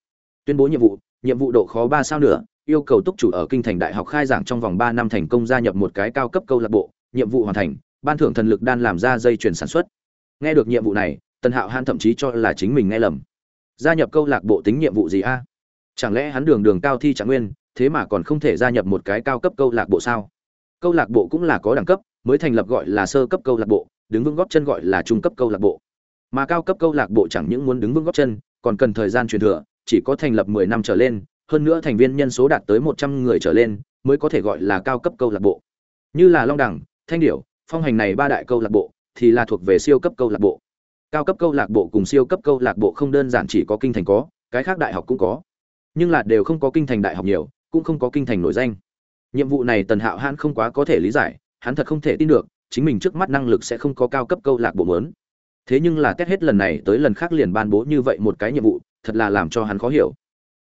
Tuyên bố nhiệm vụ nhiệm vụ độ khó ba sao nữa yêu cầu túc chủ ở kinh thành đại học khai giảng trong vòng ba năm thành công gia nhập một cái cao cấp câu lạc bộ, nhiệm vụ hoàn thành, ban thưởng thần lực đan làm ra dây chuyển sản xuất. Nghe được nhiệm vụ này, tần hạo han thậm chí cho là chính mình nghe lầm. Gia nhập câu lạc bộ tính nhiệm vụ gì a? Chẳng lẽ hắn đường đường cao thi trạng nguyên, thế mà còn không thể gia nhập một cái cao cấp câu lạc bộ sao? Câu lạc bộ cũng là có đẳng cấp, mới thành lập gọi là sơ cấp câu lạc bộ, đứng vững góp chân gọi là trung cấp câu lạc bộ mà cao cấp câu lạc bộ chẳng những muốn đứng vững góp chân, còn cần thời gian truyền thừa, chỉ có thành lập 10 năm trở lên, hơn nữa thành viên nhân số đạt tới 100 người trở lên mới có thể gọi là cao cấp câu lạc bộ. Như là long đẳng, thanh điểu, phong hành này ba đại câu lạc bộ thì là thuộc về siêu cấp câu lạc bộ. Cao cấp câu lạc bộ cùng siêu cấp câu lạc bộ không đơn giản chỉ có kinh thành có, cái khác đại học cũng có. Nhưng là đều không có kinh thành đại học nhiều, cũng không có kinh thành nổi danh. Nhiệm vụ này tần hạo hãn không quá có thể lý giải, hắn thật không thể tin được, chính mình trước mắt năng lực sẽ không có cao cấp câu lạc bộ muốn thế nhưng là test hết lần này tới lần khác liền ban bố như vậy một cái nhiệm vụ, thật là làm cho hắn khó hiểu.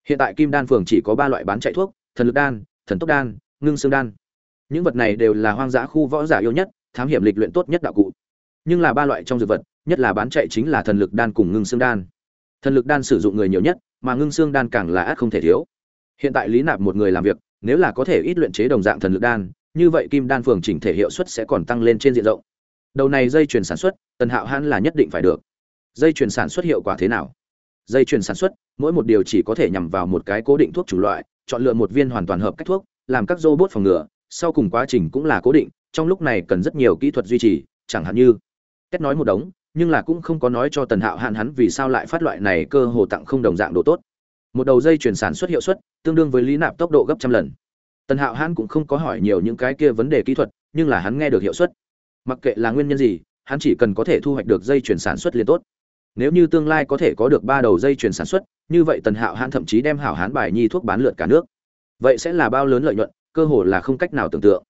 Hiện tại kim đan phường chỉ có ba loại bán chạy thuốc, thần lực đan, thần tốc đan, ngưng xương đan. Những vật này đều là hoang dã khu võ giả yêu nhất, thám hiểm lịch luyện tốt nhất đạo cụ. Nhưng là ba loại trong dược vật, nhất là bán chạy chính là thần lực đan cùng ngưng xương đan. Thần lực đan sử dụng người nhiều nhất, mà ngưng xương đan càng là ác không thể thiếu. Hiện tại lý nạp một người làm việc, nếu là có thể ít luyện chế đồng dạng thần lực đan, như vậy kim đan phường chỉnh thể hiệu suất sẽ còn tăng lên trên diện rộng đầu này dây chuyển sản xuất, tần hạo hãn là nhất định phải được. Dây chuyển sản xuất hiệu quả thế nào? Dây chuyển sản xuất, mỗi một điều chỉ có thể nhằm vào một cái cố định thuốc chủng loại, chọn lựa một viên hoàn toàn hợp cách thuốc, làm các robot phòng ngừa, sau cùng quá trình cũng là cố định, trong lúc này cần rất nhiều kỹ thuật duy trì, chẳng hạn như kết nói một đống, nhưng là cũng không có nói cho tần hạo hạn hắn vì sao lại phát loại này cơ hồ tặng không đồng dạng độ tốt. Một đầu dây chuyển sản xuất hiệu suất, tương đương với lý nạp tốc độ gấp trăm lần. Tần hạo hắn cũng không có hỏi nhiều những cái kia vấn đề kỹ thuật, nhưng là hắn nghe được hiệu suất mặc kệ là nguyên nhân gì, hắn chỉ cần có thể thu hoạch được dây chuyển sản xuất liền tốt. Nếu như tương lai có thể có được ba đầu dây chuyển sản xuất, như vậy tần hạo hắn thậm chí đem hảo hán bài nhi thuốc bán lượt cả nước. Vậy sẽ là bao lớn lợi nhuận, cơ hồ là không cách nào tưởng tượng.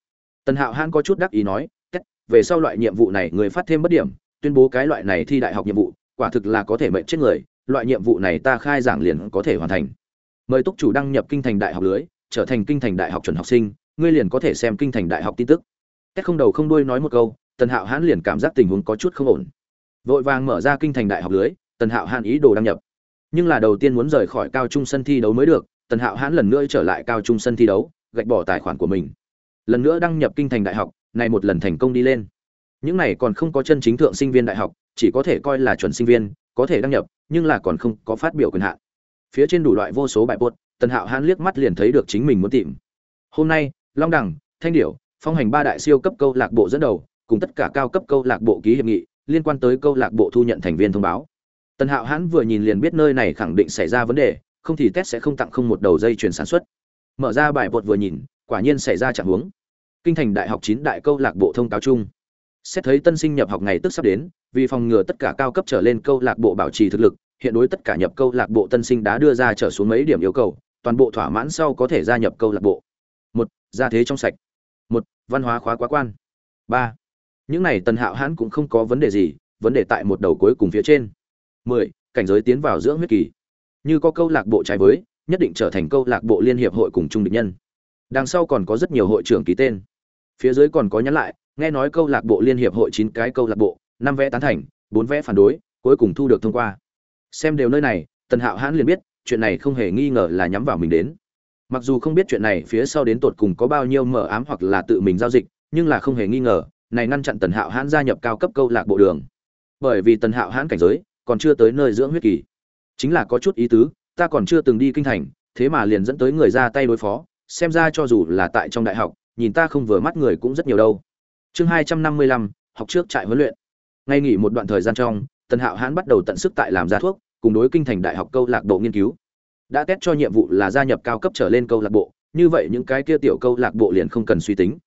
Tần hạo hắn có chút đắc ý nói cách về sau loại nhiệm vụ này người phát thêm bất điểm, tuyên bố cái loại này thi đại học nhiệm vụ, quả thực là có thể mệnh chết người, loại nhiệm vụ này ta khai giảng liền có thể hoàn thành. Mời túc chủ đăng nhập kinh thành đại học lưới, trở thành kinh thành đại học chuẩn học sinh, ngươi liền có thể xem kinh thành đại học tin tức. Cách không đầu không đuôi nói một câu tần hạo hãn liền cảm giác tình huống có chút không ổn. Vội vàng mở ra kinh thành đại học lưới, tần hạo hãn ý đồ đăng nhập. Nhưng là đầu tiên muốn rời khỏi cao trung sân thi đấu mới được, tần hạo hãn lần nữa trở lại cao trung sân thi đấu, gạch bỏ tài khoản của mình. Lần nữa đăng nhập kinh thành đại học, này một lần thành công đi lên. Những này còn không có chân chính thượng sinh viên đại học, chỉ có thể coi là chuẩn sinh viên, có thể đăng nhập, nhưng là còn không có phát biểu quyền hạn. Phía trên đủ loại vô số bài bột tần hạo hãn liếc mắt liền thấy được chính mình muốn tìm. Hôm nay, long đẳng thanh điểu, phong hành ba đại siêu cấp câu lạc bộ dẫn đầu cùng tất cả cao cấp câu lạc bộ ký hiệp nghị liên quan tới câu lạc bộ thu nhận thành viên thông báo. Tần hạo hãn vừa nhìn liền biết nơi này khẳng định xảy ra vấn đề, không thì test sẽ không tặng không một đầu dây chuyển sản xuất. Mở ra bài bột vừa nhìn, quả nhiên xảy ra trạng huống. Kinh thành đại học chín đại câu lạc bộ thông cáo chung. Xét thấy tân sinh nhập học ngày tức sắp đến, vì phòng ngừa tất cả cao cấp trở lên câu lạc bộ bảo trì thực lực, hiện đối tất cả nhập câu lạc bộ tân sinh đã đưa ra trở xuống mấy điểm yêu cầu, toàn bộ thỏa mãn sau có thể gia nhập câu lạc bộ. Một, gia thế trong sạch. Một, văn hóa khóa quá quan. Ba những này tần hạo hãn cũng không có vấn đề gì, vấn đề tại một đầu cuối cùng phía trên. Mười, cảnh giới tiến vào dưỡng huyết kỳ. Như có câu lạc bộ trái với, nhất định trở thành câu lạc bộ liên hiệp hội cùng chung địch nhân. Đằng sau còn có rất nhiều hội trưởng ký tên. Phía dưới còn có nhắn lại, nghe nói câu lạc bộ liên hiệp hội chín cái câu lạc bộ, năm vẽ tán thành, bốn vẽ phản đối, cuối cùng thu được thông qua. Xem đều nơi này, tần hạo hãn liền biết, chuyện này không hề nghi ngờ là nhắm vào mình đến. Mặc dù không biết chuyện này phía sau đến tột cùng có bao nhiêu mờ ám hoặc là tự mình giao dịch, nhưng là không hề nghi ngờ này ngăn chặn tần hạo hãn gia nhập cao cấp câu lạc bộ đường. Bởi vì tần hạo hãn cảnh giới còn chưa tới nơi dưỡng huyết kỳ. Chính là có chút ý tứ, ta còn chưa từng đi kinh thành, thế mà liền dẫn tới người ra tay đối phó, xem ra cho dù là tại trong đại học, nhìn ta không vừa mắt người cũng rất nhiều đâu. Chương hai trăm năm mươi lăm, học trước trại huấn luyện. Ngay nghỉ một đoạn thời gian trong, tần hạo hãn bắt đầu tận sức tại làm ra thuốc, cùng đối kinh thành đại học câu lạc bộ nghiên cứu. Đã test cho nhiệm vụ là gia nhập cao cấp trở lên câu lạc bộ, như vậy những cái kia tiểu câu lạc bộ liền không cần suy tính.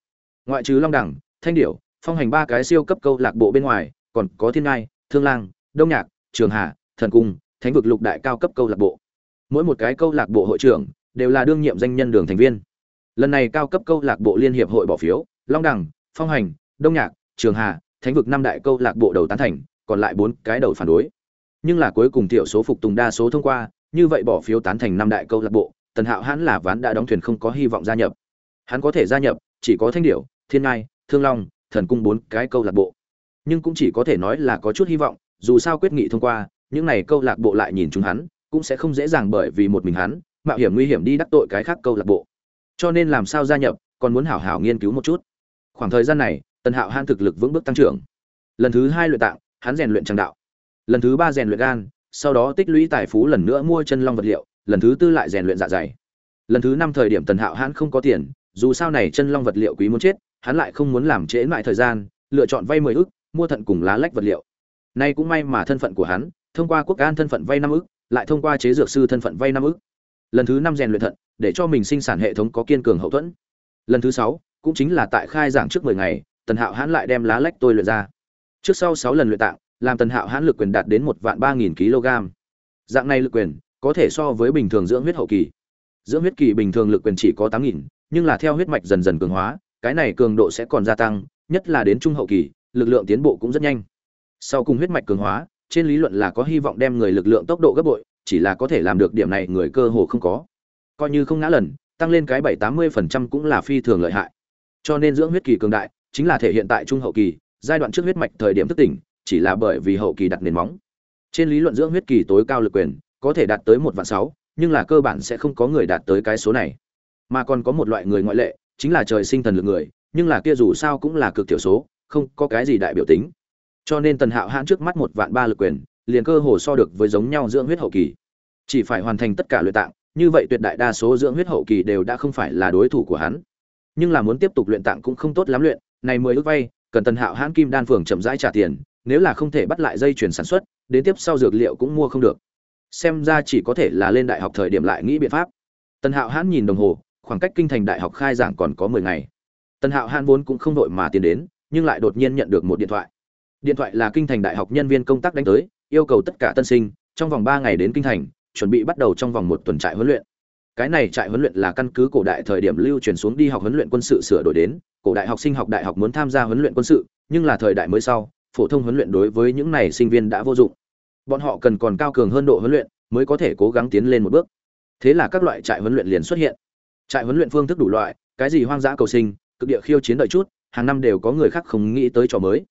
Ngoại trừ long đẳng, thanh điểu phong hành ba cái siêu cấp câu lạc bộ bên ngoài, còn có thiên ngai, thương lang, đông nhạc, trường hà, thần cung, thánh vực lục đại cao cấp câu lạc bộ. Mỗi một cái câu lạc bộ hội trưởng đều là đương nhiệm danh nhân đường thành viên. Lần này cao cấp câu lạc bộ liên hiệp hội bỏ phiếu, long đẳng phong hành, đông nhạc, trường hà, thánh vực năm đại câu lạc bộ đầu tán thành, còn lại bốn cái đầu phản đối. Nhưng là cuối cùng thiểu số phục tùng đa số thông qua, như vậy bỏ phiếu tán thành năm đại câu lạc bộ, tần hạo hãn là ván đã đóng thuyền không có hy vọng gia nhập. Hắn có thể gia nhập, chỉ có thanh điểu, thiên ngai, thương long thần cung bốn cái câu lạc bộ. Nhưng cũng chỉ có thể nói là có chút hy vọng, dù sao quyết nghị thông qua, những này câu lạc bộ lại nhìn chúng hắn, cũng sẽ không dễ dàng bởi vì một mình hắn, mạo hiểm nguy hiểm đi đắc tội cái khác câu lạc bộ. Cho nên làm sao gia nhập, còn muốn hảo hảo nghiên cứu một chút. Khoảng thời gian này, tần hạo han thực lực vững bước tăng trưởng. Lần thứ hai luyện tạng, hắn rèn luyện trang đạo. Lần thứ ba rèn luyện gan, sau đó tích lũy tài phú lần nữa mua chân long vật liệu, lần thứ tư lại rèn luyện dạ dày. Lần thứ năm thời điểm tần hạo hãn không có tiền, dù sao này chân long vật liệu quý muốn chết hắn lại không muốn làm trễ mãi thời gian, lựa chọn vay mười ức, mua thận cùng lá lách vật liệu. Nay cũng may mà thân phận của hắn, thông qua quốc an thân phận vay năm ức, lại thông qua chế dược sư thân phận vay năm ức. Lần thứ năm rèn luyện thận, để cho mình sinh sản hệ thống có kiên cường hậu thuẫn. Lần thứ sáu, cũng chính là tại khai giảng trước mười ngày, tần hạo hắn lại đem lá lách tôi luyện ra. Trước sau sáu lần luyện tạng, làm tần hạo hắn lực quyền đạt đến một vạn ba nghìn kg. Dạng này lực quyền, có thể so với bình thường dưỡng huyết hậu kỳ. Dưỡng huyết kỳ bình thường lực quyền chỉ có tám nghìn, nhưng là theo huyết mạch dần dần cường hóa cái này cường độ sẽ còn gia tăng, nhất là đến trung hậu kỳ, lực lượng tiến bộ cũng rất nhanh. Sau cùng huyết mạch cường hóa, trên lý luận là có hy vọng đem người lực lượng tốc độ gấp bội, chỉ là có thể làm được điểm này người cơ hồ không có. Coi như không ngã lần, tăng lên cái bảy tám mươi phần trăm cũng là phi thường lợi hại. Cho nên dưỡng huyết kỳ cường đại, chính là thể hiện tại trung hậu kỳ, giai đoạn trước huyết mạch thời điểm thức tỉnh, chỉ là bởi vì hậu kỳ đặt nền móng. Trên lý luận dưỡng huyết kỳ tối cao lực quyền, có thể đạt tới một vạn sáu, nhưng là cơ bản sẽ không có người đạt tới cái số này. Mà còn có một loại người ngoại lệ chính là trời sinh thần lực người, nhưng là kia dù sao cũng là cực thiểu số, không có cái gì đại biểu tính. Cho nên tần hạo hãn trước mắt một vạn ba lực quyền, liền cơ hồ so được với giống nhau dưỡng huyết hậu kỳ. Chỉ phải hoàn thành tất cả luyện tạng, như vậy tuyệt đại đa số dưỡng huyết hậu kỳ đều đã không phải là đối thủ của hắn. Nhưng là muốn tiếp tục luyện tạng cũng không tốt lắm luyện, này mới ước vay, cần tần hạo hãn kim đan phường chậm rãi trả tiền, nếu là không thể bắt lại dây chuyển sản xuất, đến tiếp sau dược liệu cũng mua không được. Xem ra chỉ có thể là lên đại học thời điểm lại nghĩ biện pháp. Tần hạo hãn nhìn đồng hồ khoảng cách kinh thành đại học khai giảng còn có mười ngày. Tần hạo han vốn cũng không đội mà tiến đến, nhưng lại đột nhiên nhận được một điện thoại. Điện thoại là kinh thành đại học nhân viên công tác đánh tới, yêu cầu tất cả tân sinh, trong vòng ba ngày đến kinh thành, chuẩn bị bắt đầu trong vòng một tuần trại huấn luyện. Cái này trại huấn luyện là căn cứ cổ đại thời điểm lưu truyền xuống đi học huấn luyện quân sự sửa đổi đến, cổ đại học sinh học đại học muốn tham gia huấn luyện quân sự, nhưng là thời đại mới sau, phổ thông huấn luyện đối với những này sinh viên đã vô dụng. Bọn họ cần còn cao cường hơn độ huấn luyện, mới có thể cố gắng tiến lên một bước. Thế là các loại trại huấn luyện liền xuất hiện trại huấn luyện phương thức đủ loại, cái gì hoang dã cầu sinh, cực địa khiêu chiến đợi chút, hàng năm đều có người khác không nghĩ tới trò mới.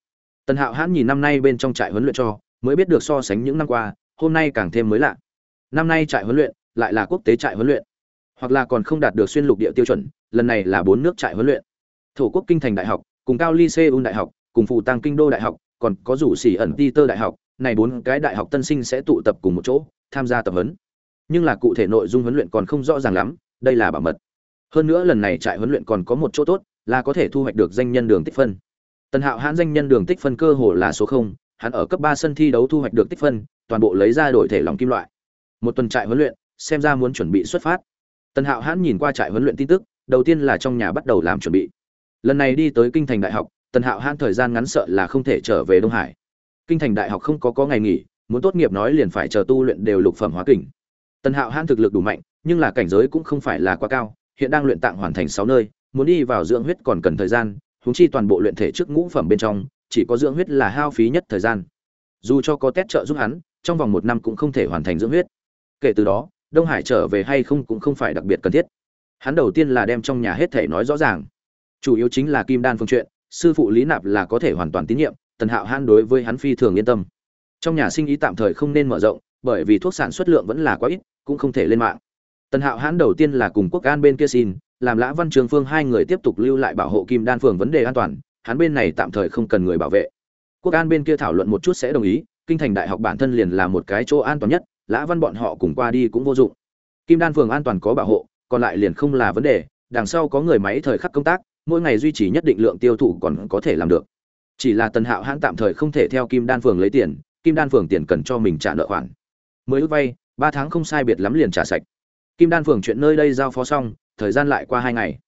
Tần hạo hãn nhìn năm nay bên trong trại huấn luyện cho, mới biết được so sánh những năm qua, hôm nay càng thêm mới lạ. Năm nay trại huấn luyện, lại là quốc tế trại huấn luyện. Hoặc là còn không đạt được xuyên lục địa tiêu chuẩn, lần này là bốn nước trại huấn luyện. Thổ quốc kinh thành đại học, cùng cao ly seoul đại học, cùng phù tăng kinh đô đại học, còn có rủ xỉ ẩn ti tơ đại học, này bốn cái đại học tân sinh sẽ tụ tập cùng một chỗ, tham gia tập huấn. Nhưng là cụ thể nội dung huấn luyện còn không rõ ràng lắm, đây là bảo mật hơn nữa lần này trại huấn luyện còn có một chỗ tốt, là có thể thu hoạch được danh nhân đường tích phân. Tần hạo hãn danh nhân đường tích phân cơ hồ là số không, hắn ở cấp ba sân thi đấu thu hoạch được tích phân, toàn bộ lấy ra đổi thể lòng kim loại. Một tuần trại huấn luyện, xem ra muốn chuẩn bị xuất phát. Tần hạo hãn nhìn qua trại huấn luyện tin tức, đầu tiên là trong nhà bắt đầu làm chuẩn bị. Lần này đi tới kinh thành đại học, tần hạo hãn thời gian ngắn sợ là không thể trở về đông hải. Kinh thành đại học không có có ngày nghỉ, muốn tốt nghiệp nói liền phải chờ tu luyện đều lục phẩm hóa kình. Tần hạo hãn thực lực đủ mạnh, nhưng là cảnh giới cũng không phải là quá cao hiện đang luyện tạng hoàn thành sáu nơi, muốn đi vào dưỡng huyết còn cần thời gian, huống chi toàn bộ luyện thể trước ngũ phẩm bên trong, chỉ có dưỡng huyết là hao phí nhất thời gian. Dù cho có test trợ giúp hắn, trong vòng một năm cũng không thể hoàn thành dưỡng huyết. Kể từ đó, đông hải trở về hay không cũng không phải đặc biệt cần thiết. Hắn đầu tiên là đem trong nhà hết thể nói rõ ràng. Chủ yếu chính là kim đan phương chuyện, sư phụ lý nạp là có thể hoàn toàn tín nhiệm, tần hạo Hãn đối với hắn phi thường yên tâm. Trong nhà sinh ý tạm thời không nên mở rộng, bởi vì thuốc sản xuất lượng vẫn là quá ít, cũng không thể lên mạng tần hạo hãn đầu tiên là cùng quốc an bên kia xin, làm lã văn trường phương hai người tiếp tục lưu lại bảo hộ kim đan phường vấn đề an toàn, hắn bên này tạm thời không cần người bảo vệ. Quốc an bên kia thảo luận một chút sẽ đồng ý, kinh thành đại học bản thân liền là một cái chỗ an toàn nhất, lã văn bọn họ cùng qua đi cũng vô dụng. Kim đan phường an toàn có bảo hộ, còn lại liền không là vấn đề, đằng sau có người máy thời khắc công tác, mỗi ngày duy trì nhất định lượng tiêu thụ còn có thể làm được. Chỉ là tần hạo hãn tạm thời không thể theo kim đan phường lấy tiền, kim đan phường tiền cần cho mình trả nợ khoản. Mới ước vay, ba tháng không sai biệt lắm liền trả sạch kim đan phường chuyện nơi đây giao phó xong, thời gian lại qua hai ngày.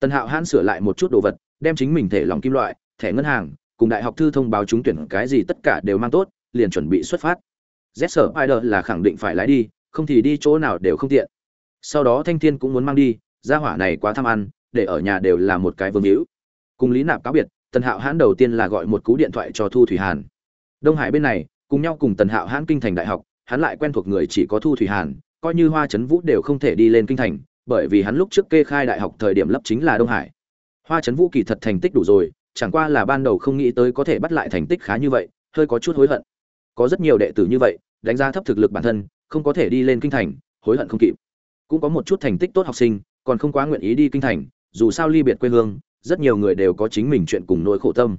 Tần hạo hãn sửa lại một chút đồ vật, đem chính mình thể lòng kim loại, thẻ ngân hàng, cùng đại học thư thông báo trúng tuyển cái gì tất cả đều mang tốt, liền chuẩn bị xuất phát. Z sở spider là khẳng định phải lái đi, không thì đi chỗ nào đều không tiện. Sau đó thanh thiên cũng muốn mang đi, gia hỏa này quá tham ăn, để ở nhà đều là một cái vương hữu. Cùng lý nạp cáo biệt, tần hạo hãn đầu tiên là gọi một cú điện thoại cho thu thủy hàn. Đông hải bên này, cùng nhau cùng tần hạo hãn kinh thành đại học, hắn lại quen thuộc người chỉ có thu thủy hàn coi như hoa trấn vũ đều không thể đi lên kinh thành, bởi vì hắn lúc trước kê khai đại học thời điểm lấp chính là đông hải. Hoa trấn vũ kỳ thật thành tích đủ rồi, chẳng qua là ban đầu không nghĩ tới có thể bắt lại thành tích khá như vậy, hơi có chút hối hận. Có rất nhiều đệ tử như vậy, đánh giá thấp thực lực bản thân, không có thể đi lên kinh thành, hối hận không kịp. Cũng có một chút thành tích tốt học sinh, còn không quá nguyện ý đi kinh thành, dù sao ly biệt quê hương, rất nhiều người đều có chính mình chuyện cùng nỗi khổ tâm.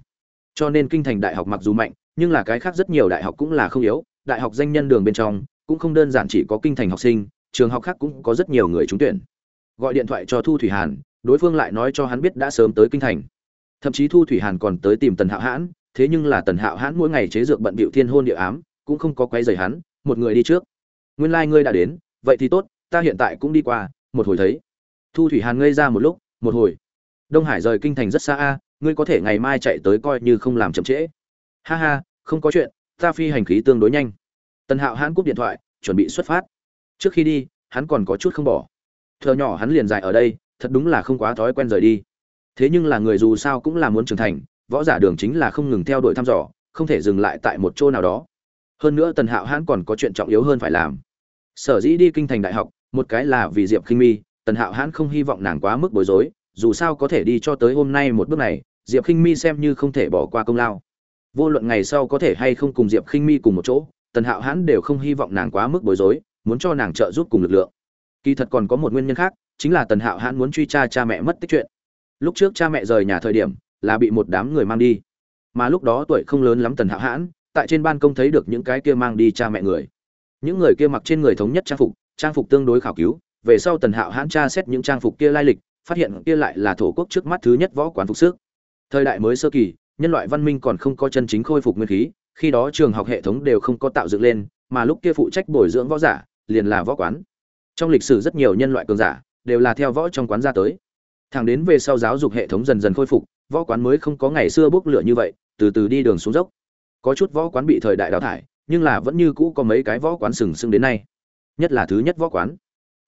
Cho nên kinh thành đại học mặc dù mạnh, nhưng là cái khác rất nhiều đại học cũng là không yếu, đại học danh nhân đường bên trong cũng không đơn giản chỉ có kinh thành học sinh, trường học khác cũng có rất nhiều người trúng tuyển. Gọi điện thoại cho thu thủy hàn, đối phương lại nói cho hắn biết đã sớm tới kinh thành. Thậm chí thu thủy hàn còn tới tìm tần hạo hãn, thế nhưng là tần hạo hãn mỗi ngày chế dược bận bịu thiên hôn địa ám, cũng không có quấy rầy hắn, một người đi trước. Nguyên lai ngươi đã đến, vậy thì tốt, ta hiện tại cũng đi qua, một hồi thấy. Thu thủy hàn ngây ra một lúc, một hồi. Đông hải rời kinh thành rất xa a, ngươi có thể ngày mai chạy tới coi như không làm chậm trễ. Ha ha, không có chuyện, ta phi hành khí tương đối nhanh tần hạo hãn cúp điện thoại, chuẩn bị xuất phát. Trước khi đi, hắn còn có chút không bỏ. Thợ nhỏ hắn liền dài ở đây, thật đúng là không quá thói quen rời đi. Thế nhưng là người dù sao cũng là muốn trưởng thành, võ giả đường chính là không ngừng theo đuổi thăm dò, không thể dừng lại tại một chỗ nào đó. Hơn nữa tần hạo hãn còn có chuyện trọng yếu hơn phải làm. Sở dĩ đi kinh thành đại học, một cái là vì diệp khinh mi, tần hạo hãn không hy vọng nàng quá mức bối rối, dù sao có thể đi cho tới hôm nay một bước này, diệp khinh mi xem như không thể bỏ qua công lao. Vô luận ngày sau có thể hay không cùng diệp khinh mi cùng một chỗ tần hạo hãn đều không hy vọng nàng quá mức bối rối, muốn cho nàng trợ giúp cùng lực lượng. Kỳ thật còn có một nguyên nhân khác, chính là tần hạo hãn muốn truy tra cha mẹ mất tích chuyện. Lúc trước cha mẹ rời nhà thời điểm, là bị một đám người mang đi. Mà lúc đó tuổi không lớn lắm tần hạo hãn, tại trên ban công thấy được những cái kia mang đi cha mẹ người. Những người kia mặc trên người thống nhất trang phục trang phục tương đối khảo cứu, về sau tần hạo hãn tra xét những trang phục kia lai lịch, phát hiện kia lại là thổ quốc trước mắt thứ nhất võ quán phục sức. Thời đại mới sơ kỳ, nhân loại văn minh còn không có chân chính khôi phục nguyên khí khi đó trường học hệ thống đều không có tạo dựng lên, mà lúc kia phụ trách bồi dưỡng võ giả, liền là võ quán. Trong lịch sử rất nhiều nhân loại cường giả đều là theo võ trong quán ra tới. Thẳng đến về sau giáo dục hệ thống dần dần khôi phục, võ quán mới không có ngày xưa bốc lửa như vậy, từ từ đi đường xuống dốc. Có chút võ quán bị thời đại đào thải, nhưng là vẫn như cũ có mấy cái võ quán sừng sững đến nay. Nhất là thứ nhất võ quán.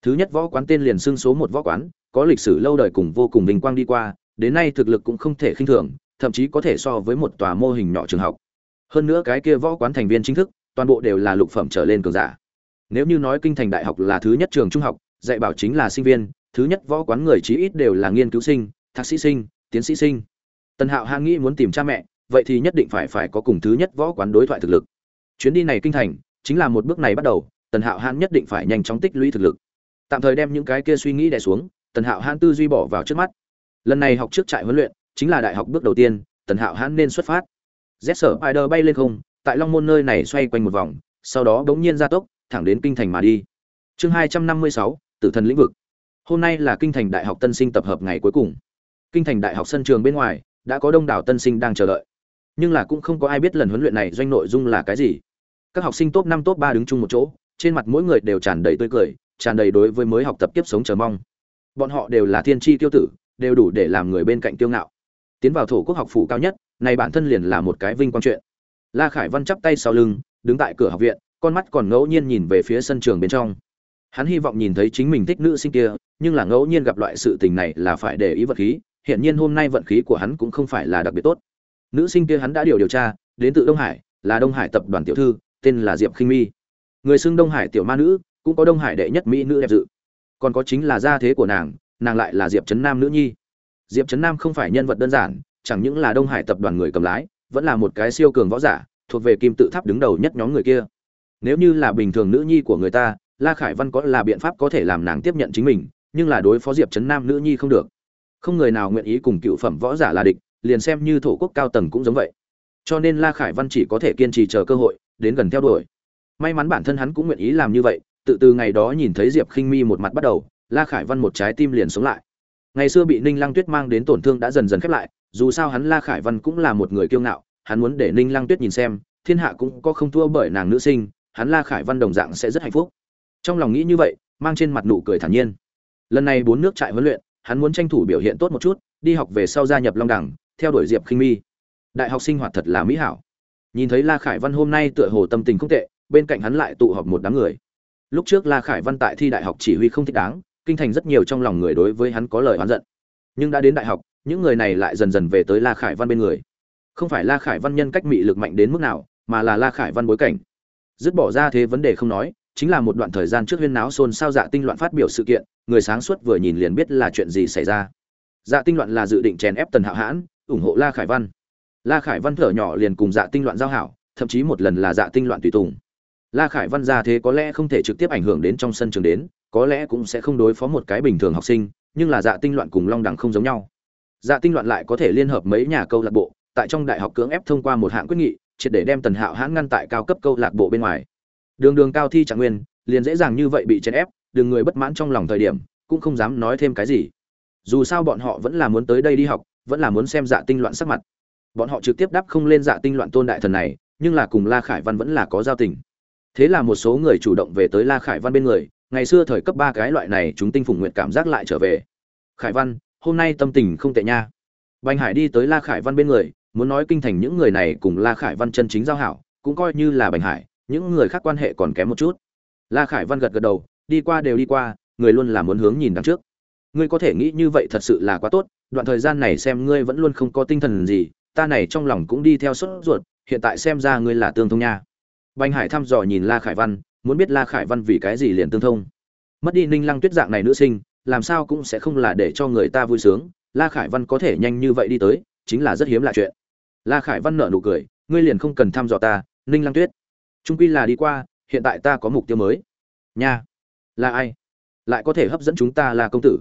Thứ nhất võ quán tên liền xưng số một võ quán, có lịch sử lâu đời cùng vô cùng vinh quang đi qua, đến nay thực lực cũng không thể khinh thường, thậm chí có thể so với một tòa mô hình nhỏ trường học hơn nữa cái kia võ quán thành viên chính thức, toàn bộ đều là lục phẩm trở lên cường giả. Nếu như nói kinh thành đại học là thứ nhất trường trung học, dạy bảo chính là sinh viên, thứ nhất võ quán người chí ít đều là nghiên cứu sinh, thạc sĩ sinh, tiến sĩ sinh. Tần hạo hạ nghĩ muốn tìm cha mẹ, vậy thì nhất định phải phải có cùng thứ nhất võ quán đối thoại thực lực. Chuyến đi này kinh thành, chính là một bước này bắt đầu, tần hạo hãn nhất định phải nhanh chóng tích lũy thực lực. Tạm thời đem những cái kia suy nghĩ đè xuống, tần hạo hãn tư duy bỏ vào trước mắt. Lần này học trước trại huấn luyện, chính là đại học bước đầu tiên, tần hạo hãn nên xuất phát z sở spider bay lên không, tại long môn nơi này xoay quanh một vòng, sau đó bỗng nhiên gia tốc, thẳng đến kinh thành mà đi. Chương hai trăm năm mươi sáu, tử thần lĩnh vực. Hôm nay là kinh thành đại học tân sinh tập hợp ngày cuối cùng. Kinh thành đại học sân trường bên ngoài, đã có đông đảo tân sinh đang chờ đợi. Nhưng là cũng không có ai biết lần huấn luyện này doanh nội dung là cái gì. Các học sinh top năm, top ba đứng chung một chỗ, trên mặt mỗi người đều tràn đầy tươi cười, tràn đầy đối với mới học tập tiếp sống chờ mong. Bọn họ đều là thiên tri tiêu tử, đều đủ để làm người bên cạnh tiêu ngạo. Tiến vào thổ quốc học phủ cao nhất này bản thân liền là một cái vinh quang chuyện. La khải văn chắp tay sau lưng, đứng tại cửa học viện, con mắt còn ngẫu nhiên nhìn về phía sân trường bên trong. Hắn hy vọng nhìn thấy chính mình thích nữ sinh kia, nhưng là ngẫu nhiên gặp loại sự tình này là phải để ý vật khí hiện nhiên hôm nay vận khí của hắn cũng không phải là đặc biệt tốt. Nữ sinh kia hắn đã điều điều tra, đến từ đông hải, là đông hải tập đoàn tiểu thư, tên là diệp khinh mi. Người xưng đông hải tiểu ma nữ, cũng có đông hải đệ nhất mỹ nữ đẹp dự. Còn có chính là gia thế của nàng nàng lại là diệp trấn nam nữ nhi. Diệp trấn nam không phải nhân vật đơn giản chẳng những là đông hải tập đoàn người cầm lái, vẫn là một cái siêu cường võ giả, thuộc về kim tự tháp đứng đầu nhất nhóm người kia. Nếu như là bình thường nữ nhi của người ta, la khải văn có là biện pháp có thể làm nàng tiếp nhận chính mình, nhưng là đối phó diệp trấn nam nữ nhi không được. Không người nào nguyện ý cùng cựu phẩm võ giả là địch, liền xem như thổ quốc cao tầng cũng giống vậy. Cho nên la khải văn chỉ có thể kiên trì chờ cơ hội, đến gần theo đuổi. May mắn bản thân hắn cũng nguyện ý làm như vậy, tự từ ngày đó nhìn thấy diệp khinh mi một mặt bắt đầu, la khải văn một trái tim liền sống lại. Ngày xưa bị ninh lăng tuyết mang đến tổn thương đã dần dần khép lại dù sao hắn la khải văn cũng là một người kiêu ngạo, hắn muốn để ninh lăng tuyết nhìn xem, thiên hạ cũng có không thua bởi nàng nữ sinh, hắn la khải văn đồng dạng sẽ rất hạnh phúc. Trong lòng nghĩ như vậy, mang trên mặt nụ cười thản nhiên. Lần này bốn nước trại huấn luyện, hắn muốn tranh thủ biểu hiện tốt một chút, đi học về sau gia nhập long đẳng, theo đuổi diệp khinh mi. Đại học sinh hoạt thật là mỹ hảo. Nhìn thấy la khải văn hôm nay tựa hồ tâm tình không tệ, bên cạnh hắn lại tụ họp một đám người. Lúc trước la khải văn tại thi đại học chỉ huy không thích đáng, kinh thành rất nhiều trong lòng người đối với hắn có lời oán giận. Nhưng đã đến đại học những người này lại dần dần về tới la khải văn bên người. Không phải la khải văn nhân cách mị lực mạnh đến mức nào, mà là la khải văn bối cảnh. Dứt bỏ ra thế vấn đề không nói, chính là một đoạn thời gian trước huyên náo xôn xao dạ tinh loạn phát biểu sự kiện, người sáng suốt vừa nhìn liền biết là chuyện gì xảy ra. Dạ tinh loạn là dự định chèn ép tần hạo hãn, ủng hộ la khải văn. La khải văn thở nhỏ liền cùng dạ tinh loạn giao hảo, thậm chí một lần là dạ tinh loạn tùy tùng. La khải văn ra thế có lẽ không thể trực tiếp ảnh hưởng đến trong sân trường đến, có lẽ cũng sẽ không đối phó một cái bình thường học sinh, nhưng là dạ tinh loạn cùng long đẳng không giống nhau dạ tinh loạn lại có thể liên hợp mấy nhà câu lạc bộ, tại trong đại học cưỡng ép thông qua một hạng quyết nghị, triệt để đem tần hạo hãn ngăn tại cao cấp câu lạc bộ bên ngoài. Đường đường cao thi trạng nguyên, liền dễ dàng như vậy bị chèn ép, đường người bất mãn trong lòng thời điểm, cũng không dám nói thêm cái gì. Dù sao bọn họ vẫn là muốn tới đây đi học, vẫn là muốn xem dạ tinh loạn sắc mặt. Bọn họ trực tiếp đáp không lên dạ tinh loạn tôn đại thần này, nhưng là cùng la khải văn vẫn là có giao tình. Thế là một số người chủ động về tới la khải văn bên người, ngày xưa thời cấp ba cái loại này, chúng tinh phùng nguyện cảm giác lại trở về. Khải văn hôm nay tâm tình không tệ nha. Bành hải đi tới la khải văn bên người, muốn nói kinh thành những người này cùng la khải văn chân chính giao hảo, cũng coi như là bành hải, những người khác quan hệ còn kém một chút. La khải văn gật gật đầu, đi qua đều đi qua, người luôn là muốn hướng nhìn đằng trước. Ngươi có thể nghĩ như vậy thật sự là quá tốt, đoạn thời gian này xem ngươi vẫn luôn không có tinh thần gì, ta này trong lòng cũng đi theo sốt ruột, hiện tại xem ra ngươi là tương thông nha. Bành hải thăm dò nhìn la khải văn, muốn biết la khải văn vì cái gì liền tương thông. Mất đi ninh lăng tuyết dạng này nữ sinh làm sao cũng sẽ không là để cho người ta vui sướng. La khải văn có thể nhanh như vậy đi tới, chính là rất hiếm lạ chuyện. La khải văn nở nụ cười, ngươi liền không cần thăm dò ta, ninh lăng tuyết. Trung quy là đi qua, hiện tại ta có mục tiêu mới. Nha. Là ai? Lại có thể hấp dẫn chúng ta là công tử.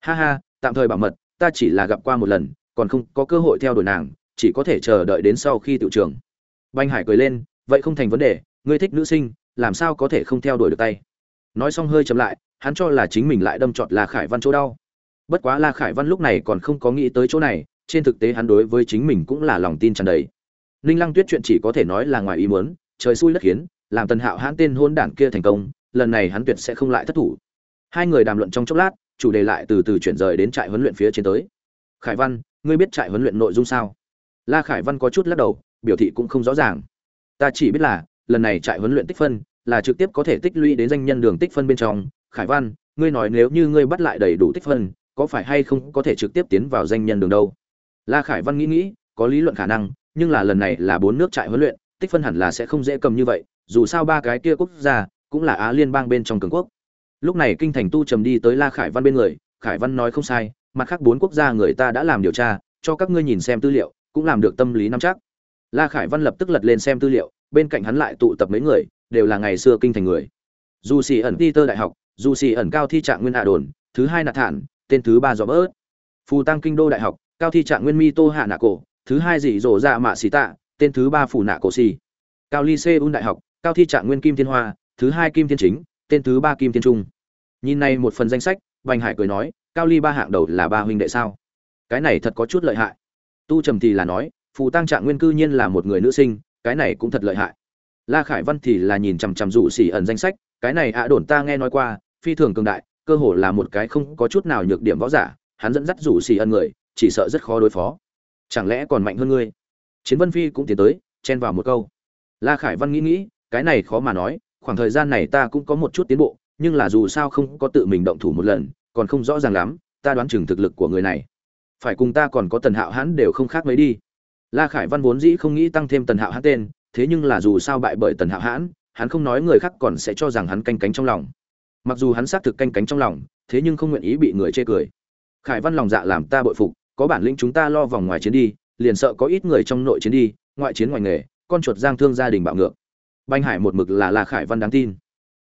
Ha ha, tạm thời bảo mật, ta chỉ là gặp qua một lần, còn không có cơ hội theo đuổi nàng, chỉ có thể chờ đợi đến sau khi tự trường banh hải cười lên, vậy không thành vấn đề, ngươi thích nữ sinh, làm sao có thể không theo đuổi được tay? Nói xong hơi chậm lại hắn cho là chính mình lại đâm trọt la khải văn chỗ đau. Bất quá la khải văn lúc này còn không có nghĩ tới chỗ này, trên thực tế hắn đối với chính mình cũng là lòng tin tràn đầy. Ninh lăng tuyết chuyện chỉ có thể nói là ngoài ý muốn, trời xui đất khiến, làm tần hạo hãn tên hôn đảng kia thành công, lần này hắn tuyệt sẽ không lại thất thủ. Hai người đàm luận trong chốc lát, chủ đề lại từ từ chuyển rời đến trại huấn luyện phía trên tới. Khải văn, ngươi biết trại huấn luyện nội dung sao? La khải văn có chút lắc đầu, biểu thị cũng không rõ ràng. Ta chỉ biết là, lần này trại huấn luyện tích phân là trực tiếp có thể tích lũy đến danh nhân đường tích phân bên trong khải văn, ngươi nói nếu như ngươi bắt lại đầy đủ tích phân, có phải hay không có thể trực tiếp tiến vào danh nhân đường đâu? La khải văn nghĩ nghĩ, có lý luận khả năng, nhưng là lần này là bốn nước trại huấn luyện, tích phân hẳn là sẽ không dễ cầm như vậy, dù sao ba cái kia quốc gia cũng là á liên bang bên trong cường quốc. Lúc này kinh thành tu trầm đi tới la khải văn bên người, khải văn nói không sai, mặt khác bốn quốc gia người ta đã làm điều tra, cho các ngươi nhìn xem tư liệu, cũng làm được tâm lý nắm chắc. La khải văn lập tức lật lên xem tư liệu, bên cạnh hắn lại tụ tập mấy người, đều là ngày xưa kinh thành người. Dù xì ẩn đi tơ đại học dù xì ẩn cao thi trạng nguyên hạ đồn, thứ hai nạt thản, tên thứ ba dọ bớt. Phù tăng kinh đô đại học, cao thi trạng nguyên mi tô hạ nạ cổ, thứ hai dị dỗ dạ mạ xì tạ, tên thứ ba phủ nạ cổ xì. Cao ly xê un đại học, cao thi trạng nguyên kim thiên hoa, thứ hai kim thiên chính, tên thứ ba kim thiên trung. Nhìn này một phần danh sách, bành hải cười nói, cao ly ba hạng đầu là ba huynh đệ sao? Cái này thật có chút lợi hại. Tu trầm thì là nói, phù tăng trạng nguyên cư nhiên là một người nữ sinh, cái này cũng thật lợi hại. La khải văn thì là nhìn chằm chằm dụ xỉ ẩn danh sách, cái này ạ đồn ta nghe nói qua phi thường cường đại, cơ hồ là một cái không có chút nào nhược điểm võ giả, hắn dẫn dắt rủ xì ân người, chỉ sợ rất khó đối phó. Chẳng lẽ còn mạnh hơn ngươi? Chiến vân phi cũng tiến tới, chen vào một câu. La khải văn nghĩ nghĩ, cái này khó mà nói, khoảng thời gian này ta cũng có một chút tiến bộ, nhưng là dù sao không có tự mình động thủ một lần, còn không rõ ràng lắm, ta đoán chừng thực lực của người này. Phải cùng ta còn có tần hạo hãn đều không khác mấy đi. La khải văn vốn dĩ không nghĩ tăng thêm tần hạo hãn tên, thế nhưng là dù sao bại bởi tần hạo hãn, hắn không nói người khác còn sẽ cho rằng hắn canh cánh trong lòng mặc dù hắn xác thực canh cánh trong lòng, thế nhưng không nguyện ý bị người chê cười. Khải văn lòng dạ làm ta bội phục, có bản lĩnh chúng ta lo vòng ngoài chiến đi, liền sợ có ít người trong nội chiến đi, ngoại chiến ngoài nghề, con chuột giang thương gia đình bạo ngược. Banh hải một mực là là khải văn đáng tin.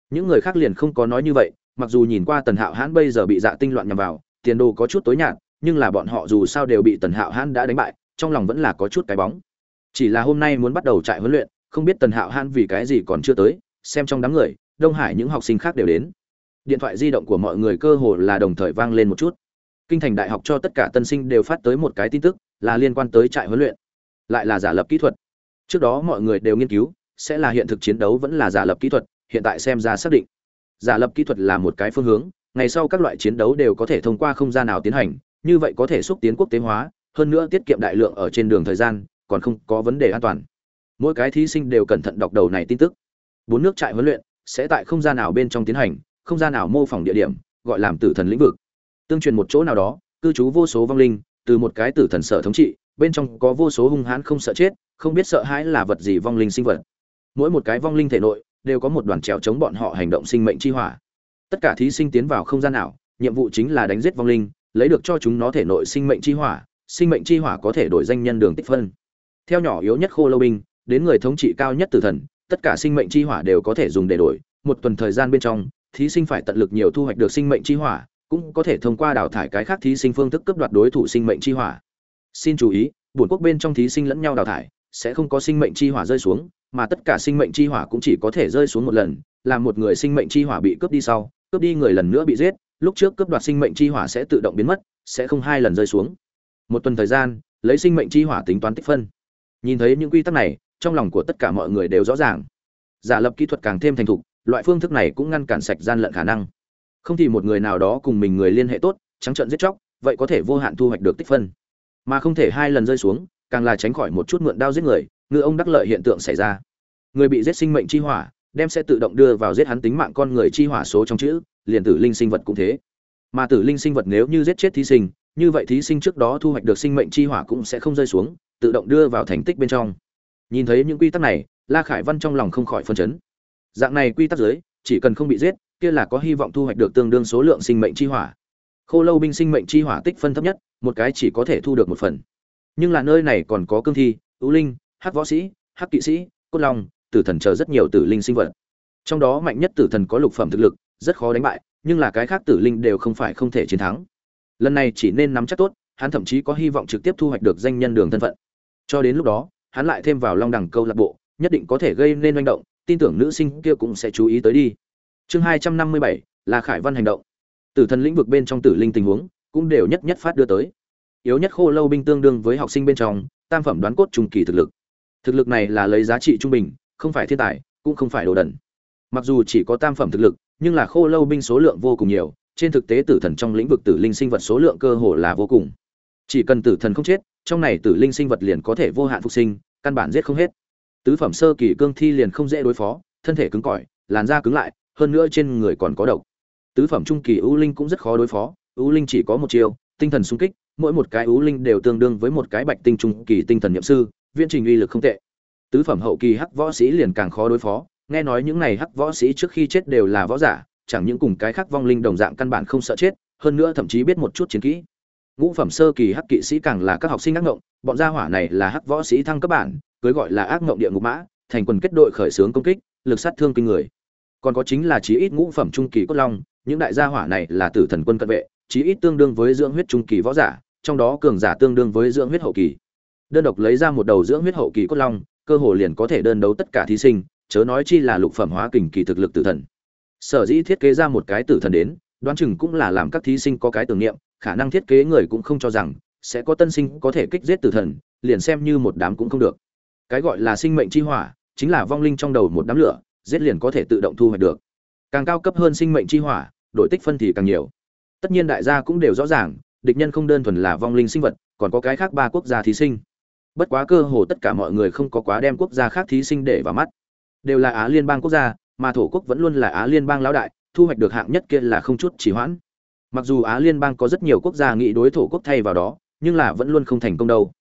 Những người khác liền không có nói như vậy, mặc dù nhìn qua tần hạo hãn bây giờ bị dạ tinh loạn nhằm vào, tiền đồ có chút tối nhạt, nhưng là bọn họ dù sao đều bị tần hạo hãn đã đánh bại, trong lòng vẫn là có chút cái bóng. Chỉ là hôm nay muốn bắt đầu trại huấn luyện, không biết tần hạo hãn vì cái gì còn chưa tới, xem trong đám người, đông hải những học sinh khác đều đến điện thoại di động của mọi người cơ hồ là đồng thời vang lên một chút. Kinh thành đại học cho tất cả tân sinh đều phát tới một cái tin tức, là liên quan tới trại huấn luyện, lại là giả lập kỹ thuật. Trước đó mọi người đều nghiên cứu, sẽ là hiện thực chiến đấu vẫn là giả lập kỹ thuật, hiện tại xem ra xác định. Giả lập kỹ thuật là một cái phương hướng, ngày sau các loại chiến đấu đều có thể thông qua không gian nào tiến hành, như vậy có thể xúc tiến quốc tế hóa, hơn nữa tiết kiệm đại lượng ở trên đường thời gian, còn không có vấn đề an toàn. Mỗi cái thí sinh đều cẩn thận đọc đầu này tin tức. Bốn nước trại huấn luyện sẽ tại không gian nào bên trong tiến hành không gian nào mô phỏng địa điểm, gọi làm tử thần lĩnh vực. Tương truyền một chỗ nào đó, cư trú vô số vong linh, từ một cái tử thần sở thống trị, bên trong có vô số hung hãn không sợ chết, không biết sợ hãi là vật gì vong linh sinh vật. Mỗi một cái vong linh thể nội, đều có một đoàn trèo chống bọn họ hành động sinh mệnh chi hỏa. Tất cả thí sinh tiến vào không gian nào nhiệm vụ chính là đánh giết vong linh, lấy được cho chúng nó thể nội sinh mệnh chi hỏa, sinh mệnh chi hỏa có thể đổi danh nhân đường tích phân. Theo nhỏ yếu nhất khô lâu binh, đến người thống trị cao nhất tử thần, tất cả sinh mệnh chi hỏa đều có thể dùng để đổi, một tuần thời gian bên trong thí sinh phải tận lực nhiều thu hoạch được sinh mệnh chi hỏa, cũng có thể thông qua đào thải cái khác thí sinh phương thức cướp đoạt đối thủ sinh mệnh chi hỏa. Xin chú ý buồn quốc bên trong thí sinh lẫn nhau đào thải, sẽ không có sinh mệnh chi hỏa rơi xuống, mà tất cả sinh mệnh chi hỏa cũng chỉ có thể rơi xuống một lần làm một người sinh mệnh chi hỏa bị cướp đi sau, cướp đi người lần nữa bị giết, lúc trước cướp đoạt sinh mệnh chi hỏa sẽ tự động biến mất, sẽ không hai lần rơi xuống. Một tuần thời gian, lấy sinh mệnh chi hỏa tính toán tích phân. Nhìn thấy những quy tắc này, trong lòng của tất cả mọi người đều rõ ràng. Giả lập kỹ thuật càng thêm thành thục loại phương thức này cũng ngăn cản sạch gian lận khả năng. Không thì một người nào đó cùng mình người liên hệ tốt, trắng trợn giết chóc, vậy có thể vô hạn thu hoạch được tích phân. Mà không thể hai lần rơi xuống, càng là tránh khỏi một chút mượn đao giết người, ngư ông đắc lợi hiện tượng xảy ra. Người bị giết sinh mệnh chi hỏa, đem sẽ tự động đưa vào giết hắn tính mạng con người chi hỏa số trong chữ, liền tử linh sinh vật cũng thế. Mà tử linh sinh vật nếu như giết chết thí sinh, như vậy thí sinh trước đó thu hoạch được sinh mệnh chi hỏa cũng sẽ không rơi xuống, tự động đưa vào thành tích bên trong. Nhìn thấy những quy tắc này, la khải văn trong lòng không khỏi phân chấn dạng này quy tắc dưới chỉ cần không bị giết, kia là có hy vọng thu hoạch được tương đương số lượng sinh mệnh chi hỏa. Khô lâu binh sinh mệnh chi hỏa tích phân thấp nhất, một cái chỉ có thể thu được một phần. Nhưng là nơi này còn có cương thi, ưu linh, hắc võ sĩ, hắc kỵ sĩ, cốt long, tử thần chờ rất nhiều tử linh sinh vật. Trong đó mạnh nhất tử thần có lục phẩm thực lực, rất khó đánh bại, nhưng là cái khác tử linh đều không phải không thể chiến thắng. Lần này chỉ nên nắm chắc tốt, hắn thậm chí có hy vọng trực tiếp thu hoạch được danh nhân đường thân phận. Cho đến lúc đó, hắn lại thêm vào long đẳng câu lạc bộ, nhất định có thể gây nên manh động tin tưởng nữ sinh kia cũng sẽ chú ý tới đi. Chương hai trăm năm mươi bảy, là khải văn hành động. Tử thần lĩnh vực bên trong tử linh tình huống cũng đều nhất nhất phát đưa tới. Yếu nhất khô lâu binh tương đương với học sinh bên trong, tam phẩm đoán cốt trung kỳ thực lực. Thực lực này là lấy giá trị trung bình, không phải thiên tài, cũng không phải đồ đần. Mặc dù chỉ có tam phẩm thực lực, nhưng là khô lâu binh số lượng vô cùng nhiều, trên thực tế tử thần trong lĩnh vực tử linh sinh vật số lượng cơ hồ là vô cùng. Chỉ cần tử thần không chết, trong này tử linh sinh vật liền có thể vô hạn phục sinh, căn bản giết không hết tứ phẩm sơ kỳ cương thi liền không dễ đối phó thân thể cứng cỏi làn da cứng lại hơn nữa trên người còn có độc. Tứ phẩm trung kỳ ưu linh cũng rất khó đối phó ưu linh chỉ có một chiều, tinh thần sung kích mỗi một cái ưu linh đều tương đương với một cái bạch tinh trung kỳ tinh thần nhậm sư viễn trình uy lực không tệ. Tứ phẩm hậu kỳ hắc võ sĩ liền càng khó đối phó nghe nói những này hắc võ sĩ trước khi chết đều là võ giả chẳng những cùng cái khác vong linh đồng dạng căn bản không sợ chết hơn nữa thậm chí biết một chút chiến kỹ. Ngũ phẩm sơ kỳ hắc kỵ sĩ càng là các học sinh ác ngộng bọn gia hỏa này là hắc võ sĩ thăng cấp bản cưới gọi là ác ngộng địa ngục mã, thành quần kết đội khởi xướng công kích, lực sát thương kinh người. Còn có chính là chí ít ngũ phẩm trung kỳ cốt long, những đại gia hỏa này là tử thần quân cận vệ, chí ít tương đương với dưỡng huyết trung kỳ võ giả, trong đó cường giả tương đương với dưỡng huyết hậu kỳ. Đơn độc lấy ra một đầu dưỡng huyết hậu kỳ cốt long, cơ hồ liền có thể đơn đấu tất cả thí sinh, chớ nói chi là lục phẩm hóa kình kỳ thực lực tử thần. Sở dĩ thiết kế ra một cái tử thần đến, đoán chừng cũng là làm các thí sinh có cái tưởng niệm, khả năng thiết kế người cũng không cho rằng sẽ có tân sinh có thể kích giết tử thần, liền xem như một đám cũng không được cái gọi là sinh mệnh chi hỏa, chính là vong linh trong đầu một đám lửa, giết liền có thể tự động thu hoạch được. Càng cao cấp hơn sinh mệnh chi hỏa đội tích phân thì càng nhiều. Tất nhiên đại gia cũng đều rõ ràng, địch nhân không đơn thuần là vong linh sinh vật, còn có cái khác ba quốc gia thí sinh. Bất quá cơ hồ tất cả mọi người không có quá đem quốc gia khác thí sinh để vào mắt. Đều là á liên bang quốc gia, mà thổ quốc vẫn luôn là á liên bang lão đại, thu hoạch được hạng nhất kia là không chút chỉ hoãn. Mặc dù á liên bang có rất nhiều quốc gia nghĩ đối thổ quốc thay vào đó, nhưng là vẫn luôn không thành công đâu.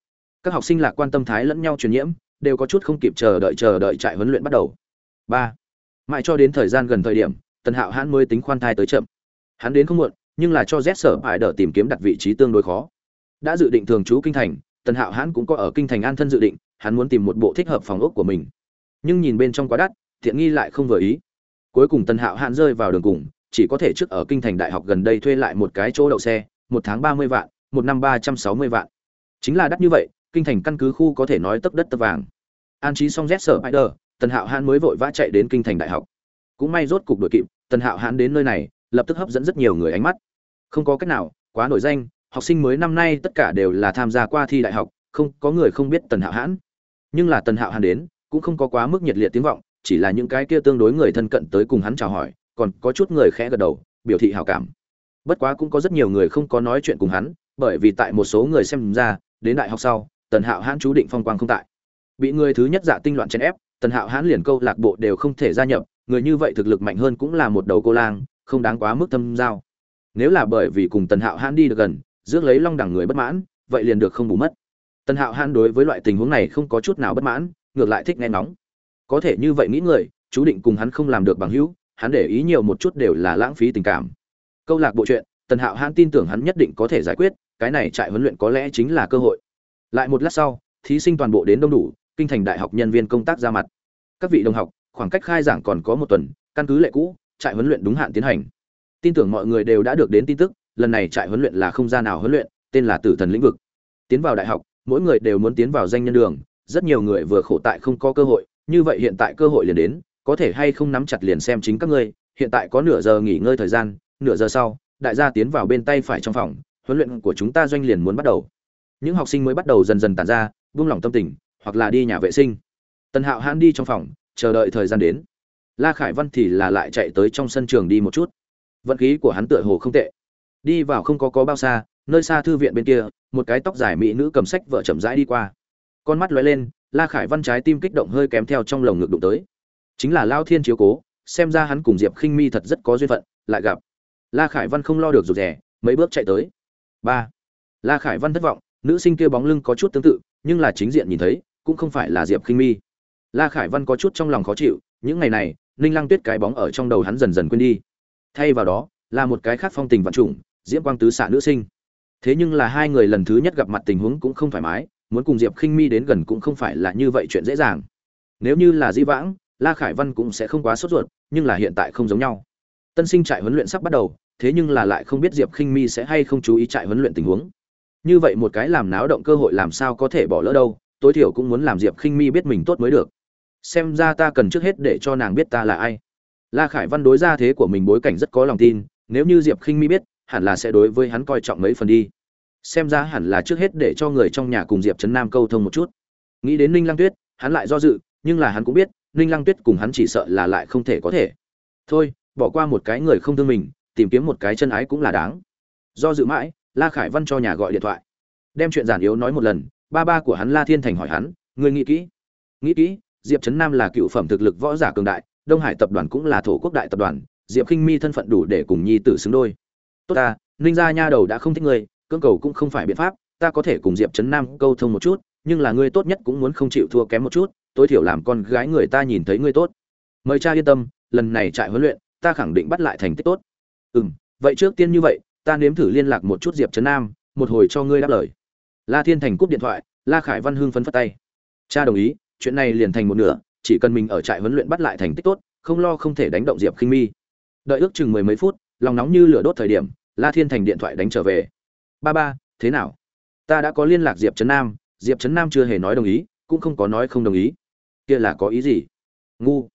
Các học sinh lạc quan tâm thái lẫn nhau truyền nhiễm đều có chút không kịp chờ đợi chờ đợi trại huấn luyện bắt đầu. Ba. Mãi cho đến thời gian gần thời điểm, tần hạo hãn mới tính khoan thai tới chậm. Hắn đến không muộn, nhưng là cho rét sở phải đỡ tìm kiếm đặt vị trí tương đối khó. Đã dự định thường trú kinh thành, tần hạo hãn cũng có ở kinh thành an thân dự định, hắn muốn tìm một bộ thích hợp phòng ốc của mình. Nhưng nhìn bên trong quá đắt, thiện nghi lại không vừa ý. Cuối cùng tần hạo hãn rơi vào đường cùng, chỉ có thể trước ở kinh thành đại học gần đây thuê lại một cái chỗ đậu xe, một tháng ba mươi vạn, một năm ba trăm sáu mươi vạn. Chính là đắt như vậy kinh thành căn cứ khu có thể nói tấp đất tấp vàng. An trí xong rét sở spider tần hạo hãn mới vội vã chạy đến kinh thành đại học. Cũng may rốt cục đội kịp, tần hạo hãn đến nơi này, lập tức hấp dẫn rất nhiều người ánh mắt. Không có cách nào, quá nổi danh, học sinh mới năm nay tất cả đều là tham gia qua thi đại học, không, có người không biết tần hạo hãn. Nhưng là tần hạo hãn đến, cũng không có quá mức nhiệt liệt tiếng vọng, chỉ là những cái kia tương đối người thân cận tới cùng hắn chào hỏi, còn có chút người khẽ gật đầu, biểu thị hào cảm. Bất quá cũng có rất nhiều người không có nói chuyện cùng hắn, bởi vì tại một số người xem ra, đến đại học sau tần hạo hãn chú định phong quang không tại. Bị người thứ nhất giả tinh loạn chèn ép, tần hạo hãn liền câu lạc bộ đều không thể gia nhập, người như vậy thực lực mạnh hơn cũng là một đầu cô lang, không đáng quá mức thâm giao. Nếu là bởi vì cùng tần hạo hãn đi được gần, rước lấy long đẳng người bất mãn, vậy liền được không bù mất. Tần hạo hãn đối với loại tình huống này không có chút nào bất mãn, ngược lại thích nghe ngóng. Có thể như vậy nghĩ người, chú định cùng hắn không làm được bằng hữu, hắn để ý nhiều một chút đều là lãng phí tình cảm. Câu lạc bộ chuyện, tần hạo hãn tin tưởng hắn nhất định có thể giải quyết, cái này trại huấn luyện có lẽ chính là cơ hội lại một lát sau, thí sinh toàn bộ đến đông đủ, kinh thành đại học nhân viên công tác ra mặt. Các vị đồng học, khoảng cách khai giảng còn có một tuần, căn cứ lệ cũ, trại huấn luyện đúng hạn tiến hành. Tin tưởng mọi người đều đã được đến tin tức, lần này trại huấn luyện là không gian nào huấn luyện, tên là tử thần lĩnh vực. Tiến vào đại học, mỗi người đều muốn tiến vào danh nhân đường, rất nhiều người vừa khổ tại không có cơ hội, như vậy hiện tại cơ hội liền đến, có thể hay không nắm chặt liền xem chính các ngươi, hiện tại có nửa giờ nghỉ ngơi thời gian, nửa giờ sau, đại gia tiến vào bên tay phải trong phòng, huấn luyện của chúng ta doanh liền muốn bắt đầu những học sinh mới bắt đầu dần dần tàn ra, buông lỏng tâm tình, hoặc là đi nhà vệ sinh. Tần hạo hãn đi trong phòng, chờ đợi thời gian đến. La khải văn thì là lại chạy tới trong sân trường đi một chút. Vận khí của hắn tựa hồ không tệ. Đi vào không có có bao xa, nơi xa thư viện bên kia, một cái tóc dài mỹ nữ cầm sách vợ chậm rãi đi qua. Con mắt lóe lên, la khải văn trái tim kích động hơi kém theo trong lồng ngực đụng tới. Chính là lao thiên chiếu cố, xem ra hắn cùng diệp khinh mi thật rất có duyên phận, lại gặp. La khải văn không lo được rụt rè, mấy bước chạy tới. Ba. La khải văn thất vọng nữ sinh kia bóng lưng có chút tương tự, nhưng là chính diện nhìn thấy, cũng không phải là diệp khinh mi. La khải văn có chút trong lòng khó chịu, những ngày này, ninh lăng tuyết cái bóng ở trong đầu hắn dần dần quên đi. Thay vào đó, là một cái khác phong tình vạn trùng, diễm quang tứ xạ nữ sinh. Thế nhưng là hai người lần thứ nhất gặp mặt tình huống cũng không thoải mái, muốn cùng diệp khinh mi đến gần cũng không phải là như vậy chuyện dễ dàng. Nếu như là di vãng, la khải văn cũng sẽ không quá sốt ruột, nhưng là hiện tại không giống nhau. Tân sinh trại huấn luyện sắp bắt đầu, thế nhưng là lại không biết diệp khinh mi sẽ hay không chú ý trại huấn luyện tình huống như vậy một cái làm náo động cơ hội làm sao có thể bỏ lỡ đâu, tối thiểu cũng muốn làm diệp khinh mi biết mình tốt mới được. Xem ra ta cần trước hết để cho nàng biết ta là ai. La khải văn đối ra thế của mình bối cảnh rất có lòng tin, nếu như diệp khinh mi biết, hẳn là sẽ đối với hắn coi trọng mấy phần đi. Xem ra hẳn là trước hết để cho người trong nhà cùng diệp trấn nam câu thông một chút. Nghĩ đến ninh lăng tuyết, hắn lại do dự, nhưng là hắn cũng biết, ninh lăng tuyết cùng hắn chỉ sợ là lại không thể có thể. Thôi, bỏ qua một cái người không thương mình, tìm kiếm một cái chân ái cũng là đáng. Do dự mãi la khải văn cho nhà gọi điện thoại. Đem chuyện giản yếu nói một lần, ba ba của hắn la thiên thành hỏi hắn người nghĩ kỹ nghĩ kỹ, diệp trấn nam là cựu phẩm thực lực võ giả cường đại, đông hải tập đoàn cũng là thổ quốc đại tập đoàn, diệp khinh mi thân phận đủ để cùng nhi tử xứng đôi. Tốt ta, ninh gia nha đầu đã không thích ngươi, cưỡng cầu cũng không phải biện pháp, ta có thể cùng diệp trấn nam câu thông một chút, nhưng là ngươi tốt nhất cũng muốn không chịu thua kém một chút, tối thiểu làm con gái người ta nhìn thấy ngươi tốt. Mời cha yên tâm, lần này trại huấn luyện, ta khẳng định bắt lại thành tích tốt. Ừ vậy trước tiên như vậy ta nếm thử liên lạc một chút diệp trấn nam, một hồi cho ngươi đáp lời. La thiên thành cúp điện thoại, la khải văn hưng phấn phất tay. Cha đồng ý, chuyện này liền thành một nửa, chỉ cần mình ở trại huấn luyện bắt lại thành tích tốt, không lo không thể đánh động diệp khinh mi. Đợi ước chừng mười mấy phút, lòng nóng như lửa đốt thời điểm, la thiên thành điện thoại đánh trở về. Ba ba, thế nào? Ta đã có liên lạc diệp trấn nam, diệp trấn nam chưa hề nói đồng ý, cũng không có nói không đồng ý. Kia là có ý gì? Ngu.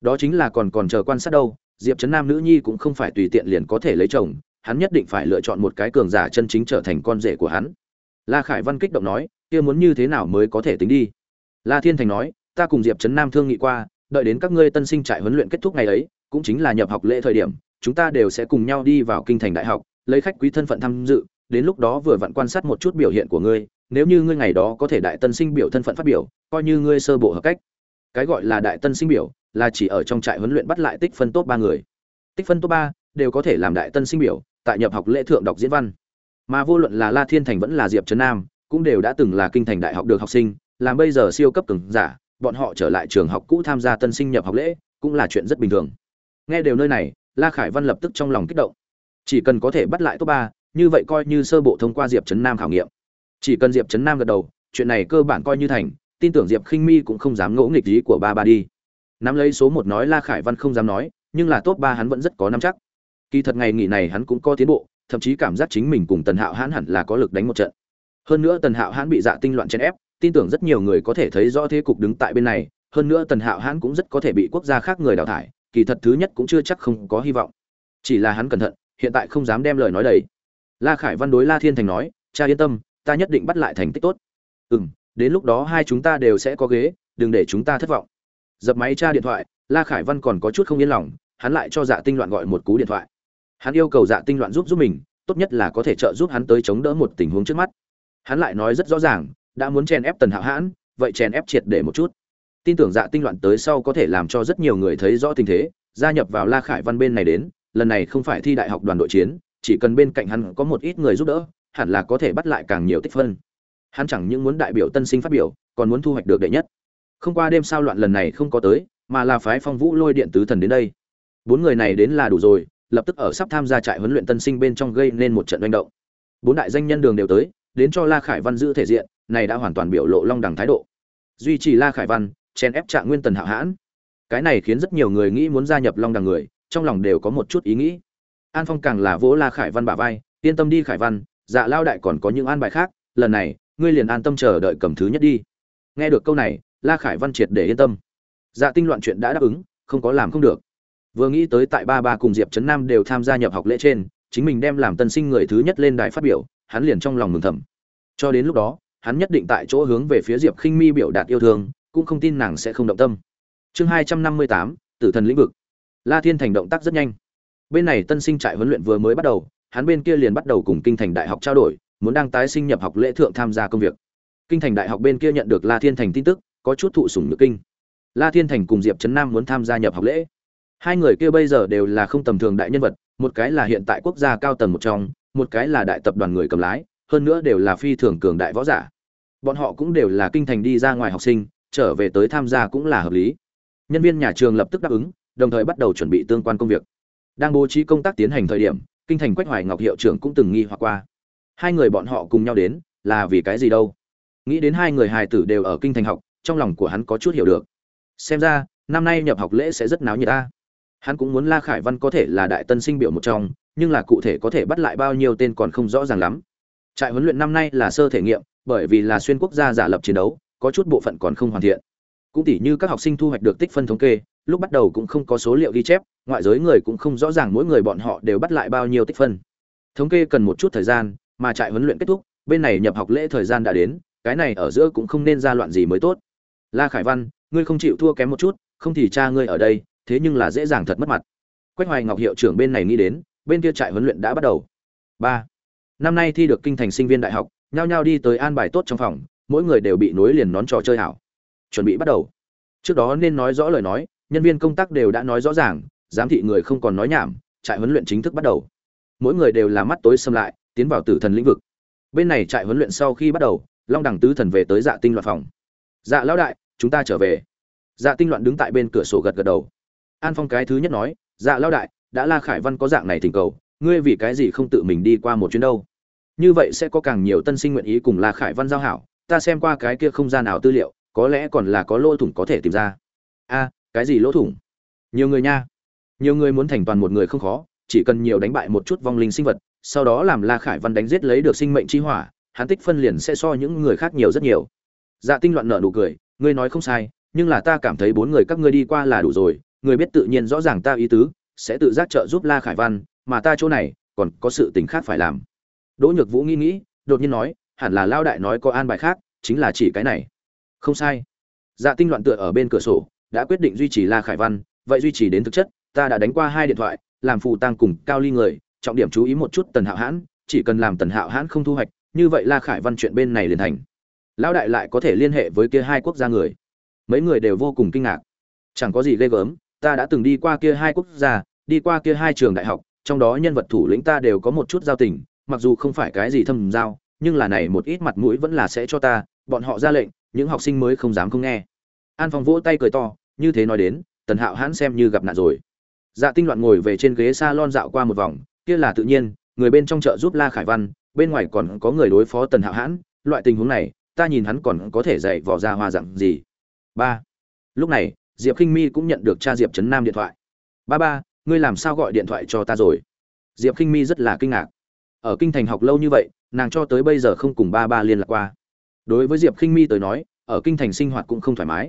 Đó chính là còn còn chờ quan sát đâu, diệp trấn nam nữ nhi cũng không phải tùy tiện liền có thể lấy chồng hắn nhất định phải lựa chọn một cái cường giả chân chính trở thành con rể của hắn. La khải văn kích động nói, kia muốn như thế nào mới có thể tính đi? La thiên thành nói, ta cùng diệp trấn nam thương nghị qua, đợi đến các ngươi tân sinh trại huấn luyện kết thúc ngày ấy, cũng chính là nhập học lễ thời điểm, chúng ta đều sẽ cùng nhau đi vào kinh thành đại học, lấy khách quý thân phận tham dự, đến lúc đó vừa vặn quan sát một chút biểu hiện của ngươi, nếu như ngươi ngày đó có thể đại tân sinh biểu thân phận phát biểu, coi như ngươi sơ bộ hợp cách. Cái gọi là đại tân sinh biểu, là chỉ ở trong trại huấn luyện bắt lại tích phân tốt ba người. Tích phân tốt ba đều có thể làm đại tân sinh biểu, tại nhập học lễ thượng đọc diễn văn. Mà vô luận là la thiên thành vẫn là diệp trấn nam, cũng đều đã từng là kinh thành đại học được học sinh, làm bây giờ siêu cấp cường giả, bọn họ trở lại trường học cũ tham gia tân sinh nhập học lễ, cũng là chuyện rất bình thường. Nghe đều nơi này, la khải văn lập tức trong lòng kích động. Chỉ cần có thể bắt lại top ba, như vậy coi như sơ bộ thông qua diệp trấn nam khảo nghiệm. Chỉ cần diệp trấn nam gật đầu, chuyện này cơ bản coi như thành, tin tưởng diệp khinh mi cũng không dám ngỗ nghịch ý của ba ba đi. Nắm lấy số một nói la khải văn không dám nói, nhưng là top ba hắn vẫn rất có nắm chắc kỳ thật ngày nghỉ này hắn cũng có tiến bộ, thậm chí cảm giác chính mình cùng tần hạo hãn hẳn là có lực đánh một trận. Hơn nữa tần hạo hãn bị dạ tinh loạn chèn ép, tin tưởng rất nhiều người có thể thấy rõ thế cục đứng tại bên này, hơn nữa tần hạo hãn cũng rất có thể bị quốc gia khác người đào thải, kỳ thật thứ nhất cũng chưa chắc không có hy vọng. Chỉ là hắn cẩn thận, hiện tại không dám đem lời nói đầy. La khải văn đối la thiên thành nói, cha yên tâm, ta nhất định bắt lại thành tích tốt. Ừ m đến lúc đó hai chúng ta đều sẽ có ghế, đừng để chúng ta thất vọng. Dập máy cha điện thoại, la khải văn còn có chút không yên lòng, hắn lại cho dạ tinh loạn gọi một cú điện thoại hắn yêu cầu dạ tinh loạn giúp giúp mình, tốt nhất là có thể trợ giúp hắn tới chống đỡ một tình huống trước mắt. Hắn lại nói rất rõ ràng, đã muốn chèn ép tần hạo hãn, vậy chèn ép triệt để một chút. Tin tưởng dạ tinh loạn tới sau có thể làm cho rất nhiều người thấy rõ tình thế, gia nhập vào la khải văn bên này đến, lần này không phải thi đại học đoàn đội chiến, chỉ cần bên cạnh hắn có một ít người giúp đỡ, hẳn là có thể bắt lại càng nhiều tích phân. Hắn chẳng những muốn đại biểu tân sinh phát biểu, còn muốn thu hoạch được đệ nhất. Không qua đêm sao loạn lần này không có tới, mà là phái phong vũ lôi điện tứ thần đến đây. Bốn người này đến là đủ rồi lập tức ở sắp tham gia trại huấn luyện tân sinh bên trong gây nên một trận manh động. Bốn đại danh nhân đường đều tới, đến cho la khải văn giữ thể diện, này đã hoàn toàn biểu lộ long đẳng thái độ. Duy trì la khải văn chen ép trạng nguyên tần hạo hãn. Cái này khiến rất nhiều người nghĩ muốn gia nhập long đẳng người, trong lòng đều có một chút ý nghĩ. An phong càng là vỗ la khải văn bả vai, yên tâm đi khải văn dạ lao đại còn có những an bài khác, lần này, ngươi liền an tâm chờ đợi cầm thứ nhất đi. Nghe được câu này, la khải văn triệt để yên tâm. Dạ tinh loạn chuyện đã đáp ứng, không có làm không được vừa nghĩ tới tại ba ba cùng diệp trấn nam đều tham gia nhập học lễ trên, chính mình đem làm tân sinh người thứ nhất lên đài phát biểu, hắn liền trong lòng mừng thầm. Cho đến lúc đó, hắn nhất định tại chỗ hướng về phía diệp khinh mi biểu đạt yêu thương, cũng không tin nàng sẽ không động tâm. Chương hai trăm năm mươi tám, tử thần lĩnh vực. La thiên thành động tác rất nhanh. Bên này tân sinh trại huấn luyện vừa mới bắt đầu, hắn bên kia liền bắt đầu cùng kinh thành đại học trao đổi, muốn đăng tái sinh nhập học lễ thượng tham gia công việc. Kinh thành đại học bên kia nhận được la thiên thành tin tức, có chút thụ sủng nhược kinh. La thiên thành cùng diệp trấn nam muốn tham gia nhập học lễ hai người kia bây giờ đều là không tầm thường đại nhân vật, một cái là hiện tại quốc gia cao tầng một trong, một cái là đại tập đoàn người cầm lái, hơn nữa đều là phi thường cường đại võ giả. Bọn họ cũng đều là kinh thành đi ra ngoài học sinh, trở về tới tham gia cũng là hợp lý. Nhân viên nhà trường lập tức đáp ứng, đồng thời bắt đầu chuẩn bị tương quan công việc. Đang bố trí công tác tiến hành thời điểm, kinh thành quách hoài ngọc hiệu trưởng cũng từng nghi hoặc qua. Hai người bọn họ cùng nhau đến, là vì cái gì đâu? Nghĩ đến hai người hài tử đều ở kinh thành học, trong lòng của hắn có chút hiểu được. Xem ra, năm nay nhập học lễ sẽ rất náo nhiệt ta hắn cũng muốn la khải văn có thể là đại tân sinh biểu một trong, nhưng là cụ thể có thể bắt lại bao nhiêu tên còn không rõ ràng lắm. Trại huấn luyện năm nay là sơ thể nghiệm, bởi vì là xuyên quốc gia giả lập chiến đấu, có chút bộ phận còn không hoàn thiện. Cũng tỉ như các học sinh thu hoạch được tích phân thống kê, lúc bắt đầu cũng không có số liệu ghi chép, ngoại giới người cũng không rõ ràng mỗi người bọn họ đều bắt lại bao nhiêu tích phân. Thống kê cần một chút thời gian, mà trại huấn luyện kết thúc, bên này nhập học lễ thời gian đã đến, cái này ở giữa cũng không nên ra loạn gì mới tốt. La khải văn, ngươi không chịu thua kém một chút, không thì cha ngươi ở đây thế nhưng là dễ dàng thật mất mặt. Quách hoài ngọc hiệu trưởng bên này nghĩ đến, bên kia trại huấn luyện đã bắt đầu. Ba. Năm nay thi được kinh thành sinh viên đại học, nhao nhao đi tới an bài tốt trong phòng, mỗi người đều bị nối liền nón trò chơi hảo. Chuẩn bị bắt đầu. Trước đó nên nói rõ lời nói, nhân viên công tác đều đã nói rõ ràng, giám thị người không còn nói nhảm, trại huấn luyện chính thức bắt đầu. Mỗi người đều là mắt tối xâm lại, tiến vào tử thần lĩnh vực. Bên này trại huấn luyện sau khi bắt đầu, long đẳng tứ thần về tới dạ tinh loạn phòng. Dạ lão đại, chúng ta trở về. Dạ tinh loạn đứng tại bên cửa sổ gật gật đầu an phong cái thứ nhất nói dạ lão đại, đã la khải văn có dạng này thỉnh cầu, ngươi vì cái gì không tự mình đi qua một chuyến đâu? Như vậy sẽ có càng nhiều tân sinh nguyện ý cùng la khải văn giao hảo, ta xem qua cái kia không gian nào tư liệu, có lẽ còn là có lỗ thủng có thể tìm ra. A, cái gì lỗ thủng? Nhiều người nha. Nhiều người muốn thành toàn một người không khó, chỉ cần nhiều đánh bại một chút vong linh sinh vật, sau đó làm la khải văn đánh giết lấy được sinh mệnh chi hỏa, hắn tích phân liền sẽ so những người khác nhiều rất nhiều. Dạ tinh loạn nợ nụ cười, ngươi nói không sai, nhưng là ta cảm thấy bốn người các ngươi đi qua là đủ rồi người biết tự nhiên rõ ràng ta ý tứ, sẽ tự giác trợ giúp la khải văn, mà ta chỗ này, còn có sự tình khác phải làm. Đỗ nhược vũ nghĩ nghĩ, đột nhiên nói, hẳn là lao đại nói có an bài khác, chính là chỉ cái này. Không sai. Dạ tinh loạn tựa ở bên cửa sổ, đã quyết định duy trì la khải văn, vậy duy trì đến thực chất, ta đã đánh qua hai điện thoại, làm phù tăng cùng cao ly người, trọng điểm chú ý một chút tần hạo hãn, chỉ cần làm tần hạo hãn không thu hoạch, như vậy la khải văn chuyện bên này liền thành. Lão đại lại có thể liên hệ với kia hai quốc gia người. Mấy người đều vô cùng kinh ngạc. Chẳng có gì ghê gớm ta đã từng đi qua kia hai quốc gia, đi qua kia hai trường đại học, trong đó nhân vật thủ lĩnh ta đều có một chút giao tình, mặc dù không phải cái gì thâm giao, nhưng là này một ít mặt mũi vẫn là sẽ cho ta, bọn họ ra lệnh, những học sinh mới không dám không nghe. An phong vỗ tay cười to, như thế nói đến, tần hạo hãn xem như gặp nạn rồi. Dạ tinh loạn ngồi về trên ghế s a lon dạo qua một vòng, kia là tự nhiên, người bên trong chợ giúp la khải văn, bên ngoài còn có người đối phó tần hạo hãn, loại tình huống này, ta nhìn hắn còn có thể dạy vò ra hoa dặn gì. Ba. Lúc này diệp k i n h mi cũng nhận được cha diệp trấn nam điện thoại. Ba ba, ngươi làm sao gọi điện thoại cho ta rồi? Diệp k i n h mi rất là kinh ngạc. Ở kinh thành học lâu như vậy, nàng cho tới bây giờ không cùng ba ba liên lạc qua. Đối với diệp k i n h mi tới nói, ở kinh thành sinh hoạt cũng không thoải mái.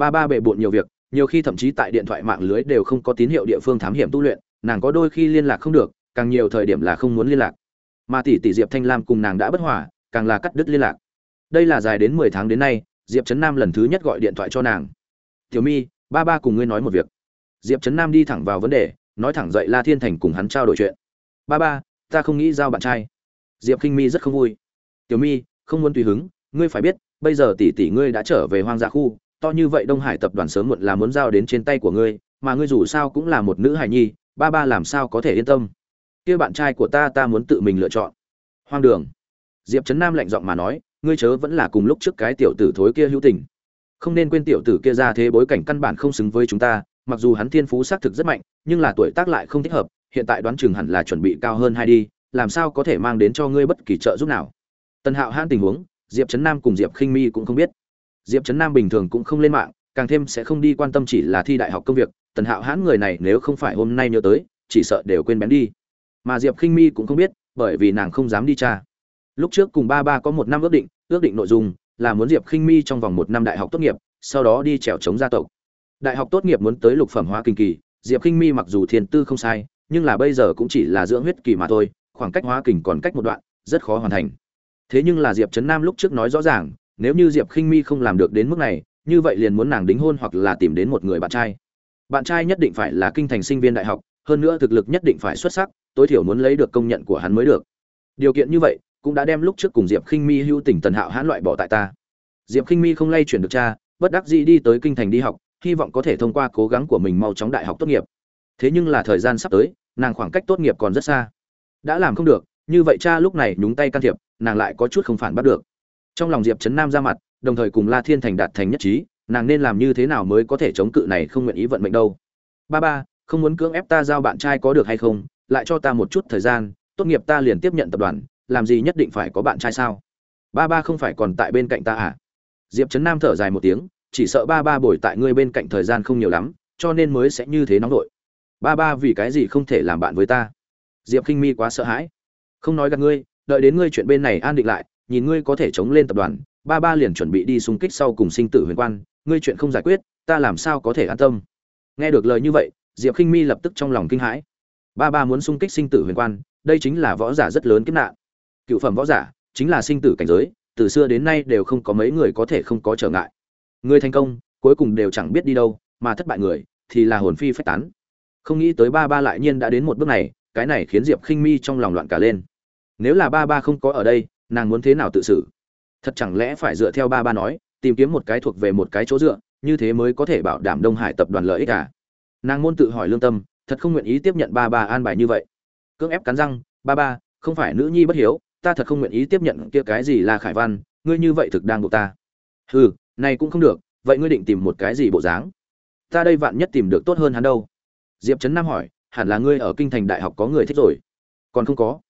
Ba ba bệ bộn nhiều việc, nhiều khi thậm chí tại điện thoại mạng lưới đều không có tín hiệu địa phương thám hiểm tu luyện, nàng có đôi khi liên lạc không được, càng nhiều thời điểm là không muốn liên lạc. Mà tỷ tỷ diệp thanh lam cùng nàng đã bất hòa, càng là cắt đứt liên lạc. Đây là dài đến mười tháng đến nay, diệp trấn nam lần thứ nhất gọi điện thoại cho nàng tiểu mi, ba ba cùng ngươi nói một việc. Diệp trấn nam đi thẳng vào vấn đề, nói thẳng dậy la thiên thành cùng hắn trao đổi chuyện. Ba ba, ta không nghĩ giao bạn trai. Diệp k i n h mi rất không vui. Tiểu mi, không muốn tùy hứng, ngươi phải biết, bây giờ tỷ tỷ ngươi đã trở về hoang dã khu, to như vậy đông hải tập đoàn sớm muộn là muốn giao đến trên tay của ngươi, mà ngươi dù sao cũng là một nữ hải nhi, ba ba làm sao có thể yên tâm? Kia bạn trai của ta ta muốn tự mình lựa chọn. Hoang đường. Diệp trấn nam lạnh giọng mà nói, ngươi chớ vẫn là cùng lúc trước cái tiểu tử thối kia hữu tình không nên quên tiểu tử kia ra thế bối cảnh căn bản không xứng với chúng ta, mặc dù hắn thiên phú xác thực rất mạnh, nhưng là tuổi tác lại không thích hợp, hiện tại đoán chừng hẳn là chuẩn bị cao hơn hai đi, làm sao có thể mang đến cho ngươi bất kỳ trợ giúp nào. Tần hạo hãn tình huống, diệp trấn nam cùng diệp khinh mi cũng không biết. Diệp trấn nam bình thường cũng không lên mạng, càng thêm sẽ không đi quan tâm chỉ là thi đại học công việc, tần hạo hãn người này nếu không phải hôm nay nhớ tới, chỉ sợ đều quên bén đi. Mà diệp khinh mi cũng không biết, bởi vì nàng không dám đi tra. Lúc trước cùng ba ba có một năm ước định ước định nội dung là muốn diệp khinh mi trong vòng một năm đại học tốt nghiệp, sau đó đi trèo chống gia tộc. Đại học tốt nghiệp muốn tới lục phẩm hóa kinh kỳ, diệp khinh mi mặc dù thiên tư không sai, nhưng là bây giờ cũng chỉ là dưỡng huyết kỳ mà thôi, khoảng cách hóa kình còn cách một đoạn, rất khó hoàn thành. Thế nhưng là diệp trấn nam lúc trước nói rõ ràng, nếu như diệp khinh mi không làm được đến mức này, như vậy liền muốn nàng đính hôn hoặc là tìm đến một người bạn trai. Bạn trai nhất định phải là kinh thành sinh viên đại học, hơn nữa thực lực nhất định phải xuất sắc, tối thiểu muốn lấy được công nhận của hắn mới được. Điều kiện như vậy cũng đã đem lúc trước cùng diệp khinh mi hữu tình tần hạo hãn loại bỏ tại ta. Diệp khinh mi không lay chuyển được cha, bất đắc dĩ đi tới kinh thành đi học, hy vọng có thể thông qua cố gắng của mình mau chóng đại học tốt nghiệp. Thế nhưng là thời gian sắp tới, nàng khoảng cách tốt nghiệp còn rất xa. Đã làm không được, như vậy cha lúc này nhúng tay can thiệp, nàng lại có chút không phản bắt được. Trong lòng diệp trấn nam ra mặt, đồng thời cùng la thiên thành đạt thành nhất trí, nàng nên làm như thế nào mới có thể chống cự này không nguyện ý vận mệnh đâu. Ba ba, không muốn cưỡng ép ta giao bạn trai có được hay không, lại cho ta một chút thời gian, tốt nghiệp ta liền tiếp nhận tập đoàn làm gì nhất định phải có bạn trai sao? Ba ba không phải còn tại bên cạnh ta à? Diệp trấn nam thở dài một tiếng, chỉ sợ ba ba bồi tại ngươi bên cạnh thời gian không nhiều lắm, cho nên mới sẽ như thế nóng vội. Ba ba vì cái gì không thể làm bạn với ta? Diệp k i n h mi quá sợ hãi. Không nói gặp ngươi, đợi đến ngươi chuyện bên này an định lại, nhìn ngươi có thể chống lên tập đoàn, ba ba liền chuẩn bị đi xung kích sau cùng sinh tử huyền quan, ngươi chuyện không giải quyết, ta làm sao có thể an tâm? Nghe được lời như vậy, diệp k i n h mi lập tức trong lòng kinh hãi. Ba ba muốn xung kích sinh tử huyền quan, đây chính là võ giả rất lớn kiếp nạn cựu phẩm võ giả, chính là sinh tử cảnh giới, từ xưa đến nay đều không có mấy người có thể không có trở ngại. Người thành công, cuối cùng đều chẳng biết đi đâu, mà thất bại người, thì là hồn phi phách tán. Không nghĩ tới ba ba lại nhiên đã đến một bước này, cái này khiến diệp khinh mi trong lòng loạn cả lên. Nếu là ba ba không có ở đây, nàng muốn thế nào tự xử? Thật chẳng lẽ phải dựa theo ba ba nói, tìm kiếm một cái thuộc về một cái chỗ dựa, như thế mới có thể bảo đảm đông hải tập đoàn lợi ích cả nàng muốn tự hỏi lương tâm, thật không nguyện ý tiếp nhận ba ba an bài như vậy. Cưỡng ép cắn răng, ba ba, không phải nữ nhi bất hiếu ta thật không nguyện ý tiếp nhận kia cái gì là khải văn, ngươi như vậy thực đang buộc ta. Hừ, này cũng không được, vậy ngươi định tìm một cái gì bộ dáng? Ta đây vạn nhất tìm được tốt hơn hắn đâu. Diệp trấn nam hỏi, hẳn là ngươi ở kinh thành đại học có người thích rồi. Còn không có.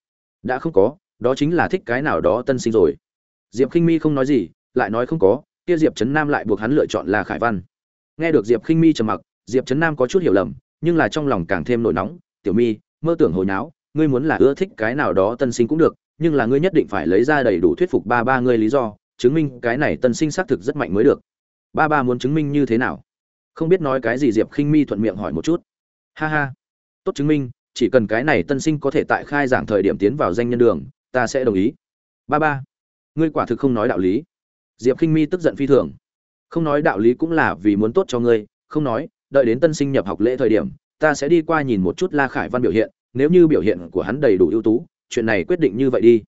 Đã không có, đó chính là thích cái nào đó tân sinh rồi. Diệp k i n h mi không nói gì, lại nói không có, kia diệp trấn nam lại buộc hắn lựa chọn là khải văn. Nghe được diệp k i n h mi trầm mặc, diệp trấn nam có chút hiểu lầm, nhưng là trong lòng càng thêm nổi nóng, tiểu mi, mơ tưởng hồi náo, ngươi muốn là ưa thích cái nào đó tân sinh cũng được nhưng là ngươi nhất định phải lấy ra đầy đủ thuyết phục ba ba ngươi lý do, chứng minh cái này tân sinh xác thực rất mạnh mới được. Ba ba muốn chứng minh như thế nào? Không biết nói cái gì diệp khinh mi thuận miệng hỏi một chút. Ha ha. Tốt chứng minh, chỉ cần cái này tân sinh có thể tại khai giảng thời điểm tiến vào danh nhân đường, ta sẽ đồng ý. Ba ba, ngươi quả thực không nói đạo lý. Diệp khinh mi tức giận phi thường. Không nói đạo lý cũng là vì muốn tốt cho ngươi, không nói, đợi đến tân sinh nhập học lễ thời điểm, ta sẽ đi qua nhìn một chút la khải văn biểu hiện, nếu như biểu hiện của hắn đầy đủ ưu tú chuyện này quyết định như vậy đi.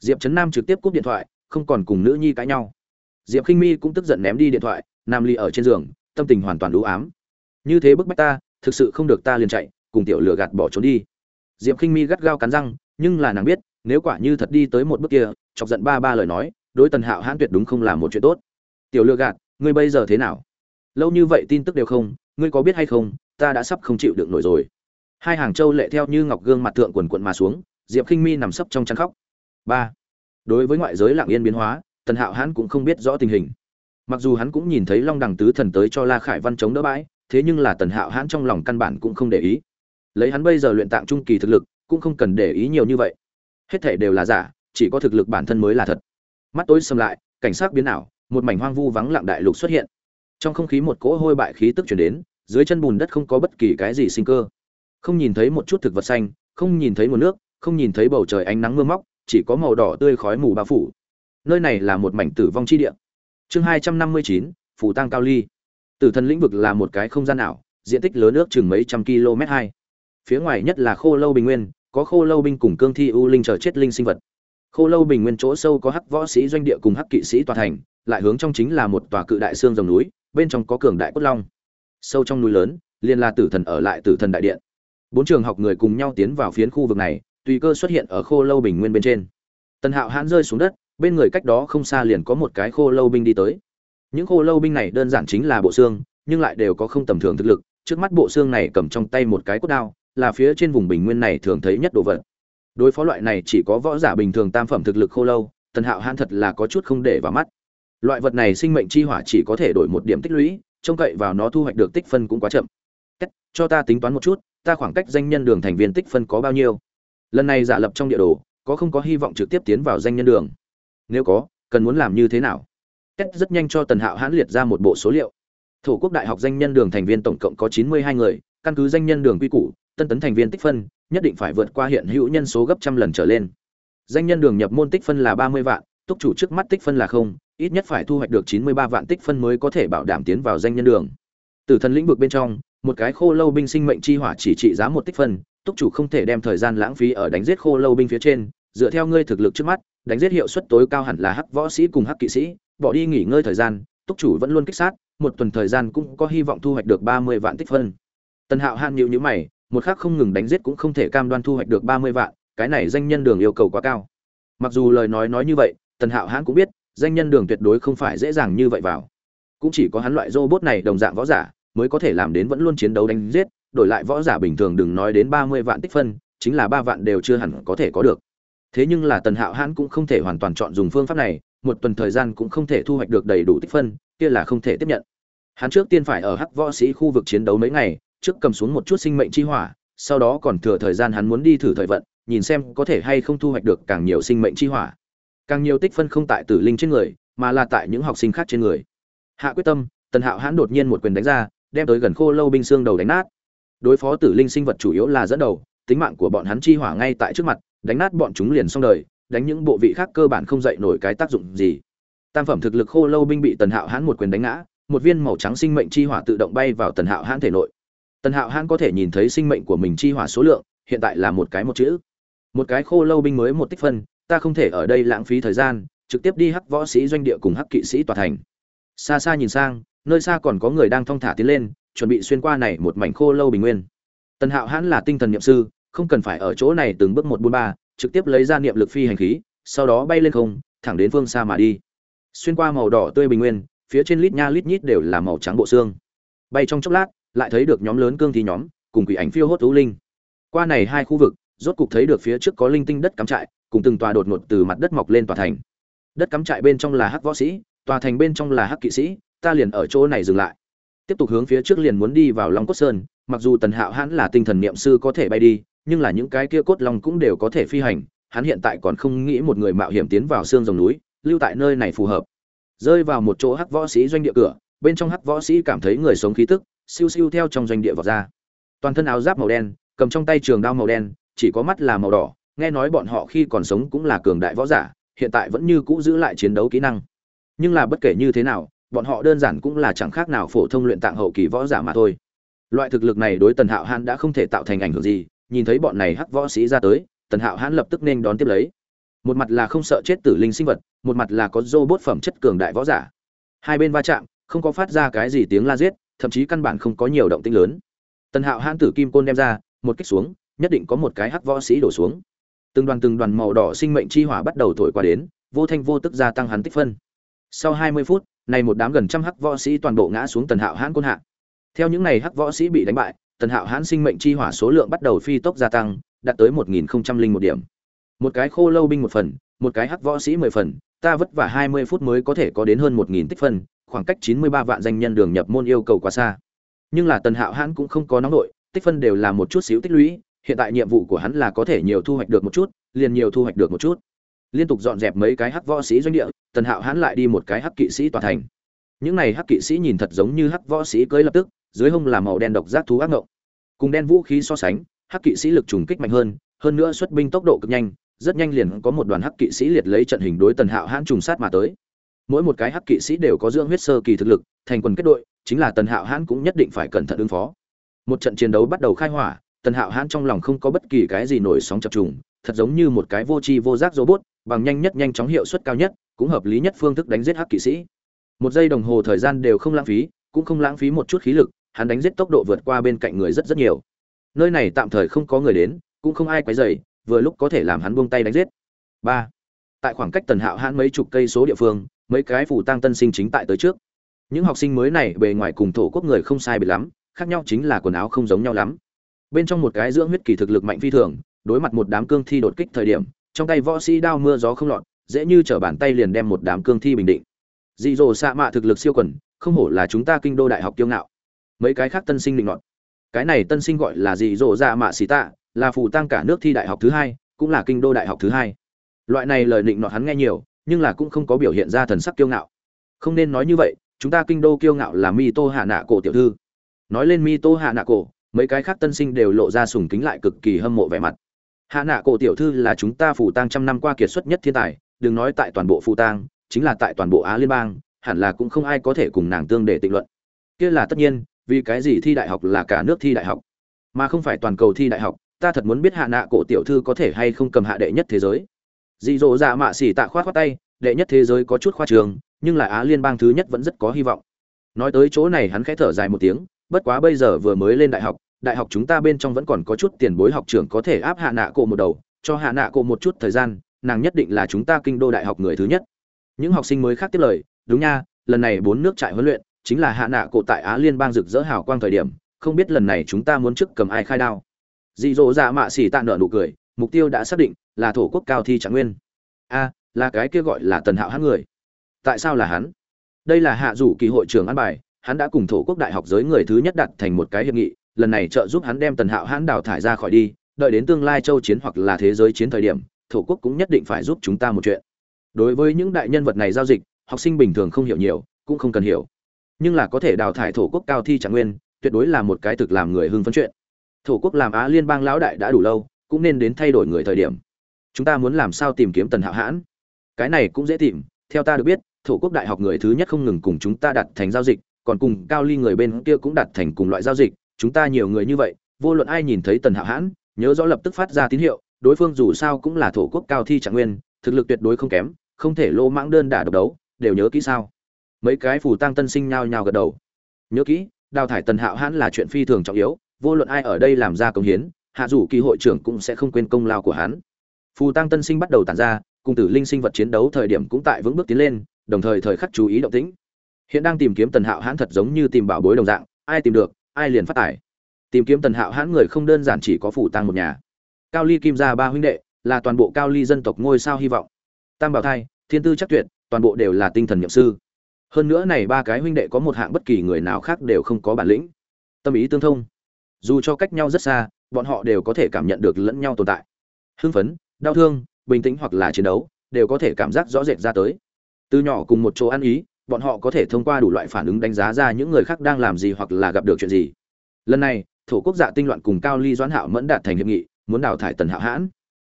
Diệp trấn nam trực tiếp cúp điện thoại, không còn cùng nữ nhi cãi nhau. Diệp khinh mi cũng tức giận ném đi điện thoại, nam ly ở trên giường, tâm tình hoàn toàn đủ ám. Như thế bức bách ta, thực sự không được ta liền chạy, cùng tiểu lừa gạt bỏ trốn đi. Diệp khinh mi gắt gao cắn răng, nhưng là nàng biết, nếu quả như thật đi tới một bước kia, chọc giận ba ba lời nói, đối tần hạo hãn tuyệt đúng không là một chuyện tốt. Tiểu lừa gạt, ngươi bây giờ thế nào? Lâu như vậy tin tức đều không, ngươi có biết hay không, ta đã sắp không chịu được nổi rồi. Hai hàng châu lệ theo như ngọc gương mặt thượng quần quận mà xuống diệp khinh mi nằm sấp trong chăn khóc. Ba, đối với ngoại giới lặng yên biến hóa, tần hạo hãn cũng không biết rõ tình hình. Mặc dù hắn cũng nhìn thấy long đằng tứ thần tới cho la khải văn chống đỡ bãi, thế nhưng là tần hạo hãn trong lòng căn bản cũng không để ý. Lấy hắn bây giờ luyện tạng trung kỳ thực lực, cũng không cần để ý nhiều như vậy. Hết thể đều là giả, chỉ có thực lực bản thân mới là thật. Mắt tối xâm lại, cảnh sát biến ảo, một mảnh hoang vu vắng lặng đại lục xuất hiện. Trong không khí một cỗ hôi bại khí tức chuyển đến, dưới chân bùn đất không có bất kỳ cái gì sinh cơ. Không nhìn thấy một chút thực vật xanh, không nhìn thấy nguồn nước không nhìn thấy bầu trời ánh nắng mưa móc, chỉ có màu đỏ tươi khói mù bao phủ. Nơi này là một mảnh tử vong chi địa. Chương hai trăm năm mươi chín, phủ tăng cao ly. Tử thần lĩnh vực là một cái không gian ảo, diện tích lớn ước chừng mấy trăm km hai. Phía ngoài nhất là khô lâu bình nguyên, có khô lâu binh cùng cương thi u linh chờ chết linh sinh vật. Khô lâu bình nguyên chỗ sâu có hắc võ sĩ doanh địa cùng hắc kỵ sĩ tòa thành, lại hướng trong chính là một tòa cự đại xương rồng núi, bên trong có cường đại cốt long. Sâu trong núi lớn liên là tử thần ở lại tử thần đại điện. Bốn trường học người cùng nhau tiến vào phiến khu vực này tùy cơ xuất hiện ở khô lâu bình nguyên bên trên. Tần hạo hãn rơi xuống đất, bên người cách đó không xa liền có một cái khô lâu binh đi tới. Những khô lâu binh này đơn giản chính là bộ xương, nhưng lại đều có không tầm thường thực lực. Trước mắt bộ xương này cầm trong tay một cái cốt đao, là phía trên vùng bình nguyên này thường thấy nhất đồ vật. Đối phó loại này chỉ có võ giả bình thường tam phẩm thực lực khô lâu, tần hạo hãn thật là có chút không để vào mắt. Loại vật này sinh mệnh chi hỏa chỉ có thể đổi một điểm tích lũy, trông cậy vào nó thu hoạch được tích phân cũng quá chậm. Cho ta tính toán một chút, ta khoảng cách danh nhân đường thành viên tích phân có bao nhiêu? Lần này giả lập trong địa đồ, có không có hy vọng trực tiếp tiến vào danh nhân đường? Nếu có, cần muốn làm như thế nào? Test rất nhanh cho tần hạo hãn liệt ra một bộ số liệu. Thổ quốc đại học danh nhân đường thành viên tổng cộng có chín mươi hai người, căn cứ danh nhân đường quy củ, tân tấn thành viên tích phân, nhất định phải vượt qua hiện hữu nhân số gấp trăm lần trở lên. Danh nhân đường nhập môn tích phân là ba mươi vạn, túc chủ trước mắt tích phân là không, ít nhất phải thu hoạch được chín mươi ba vạn tích phân mới có thể bảo đảm tiến vào danh nhân đường. Từ thần lĩnh vực bên trong, một cái khô lâu binh sinh mệnh chi hỏa chỉ trị giá một tích phân túc chủ không thể đem thời gian lãng phí ở đánh giết khô lâu binh phía trên, dựa theo ngươi thực lực trước mắt, đánh giết hiệu suất tối cao hẳn là hắc võ sĩ cùng hắc kỵ sĩ, bỏ đi nghỉ ngơi thời gian, túc chủ vẫn luôn kích sát, một tuần thời gian cũng có hy vọng thu hoạch được ba mươi vạn tích phân. Tần hạo hạn nhịu nhữ mày, một khác không ngừng đánh giết cũng không thể cam đoan thu hoạch được ba mươi vạn, cái này danh nhân đường yêu cầu quá cao. Mặc dù lời nói nói như vậy, tần hạo hãn cũng biết, danh nhân đường tuyệt đối không phải dễ dàng như vậy vào. Cũng chỉ có hắn loại robot này đồng dạng võ giả, mới có thể làm đến vẫn luôn chiến đấu đánh giết đổi lại võ giả bình thường đừng nói đến ba mươi vạn tích phân, chính là ba vạn đều chưa hẳn có thể có được. Thế nhưng là tần hạo hãn cũng không thể hoàn toàn chọn dùng phương pháp này, một tuần thời gian cũng không thể thu hoạch được đầy đủ tích phân, kia là không thể tiếp nhận. Hắn trước tiên phải ở hắc võ sĩ khu vực chiến đấu mấy ngày, trước cầm xuống một chút sinh mệnh chi hỏa, sau đó còn thừa thời gian hắn muốn đi thử thời vận, nhìn xem có thể hay không thu hoạch được càng nhiều sinh mệnh chi hỏa. Càng nhiều tích phân không tại tử linh trên người, mà là tại những học sinh khác trên người. Hạ quyết tâm, tần hạo hãn đột nhiên một quyền đánh ra, đem tới gần khô lâu binh xương đầu đánh nát đối phó tử linh sinh vật chủ yếu là dẫn đầu, tính mạng của bọn hắn chi hỏa ngay tại trước mặt, đánh nát bọn chúng liền xong đời, đánh những bộ vị khác cơ bản không dậy nổi cái tác dụng gì. Tam phẩm thực lực khô lâu binh bị tần hạo hãn một quyền đánh ngã, một viên màu trắng sinh mệnh chi hỏa tự động bay vào tần hạo hãn thể nội. Tần hạo hãn có thể nhìn thấy sinh mệnh của mình chi hỏa số lượng, hiện tại là một cái một chữ. Một cái khô lâu binh mới một tích phân, ta không thể ở đây lãng phí thời gian, trực tiếp đi hắc võ sĩ doanh địa cùng hắc kỵ sĩ tòa thành. Xa xa nhìn sang, nơi xa còn có người đang thong thả tiến lên chuẩn bị xuyên qua này một mảnh khô lâu bình nguyên. Tần hạo hãn là tinh thần niệm sư, không cần phải ở chỗ này từng bước một bốn ba, trực tiếp lấy ra niệm lực phi hành khí, sau đó bay lên không, thẳng đến phương xa mà đi. Xuyên qua màu đỏ tươi bình nguyên, phía trên lít nha lít nhít đều là màu trắng bộ xương. Bay trong chốc lát, lại thấy được nhóm lớn cương thi nhóm, cùng quỷ ảnh phiêu hốt thú linh. Qua này hai khu vực, rốt cục thấy được phía trước có linh tinh đất cắm trại, cùng từng tòa đột ngột từ mặt đất mọc lên tòa thành. Đất cắm trại bên trong là hắc võ sĩ, tòa thành bên trong là hắc kỵ sĩ, ta liền ở chỗ này dừng lại tiếp tục hướng phía trước liền muốn đi vào long cốt sơn, mặc dù tần hạo hãn là tinh thần niệm sư có thể bay đi, nhưng là những cái kia cốt long cũng đều có thể phi hành, hắn hiện tại còn không nghĩ một người mạo hiểm tiến vào xương rồng núi, lưu tại nơi này phù hợp. Rơi vào một chỗ hắc võ sĩ doanh địa cửa, bên trong hắc võ sĩ cảm thấy người sống khí tức, siêu siêu theo trong doanh địa vào ra. Toàn thân áo giáp màu đen, cầm trong tay trường đao màu đen, chỉ có mắt là màu đỏ, nghe nói bọn họ khi còn sống cũng là cường đại võ giả, hiện tại vẫn như cũ giữ lại chiến đấu kỹ năng. Nhưng là bất kể như thế nào bọn họ đơn giản cũng là chẳng khác nào phổ thông luyện tạng hậu kỳ võ giả mà thôi. Loại thực lực này đối tần hạo hãn đã không thể tạo thành ảnh hưởng gì, nhìn thấy bọn này hắc võ sĩ ra tới, tần hạo hãn lập tức nên đón tiếp lấy. Một mặt là không sợ chết tử linh sinh vật, một mặt là có dô bốt phẩm chất cường đại võ giả. Hai bên va chạm, không có phát ra cái gì tiếng la giết, thậm chí căn bản không có nhiều động tĩnh lớn. Tần hạo hãn tử kim côn đem ra, một kích xuống, nhất định có một cái hắc võ sĩ đổ xuống. Từng đoàn từng đoàn màu đỏ sinh mệnh chi hỏa bắt đầu thổi qua đến, vô thanh vô tức gia tăng hắn tích phân. Sau hai mươi phút này một đám gần trăm hắc võ sĩ toàn bộ ngã xuống tần hạo hãn côn hạ. Theo những này hắc võ sĩ bị đánh bại, tần hạo hãn sinh mệnh chi hỏa số lượng bắt đầu phi tốc gia tăng, đạt tới một nghìn một điểm. Một cái khô lâu binh một phần, một cái hắc võ sĩ mười phần, ta vất vả hai mươi phút mới có thể có đến hơn một nghìn tích phân, khoảng cách chín mươi ba vạn danh nhân đường nhập môn yêu cầu quá xa. Nhưng là tần hạo hãn cũng không có nóng nổi tích phân đều là một chút xíu tích lũy, hiện tại nhiệm vụ của hắn là có thể nhiều thu hoạch được một chút, liền nhiều thu hoạch được một chút liên tục dọn dẹp mấy cái hắc võ sĩ doanh địa, tần hạo hãn lại đi một cái hắc kỵ sĩ tòa thành. Những này hắc kỵ sĩ nhìn thật giống như hắc võ sĩ cưới lập tức, dưới hông là màu đen độc giác thú ác ngộng. Cùng đen vũ khí so sánh, hắc kỵ sĩ lực trùng kích mạnh hơn hơn nữa xuất binh tốc độ cực nhanh, rất nhanh liền có một đoàn hắc kỵ sĩ liệt lấy trận hình đối tần hạo hãn trùng sát mà tới. Mỗi một cái hắc kỵ sĩ đều có dưỡng huyết sơ kỳ thực lực, thành quần kết đội, chính là tần hạo hãn cũng nhất định phải cẩn thận ứng phó. Một trận chiến đấu bắt đầu khai hỏa, tần hạo hãn trong lòng không có bất kỳ cái gì nổi sóng chập trùng, thật giống như một cái vô tri vô giác robot bằng nhanh nhất nhanh chóng hiệu suất cao nhất, cũng hợp lý nhất phương thức đánh giết hắc kỵ sĩ. Một giây đồng hồ thời gian đều không lãng phí, cũng không lãng phí một chút khí lực, hắn đánh giết tốc độ vượt qua bên cạnh người rất rất nhiều. Nơi này tạm thời không có người đến, cũng không ai quấy rầy, vừa lúc có thể làm hắn buông tay đánh giết. Ba. Tại khoảng cách tần hạo hãn mấy chục cây số địa phương, mấy cái phủ tăng tân sinh chính tại tới trước. Những học sinh mới này bề ngoài cùng thổ quốc người không sai biệt lắm, khác nhau chính là quần áo không giống nhau lắm. Bên trong một cái dưỡng huyết kỳ thực lực mạnh phi thường, đối mặt một đám cương thi đột kích thời điểm trong tay võ sĩ đao mưa gió không lọt, dễ như trở bàn tay liền đem một đám cương thi bình định. Dị dỗ xạ mạ thực lực siêu quần, không hổ là chúng ta kinh đô đại học kiêu ngạo. Mấy cái khác tân sinh định luận cái này tân sinh gọi là dị dỗ dạ mạ xì tạ, là phù tăng cả nước thi đại học thứ hai, cũng là kinh đô đại học thứ hai. Loại này lời định nọ hắn nghe nhiều, nhưng là cũng không có biểu hiện ra thần sắc kiêu ngạo. Không nên nói như vậy, chúng ta kinh đô kiêu ngạo là mi tô hạ nạ cổ tiểu thư. Nói lên mi tô hạ nạ cổ, mấy cái khác tân sinh đều lộ ra sùng kính lại cực kỳ hâm mộ vẻ mặt hạ nạ cổ tiểu thư là chúng ta phủ tang trăm năm qua kiệt xuất nhất thiên tài, đừng nói tại toàn bộ phủ tang, chính là tại toàn bộ á liên bang, hẳn là cũng không ai có thể cùng nàng tương để tịnh luận. Kia là tất nhiên, vì cái gì thi đại học là cả nước thi đại học? Mà không phải toàn cầu thi đại học, ta thật muốn biết hạ nạ cổ tiểu thư có thể hay không cầm hạ đệ nhất thế giới. Dị dỗ dạ mạ xỉ tạ khoát khoát tay, đệ nhất thế giới có chút khoa trường, nhưng là á liên bang thứ nhất vẫn rất có hy vọng. Nói tới chỗ này hắn khẽ thở dài một tiếng, bất quá bây giờ vừa mới lên đại học đại học chúng ta bên trong vẫn còn có chút tiền bối học trưởng có thể áp hạ nạ cổ một đầu, cho hạ nạ cổ một chút thời gian, nàng nhất định là chúng ta kinh đô đại học người thứ nhất. Những học sinh mới khác tiếp lời, đúng nha, lần này bốn nước trại huấn luyện chính là hạ nạ cổ tại á liên bang rực rỡ hào quang thời điểm, không biết lần này chúng ta muốn trước cầm ai khai đao. Dị dỗ dạ mạ xỉ tạ nợ nụ cười, mục tiêu đã xác định, là thổ quốc cao thi trạng nguyên. A, là cái kia gọi là tần hạo hắn người. Tại sao là hắn? Đây là hạ rủ kỳ hội trưởng an bài, hắn đã cùng thổ quốc đại học giới người thứ nhất đặt thành một cái hiệp nghị lần này trợ giúp hắn đem tần hạo hãn đào thải ra khỏi đi, đợi đến tương lai châu chiến hoặc là thế giới chiến thời điểm, thổ quốc cũng nhất định phải giúp chúng ta một chuyện. Đối với những đại nhân vật này giao dịch, học sinh bình thường không hiểu nhiều, cũng không cần hiểu. Nhưng là có thể đào thải thổ quốc cao thi trạng nguyên, tuyệt đối là một cái thực làm người hưng phấn chuyện. Thổ quốc làm á liên bang lão đại đã đủ lâu, cũng nên đến thay đổi người thời điểm. Chúng ta muốn làm sao tìm kiếm tần hạo hãn? Cái này cũng dễ tìm, theo ta được biết, thổ quốc đại học người thứ nhất không ngừng cùng chúng ta đặt thành giao dịch, còn cùng cao ly người bên kia cũng đặt thành cùng loại giao dịch chúng ta nhiều người như vậy, vô luận ai nhìn thấy tần hạo hãn, nhớ rõ lập tức phát ra tín hiệu, đối phương dù sao cũng là thổ quốc cao thi trạng nguyên, thực lực tuyệt đối không kém, không thể lô mãng đơn đả độc đấu, đều nhớ kỹ sao? Mấy cái phù tăng tân sinh nhao nhao gật đầu. Nhớ kỹ, đào thải tần hạo hãn là chuyện phi thường trọng yếu, vô luận ai ở đây làm ra công hiến, hạ dù kỳ hội trưởng cũng sẽ không quên công lao của hắn. Phù tăng tân sinh bắt đầu tàn ra, cùng tử linh sinh vật chiến đấu thời điểm cũng tại vững bước tiến lên, đồng thời thời khắc chú ý động tĩnh. Hiện đang tìm kiếm tần hạo hãn thật giống như tìm bảo bối đồng dạng, ai tìm được ai liền phát tải tìm kiếm tần hạo hãn người không đơn giản chỉ có phủ tăng một nhà. Cao ly kim gia ba huynh đệ, là toàn bộ cao ly dân tộc ngôi sao hy vọng. Tam bảo thai, thiên tư chắc tuyệt, toàn bộ đều là tinh thần nhậm sư. Hơn nữa này ba cái huynh đệ có một hạng bất kỳ người nào khác đều không có bản lĩnh. Tâm ý tương thông. Dù cho cách nhau rất xa, bọn họ đều có thể cảm nhận được lẫn nhau tồn tại. Hưng phấn, đau thương, bình tĩnh hoặc là chiến đấu, đều có thể cảm giác rõ rệt ra tới. Từ nhỏ cùng một chỗ ăn ý bọn họ có thể thông qua đủ loại phản ứng đánh giá ra những người khác đang làm gì hoặc là gặp được chuyện gì. Lần này, thổ quốc dạ tinh loạn cùng cao ly doãn hạo mẫn đạt thành hiệp nghị, muốn đào thải tần hạo hãn.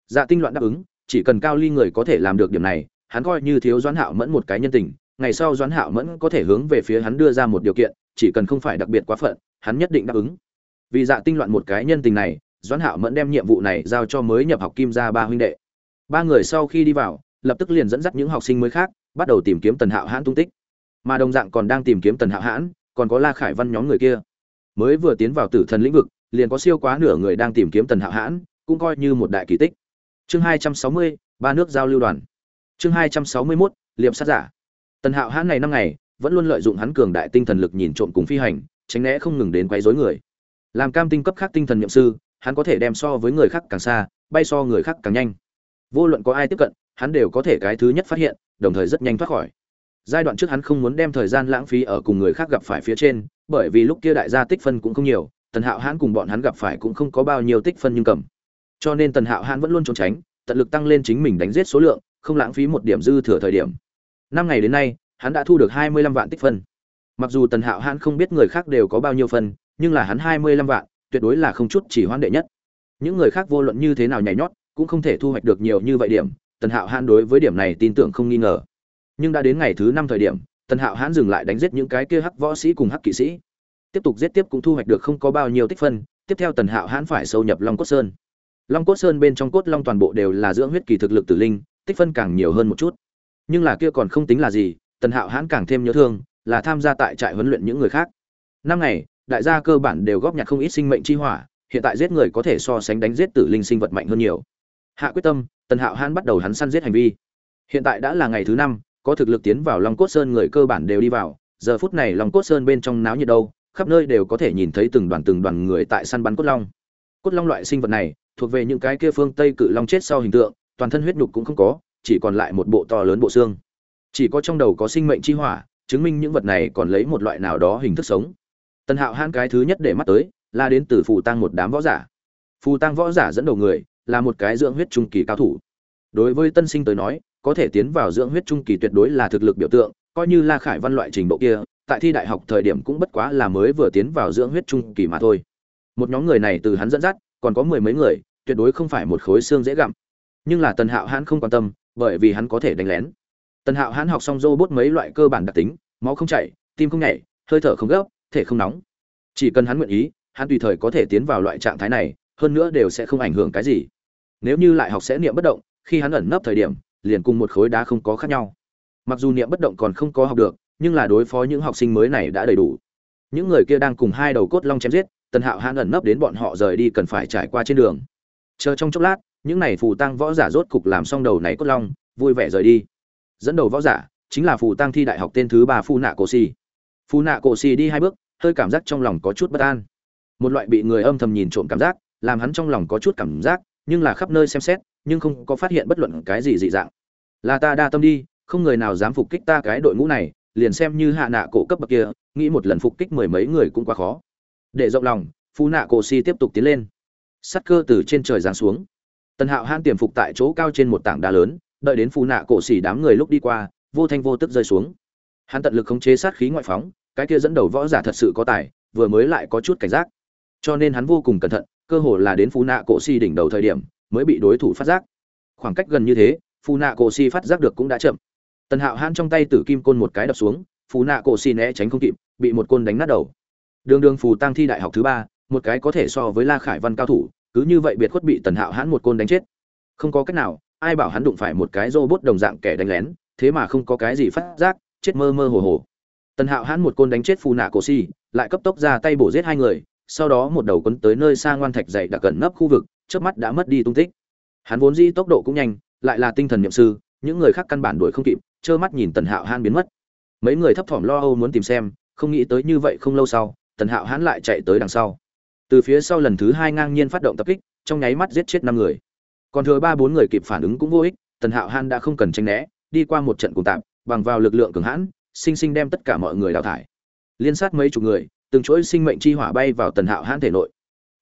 Dạ tinh loạn đáp ứng, chỉ cần cao ly người có thể làm được điểm này, hắn coi như thiếu doãn hạo mẫn một cái nhân tình, ngày sau doãn hạo mẫn có thể hướng về phía hắn đưa ra một điều kiện, chỉ cần không phải đặc biệt quá phận, hắn nhất định đáp ứng. Vì dạ tinh loạn một cái nhân tình này, doãn hạo mẫn đem nhiệm vụ này giao cho mới nhập học kim ra ba huynh đệ. Ba người sau khi đi vào, lập tức liền dẫn dắt những học sinh mới khác, bắt đầu tìm kiếm tần hạo hãn tung tích mà đồng dạng còn đang tìm kiếm tần hạo hãn, còn có la khải văn nhóm người kia. Mới vừa tiến vào tử thần lĩnh vực, liền có siêu quá nửa người đang tìm kiếm tần hạo hãn, cũng coi như một đại kỳ tích. Chương hai trăm sáu mươi, ba nước giao lưu đoàn. Chương hai trăm sáu mươi mốt liệm sát giả. Tần hạo hãn này năm ngày, vẫn luôn lợi dụng hắn cường đại tinh thần lực nhìn trộm cùng phi hành, tránh né không ngừng đến quấy rối người. Làm cam tinh cấp khác tinh thần nhậm sư, hắn có thể đem so với người khác càng xa, bay so người khác càng nhanh. Vô luận có ai tiếp cận, hắn đều có thể cái thứ nhất phát hiện, đồng thời rất nhanh thoát khỏi giai đoạn trước hắn không muốn đem thời gian lãng phí ở cùng người khác gặp phải phía trên, bởi vì lúc kia đại gia tích phân cũng không nhiều, tần hạo hãn cùng bọn hắn gặp phải cũng không có bao nhiêu tích phân nhưng cầm. Cho nên tần hạo hãn vẫn luôn trốn tránh, tận lực tăng lên chính mình đánh giết số lượng, không lãng phí một điểm dư thừa thời điểm. Năm ngày đến nay, hắn đã thu được hai mươi lăm vạn tích phân. Mặc dù tần hạo hãn không biết người khác đều có bao nhiêu phân, nhưng là hắn hai mươi lăm vạn, tuyệt đối là không chút chỉ hoãn đệ nhất. Những người khác vô luận như thế nào nhảy nhót, cũng không thể thu hoạch được nhiều như vậy điểm, tần hạo hãn đối với điểm này tin tưởng không nghi ngờ nhưng đã đến ngày thứ năm thời điểm, tần hạo hãn dừng lại đánh giết những cái kia hắc võ sĩ cùng hắc kỵ sĩ. Tiếp tục giết tiếp cũng thu hoạch được không có bao nhiêu tích phân, tiếp theo tần hạo hãn phải sâu nhập long cốt sơn. Long cốt sơn bên trong cốt long toàn bộ đều là dưỡng huyết kỳ thực lực tử linh, tích phân càng nhiều hơn một chút. Nhưng là kia còn không tính là gì, tần hạo hãn càng thêm nhớ thương, là tham gia tại trại huấn luyện những người khác. Năm ngày, đại gia cơ bản đều góp nhặt không ít sinh mệnh chi hỏa, hiện tại giết người có thể so sánh đánh giết tử linh sinh vật mạnh hơn nhiều. Hạ quyết tâm, tần hạo hãn bắt đầu hắn săn giết hành vi. Hiện tại đã là ngày thứ năm có thực lực tiến vào long cốt sơn người cơ bản đều đi vào, giờ phút này long cốt sơn bên trong náo nhiệt đâu, khắp nơi đều có thể nhìn thấy từng đoàn từng đoàn người tại săn bắn cốt long. Cốt long loại sinh vật này, thuộc về những cái kia phương tây cự long chết sau hình tượng, toàn thân huyết nhục cũng không có, chỉ còn lại một bộ to lớn bộ xương. Chỉ có trong đầu có sinh mệnh chi hỏa, chứng minh những vật này còn lấy một loại nào đó hình thức sống. Tần hạo hãn cái thứ nhất để mắt tới, là đến từ phù tăng một đám võ giả. Phù tăng võ giả dẫn đầu người, là một cái dưỡng huyết trung kỳ cao thủ. Đối với tân sinh tới nói có thể tiến vào dưỡng huyết trung kỳ tuyệt đối là thực lực biểu tượng, coi như la khải văn loại trình độ kia, tại thi đại học thời điểm cũng bất quá là mới vừa tiến vào dưỡng huyết trung kỳ mà thôi. Một nhóm người này từ hắn dẫn dắt, còn có mười mấy người, tuyệt đối không phải một khối xương dễ gặm. Nhưng là tần hạo hãn không quan tâm, bởi vì hắn có thể đánh lén. Tần hạo hãn học xong robot mấy loại cơ bản đặc tính, máu không chảy, tim không nhảy, hơi thở không gấp, thể không nóng. Chỉ cần hắn nguyện ý, hắn tùy thời có thể tiến vào loại trạng thái này, hơn nữa đều sẽ không ảnh hưởng cái gì. Nếu như lại học sẽ niệm bất động, khi hắn ẩn nấp thời điểm liền cùng một khối đá không có khác nhau. Mặc dù niệm bất động còn không có học được, nhưng là đối phó những học sinh mới này đã đầy đủ. Những người kia đang cùng hai đầu cốt long chém giết, tần hạo hãn ẩn nấp đến bọn họ rời đi cần phải trải qua trên đường. Chờ trong chốc lát, những này phù tăng võ giả rốt cục làm xong đầu này cốt long, vui vẻ rời đi. Dẫn đầu võ giả chính là phù tăng thi đại học tên thứ ba phu nạ cổ si. Phù nạ cổ si đi hai bước, hơi cảm giác trong lòng có chút bất an. Một loại bị người âm thầm nhìn trộm cảm giác, làm hắn trong lòng có chút cảm giác, nhưng là khắp nơi xem xét, nhưng không có phát hiện bất luận cái gì dị dạng là ta đa tâm đi, không người nào dám phục kích ta cái đội ngũ này, liền xem như hạ nạ cổ cấp bậc kia, nghĩ một lần phục kích mười mấy người cũng quá khó. Để rộng lòng, phú nạ cổ si tiếp tục tiến lên. Sắt cơ từ trên trời giáng xuống. Tần hạo han tiềm phục tại chỗ cao trên một tảng đá lớn, đợi đến phú nạ cổ xỉ đám người lúc đi qua, vô thanh vô tức rơi xuống. Hắn tận lực khống chế sát khí ngoại phóng, cái kia dẫn đầu võ giả thật sự có tài, vừa mới lại có chút cảnh giác. Cho nên hắn vô cùng cẩn thận, cơ hồ là đến phú nạ cổ xỉ đỉnh đầu thời điểm, mới bị đối thủ phát giác. Khoảng cách gần như thế phù nạ cổ si phát giác được cũng đã chậm. Tần hạo hãn trong tay tử kim côn một cái đập xuống phù nạ cổ si né tránh không kịp, bị một côn đánh nát đầu. Đường đường phù tăng thi đại học thứ ba, một cái có thể so với la khải văn cao thủ, cứ như vậy biệt khuất bị tần hạo hãn một côn đánh chết. Không có cách nào, ai bảo hắn đụng phải một cái rô bốt đồng dạng kẻ đánh lén, thế mà không có cái gì phát giác, chết mơ mơ hồ hồ. Tần hạo hãn một côn đánh chết phù nạ cổ si lại cấp tốc ra tay bổ giết hai người, sau đó một đầu quấn tới nơi xa ngoan thạch dày đã cẩn nấp khu vực trước mắt đã mất đi tung tích. Hắn vốn dĩ tốc độ cũng nhanh lại là tinh thần nhậm sư, những người khác căn bản đuổi không kịp, trơ mắt nhìn tần hạo hãn biến mất. Mấy người thấp thỏm lo âu muốn tìm xem, không nghĩ tới như vậy không lâu sau, tần hạo hãn lại chạy tới đằng sau. Từ phía sau lần thứ hai ngang nhiên phát động tập kích, trong nháy mắt giết chết năm người. Còn thừa ba bốn người kịp phản ứng cũng vô ích, tần hạo hãn đã không cần tranh né, đi qua một trận cùng tạm bằng vào lực lượng cường hãn, sinh sinh đem tất cả mọi người đào thải. Liên sát mấy chục người, từng chuỗi sinh mệnh chi hỏa bay vào tần hạo hãn thể nội.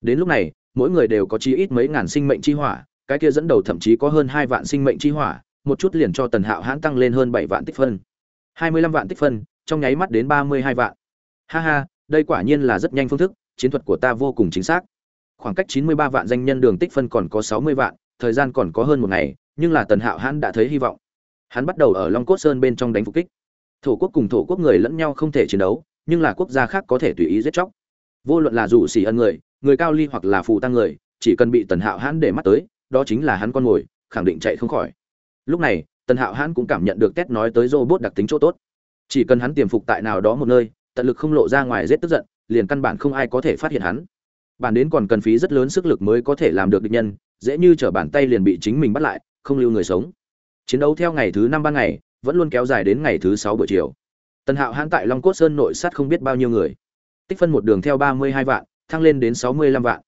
Đến lúc này, mỗi người đều có chí ít mấy ngàn sinh mệnh chi hỏa cái kia dẫn đầu thậm chí có hơn hai vạn sinh mệnh chi hỏa, một chút liền cho tần hạo hãn tăng lên hơn bảy vạn tích phân. Hai mươi lăm vạn tích phân, trong nháy mắt đến ba mươi hai vạn. Ha ha, đây quả nhiên là rất nhanh phương thức, chiến thuật của ta vô cùng chính xác. Khoảng cách chín mươi ba vạn danh nhân đường tích phân còn có sáu mươi vạn, thời gian còn có hơn một ngày, nhưng là tần hạo hãn đã thấy hy vọng. Hắn bắt đầu ở long cốt sơn bên trong đánh phục kích. Thổ quốc cùng thổ quốc người lẫn nhau không thể chiến đấu, nhưng là quốc gia khác có thể tùy ý giết chóc. Vô luận là dù xỉ ân người người cao ly hoặc là phù tăng người, chỉ cần bị tần hạo hãn để mắt tới đó chính là hắn con ngồi, khẳng định chạy không khỏi. Lúc này, tần hạo hãn cũng cảm nhận được tét nói tới robot đặc tính chỗ tốt. Chỉ cần hắn tiềm phục tại nào đó một nơi, tận lực không lộ ra ngoài rét tức giận, liền căn bản không ai có thể phát hiện hắn. Bản đến còn cần phí rất lớn sức lực mới có thể làm được địch nhân, dễ như trở bàn tay liền bị chính mình bắt lại, không lưu người sống. Chiến đấu theo ngày thứ năm ban ngày, vẫn luôn kéo dài đến ngày thứ sáu buổi chiều. Tần hạo hãn tại long cốt sơn nội sát không biết bao nhiêu người. Tích phân một đường theo ba mươi hai vạn, thăng lên đến sáu mươi lăm vạn.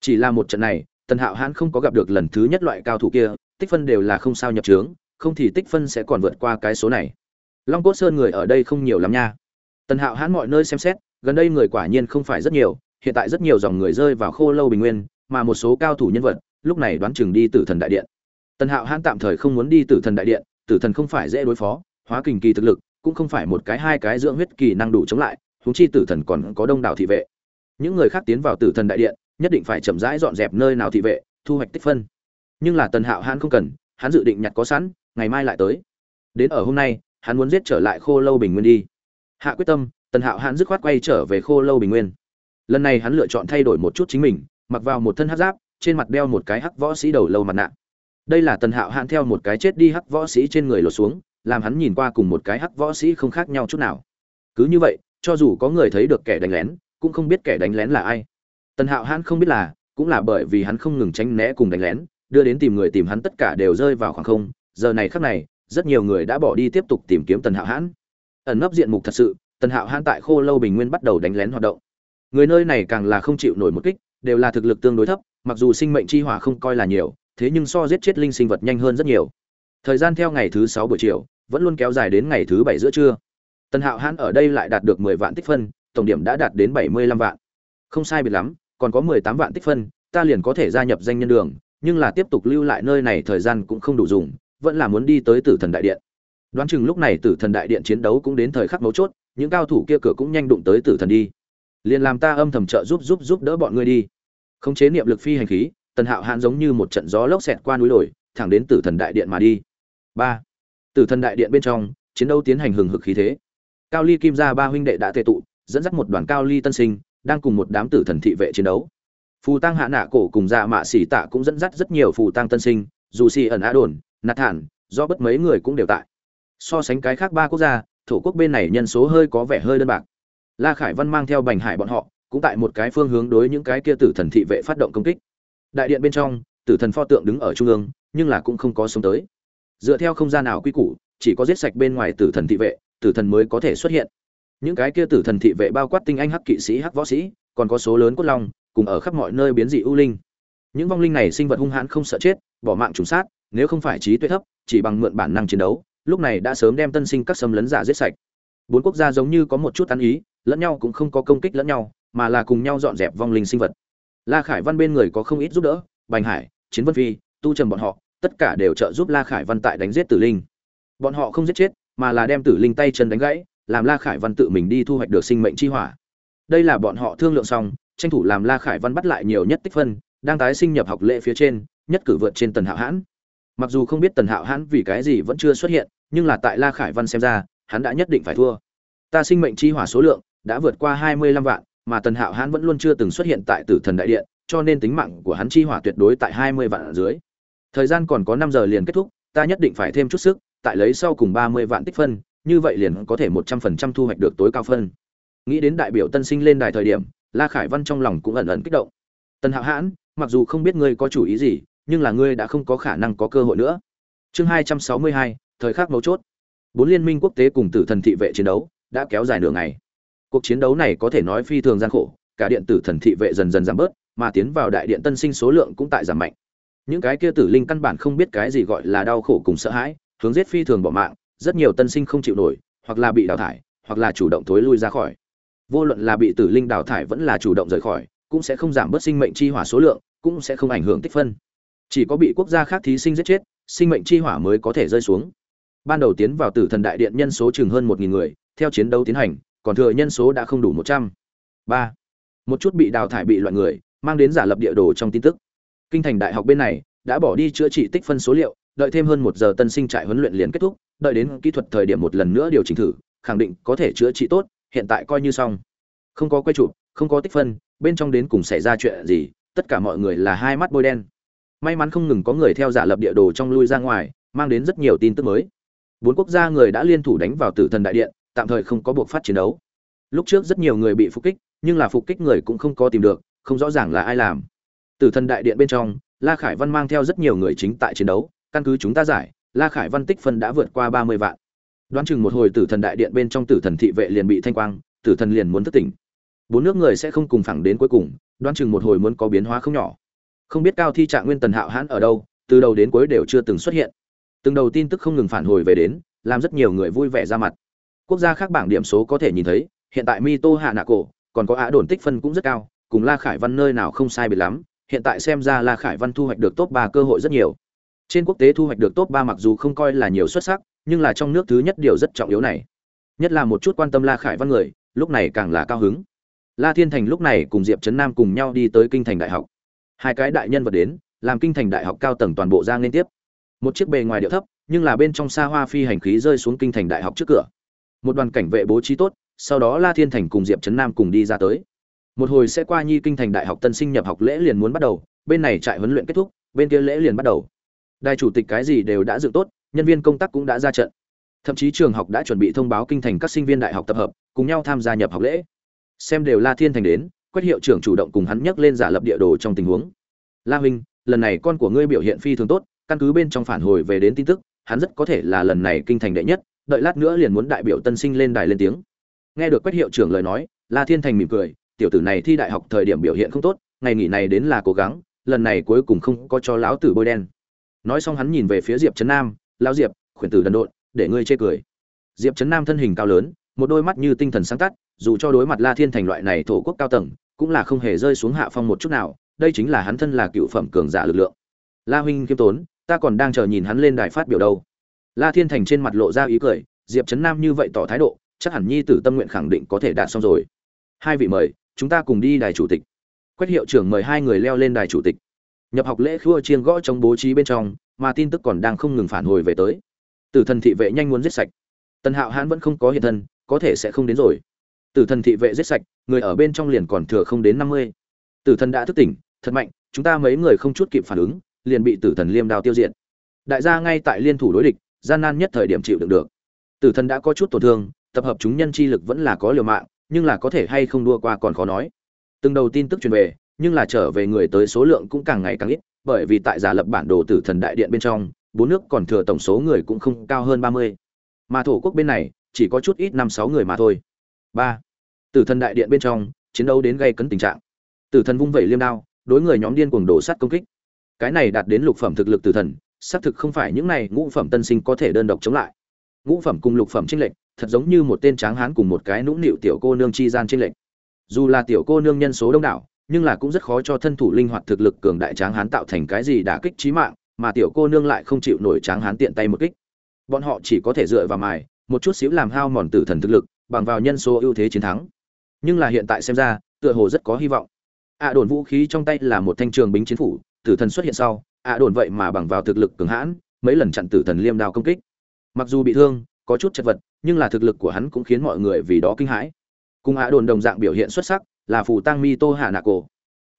Chỉ là một trận này tần hạo hãn không có gặp được lần thứ nhất loại cao thủ kia, tích phân đều là không sao nhập trướng không thì tích phân sẽ còn vượt qua cái số này. Long cốt sơn người ở đây không nhiều lắm nha. Tần hạo hãn mọi nơi xem xét, gần đây người quả nhiên không phải rất nhiều, hiện tại rất nhiều dòng người rơi vào khô lâu bình nguyên, mà một số cao thủ nhân vật, lúc này đoán chừng đi tử thần đại điện. Tần hạo hãn tạm thời không muốn đi tử thần đại điện, tử thần không phải dễ đối phó, hóa kình kỳ thực lực, cũng không phải một cái hai cái dưỡng huyết kỳ năng đủ chống lại, huống chi tử thần còn có đông đảo thị vệ. Những người khác tiến vào tử thần đại điện nhất định phải chậm rãi dọn dẹp nơi nào thị vệ, thu hoạch tích phân. Nhưng là tần hạo hãn không cần, hắn dự định nhặt có sẵn, ngày mai lại tới. Đến ở hôm nay, hắn muốn giết trở lại khô lâu bình nguyên đi. Hạ quyết tâm, tần hạo hãn dứt khoát quay trở về khô lâu bình nguyên. Lần này hắn lựa chọn thay đổi một chút chính mình, mặc vào một thân hắc giáp, trên mặt đeo một cái hắc võ sĩ đầu lâu mặt nạ. Đây là tần hạo hãn theo một cái chết đi hắc võ sĩ trên người lột xuống, làm hắn nhìn qua cùng một cái hắc võ sĩ không khác nhau chút nào. Cứ như vậy, cho dù có người thấy được kẻ đánh lén, cũng không biết kẻ đánh lén là ai tần hạo hãn không biết là, cũng là bởi vì hắn không ngừng tránh né cùng đánh lén, đưa đến tìm người tìm hắn tất cả đều rơi vào khoảng không. Giờ này khắc này, rất nhiều người đã bỏ đi tiếp tục tìm kiếm tần hạo hãn. Ẩn nấp diện mục thật sự, tần hạo hãn tại khô lâu bình nguyên bắt đầu đánh lén hoạt động. Người nơi này càng là không chịu nổi một kích, đều là thực lực tương đối thấp, mặc dù sinh mệnh chi hỏa không coi là nhiều, thế nhưng so giết chết linh sinh vật nhanh hơn rất nhiều. Thời gian theo ngày thứ sáu buổi chiều, vẫn luôn kéo dài đến ngày thứ bảy giữa trưa. Tần hạo hãn ở đây lại đạt được mười vạn tích phân, tổng điểm đã đạt đến bảy mươi lăm vạn. Không sai biệt lắm còn có mười tám vạn tích phân, ta liền có thể gia nhập danh nhân đường, nhưng là tiếp tục lưu lại nơi này thời gian cũng không đủ dùng, vẫn là muốn đi tới tử thần đại điện. Đoán chừng lúc này tử thần đại điện chiến đấu cũng đến thời khắc mấu chốt, những cao thủ kia cửa cũng nhanh đụng tới tử thần đi. Liền làm ta âm thầm trợ giúp giúp giúp đỡ bọn ngươi đi. Khống chế niệm lực phi hành khí, tần hạo hãn giống như một trận gió lốc xẹt qua núi đồi, thẳng đến tử thần đại điện mà đi. Ba. Tử thần đại điện bên trong, chiến đấu tiến hành hừng hực khí thế. Cao ly kim gia ba huynh đệ đã tề tụ, dẫn dắt một đoàn cao ly tân sinh đang cùng một đám tử thần thị vệ chiến đấu. Phù tăng hạ nạ cổ cùng dạ mạ xỉ tạ cũng dẫn dắt rất nhiều phù tăng tân sinh, dù xì ẩn á đồn, nạt thản do bất mấy người cũng đều tại. So sánh cái khác ba quốc gia, thổ quốc bên này nhân số hơi có vẻ hơi đơn bạc. La khải văn mang theo bành hải bọn họ, cũng tại một cái phương hướng đối những cái kia tử thần thị vệ phát động công kích. Đại điện bên trong, tử thần pho tượng đứng ở trung ương, nhưng là cũng không có sống tới. Dựa theo không gian nào quy củ, chỉ có giết sạch bên ngoài tử thần thị vệ, tử thần mới có thể xuất hiện những cái kia tử thần thị vệ bao quát tinh anh hắc kỵ sĩ, hắc võ sĩ, còn có số lớn cốt long, cùng ở khắp mọi nơi biến dị ưu linh. Những vong linh này sinh vật hung hãn không sợ chết, bỏ mạng trùng sát, nếu không phải trí tuệ thấp, chỉ bằng mượn bản năng chiến đấu, lúc này đã sớm đem tân sinh các xâm lấn giả giết sạch. Bốn quốc gia giống như có một chút ăn ý, lẫn nhau cũng không có công kích lẫn nhau, mà là cùng nhau dọn dẹp vong linh sinh vật. La khải văn bên người có không ít giúp đỡ, bành hải, chiến vân phi, tu trầm bọn họ, tất cả đều trợ giúp la khải văn tại đánh giết tử linh. Bọn họ không giết chết, mà là đem tử linh tay chân đánh gãy làm la khải văn tự mình đi thu hoạch được sinh mệnh chi hỏa. Đây là bọn họ thương lượng xong, tranh thủ làm la khải văn bắt lại nhiều nhất tích phân, đang tái sinh nhập học lễ phía trên, nhất cử vượt trên tần hạo hãn. Mặc dù không biết tần hạo hãn vì cái gì vẫn chưa xuất hiện, nhưng là tại la khải văn xem ra, hắn đã nhất định phải thua. Ta sinh mệnh chi hỏa số lượng đã vượt qua hai mươi lăm vạn, mà tần hạo hãn vẫn luôn chưa từng xuất hiện tại tử thần đại điện, cho nên tính mạng của hắn chi hỏa tuyệt đối tại hai mươi vạn ở dưới. Thời gian còn có năm giờ liền kết thúc, ta nhất định phải thêm chút sức, tại lấy sau cùng ba mươi vạn tích phân như vậy liền có thể một trăm phần trăm thu hoạch được tối cao phân. Nghĩ đến đại biểu tân sinh lên đài thời điểm, la khải văn trong lòng cũng ẩn ẩn kích động. Tần hạo hãn, mặc dù không biết ngươi có chủ ý gì, nhưng là ngươi đã không có khả năng có cơ hội nữa. Chương hai trăm sáu mươi hai, thời khắc mấu chốt. Bốn liên minh quốc tế cùng tử thần thị vệ chiến đấu đã kéo dài nửa ngày. Cuộc chiến đấu này có thể nói phi thường gian khổ, cả điện tử thần thị vệ dần dần giảm bớt, mà tiến vào đại điện tân sinh số lượng cũng tại giảm mạnh. Những cái kia tử linh căn bản không biết cái gì gọi là đau khổ cùng sợ hãi, hướng giết phi thường bỏ mạng rất nhiều tân sinh không chịu nổi, hoặc là bị đào thải, hoặc là chủ động thối lui ra khỏi. Vô luận là bị tử linh đào thải vẫn là chủ động rời khỏi, cũng sẽ không giảm bớt sinh mệnh chi hỏa số lượng, cũng sẽ không ảnh hưởng tích phân. Chỉ có bị quốc gia khác thí sinh giết chết, sinh mệnh chi hỏa mới có thể rơi xuống. Ban đầu tiến vào tử thần đại điện nhân số chừng hơn một nghìn người, theo chiến đấu tiến hành, còn thừa nhân số đã không đủ một trăm. Ba. Một chút bị đào thải bị loại người, mang đến giả lập địa đồ trong tin tức. Kinh thành đại học bên này, đã bỏ đi chữa trị tích phân số liệu, đợi thêm hơn một giờ tân sinh trại huấn luyện liền kết thúc đợi đến kỹ thuật thời điểm một lần nữa điều chỉnh thử, khẳng định có thể chữa trị tốt, hiện tại coi như xong. Không có quay chụp, không có tích phân, bên trong đến cùng xảy ra chuyện gì, tất cả mọi người là hai mắt bôi đen. May mắn không ngừng có người theo giả lập địa đồ trong lui ra ngoài, mang đến rất nhiều tin tức mới. Bốn quốc gia người đã liên thủ đánh vào tử thần đại điện, tạm thời không có buộc phát chiến đấu. Lúc trước rất nhiều người bị phục kích, nhưng là phục kích người cũng không có tìm được, không rõ ràng là ai làm. Tử thần đại điện bên trong, la khải văn mang theo rất nhiều người chính tại chiến đấu, căn cứ chúng ta giải la khải văn tích phân đã vượt qua ba mươi vạn. Đoán chừng một hồi tử thần đại điện bên trong tử thần thị vệ liền bị thanh quang, tử thần liền muốn thức tỉnh. Bốn nước người sẽ không cùng phẳng đến cuối cùng, đoán chừng một hồi muốn có biến hóa không nhỏ. Không biết cao thi trạng nguyên tần hạo hãn ở đâu, từ đầu đến cuối đều chưa từng xuất hiện. Từng đầu tin tức không ngừng phản hồi về đến, làm rất nhiều người vui vẻ ra mặt. Quốc gia khác bảng điểm số có thể nhìn thấy, hiện tại Mito hạ nạ cổ, còn có á đồn tích phân cũng rất cao, cùng la khải văn nơi nào không sai biệt lắm, hiện tại xem ra la khải văn thu hoạch được top ba cơ hội rất nhiều trên quốc tế thu hoạch được top ba mặc dù không coi là nhiều xuất sắc, nhưng là trong nước thứ nhất điều rất trọng yếu này. Nhất là một chút quan tâm la khải văn người, lúc này càng là cao hứng. La thiên thành lúc này cùng diệp trấn nam cùng nhau đi tới kinh thành đại học. Hai cái đại nhân vật đến, làm kinh thành đại học cao tầng toàn bộ ra liên tiếp. Một chiếc bề ngoài điệu thấp, nhưng là bên trong xa hoa phi hành khí rơi xuống kinh thành đại học trước cửa. Một đoàn cảnh vệ bố trí tốt, sau đó la thiên thành cùng diệp trấn nam cùng đi ra tới. Một hồi sẽ qua nhi kinh thành đại học tân sinh nhập học lễ liền muốn bắt đầu, bên này trại huấn luyện kết thúc, bên kia lễ liền bắt đầu đại chủ tịch cái gì đều đã dự tốt, nhân viên công tác cũng đã ra trận. Thậm chí trường học đã chuẩn bị thông báo kinh thành các sinh viên đại học tập hợp, cùng nhau tham gia nhập học lễ. Xem đều la thiên thành đến quét hiệu trưởng chủ động cùng hắn nhắc lên giả lập địa đồ trong tình huống. La huynh, lần này con của ngươi biểu hiện phi thường tốt, căn cứ bên trong phản hồi về đến tin tức, hắn rất có thể là lần này kinh thành đệ nhất, đợi lát nữa liền muốn đại biểu tân sinh lên đài lên tiếng. Nghe được quét hiệu trưởng lời nói, la thiên thành mỉm cười, tiểu tử này thi đại học thời điểm biểu hiện không tốt, ngày nghỉ này đến là cố gắng, lần này cuối cùng không có cho lão tử bôi đen nói xong hắn nhìn về phía diệp trấn nam lao diệp, khuyển tử đần độn, để ngươi chê cười. Diệp trấn nam thân hình cao lớn, một đôi mắt như tinh thần sáng tắt, dù cho đối mặt la thiên thành loại này thổ quốc cao tầng, cũng là không hề rơi xuống hạ phong một chút nào, đây chính là hắn thân là cựu phẩm cường giả lực lượng. La huynh kiêm tốn, ta còn đang chờ nhìn hắn lên đài phát biểu đâu. La thiên thành trên mặt lộ ra ý cười, diệp trấn nam như vậy tỏ thái độ, chắc hẳn nhi tử tâm nguyện khẳng định có thể đạt xong rồi. Hai vị mời, chúng ta cùng đi đài chủ tịch. Quách hiệu trưởng mời hai người leo lên đài chủ tịch nhập học lễ khua chiêng gõ trong bố trí bên trong, mà tin tức còn đang không ngừng phản hồi về tới. Tử thần thị vệ nhanh muốn giết sạch. Tần hạo hãn vẫn không có hiện thân, có thể sẽ không đến rồi. Tử thần thị vệ giết sạch, người ở bên trong liền còn thừa không đến năm mươi. Tử thần đã thức tỉnh, thật mạnh, chúng ta mấy người không chút kịp phản ứng, liền bị tử thần liêm đao tiêu diệt. Đại gia ngay tại liên thủ đối địch, gian nan nhất thời điểm chịu đựng được. Tử thần đã có chút tổn thương, tập hợp chúng nhân chi lực vẫn là có liều mạng, nhưng là có thể hay không đua qua còn khó nói. Từng đầu tin tức truyền về nhưng là trở về người tới số lượng cũng càng ngày càng ít, bởi vì tại giả lập bản đồ tử thần đại điện bên trong, bốn nước còn thừa tổng số người cũng không cao hơn ba mươi. Mà thổ quốc bên này, chỉ có chút ít năm sáu người mà thôi. Ba. Tử thần đại điện bên trong, chiến đấu đến gây cấn tình trạng. Tử thần vung vẩy liêm đao, đối người nhóm điên cuồng đổ sắt công kích. Cái này đạt đến lục phẩm thực lực tử thần, xác thực không phải những này ngũ phẩm tân sinh có thể đơn độc chống lại. Ngũ phẩm cùng lục phẩm trinh lệnh thật giống như một tên tráng hán cùng một cái nũng nịu tiểu cô nương chi gian trinh lệnh dù là tiểu cô nương nhân số đông đảo nhưng là cũng rất khó cho thân thủ linh hoạt thực lực cường đại tráng hán tạo thành cái gì đả kích trí mạng, mà tiểu cô nương lại không chịu nổi tráng hán tiện tay một kích. Bọn họ chỉ có thể dựa vào mài, một chút xíu làm hao mòn tử thần thực lực, bằng vào nhân số ưu thế chiến thắng. Nhưng là hiện tại xem ra, tựa hồ rất có hy vọng. Ạ đồn vũ khí trong tay là một thanh trường bính chiến phủ, tử thần xuất hiện sau, ạ đồn vậy mà bằng vào thực lực cường hãn, mấy lần chặn tử thần liêm đao công kích. Mặc dù bị thương, có chút chật vật, nhưng là thực lực của hắn cũng khiến mọi người vì đó kinh hãi. Cùng ạ đồn đồng dạng biểu hiện xuất sắc là phù tăng mi tô hạ nạ cổ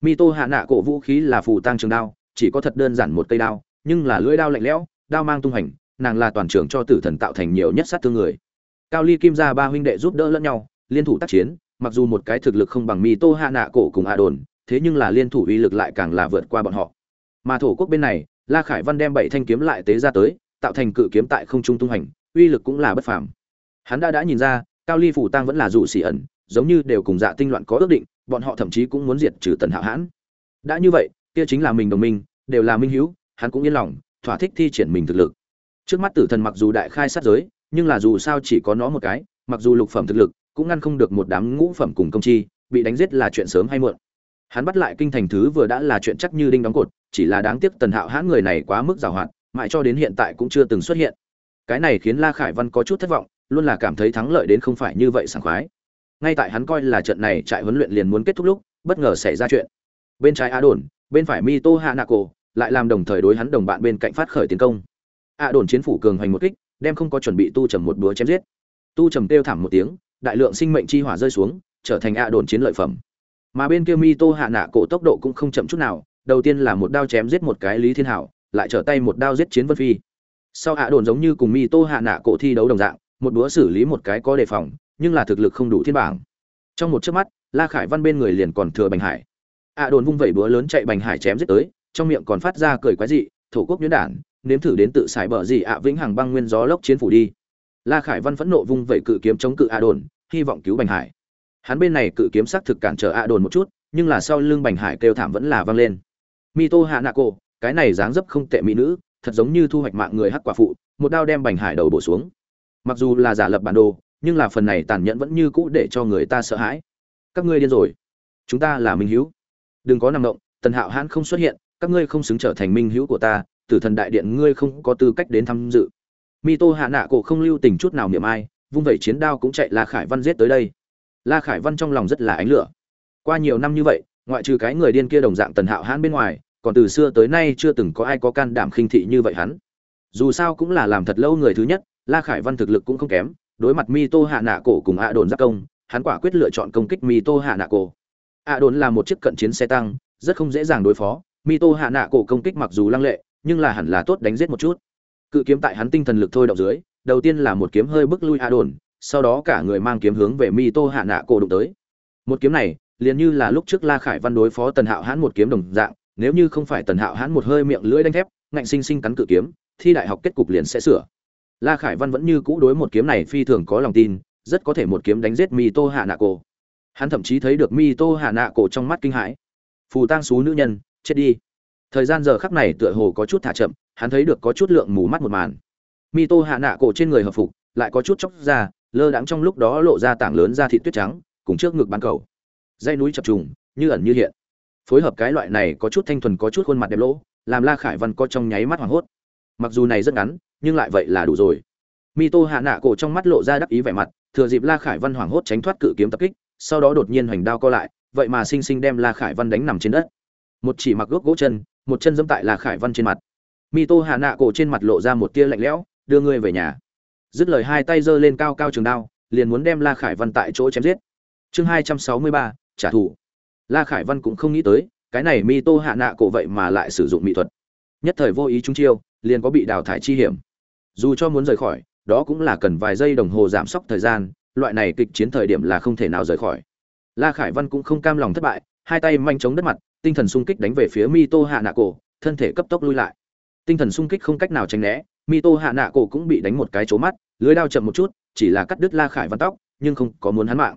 mi tô hạ nạ cổ vũ khí là phù tăng trường đao, chỉ có thật đơn giản một cây đao, nhưng là lưỡi đao lạnh lẽo, đao mang tung hành nàng là toàn trưởng cho tử thần tạo thành nhiều nhất sát thương người. Cao ly kim ra ba huynh đệ giúp đỡ lẫn nhau, liên thủ tác chiến, mặc dù một cái thực lực không bằng mi tô hạ nạ cổ cùng hạ đồn thế nhưng là liên thủ uy lực lại càng là vượt qua bọn họ. Mà thổ quốc bên này, la khải văn đem bảy thanh kiếm lại tế ra tới, tạo thành cự kiếm tại không trung tung hành uy lực cũng là bất phàm. Hắn đã đã nhìn ra, cao ly phủ tăng vẫn là dụ xỉ ẩn giống như đều cùng dạ tinh loạn có ước định, bọn họ thậm chí cũng muốn diệt trừ tần hạo hãn. Đã như vậy, kia chính là mình đồng minh, đều là minh hữu hắn cũng yên lòng, thỏa thích thi triển mình thực lực. Trước mắt tử thần mặc dù đại khai sát giới, nhưng là dù sao chỉ có nó một cái, mặc dù lục phẩm thực lực, cũng ngăn không được một đám ngũ phẩm cùng công chi, bị đánh giết là chuyện sớm hay muộn. Hắn bắt lại kinh thành thứ vừa đã là chuyện chắc như đinh đóng cột, chỉ là đáng tiếc tần hạo hãn người này quá mức giàu hoạt mãi cho đến hiện tại cũng chưa từng xuất hiện. Cái này khiến la khải văn có chút thất vọng, luôn là cảm thấy thắng lợi đến không phải như vậy sảng khoái ngay tại hắn coi là trận này trại huấn luyện liền muốn kết thúc lúc, bất ngờ xảy ra chuyện. Bên trái a đồn bên phải mi tô hạ nạ cổ lại làm đồng thời đối hắn đồng bạn bên cạnh phát khởi tiến công. A đồn chiến phủ cường hoành một kích, đem không có chuẩn bị tu trầm một búa chém giết. Tu trầm kêu thảm một tiếng, đại lượng sinh mệnh chi hỏa rơi xuống, trở thành a đồn chiến lợi phẩm. Mà bên kia mi tô hạ nạ cổ tốc độ cũng không chậm chút nào, đầu tiên là một đao chém giết một cái lý thiên hảo, lại trở tay một đao giết chiến vân phi. Sau hạ đồn giống như cùng mi tô hạ nạ cổ thi đấu đồng dạng, một búa xử lý một cái có đề phòng nhưng là thực lực không đủ thiên bảng. Trong một chớp mắt, la khải văn bên người liền còn thừa bành hải. Hạ đồn vung vẩy búa lớn chạy bành hải chém giết tới, trong miệng còn phát ra cười quái dị, thổ quốc nhuyễn đản, nếm thử đến tự xài bờ gì ạ, vĩnh hằng băng nguyên gió lốc chiến phủ đi. La khải văn phẫn nộ vung vẩy cự kiếm chống cự a đồn, hy vọng cứu bành hải. Hắn bên này cự kiếm sắc thực cản trở a đồn một chút, nhưng là sau lưng bành hải kêu thảm vẫn là vang lên. Mi tô hạ nạ cái này dáng dấp không tệ mỹ nữ, thật giống như thu hoạch mạng người hắc quả phụ, một đao đem bành hải đầu bổ xuống. Mặc dù là giả lập bản đồ nhưng là phần này tàn nhẫn vẫn như cũ để cho người ta sợ hãi. Các ngươi điên rồi. Chúng ta là minh hữu. Đừng có nằm động, tần hạo hãn không xuất hiện, các ngươi không xứng trở thành minh hữu của ta, tử thần đại điện ngươi không có tư cách đến tham dự. Mi tô hạ nạ cổ không lưu tình chút nào niệm ai, vung vẩy chiến đao cũng chạy la khải văn giết tới đây. La khải văn trong lòng rất là ánh lửa. Qua nhiều năm như vậy, ngoại trừ cái người điên kia đồng dạng tần hạo hãn bên ngoài, còn từ xưa tới nay chưa từng có ai có can đảm khinh thị như vậy hắn. Dù sao cũng là làm thật lâu người thứ nhất, la khải văn thực lực cũng không kém đối mặt mi tô hạ nạ cổ cùng ạ đồn giác công, hắn quả quyết lựa chọn công kích mi tô hạ nạ cổ ạ đồn là một chiếc cận chiến xe tăng, rất không dễ dàng đối phó. Mi tô hạ nạ cổ công kích mặc dù lăng lệ, nhưng là hẳn là tốt đánh giết một chút. Cự kiếm tại hắn tinh thần lực thôi động dưới, đầu tiên là một kiếm hơi bức lui ạ đồn sau đó cả người mang kiếm hướng về mi tô hạ nạ cổ đụng tới. Một kiếm này, liền như là lúc trước la khải văn đối phó tần hạo hãn một kiếm đồng dạng, nếu như không phải tần hạo hãn một hơi miệng lưỡi đánh thép, ngạnh sinh sinh cắn cự kiếm, thi đại học kết cục liền sẽ sửa la khải văn vẫn như cũ đối một kiếm này phi thường có lòng tin, rất có thể một kiếm đánh giết mi tô hạ nạ cổ hắn thậm chí thấy được mi tô hạ nạ cổ trong mắt kinh hãi. Phù tang xú nữ nhân, chết đi. Thời gian giờ khắc này tựa hồ có chút thả chậm, hắn thấy được có chút lượng mù mắt một màn. Mi tô hạ nạ cổ trên người hợp phục, lại có chút chóc ra, lơ đãng trong lúc đó lộ ra tảng lớn da thịt tuyết trắng, cùng trước ngực bán cầu. Dây núi chập trùng, như ẩn như hiện. Phối hợp cái loại này có chút thanh thuần, có chút khuôn mặt đẹp lỗ, làm la khải văn có trong nháy mắt hoảng hốt mặc dù này rất ngắn, nhưng lại vậy là đủ rồi. Mi tô hạ nạ cổ trong mắt lộ ra đắc ý vẻ mặt, thừa dịp la khải văn hoảng hốt tránh thoát cự kiếm tập kích, sau đó đột nhiên hoành đao co lại, vậy mà sinh sinh đem la khải văn đánh nằm trên đất. Một chỉ mặc gốc gỗ chân, một chân dẫm tại la khải văn trên mặt. Mi tô hạ nạ cổ trên mặt lộ ra một tia lạnh lẽo, đưa ngươi về nhà. Dứt lời hai tay giơ lên cao cao trường đao, liền muốn đem la khải văn tại chỗ chém giết. Chương hai trăm sáu mươi ba, trả thù. La khải văn cũng không nghĩ tới, cái này mi tô hạ nạ cổ vậy mà lại sử dụng mỹ thuật. Nhất thời vô ý chúng chiêu liền có bị đào thải chi hiểm. Dù cho muốn rời khỏi, đó cũng là cần vài giây đồng hồ giảm sốc thời gian, loại này kịch chiến thời điểm là không thể nào rời khỏi. La khải văn cũng không cam lòng thất bại, hai tay manh chống đất mặt, tinh thần sung kích đánh về phía mi tô hạ nạ cổ thân thể cấp tốc lui lại. Tinh thần sung kích không cách nào tránh né mi tô hạ nạ cổ cũng bị đánh một cái trố mắt, lưới đao chậm một chút, chỉ là cắt đứt la khải văn tóc, nhưng không có muốn hắn mạng.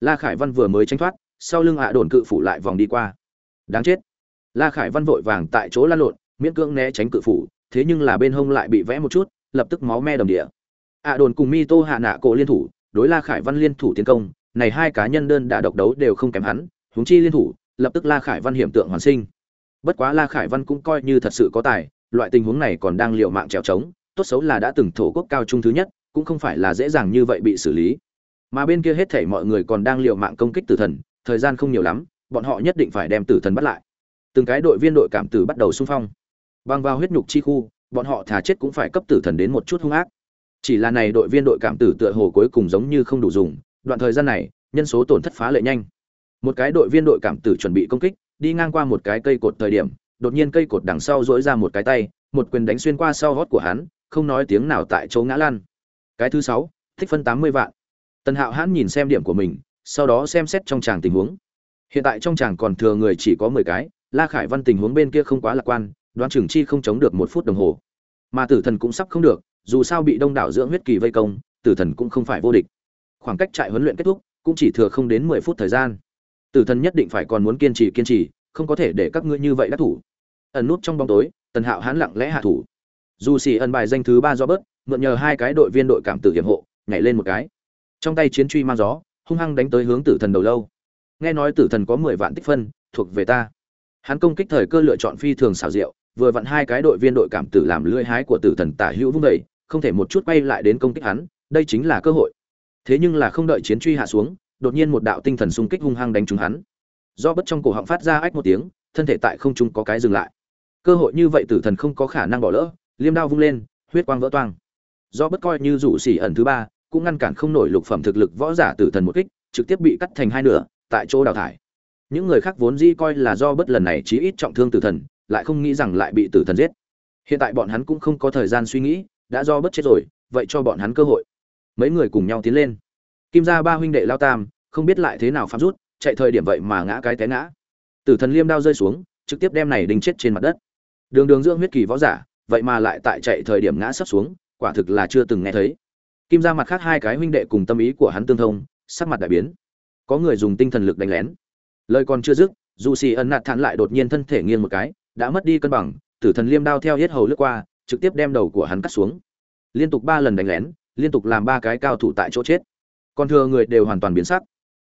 La khải văn vừa mới tránh thoát, sau lưng hạ đồn cự phủ lại vòng đi qua. Đáng chết. La khải văn vội vàng tại chỗ lăn lộn, miễn cưỡng né tránh cự phủ thế nhưng là bên hông lại bị vẽ một chút, lập tức máu me đầm địa. Ạ đồn cùng mi tô hạ nạ cổ liên thủ, đối la khải văn liên thủ tiến công, này hai cá nhân đơn đã độc đấu đều không kém hắn, huống chi liên thủ, lập tức la khải văn hiểm tượng hoàn sinh. Bất quá la khải văn cũng coi như thật sự có tài, loại tình huống này còn đang liều mạng trèo trống, tốt xấu là đã từng thổ quốc cao trung thứ nhất, cũng không phải là dễ dàng như vậy bị xử lý. Mà bên kia hết thảy mọi người còn đang liều mạng công kích tử thần, thời gian không nhiều lắm, bọn họ nhất định phải đem tử thần bắt lại. Từng cái đội viên đội cảm tử bắt đầu xung phong băng vào huyết nhục chi khu, bọn họ thả chết cũng phải cấp tử thần đến một chút hung ác. Chỉ là này đội viên đội cảm tử tựa hồ cuối cùng giống như không đủ dùng, đoạn thời gian này, nhân số tổn thất phá lệ nhanh. Một cái đội viên đội cảm tử chuẩn bị công kích, đi ngang qua một cái cây cột thời điểm, đột nhiên cây cột đằng sau dỗi ra một cái tay, một quyền đánh xuyên qua sau gót của hắn, không nói tiếng nào tại chỗ ngã lan cái thứ sáu thích phân tám mươi vạn. Tần hạo hãn nhìn xem điểm của mình, sau đó xem xét trong tràng tình huống. Hiện tại trong tràng còn thừa người chỉ có mười cái, la khải văn tình huống bên kia không quá lạc quan đoán chừng chi không chống được một phút đồng hồ. Mà tử thần cũng sắp không được, dù sao bị đông đảo dưỡng huyết kỳ vây công, tử thần cũng không phải vô địch. Khoảng cách trại huấn luyện kết thúc, cũng chỉ thừa không đến mười phút thời gian. Tử thần nhất định phải còn muốn kiên trì kiên trì, không có thể để các ngươi như vậy đắc thủ. Ẩn nút trong bóng tối, tần hạo hán lặng lẽ hạ thủ. Dù xì ẩn bài danh thứ ba do bớt, mượn nhờ hai cái đội viên đội cảm tử hiểm hộ, nhảy lên một cái. Trong tay chiến truy mang gió, hung hăng đánh tới hướng tử thần đầu lâu. Nghe nói tử thần có mười vạn tích phân, thuộc về ta. Hắn công kích thời cơ lựa chọn phi thường xảo diệu vừa vặn hai cái đội viên đội cảm tử làm lưỡi hái của tử thần tả hữu vung đầy không thể một chút quay lại đến công kích hắn, đây chính là cơ hội. Thế nhưng là không đợi chiến truy hạ xuống, đột nhiên một đạo tinh thần xung kích hung hăng đánh trúng hắn. Do bất trong cổ họng phát ra ách một tiếng, thân thể tại không trung có cái dừng lại. Cơ hội như vậy tử thần không có khả năng bỏ lỡ, liêm đao vung lên, huyết quang vỡ toang. Do bất coi như rủ xỉ ẩn thứ ba, cũng ngăn cản không nổi lục phẩm thực lực võ giả tử thần một kích, trực tiếp bị cắt thành hai nửa, tại chỗ đào thải. Những người khác vốn dĩ coi là do bất lần này chí ít trọng thương tử thần lại không nghĩ rằng lại bị tử thần giết. Hiện tại bọn hắn cũng không có thời gian suy nghĩ, đã do bất chết rồi, vậy cho bọn hắn cơ hội. Mấy người cùng nhau tiến lên. Kim gia ba huynh đệ lao tam, không biết lại thế nào phạm rút, chạy thời điểm vậy mà ngã cái té ngã. Tử thần liêm đao rơi xuống, trực tiếp đem này đinh chết trên mặt đất. Đường đường dưỡng huyết kỳ võ giả, vậy mà lại tại chạy thời điểm ngã sấp xuống, quả thực là chưa từng nghe thấy. Kim ra mặt khác hai cái huynh đệ cùng tâm ý của hắn tương thông, sắc mặt đại biến. Có người dùng tinh thần lực đánh lén. Lời còn chưa dứt, dù xì ẩn nạt thản lại đột nhiên thân thể nghiêng một cái đã mất đi cân bằng, tử thần liêm đao theo hết hầu lướt qua, trực tiếp đem đầu của hắn cắt xuống. Liên tục ba lần đánh lén, liên tục làm ba cái cao thủ tại chỗ chết. Còn thừa người đều hoàn toàn biến sắc.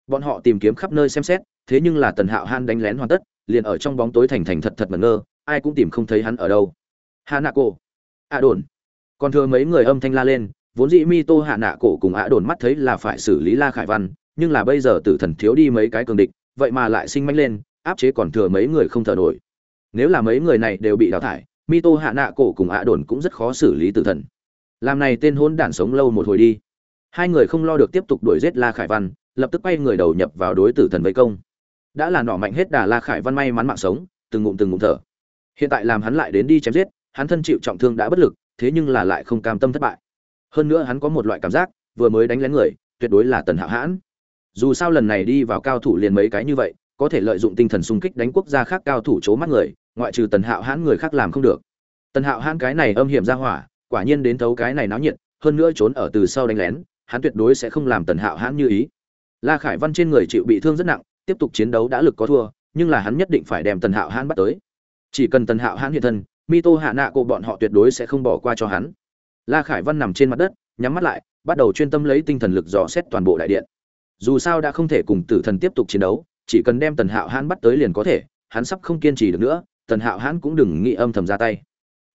Bọn họ tìm kiếm khắp nơi xem xét, thế nhưng là tần hạo han đánh lén hoàn tất, liền ở trong bóng tối thành thành thật thật ngẩn ngơ, ai cũng tìm không thấy hắn ở đâu. Hạ nạ cổ ạ đồn còn thừa mấy người âm thanh la lên, vốn dĩ mi tô hạ nạ cổ cùng ạ đồn mắt thấy là phải xử lý la khải văn, nhưng là bây giờ tử thần thiếu đi mấy cái cường địch, vậy mà lại sinh manh lên, áp chế còn thừa mấy người không thở nổi nếu là mấy người này đều bị đào thải, mito hạ nạ cổ cùng ạ đồn cũng rất khó xử lý tử thần. Làm này tên hôn đản sống lâu một hồi đi. Hai người không lo được tiếp tục đuổi giết la khải văn, lập tức quay người đầu nhập vào đối tử thần vây công. Đã là nọ mạnh hết đà la khải văn may mắn mạng sống, từng ngụm từng ngụm thở. Hiện tại làm hắn lại đến đi chém giết, hắn thân chịu trọng thương đã bất lực, thế nhưng là lại không cam tâm thất bại. Hơn nữa hắn có một loại cảm giác, vừa mới đánh lén người, tuyệt đối là tần hạ hãn. Dù sao lần này đi vào cao thủ liền mấy cái như vậy, có thể lợi dụng tinh thần xung kích đánh quốc gia khác cao thủ c mắt người ngoại trừ tần hạo hãn người khác làm không được. Tần hạo hãn cái này âm hiểm ra hỏa, quả nhiên đến thấu cái này náo nhiệt, hơn nữa trốn ở từ sau đánh lén, hắn tuyệt đối sẽ không làm tần hạo hãn như ý. La khải văn trên người chịu bị thương rất nặng, tiếp tục chiến đấu đã lực có thua, nhưng là hắn nhất định phải đem tần hạo hãn bắt tới. Chỉ cần tần hạo hãn hiện thân mi tô hạ nạ cô bọn họ tuyệt đối sẽ không bỏ qua cho hắn. La khải văn nằm trên mặt đất, nhắm mắt lại, bắt đầu chuyên tâm lấy tinh thần lực dò xét toàn bộ đại điện. Dù sao đã không thể cùng tử thần tiếp tục chiến đấu, chỉ cần đem tần hạo hãn bắt tới liền có thể, hắn sắp không kiên trì được nữa tần hạo hãn cũng đừng nghĩ âm thầm ra tay.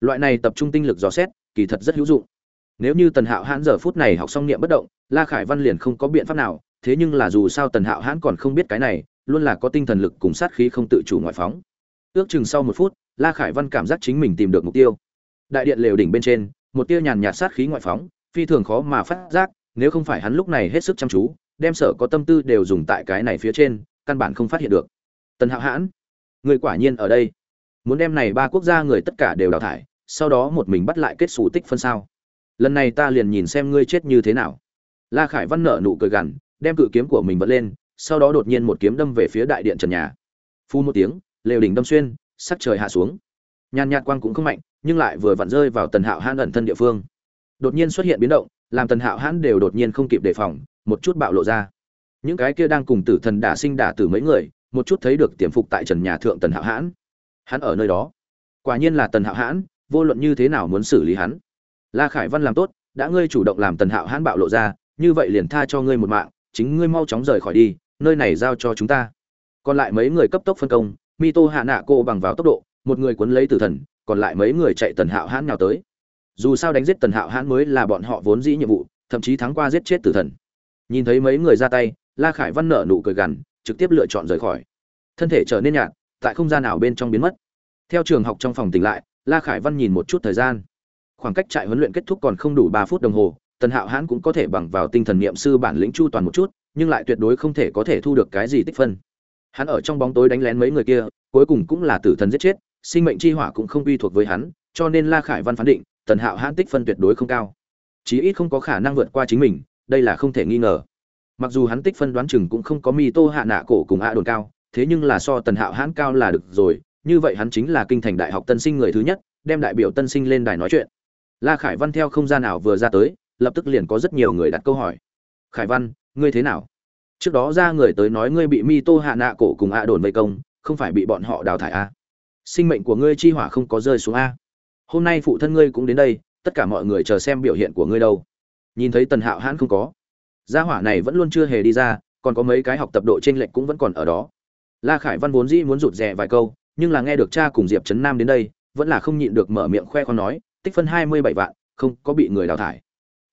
Loại này tập trung tinh lực dò xét, kỳ thật rất hữu dụng. Nếu như tần hạo hãn giờ phút này học xong niệm bất động, la khải văn liền không có biện pháp nào, thế nhưng là dù sao tần hạo hãn còn không biết cái này, luôn là có tinh thần lực cùng sát khí không tự chủ ngoại phóng. Ước chừng sau một phút, la khải văn cảm giác chính mình tìm được mục tiêu. Đại điện lều đỉnh bên trên, một tia nhàn nhạt sát khí ngoại phóng, phi thường khó mà phát giác, nếu không phải hắn lúc này hết sức chăm chú, đem sở có tâm tư đều dùng tại cái này phía trên, căn bản không phát hiện được. Tần hạo hãn, người quả nhiên ở đây muốn đem này ba quốc gia người tất cả đều đào thải, sau đó một mình bắt lại kết xù tích phân sao. Lần này ta liền nhìn xem ngươi chết như thế nào. La khải văn nở nụ cười gằn, đem cự kiếm của mình bật lên, sau đó đột nhiên một kiếm đâm về phía đại điện trần nhà. Phu một tiếng, lều đỉnh đâm xuyên, sắc trời hạ xuống. Nhàn nhạt quang cũng không mạnh, nhưng lại vừa vặn rơi vào tần hạo hãn ẩn thân địa phương. Đột nhiên xuất hiện biến động, làm tần hạo hãn đều đột nhiên không kịp đề phòng, một chút bạo lộ ra. Những cái kia đang cùng tử thần đả sinh đả tử mấy người, một chút thấy được tiềm phục tại trần nhà thượng tần hạo hãn hắn ở nơi đó. Quả nhiên là tần hạo hãn, vô luận như thế nào muốn xử lý hắn. La khải văn làm tốt, đã ngươi chủ động làm tần hạo hãn bạo lộ ra, như vậy liền tha cho ngươi một mạng, chính ngươi mau chóng rời khỏi đi, nơi này giao cho chúng ta. Còn lại mấy người cấp tốc phân công mi tô hạ nạ cô bằng vào tốc độ, một người cuốn lấy tử thần, còn lại mấy người chạy tần hạo hãn nào tới. Dù sao đánh giết tần hạo hãn mới là bọn họ vốn dĩ nhiệm vụ, thậm chí thắng qua giết chết tử thần. Nhìn thấy mấy người ra tay, la khải văn nở nụ cười gằn, trực tiếp lựa chọn rời khỏi. Thân thể trở nên nhạt tại không gian nào bên trong biến mất. Theo trường học trong phòng tỉnh lại, la khải văn nhìn một chút thời gian. Khoảng cách trại huấn luyện kết thúc còn không đủ ba phút đồng hồ, tần hạo hãn cũng có thể bằng vào tinh thần niệm sư bản lĩnh chu toàn một chút, nhưng lại tuyệt đối không thể có thể thu được cái gì tích phân. Hắn ở trong bóng tối đánh lén mấy người kia, cuối cùng cũng là tử thần giết chết, sinh mệnh chi hỏa cũng không quy thuộc với hắn, cho nên la khải văn phán định, tần hạo hãn tích phân tuyệt đối không cao. Chí ít không có khả năng vượt qua chính mình, đây là không thể nghi ngờ. Mặc dù hắn tích phân đoán chừng cũng không có mi tô hạ nạ cổ cùng hạ đồn cao thế nhưng là so tần hạo hãn cao là được rồi, như vậy hắn chính là kinh thành đại học tân sinh người thứ nhất, đem đại biểu tân sinh lên đài nói chuyện. La khải văn theo không gian nào vừa ra tới, lập tức liền có rất nhiều người đặt câu hỏi. Khải văn, ngươi thế nào? Trước đó ra người tới nói ngươi bị mi tô hạ nạ cổ cùng hạ đồn vây công, không phải bị bọn họ đào thải a sinh mệnh của ngươi chi hỏa không có rơi xuống a. Hôm nay phụ thân ngươi cũng đến đây, tất cả mọi người chờ xem biểu hiện của ngươi đâu. Nhìn thấy tần hạo hãn không có. Gia hỏa này vẫn luôn chưa hề đi ra, còn có mấy cái học tập độ t r ê n lệch cũng vẫn còn ở đó la khải văn vốn dĩ muốn rụt rè vài câu, nhưng là nghe được cha cùng diệp trấn nam đến đây, vẫn là không nhịn được mở miệng khoe con nói, tích phân hai mươi bảy vạn, không có bị người đào thải.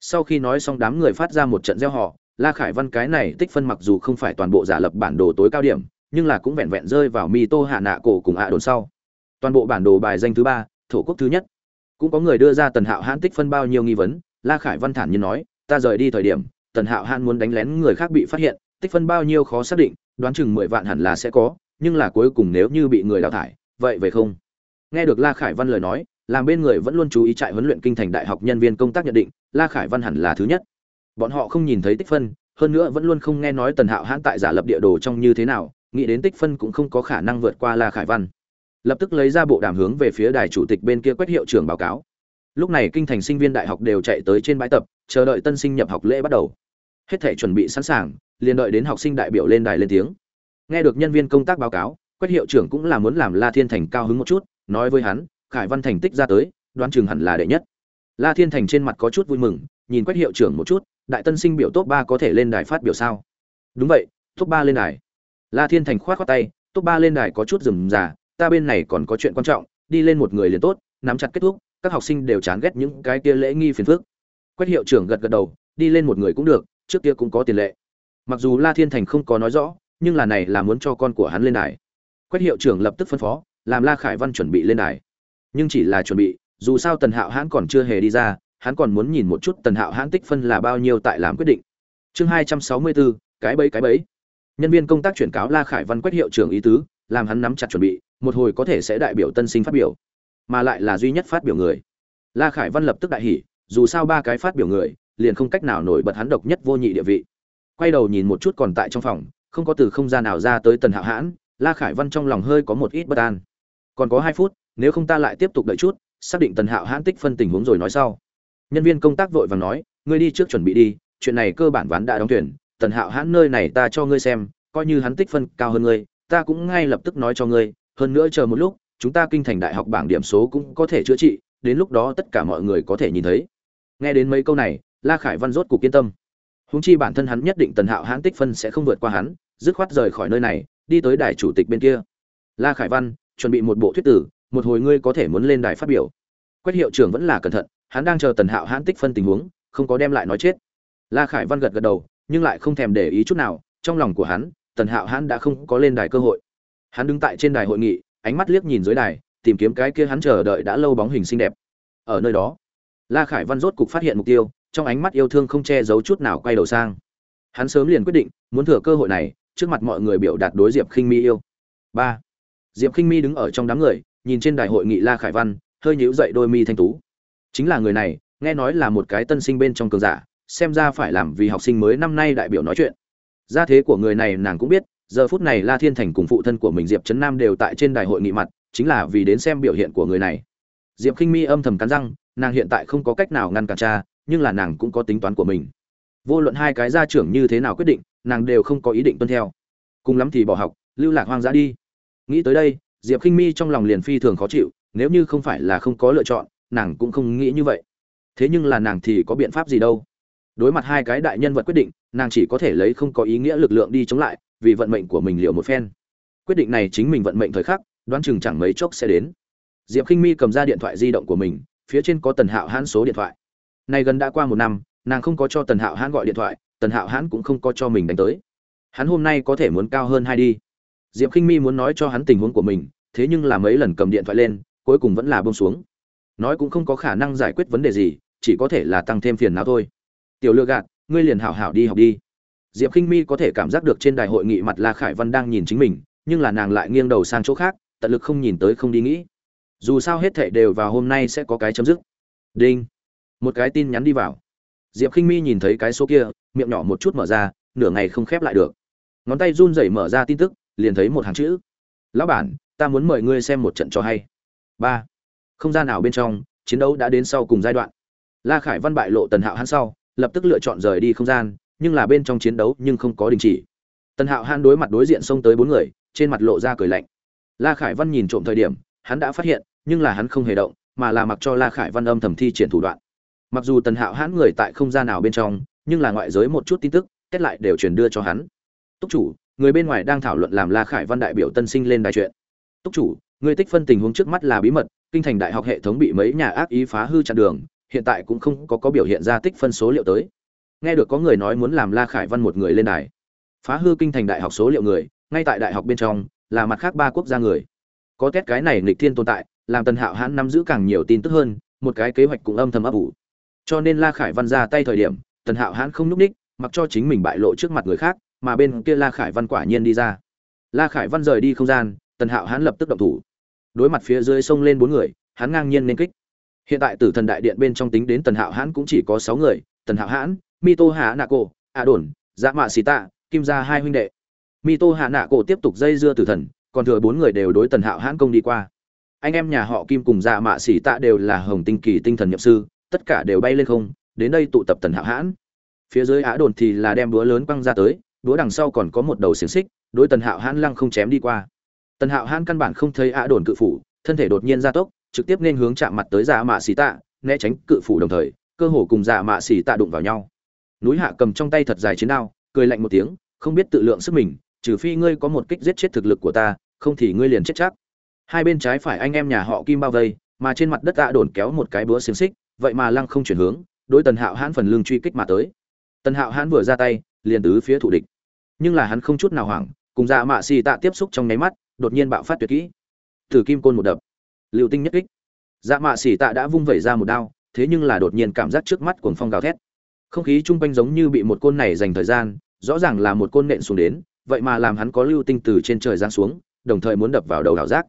Sau khi nói xong đám người phát ra một trận gieo họ la khải văn cái này tích phân mặc dù không phải toàn bộ giả lập bản đồ tối cao điểm, nhưng là cũng vẹn vẹn rơi vào mi tô hạ nạ cổ cùng ạ đồn sau. Toàn bộ bản đồ bài danh thứ ba, thổ quốc thứ nhất. Cũng có người đưa ra tần hạo hãn tích phân bao nhiêu nghi vấn, la khải văn thản nhiên nói, ta rời đi thời điểm, tần hạo hãn muốn đánh lén người khác bị phát hiện, tích phân bao nhiêu khó xác định đoán chừng mười vạn hẳn là sẽ có, nhưng là cuối cùng nếu như bị người đào thải, vậy về không? Nghe được la khải văn lời nói, làm bên người vẫn luôn chú ý trại huấn luyện kinh thành đại học nhân viên công tác nhận định, la khải văn hẳn là thứ nhất. Bọn họ không nhìn thấy tích phân, hơn nữa vẫn luôn không nghe nói tần hạo hãn tại giả lập địa đồ trong như thế nào, nghĩ đến tích phân cũng không có khả năng vượt qua la khải văn. Lập tức lấy ra bộ đàm hướng về phía đài chủ tịch bên kia quét hiệu trưởng báo cáo. Lúc này kinh thành sinh viên đại học đều chạy tới trên bãi tập, chờ đợi tân sinh nhập học lễ bắt đầu. Hết thể chuẩn bị sẵn sàng liền đợi đến học sinh đại biểu lên đài lên tiếng. Nghe được nhân viên công tác báo cáo, quách hiệu trưởng cũng là muốn làm la thiên thành cao hứng một chút, nói với hắn, khải văn thành tích ra tới, đoán chừng hẳn là đệ nhất. La thiên thành trên mặt có chút vui mừng, nhìn quách hiệu trưởng một chút, đại tân sinh biểu top ba có thể lên đài phát biểu sao? Đúng vậy, top ba lên đài. La thiên thành khoát khoát tay, top ba lên đài có chút rườm rà, ta bên này còn có chuyện quan trọng, đi lên một người liền tốt, nắm chặt kết thúc, các học sinh đều chán ghét những cái kia lễ nghi phiền phức. Quách hiệu trưởng gật gật đầu, đi lên một người cũng được, trước kia cũng có tiền lệ mặc dù la thiên thành không có nói rõ, nhưng là này là muốn cho con của hắn lên đài. Quách hiệu trưởng lập tức phân phó, làm la khải văn chuẩn bị lên đài. Nhưng chỉ là chuẩn bị, dù sao tần hạo hãn còn chưa hề đi ra, hắn còn muốn nhìn một chút tần hạo hãn tích phân là bao nhiêu tại làm quyết định. Chương hai trăm sáu mươi bốn cái bẫy cái bẫy. Nhân viên công tác chuyển cáo la khải văn Quách hiệu trưởng ý tứ, làm hắn nắm chặt chuẩn bị, một hồi có thể sẽ đại biểu tân sinh phát biểu, mà lại là duy nhất phát biểu người. La khải văn lập tức đại hỉ, dù sao ba cái phát biểu người, liền không cách nào nổi bật hắn độc nhất vô nhị địa vị quay đầu nhìn một chút còn tại trong phòng, không có từ không gian nào ra tới tần hạo hãn, la khải văn trong lòng hơi có một ít bất an. Còn có hai phút, nếu không ta lại tiếp tục đợi chút, xác định tần hạo hãn tích phân tình huống rồi nói sau. Nhân viên công tác vội vàng nói, ngươi đi trước chuẩn bị đi, chuyện này cơ bản ván đã đóng tuyển tần hạo hãn nơi này ta cho ngươi xem, coi như hắn tích phân cao hơn ngươi, ta cũng ngay lập tức nói cho ngươi, hơn nữa chờ một lúc, chúng ta kinh thành đại học bảng điểm số cũng có thể chữa trị, đến lúc đó tất cả mọi người có thể nhìn thấy. Nghe đến mấy câu này, la khải văn rốt cục yên tâm. Huống chi bản thân hắn nhất định tần hạo hãn tích phân sẽ không vượt qua hắn, dứt khoát rời khỏi nơi này, đi tới đài chủ tịch bên kia. La khải văn, chuẩn bị một bộ thuyết tử, một hồi ngươi có thể muốn lên đài phát biểu. Quách hiệu trưởng vẫn là cẩn thận, hắn đang chờ tần hạo hãn tích phân tình huống, không có đem lại nói chết. La khải văn gật gật đầu, nhưng lại không thèm để ý chút nào, trong lòng của hắn, tần hạo hãn đã không có lên đài cơ hội. Hắn đứng tại trên đài hội nghị, ánh mắt liếc nhìn dưới đài, tìm kiếm cái kia hắn chờ đợi đã lâu bóng hình xinh đẹp. Ở nơi đó, la khải văn rốt cục phát hiện mục tiêu trong ánh mắt yêu thương không che giấu chút nào quay đầu sang. Hắn sớm liền quyết định, muốn thừa cơ hội này, trước mặt mọi người biểu đạt đối diệp khinh mi yêu. Ba. Diệp khinh mi đứng ở trong đám người, nhìn trên đại hội nghị la khải văn, hơi nhíu dậy đôi mi thanh tú. Chính là người này, nghe nói là một cái tân sinh bên trong cường giả, xem ra phải làm vì học sinh mới năm nay đại biểu nói chuyện. Gia thế của người này nàng cũng biết, giờ phút này la thiên thành cùng phụ thân của mình diệp trấn nam đều tại trên đại hội nghị mặt, chính là vì đến xem biểu hiện của người này. Diệp khinh mi âm thầm cắn răng, nàng hiện tại không có cách nào ngăn cản cha nhưng là nàng cũng có tính toán của mình. Vô luận hai cái gia trưởng như thế nào quyết định, nàng đều không có ý định tuân theo. Cùng lắm thì bỏ học, lưu lạc hoang dã đi. Nghĩ tới đây, diệp k i n h mi trong lòng liền phi thường khó chịu, nếu như không phải là không có lựa chọn, nàng cũng không nghĩ như vậy. Thế nhưng là nàng thì có biện pháp gì đâu? Đối mặt hai cái đại nhân vật quyết định, nàng chỉ có thể lấy không có ý nghĩa lực lượng đi chống lại, vì vận mệnh của mình liệu một phen. Quyết định này chính mình vận mệnh thời khắc, đoán chừng chẳng mấy chốc sẽ đến. Diệp k i n h mi cầm ra điện thoại di động của mình, phía trên có tần hạo hãn số điện thoại nay gần đã qua một năm, nàng không có cho tần hạo hãn gọi điện thoại, tần hạo hãn cũng không có cho mình đánh tới. Hắn hôm nay có thể muốn cao hơn hai đi. Diệp k i n h mi muốn nói cho hắn tình huống của mình, thế nhưng là mấy lần cầm điện thoại lên, cuối cùng vẫn là bông xuống. Nói cũng không có khả năng giải quyết vấn đề gì, chỉ có thể là tăng thêm phiền não thôi. Tiểu lựa gạt, ngươi liền hảo hảo đi học đi. Diệp k i n h mi có thể cảm giác được trên đài hội nghị mặt la khải văn đang nhìn chính mình, nhưng là nàng lại nghiêng đầu sang chỗ khác, tận lực không nhìn tới không đi nghĩ. Dù sao hết thệ đều vào hôm nay sẽ có cái chấm dứt. Đinh một cái tin nhắn đi vào. Diệp k i n h mi nhìn thấy cái số kia, miệng nhỏ một chút mở ra, nửa ngày không khép lại được. Ngón tay run rẩy mở ra tin tức, liền thấy một hàng chữ. Lão bản, ta muốn mời ngươi xem một trận cho hay. Ba. Không gian nào bên trong, chiến đấu đã đến sau cùng giai đoạn. La khải văn bại lộ tần hạo hắn sau, lập tức lựa chọn rời đi không gian, nhưng là bên trong chiến đấu nhưng không có đình chỉ. Tần hạo hắn đối mặt đối diện xông tới bốn người, trên mặt lộ ra cười lạnh. La khải văn nhìn trộm thời điểm, hắn đã phát hiện, nhưng là hắn không hề động, mà là mặc cho la khải văn âm thầm thi triển thủ đoạn mặc dù tần hạo hãn người tại không gian nào bên trong, nhưng là ngoại giới một chút tin tức kết lại đều truyền đưa cho hắn. Túc chủ, người bên ngoài đang thảo luận làm la khải văn đại biểu tân sinh lên đài chuyện. Túc chủ, người tích phân tình huống trước mắt là bí mật, kinh thành đại học hệ thống bị mấy nhà ác ý phá hư chặn đường, hiện tại cũng không có có biểu hiện ra tích phân số liệu tới. Nghe được có người nói muốn làm la khải văn một người lên đài. Phá hư kinh thành đại học số liệu người, ngay tại đại học bên trong, là mặt khác ba quốc gia người. Có tét cái này nghịch thiên tồn tại, làm tần hạo hãn nắm giữ càng nhiều tin tức hơn, một cái kế hoạch cũng âm thầm ấp ủ cho nên la khải văn ra tay thời điểm, tần hạo hãn không núp ních, mặc cho chính mình bại lộ trước mặt người khác, mà bên kia la khải văn quả nhiên đi ra. La khải văn rời đi không gian, tần hạo hãn lập tức động thủ. Đối mặt phía dưới sông lên bốn người, hắn ngang nhiên nên kích. Hiện tại tử thần đại điện bên trong tính đến tần hạo hãn cũng chỉ có sáu người, tần hạo hãn mito hạ nạ cổ a đồn dạ mạ xì tạ kim Gia hai huynh đệ. Mito hạ nạ cổ tiếp tục dây dưa tử thần, còn thừa bốn người đều đối tần hạo hãn công đi qua. Anh em nhà họ kim cùng dạ mạ xỉ tạ đều là hồng tinh kỳ tinh thần nhậm sư tất cả đều bay lên không, đến đây tụ tập tần hạo hãn. Phía dưới á đồn thì là đem búa lớn quăng ra tới, búa đằng sau còn có một đầu xiềng xích, đối tần hạo hãn lăng không chém đi qua. Tần hạo hãn căn bản không thấy á đồn cự phủ, thân thể đột nhiên gia tốc, trực tiếp nên hướng chạm mặt tới giả mạ xì tạ, né tránh cự phủ đồng thời, cơ hồ cùng giả mạ xì tạ đụng vào nhau. Núi hạ cầm trong tay thật dài chiến đao, cười lạnh một tiếng, không biết tự lượng sức mình, trừ phi ngươi có một kích giết chết thực lực của ta, không thì ngươi liền chết chắc. Hai bên trái phải anh em nhà họ kim bao vây, mà trên mặt đất ạ đồn kéo một cái búa xiềng xích vậy mà lăng không chuyển hướng, đối tần hạo hãn phần lưng truy kích mà tới. Tần hạo hãn vừa ra tay, liền tứ phía thủ địch. Nhưng là hắn không chút nào hoảng, cùng dạ mạ xì tạ tiếp xúc trong nháy mắt, đột nhiên bạo phát tuyệt kỹ. Thử kim côn một đập. Liệu tinh nhất kích. Dạ mạ xì tạ đã vung vẩy ra một đao, thế nhưng là đột nhiên cảm giác trước mắt cuồng phong gào thét. Không khí chung quanh giống như bị một côn này dành thời gian, rõ ràng là một côn nện xuống đến, vậy mà làm hắn có lưu tinh từ trên trời giáng xuống, đồng thời muốn đập vào đầu đảo giác.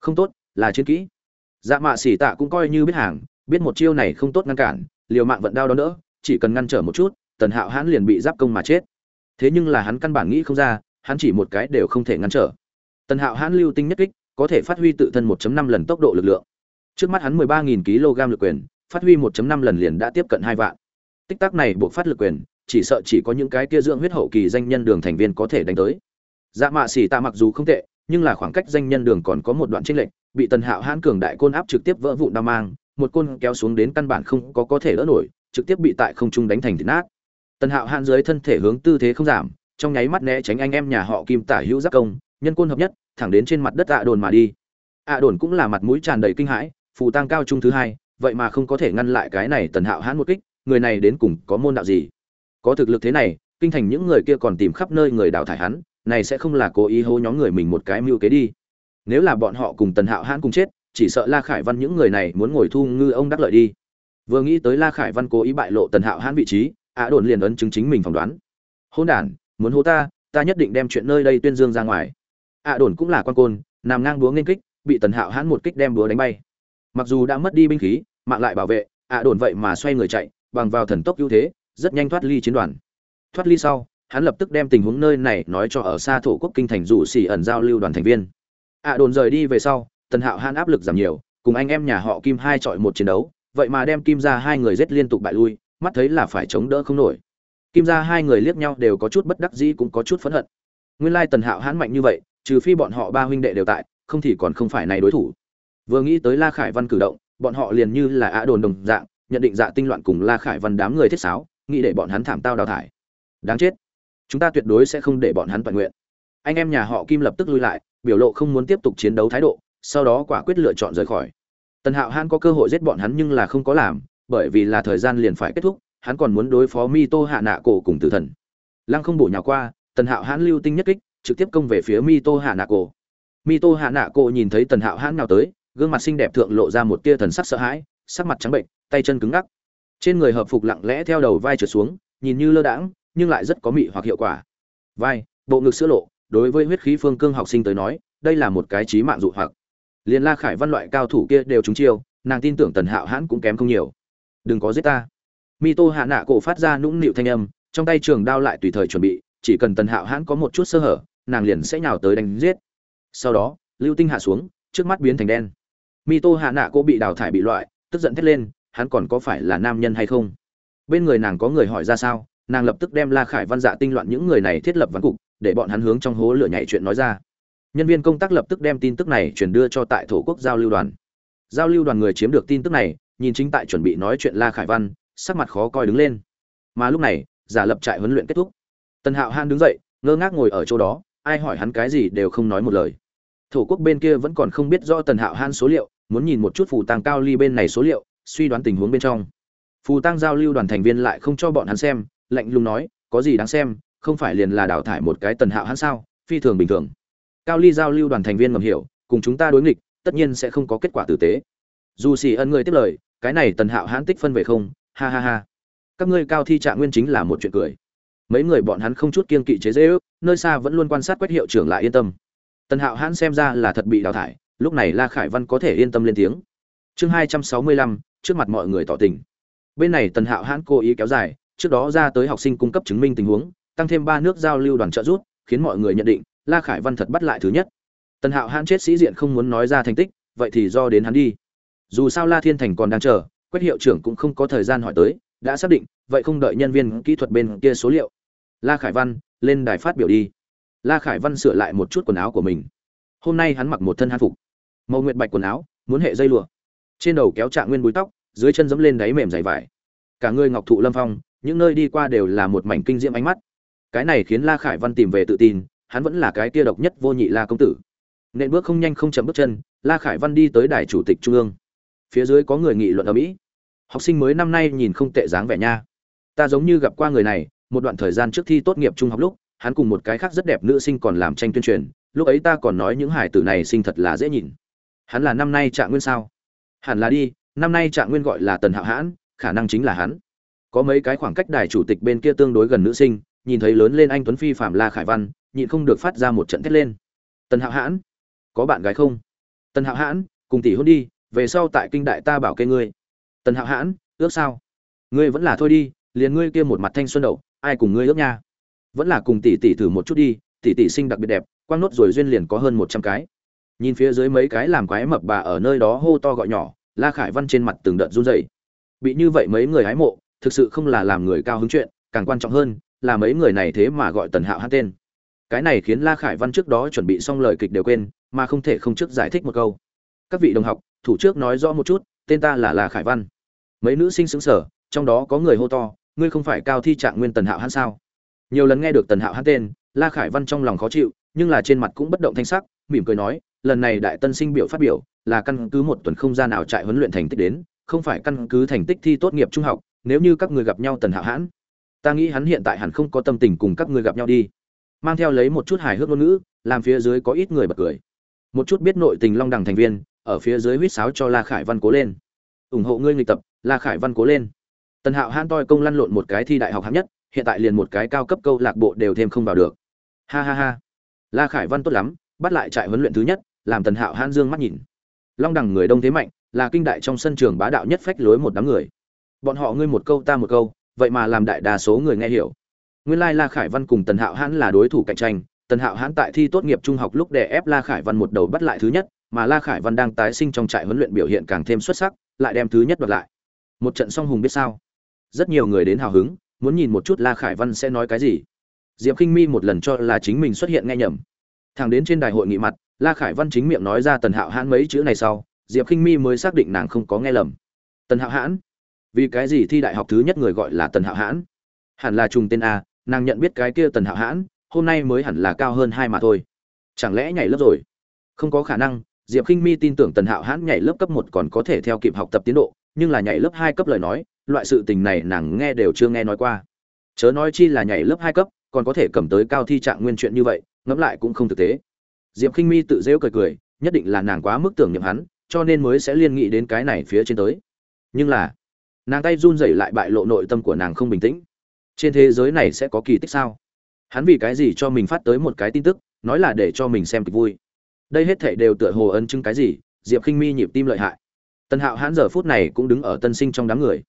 Không tốt, là chiến kỹ. Dạ mạ xỉ tạ cũng coi như biết hàng biết một chiêu này không tốt ngăn cản liều mạng vận đao đó nữa chỉ cần ngăn trở một chút tần hạo Hãn liền bị giáp công mà chết thế nhưng là hắn căn bản nghĩ không ra hắn chỉ một cái đều không thể ngăn trở tần hạo Hãn lưu tinh nhất kích có thể phát huy tự thân 1.5 lần tốc độ lực lượng. Trước mắt hắn 13.000 kg lực quyền, phát huy 1.5 lần liền đã tiếp cận 2 vạn. Tích tắc này buộc phát lực quyền, chỉ sợ chỉ có những cái kia dưỡng huyết hậu kỳ danh nhân đường thành viên có thể đánh tới. Dạ mạ xỉ tạ mặc dù không tệ, nhưng là khoảng cách danh nhân đường còn có một đoạn chênh lệch, bị Tần Hạo hãn cường đại côn áp trực tiếp vỡ vụn đao mang, một côn kéo xuống đến căn bản không có có thể đỡ nổi, trực tiếp bị tại không trung đánh thành thịt nát. Tần Hạo hãn dưới thân thể hướng tư thế không giảm, trong nháy mắt né tránh anh em nhà họ Kim tả hữu giáp công, nhân côn hợp nhất, thẳng đến trên mặt đất À đồn mà đi. ạ đồn cũng là mặt mũi tràn đầy kinh hãi phù tăng cao trung thứ hai vậy mà không có thể ngăn lại cái này tần hạo hãn một kích người này đến cùng có môn đạo gì? Có thực lực thế này kinh thành những người kia còn tìm khắp nơi người đào thải hắn này sẽ không là cố ý hô nhóm người mình một cái mưu kế đi. Nếu là bọn họ cùng tần hạo hãn cùng chết chỉ sợ la khải văn những người này muốn ngồi thu ngư ông đắc lợi đi. Vừa nghĩ tới la khải văn cố ý bại lộ tần hạo hãn vị trí ạ đồn liền ấn chứng chính mình phỏng đoán. Hôn đản, muốn hô ta ta nhất định đem chuyện nơi đây tuyên dương ra ngoài. Ạ đồn cũng là quan côn, nằm ngang búa nên kích, bị tần hạo hãn một kích đem búa đánh bay. Mặc dù đã mất đi binh khí, mạng lại bảo vệ ạ đồn vậy mà xoay người chạy, bằng vào thần tốc ưu thế, rất nhanh thoát ly chiến đoàn. Thoát ly sau, hắn lập tức đem tình huống nơi này nói cho ở xa thổ quốc kinh thành rủ xỉ ẩn giao lưu đoàn thành viên. Ạ đồn rời đi về sau tần hạo hãn áp lực giảm nhiều, cùng anh em nhà họ kim hai chọi một chiến đấu, vậy mà đem kim ra hai người rết liên tục bại lui, mắt thấy là phải chống đỡ không nổi. Kim ra hai người liếc nhau đều có chút bất đắc dĩ cũng có chút phẫn hận. Nguyên lai tần hạo hãn mạnh như vậy, trừ phi bọn họ ba huynh đệ đều tại, không thì còn không phải này đối thủ. Vừa nghĩ tới la khải văn cử động, bọn họ liền như là ạ đồn đồng dạng, nhận định dạ tinh loạn cùng la khải văn đám người thiết sáo, nghĩ để bọn hắn thảm tao đào thải. Đáng chết. Chúng ta tuyệt đối sẽ không để bọn hắn toàn nguyện. Anh em nhà họ kim lập tức lui lại, biểu lộ không muốn tiếp tục chiến đấu thái độ sau đó quả quyết lựa chọn rời khỏi. Tần hạo hãn có cơ hội giết bọn hắn nhưng là không có làm, bởi vì là thời gian liền phải kết thúc, hắn còn muốn đối phó mi tô hạ nạ cổ cùng tử thần. Lăng không bổ nhào qua, tần hạo hãn lưu tinh nhất kích, trực tiếp công về phía mi tô hạ nạ cổ. Mi tô hạ nạ cổ nhìn thấy tần hạo hãn nào tới, gương mặt xinh đẹp thượng lộ ra một tia thần sắc sợ hãi, sắc mặt trắng bệnh, tay chân cứng ngắc. Trên người hợp phục lặng lẽ theo đầu vai trượt xuống, nhìn như lơ đãng, nhưng lại rất có mị hoặc hiệu quả. Vai, bộ ngực sữa lộ, đối với huyết khí phương cương học sinh tới nói, đây là một cái trí mạng dụ hoặc liền la khải văn loại cao thủ kia đều trúng chiêu, nàng tin tưởng tần hạo hãn cũng kém không nhiều. Đừng có giết ta. Mi tô hạ nạ cổ phát ra nũng nịu thanh âm, trong tay trường đao lại tùy thời chuẩn bị, chỉ cần tần hạo hãn có một chút sơ hở, nàng liền sẽ nhào tới đánh giết. Sau đó, lưu tinh hạ xuống, trước mắt biến thành đen. Mi tô hạ nạ cổ bị đào thải bị loại, tức giận thét lên, hắn còn có phải là nam nhân hay không? Bên người nàng có người hỏi ra sao, nàng lập tức đem la khải văn dạ tinh loạn những người này thiết lập văn cục, để bọn hắn hướng trong hố lửa nhảy chuyện nói ra nhân viên công tác lập tức đem tin tức này chuyển đưa cho tại thổ quốc giao lưu đoàn. Giao lưu đoàn người chiếm được tin tức này, nhìn chính tại chuẩn bị nói chuyện la khải văn, sắc mặt khó coi đứng lên. Mà lúc này, giả lập trại huấn luyện kết thúc. Tần hạo han đứng dậy, ngơ ngác ngồi ở chỗ đó, ai hỏi hắn cái gì đều không nói một lời. Thổ quốc bên kia vẫn còn không biết rõ tần hạo han số liệu, muốn nhìn một chút phù tàng cao ly bên này số liệu, suy đoán tình huống bên trong. Phù tăng giao lưu đoàn thành viên lại không cho bọn hắn xem, lạnh lùng nói, có gì đáng xem, không phải liền là đào thải một cái tần hạo hắn sao? Phi thường bình thường cao ly giao lưu đoàn thành viên ngầm hiểu cùng chúng ta đối nghịch tất nhiên sẽ không có kết quả tử tế. Dù xì ân người tiếp lời cái này tần hạo hãn tích phân về không ha ha ha. Các ngươi cao thi trạng nguyên chính là một chuyện cười. Mấy người bọn hắn không chút kiên kỵ chế dễ ước nơi xa vẫn luôn quan sát quét hiệu trưởng lại yên tâm. Tần hạo hãn xem ra là thật bị đào thải lúc này la khải văn có thể yên tâm lên tiếng. Chương hai trăm sáu mươi lăm trước mặt mọi người tỏ tình. Bên này tần hạo hãn cố ý kéo dài trước đó ra tới học sinh cung cấp chứng minh tình huống tăng thêm ba nước giao lưu đoàn trợ giúp, khiến mọi người nhận định la khải văn thật bắt lại thứ nhất. Tần hạo hãn chết sĩ diện không muốn nói ra thành tích, vậy thì do đến hắn đi. Dù sao la thiên thành còn đang chờ quét hiệu trưởng cũng không có thời gian hỏi tới, đã xác định, vậy không đợi nhân viên kỹ thuật bên kia số liệu. La khải văn, lên đài phát biểu đi. La khải văn sửa lại một chút quần áo của mình. Hôm nay hắn mặc một thân han phục. Màu nguyệt bạch quần áo, muốn hệ dây lụa. Trên đầu kéo trạng nguyên búi tóc, dưới chân giẫm lên đáy mềm dày vải. Cả người ngọc thụ lâm phong, những nơi đi qua đều là một mảnh kinh diễm ánh mắt. Cái này khiến la khải văn tìm về tự tin hắn vẫn là cái kia độc nhất vô nhị la công tử. Nên bước không nhanh không chậm bước chân, la khải văn đi tới đài chủ tịch trung ương. Phía dưới có người nghị luận ở mỹ. Học sinh mới năm nay nhìn không tệ dáng vẻ nha. Ta giống như gặp qua người này, một đoạn thời gian trước thi tốt nghiệp trung học lúc, hắn cùng một cái khác rất đẹp nữ sinh còn làm tranh tuyên truyền, lúc ấy ta còn nói những hải tử này sinh thật là dễ nhìn. Hắn là năm nay trạng nguyên sao? Hẳn là đi, năm nay trạng nguyên gọi là tần hạo hãn, khả năng chính là hắn. Có mấy cái khoảng cách đài chủ tịch bên kia tương đối gần nữ sinh nhìn thấy lớn lên anh tuấn phi phạm la khải văn, nhịn không được phát ra một trận thét lên. Tần hạo hãn, có bạn gái không? Tần hạo hãn, cùng tỷ hôn đi, về sau tại kinh đại ta bảo kê ngươi. Tần hạo hãn, ước sao? Ngươi vẫn là thôi đi, liền ngươi kia một mặt thanh xuân đậu, ai cùng ngươi ước nha? Vẫn là cùng tỷ tỷ thử một chút đi, tỷ tỷ sinh đặc biệt đẹp, quang nốt rồi duyên liền có hơn một trăm cái. Nhìn phía dưới mấy cái làm quái mập bà ở nơi đó hô to gọi nhỏ, la khải văn trên mặt từng đợt run rẩy. Bị như vậy mấy người hái mộ, thực sự không là làm người cao hứng chuyện, càng quan trọng hơn là mấy người này thế mà gọi tần hạo hát tên. Cái này khiến la khải văn trước đó chuẩn bị xong lời kịch đều quên, mà không thể không trước giải thích một câu. Các vị đồng học, thủ trước nói rõ một chút, tên ta là la khải văn. Mấy nữ sinh xứng sở trong đó có người hô to, ngươi không phải cao thi trạng nguyên tần hạo hắn sao? Nhiều lần nghe được tần hạo hắn tên, la khải văn trong lòng khó chịu, nhưng là trên mặt cũng bất động thanh sắc, mỉm cười nói, lần này đại tân sinh biểu phát biểu, là căn cứ một tuần không gian nào trại huấn luyện thành tích đến, không phải căn cứ thành tích thi tốt nghiệp trung học, nếu như các người gặp nhau tần hạo hãn ta nghĩ hắn hiện tại hẳn không có tâm tình cùng các ngươi gặp nhau đi. Mang theo lấy một chút hài hước ngôn ngữ, làm phía dưới có ít người bật cười. Một chút biết nội tình long đẳng thành viên, ở phía dưới huýt sáo cho la khải văn cố lên. Ủng hộ ngươi nghịch tập, la khải văn cố lên. Tần hạo hãn toi công lăn lộn một cái thi đại học hạng nhất, hiện tại liền một cái cao cấp câu lạc bộ đều thêm không vào được. Ha ha ha. La khải văn tốt lắm, bắt lại trại huấn luyện thứ nhất, làm tần hạo hãn dương mắt nhìn. Long đẳng người đông thế mạnh, là kinh đại trong sân trường bá đạo nhất phách lối một đám người. Bọn họ ngươi một câu ta một câu vậy mà làm đại đa số người nghe hiểu. Nguyên lai la khải văn cùng tần hạo hãn là đối thủ cạnh tranh, tần hạo hãn tại thi tốt nghiệp trung học lúc đè ép la khải văn một đầu bắt lại thứ nhất, mà la khải văn đang tái sinh trong trại huấn luyện biểu hiện càng thêm xuất sắc, lại đem thứ nhất đoạt lại. Một trận song hùng biết sao? Rất nhiều người đến hào hứng, muốn nhìn một chút la khải văn sẽ nói cái gì. Diệp k i n h mi một lần cho là chính mình xuất hiện nghe nhầm. Thằng đến trên đài hội nghị mặt, la khải văn chính miệng nói ra tần hạo hãn mấy chữ này sau, diệp k i n h mi mới xác định nàng không có nghe lầm. Tần hạo hãn vì cái gì thi đại học thứ nhất người gọi là tần hạo hãn? Hẳn là trùng tên a, nàng nhận biết cái kia tần hạo hãn, hôm nay mới hẳn là cao hơn hai mà thôi. Chẳng lẽ nhảy lớp rồi? Không có khả năng, diệp k i n h mi tin tưởng tần hạo hãn nhảy lớp cấp một còn có thể theo kịp học tập tiến độ, nhưng là nhảy lớp hai cấp lời nói, loại sự tình này nàng nghe đều chưa nghe nói qua. Chớ nói chi là nhảy lớp hai cấp, còn có thể cầm tới cao thi trạng nguyên chuyện như vậy, ngẫm lại cũng không thực tế. Diệp k i n h mi tự rêu cười cười, nhất định là nàng quá mức tưởng niệm hắn, cho nên mới sẽ liên nghĩ đến cái này phía trên tới. Nhưng là nàng tay run rẩy lại bại lộ nội tâm của nàng không bình tĩnh. Trên thế giới này sẽ có kỳ tích sao? Hắn vì cái gì cho mình phát tới một cái tin tức, nói là để cho mình xem kịch vui. Đây hết thảy đều tựa hồ ấn chứng cái gì? Diệp k i n h mi nhịp tim lợi hại. Tần hạo hắn giờ phút này cũng đứng ở tân sinh trong đám người.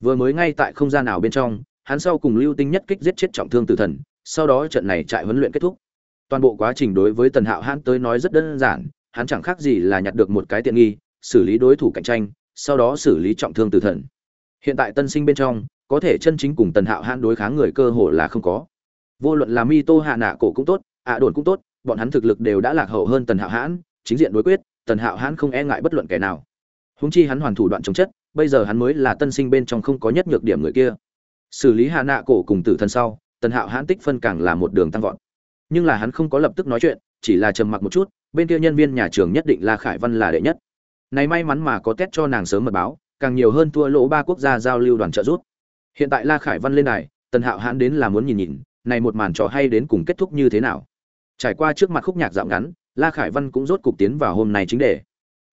Vừa mới ngay tại không gian nào bên trong, hắn sau cùng lưu tinh nhất kích giết chết trọng thương tử thần, sau đó trận này trại huấn luyện kết thúc. Toàn bộ quá trình đối với tần hạo hãn tới nói rất đơn giản, hắn chẳng khác gì là nhặt được một cái tiện nghi, xử lý đối thủ cạnh tranh, sau đó xử lý trọng thương tử thần hiện tại tân sinh bên trong, có thể chân chính cùng tần hạo hãn đối kháng người cơ hồ là không có. Vô luận là mi tô hạ nạ cổ cũng tốt, ạ đồn cũng tốt, bọn hắn thực lực đều đã lạc hậu hơn tần hạo hãn, chính diện đối quyết, tần hạo hãn không e ngại bất luận kẻ nào. Húng chi hắn hoàn thủ đoạn chống chất, bây giờ hắn mới là tân sinh bên trong không có nhất nhược điểm người kia. Xử lý hạ nạ cổ cùng tử thần sau, tần hạo hãn tích phân càng là một đường tăng vọt. Nhưng là hắn không có lập tức nói chuyện, chỉ là trầm mặc một chút, bên kia nhân viên nhà trường nhất định là khải văn là đệ nhất. Này may mắn mà có tét cho nàng sớm mật báo càng nhiều hơn thua lỗ ba quốc gia giao lưu đoàn trợ rút hiện tại la khải văn lên đài, tần hạo hãn đến là muốn nhìn nhìn, này một màn trò hay đến cùng kết thúc như thế nào. Trải qua trước mặt khúc nhạc dạo ngắn, la khải văn cũng rốt cục tiến vào hôm nay chính đề.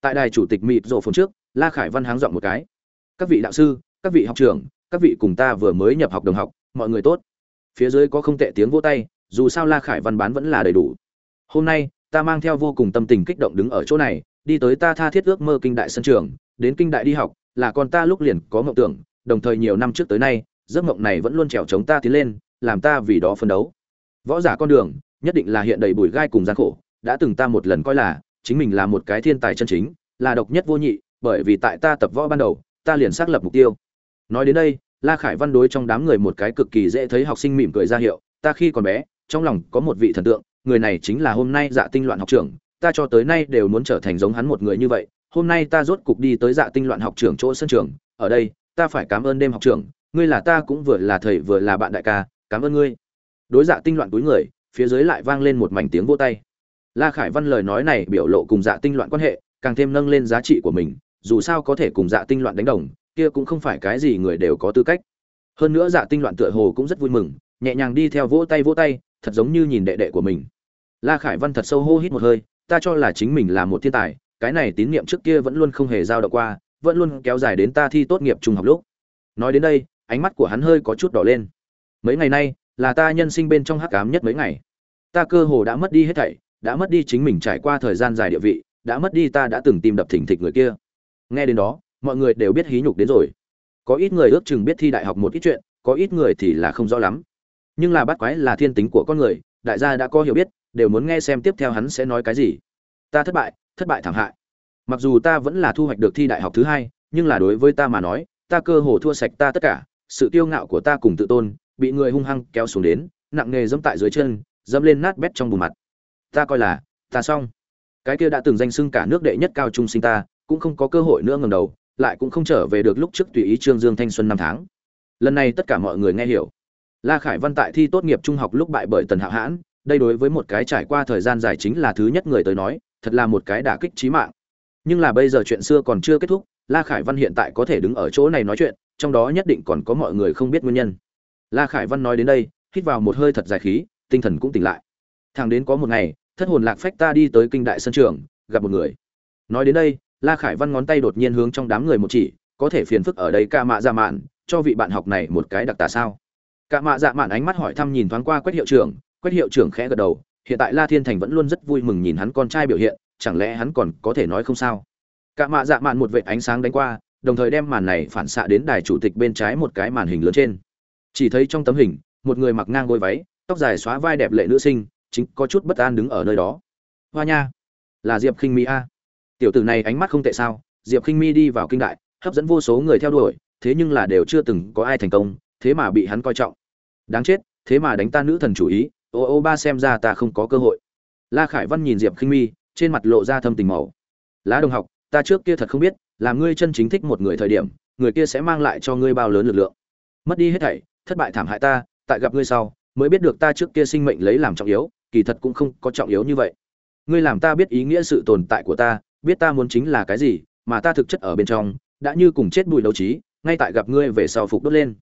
Tại đài chủ tịch mịt rộ phồn trước, la khải văn háng dọn một cái. Các vị đạo sư, các vị học trưởng, các vị cùng ta vừa mới nhập học đồng học, mọi người tốt. Phía dưới có không tệ tiếng vỗ tay, dù sao la khải văn bán vẫn là đầy đủ. Hôm nay, ta mang theo vô cùng tâm tình kích động đứng ở chỗ này, đi tới ta tha thiết ước mơ kinh đại sân trường, đến kinh đại đi học là con ta lúc liền có mộng tưởng, đồng thời nhiều năm trước tới nay, giấc mộng này vẫn luôn trèo chống ta tiến lên, làm ta vì đó phấn đấu. Võ giả con đường, nhất định là hiện đầy bụi gai cùng gian khổ, đã từng ta một lần coi là, chính mình là một cái thiên tài chân chính, là độc nhất vô nhị, bởi vì tại ta tập võ ban đầu, ta liền xác lập mục tiêu. Nói đến đây, la khải văn đối trong đám người một cái cực kỳ dễ thấy học sinh mỉm cười ra hiệu, ta khi còn bé, trong lòng có một vị thần tượng, người này chính là hôm nay dạ tinh loạn học trưởng, ta cho tới nay đều muốn trở thành giống hắn một người như vậy hôm nay ta rốt cục đi tới dạ tinh loạn học trưởng chỗ sân trường, ở đây, ta phải cảm ơn đêm học trưởng, ngươi là ta cũng vừa là thầy vừa là bạn đại ca, cảm ơn ngươi. Đối dạ tinh loạn túi người, phía dưới lại vang lên một mảnh tiếng vô tay. La khải văn lời nói này biểu lộ cùng dạ tinh loạn quan hệ, càng thêm nâng lên giá trị của mình, dù sao có thể cùng dạ tinh loạn đánh đồng, kia cũng không phải cái gì người đều có tư cách. Hơn nữa dạ tinh loạn tựa hồ cũng rất vui mừng, nhẹ nhàng đi theo vỗ tay vỗ tay, thật giống như nhìn đệ đệ của mình. La khải văn thật sâu hô hít một hơi, ta cho là chính mình là một thiên tài cái này tín niệm trước kia vẫn luôn không hề dao động qua, vẫn luôn kéo dài đến ta thi tốt nghiệp trung học lúc. Nói đến đây, ánh mắt của hắn hơi có chút đỏ lên. Mấy ngày nay, là ta nhân sinh bên trong hắc ám nhất mấy ngày. Ta cơ hồ đã mất đi hết thảy, đã mất đi chính mình trải qua thời gian dài địa vị, đã mất đi ta đã từng tìm đập thỉnh thịch người kia. Nghe đến đó, mọi người đều biết hí nhục đến rồi. Có ít người ước chừng biết thi đại học một ít chuyện, có ít người thì là không rõ lắm. Nhưng là bắt quái là thiên tính của con người, đại gia đã có hiểu biết, đều muốn nghe xem tiếp theo hắn sẽ nói cái gì. Ta thất bại thất bại thảm hại. Mặc dù ta vẫn là thu hoạch được thi đại học thứ hai, nhưng là đối với ta mà nói, ta cơ hồ thua sạch ta tất cả, sự kiêu ngạo của ta cùng tự tôn, bị người hung hăng kéo xuống đến, nặng nề dẫm tại dưới chân, dẫm lên nát bét trong bùn mặt. Ta coi là, ta xong. Cái kia đã từng danh xưng cả nước đệ nhất cao trung sinh ta, cũng không có cơ hội nữa ngầm đầu, lại cũng không trở về được lúc trước tùy ý trương dương thanh xuân năm tháng. Lần này tất cả mọi người nghe hiểu. La khải văn tại thi tốt nghiệp trung học lúc bại bởi tần hạo hãn, đây đối với một cái trải qua thời gian dài chính là thứ nhất người tới nói thật là một cái đả kích chí mạng. Nhưng là bây giờ chuyện xưa còn chưa kết thúc, la khải văn hiện tại có thể đứng ở chỗ này nói chuyện, trong đó nhất định còn có mọi người không biết nguyên nhân. La khải văn nói đến đây, hít vào một hơi thật dài khí, tinh thần cũng tỉnh lại. Thằng đến có một ngày, thất hồn lạc phách ta đi tới kinh đại sân trường, gặp một người. Nói đến đây, la khải văn ngón tay đột nhiên hướng trong đám người một chỉ, có thể phiền phức ở đây ca mạ dạ mạn, cho vị bạn học này một cái đặc tả sao. Ca mạ dạ mạn ánh mắt hỏi thăm nhìn thoáng qua quét hiệu trưởng quét hiệu trưởng khẽ gật đầu hiện tại la thiên thành vẫn luôn rất vui mừng nhìn hắn con trai biểu hiện, chẳng lẽ hắn còn có thể nói không sao? Cả mạ dạ mạn một vệ ánh sáng đánh qua, đồng thời đem màn này phản xạ đến đài chủ tịch bên trái một cái màn hình lớn trên. Chỉ thấy trong tấm hình, một người mặc ngang gối váy, tóc dài xóa vai đẹp lệ nữ sinh, chính có chút bất an đứng ở nơi đó. Hoa nha, là diệp khinh mi a. Tiểu tử này ánh mắt không tệ sao? Diệp khinh mi đi vào kinh đại, hấp dẫn vô số người theo đuổi, thế nhưng là đều chưa từng có ai thành công, thế mà bị hắn coi trọng. Đáng chết, thế mà đánh ta nữ thần chủ ý ô ô, ba xem ra ta không có cơ hội. La khải văn nhìn diệp khinh mi, trên mặt lộ ra thâm tình màu. Lá đồng học, ta trước kia thật không biết, là ngươi chân chính thích một người thời điểm, người kia sẽ mang lại cho ngươi bao lớn lực lượng. Mất đi hết thảy, thất bại thảm hại ta, tại gặp ngươi sau, mới biết được ta trước kia sinh mệnh lấy làm trọng yếu, kỳ thật cũng không có trọng yếu như vậy. Ngươi làm ta biết ý nghĩa sự tồn tại của ta, biết ta muốn chính là cái gì, mà ta thực chất ở bên trong, đã như cùng chết bụi đấu trí ngay tại gặp ngươi về sau phục đốt lên.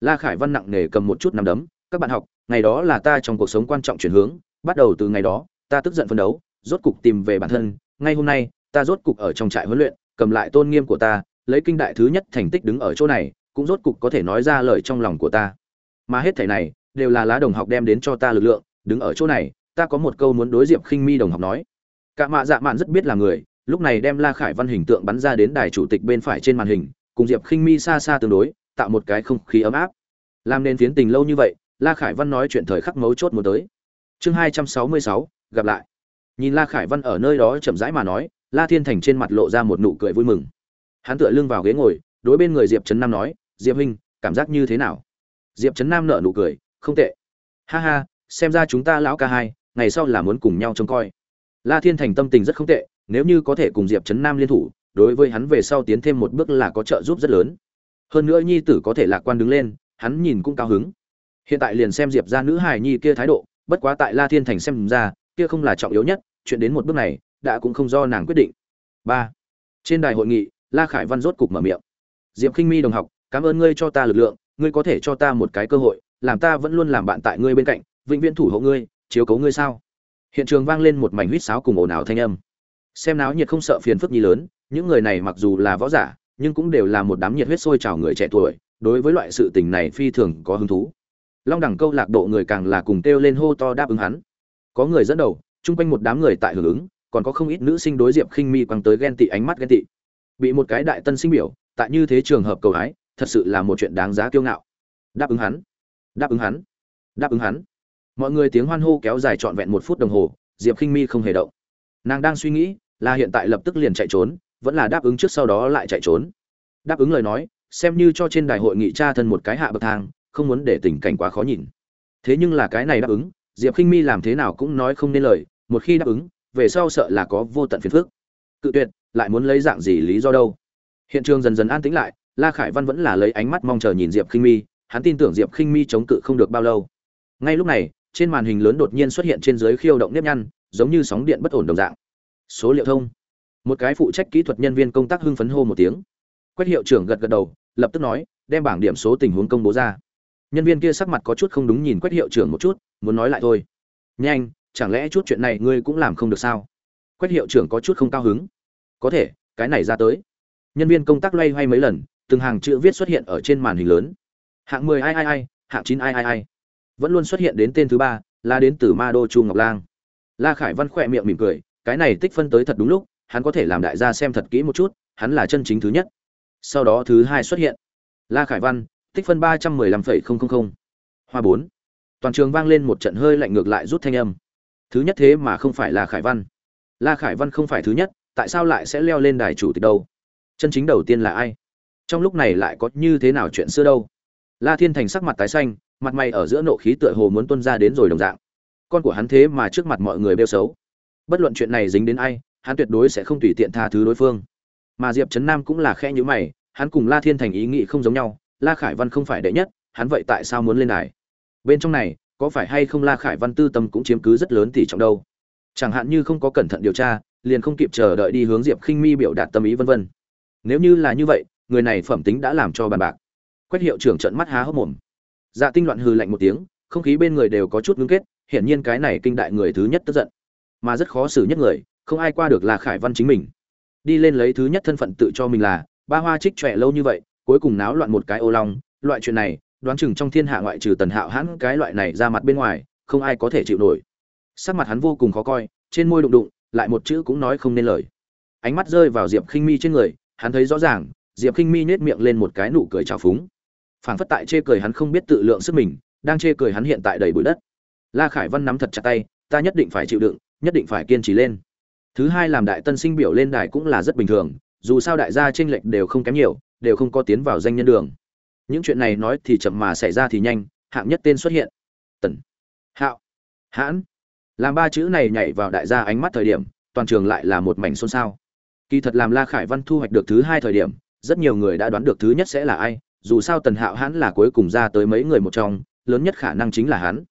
La khải văn nặng nề cầm một chút nằm đấm các bạn học, ngày đó là ta trong cuộc sống quan trọng chuyển hướng, bắt đầu từ ngày đó, ta tức giận phấn đấu, rốt cục tìm về bản thân, ngay hôm nay, ta rốt cục ở trong trại huấn luyện, cầm lại tôn nghiêm của ta, lấy kinh đại thứ nhất thành tích đứng ở chỗ này, cũng rốt cục có thể nói ra lời trong lòng của ta. Mà hết thảy này, đều là lá đồng học đem đến cho ta lực lượng, đứng ở chỗ này, ta có một câu muốn đối diệp khinh mi đồng học nói. Cả mạ dạ mạn rất biết là người, lúc này đem la khải văn hình tượng bắn ra đến đài chủ tịch bên phải trên màn hình, cùng diệp khinh mi xa xa tương đối, tạo một cái không khí ấm áp. Làm nên phiến tình lâu như vậy la khải văn nói chuyện thời khắc mấu chốt muốn tới. Chương hai trăm sáu mươi sáu, gặp lại. Nhìn la khải văn ở nơi đó chậm rãi mà nói, la thiên thành trên mặt lộ ra một nụ cười vui mừng. Hắn tựa lưng vào ghế ngồi, đối bên người diệp trấn nam nói, diệp huynh, cảm giác như thế nào? Diệp trấn nam nở nụ cười, không tệ. Ha ha, xem ra chúng ta lão ca hai, ngày sau là muốn cùng nhau trông coi. La thiên thành tâm tình rất không tệ, nếu như có thể cùng diệp trấn nam liên thủ, đối với hắn về sau tiến thêm một bước là có trợ giúp rất lớn. Hơn nữa nhi tử có thể lạc quan đứng lên, hắn nhìn cũng cao hứng hiện tại liền xem diệp ra nữ hài nhi kia thái độ, bất quá tại la thiên thành xem ra, kia không là trọng yếu nhất, chuyện đến một bước này, đã cũng không do nàng quyết định. Ba. Trên đài hội nghị, la khải văn rốt cục mở miệng. Diệp khinh mi đồng học, cảm ơn ngươi cho ta lực lượng, ngươi có thể cho ta một cái cơ hội, làm ta vẫn luôn làm bạn tại ngươi bên cạnh, vĩnh viễn thủ hộ ngươi, chiếu cố ngươi sao? Hiện trường vang lên một mảnh huýt sáo cùng ồn ào thanh âm. Xem náo nhiệt không sợ phiền phức nhi lớn, những người này mặc dù là võ giả, nhưng cũng đều là một đám nhiệt huyết sôi trào người trẻ tuổi, đối với loại sự tình này phi thường có hứng thú long đẳng câu lạc bộ người càng là cùng kêu lên hô to đáp ứng hắn. Có người dẫn đầu, chung quanh một đám người tại hưởng ứng, còn có không ít nữ sinh đối diệp khinh mi quăng tới ghen tị ánh mắt ghen tị. Bị một cái đại tân sinh biểu, tại như thế trường hợp cầu hái, thật sự là một chuyện đáng giá kiêu ngạo. Đáp ứng hắn. Đáp ứng hắn. Đáp ứng hắn. Mọi người tiếng hoan hô kéo dài trọn vẹn một phút đồng hồ, diệp khinh mi không hề động. Nàng đang suy nghĩ, là hiện tại lập tức liền chạy trốn, vẫn là đáp ứng trước sau đó lại chạy trốn. Đáp ứng lời nói, xem như cho trên đại hội nghị tra thân một cái hạ bậc thang không muốn để tình cảnh quá khó nhìn. Thế nhưng là cái này đáp ứng, diệp khinh mi làm thế nào cũng nói không nên lời, một khi đáp ứng, về sau sợ là có vô tận phiền phức. Cự tuyệt, lại muốn lấy dạng gì lý do đâu? Hiện trường dần dần an tĩnh lại, la khải văn vẫn là lấy ánh mắt mong chờ nhìn diệp khinh mi, hắn tin tưởng diệp khinh mi chống cự không được bao lâu. Ngay lúc này, trên màn hình lớn đột nhiên xuất hiện trên dưới khiêu động nếp nhăn, giống như sóng điện bất ổn đồng dạng. Số liệu thông. Một cái phụ trách kỹ thuật nhân viên công tác hưng phấn hô một tiếng. Quét hiệu trưởng gật gật đầu, lập tức nói, đem bảng điểm số tình huống công bố ra nhân viên kia sắc mặt có chút không đúng nhìn quét hiệu trưởng một chút, muốn nói lại thôi. Nhanh, chẳng lẽ chút chuyện này ngươi cũng làm không được sao? Quét hiệu trưởng có chút không cao hứng. Có thể, cái này ra tới. Nhân viên công tác loay hoay mấy lần, từng hàng chữ viết xuất hiện ở trên màn hình lớn. Hạng mười ai ai ai, hạng chín ai ai ai. Vẫn luôn xuất hiện đến tên thứ ba, là đến từ ma đô chu ngọc lang. La khải văn khỏe miệng mỉm cười, cái này tích phân tới thật đúng lúc, hắn có thể làm đại gia xem thật kỹ một chút, hắn là chân chính thứ nhất. Sau đó thứ hai xuất hiện. La khải văn tích phân ba trăm mười lăm phẩy không không không. Hoa bốn. Toàn trường vang lên một trận hơi lạnh ngược lại rút thanh âm. Thứ nhất thế mà không phải là khải văn. La khải văn không phải thứ nhất, tại sao lại sẽ leo lên đài chủ tịch đâu? Chân chính đầu tiên là ai? Trong lúc này lại có như thế nào chuyện xưa đâu? La thiên thành sắc mặt tái xanh, mặt mày ở giữa nộ khí tựa hồ muốn tuân ra đến rồi đồng dạng. Con của hắn thế mà trước mặt mọi người bêu xấu. Bất luận chuyện này dính đến ai, hắn tuyệt đối sẽ không tùy tiện tha thứ đối phương. Mà diệp trấn nam cũng là khe nhữ mày, hắn cùng la thiên thành ý nghĩ không giống nhau la khải văn không phải đệ nhất, hắn vậy tại sao muốn lên đài? Bên trong này, có phải hay không la khải văn tư tâm cũng chiếm cứ rất lớn tỷ trọng đâu? Chẳng hạn như không có cẩn thận điều tra, liền không kịp chờ đợi đi hướng diệp khinh mi biểu đạt tâm ý vân vân. Nếu như là như vậy, người này phẩm tính đã làm cho bàn bạc. Quách hiệu trưởng trợn mắt há hốc mồm. Dạ tinh loạn hừ lạnh một tiếng, không khí bên người đều có chút ngưng kết, hiển nhiên cái này kinh đại người thứ nhất tức giận. Mà rất khó xử nhất người, không ai qua được là khải văn chính mình. Đi lên lấy thứ nhất thân phận tự cho mình là, ba hoa trích trẻ lâu như vậy cuối cùng náo loạn một cái ô long, loại chuyện này, đoán chừng trong thiên hạ ngoại trừ tần hạo hãn cái loại này ra mặt bên ngoài, không ai có thể chịu nổi. Sắc mặt hắn vô cùng khó coi, trên môi đụng đụng, lại một chữ cũng nói không nên lời. Ánh mắt rơi vào diệp khinh mi trên người, hắn thấy rõ ràng, diệp khinh mi nết miệng lên một cái nụ cười trào phúng. Phảng phất tại chê cười hắn không biết tự lượng sức mình, đang chê cười hắn hiện tại đầy bụi đất. La khải văn nắm thật chặt tay, ta nhất định phải chịu đựng, nhất định phải kiên trì lên. Thứ hai làm đại tân sinh biểu lên đài cũng là rất bình thường, dù sao đại gia tranh lệch đều không kém nhiều đều không có tiến vào danh nhân đường. Những chuyện này nói thì chậm mà xảy ra thì nhanh, hạng nhất tên xuất hiện. Tần. Hạo. Hãn. Làm ba chữ này nhảy vào đại gia ánh mắt thời điểm, toàn trường lại là một mảnh xôn xao. Kỳ thật làm la khải văn thu hoạch được thứ hai thời điểm, rất nhiều người đã đoán được thứ nhất sẽ là ai, dù sao tần hạo hãn là cuối cùng ra tới mấy người một trong, lớn nhất khả năng chính là hắn.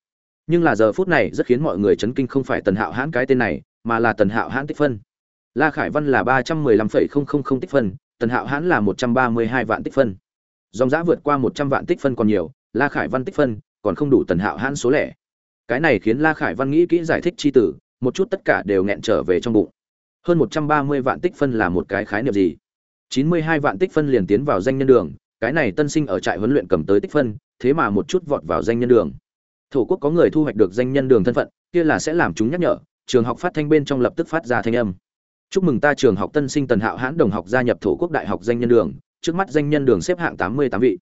Nhưng là giờ phút này rất khiến mọi người chấn kinh không phải tần hạo hãn cái tên này, mà là tần hạo hãn tích phân. La khải văn là ba trăm mười lăm phẩy không không không tích phân tần hạo hãn là một trăm ba mươi hai vạn tích phân. Dòng giã vượt qua một trăm vạn tích phân còn nhiều, la khải văn tích phân còn không đủ tần hạo hãn số lẻ. Cái này khiến la khải văn nghĩ kỹ giải thích c h i tử, một chút tất cả đều nghẹn trở về trong bụng. Hơn một trăm ba mươi vạn tích phân là một cái khái niệm gì? Chín mươi hai vạn tích phân liền tiến vào danh nhân đường, cái này tân sinh ở trại huấn luyện cầm tới tích phân, thế mà một chút vọt vào danh nhân đường. Thổ quốc có người thu hoạch được danh nhân đường thân phận, kia là sẽ làm chúng nhắc nhở, trường học phát thanh bên trong lập tức phát ra thanh âm chúc mừng ta trường học tân sinh tần hạo hãn đồng học gia nhập thổ quốc đại học danh nhân đường, trước mắt danh nhân đường xếp hạng tám mươi tám vị.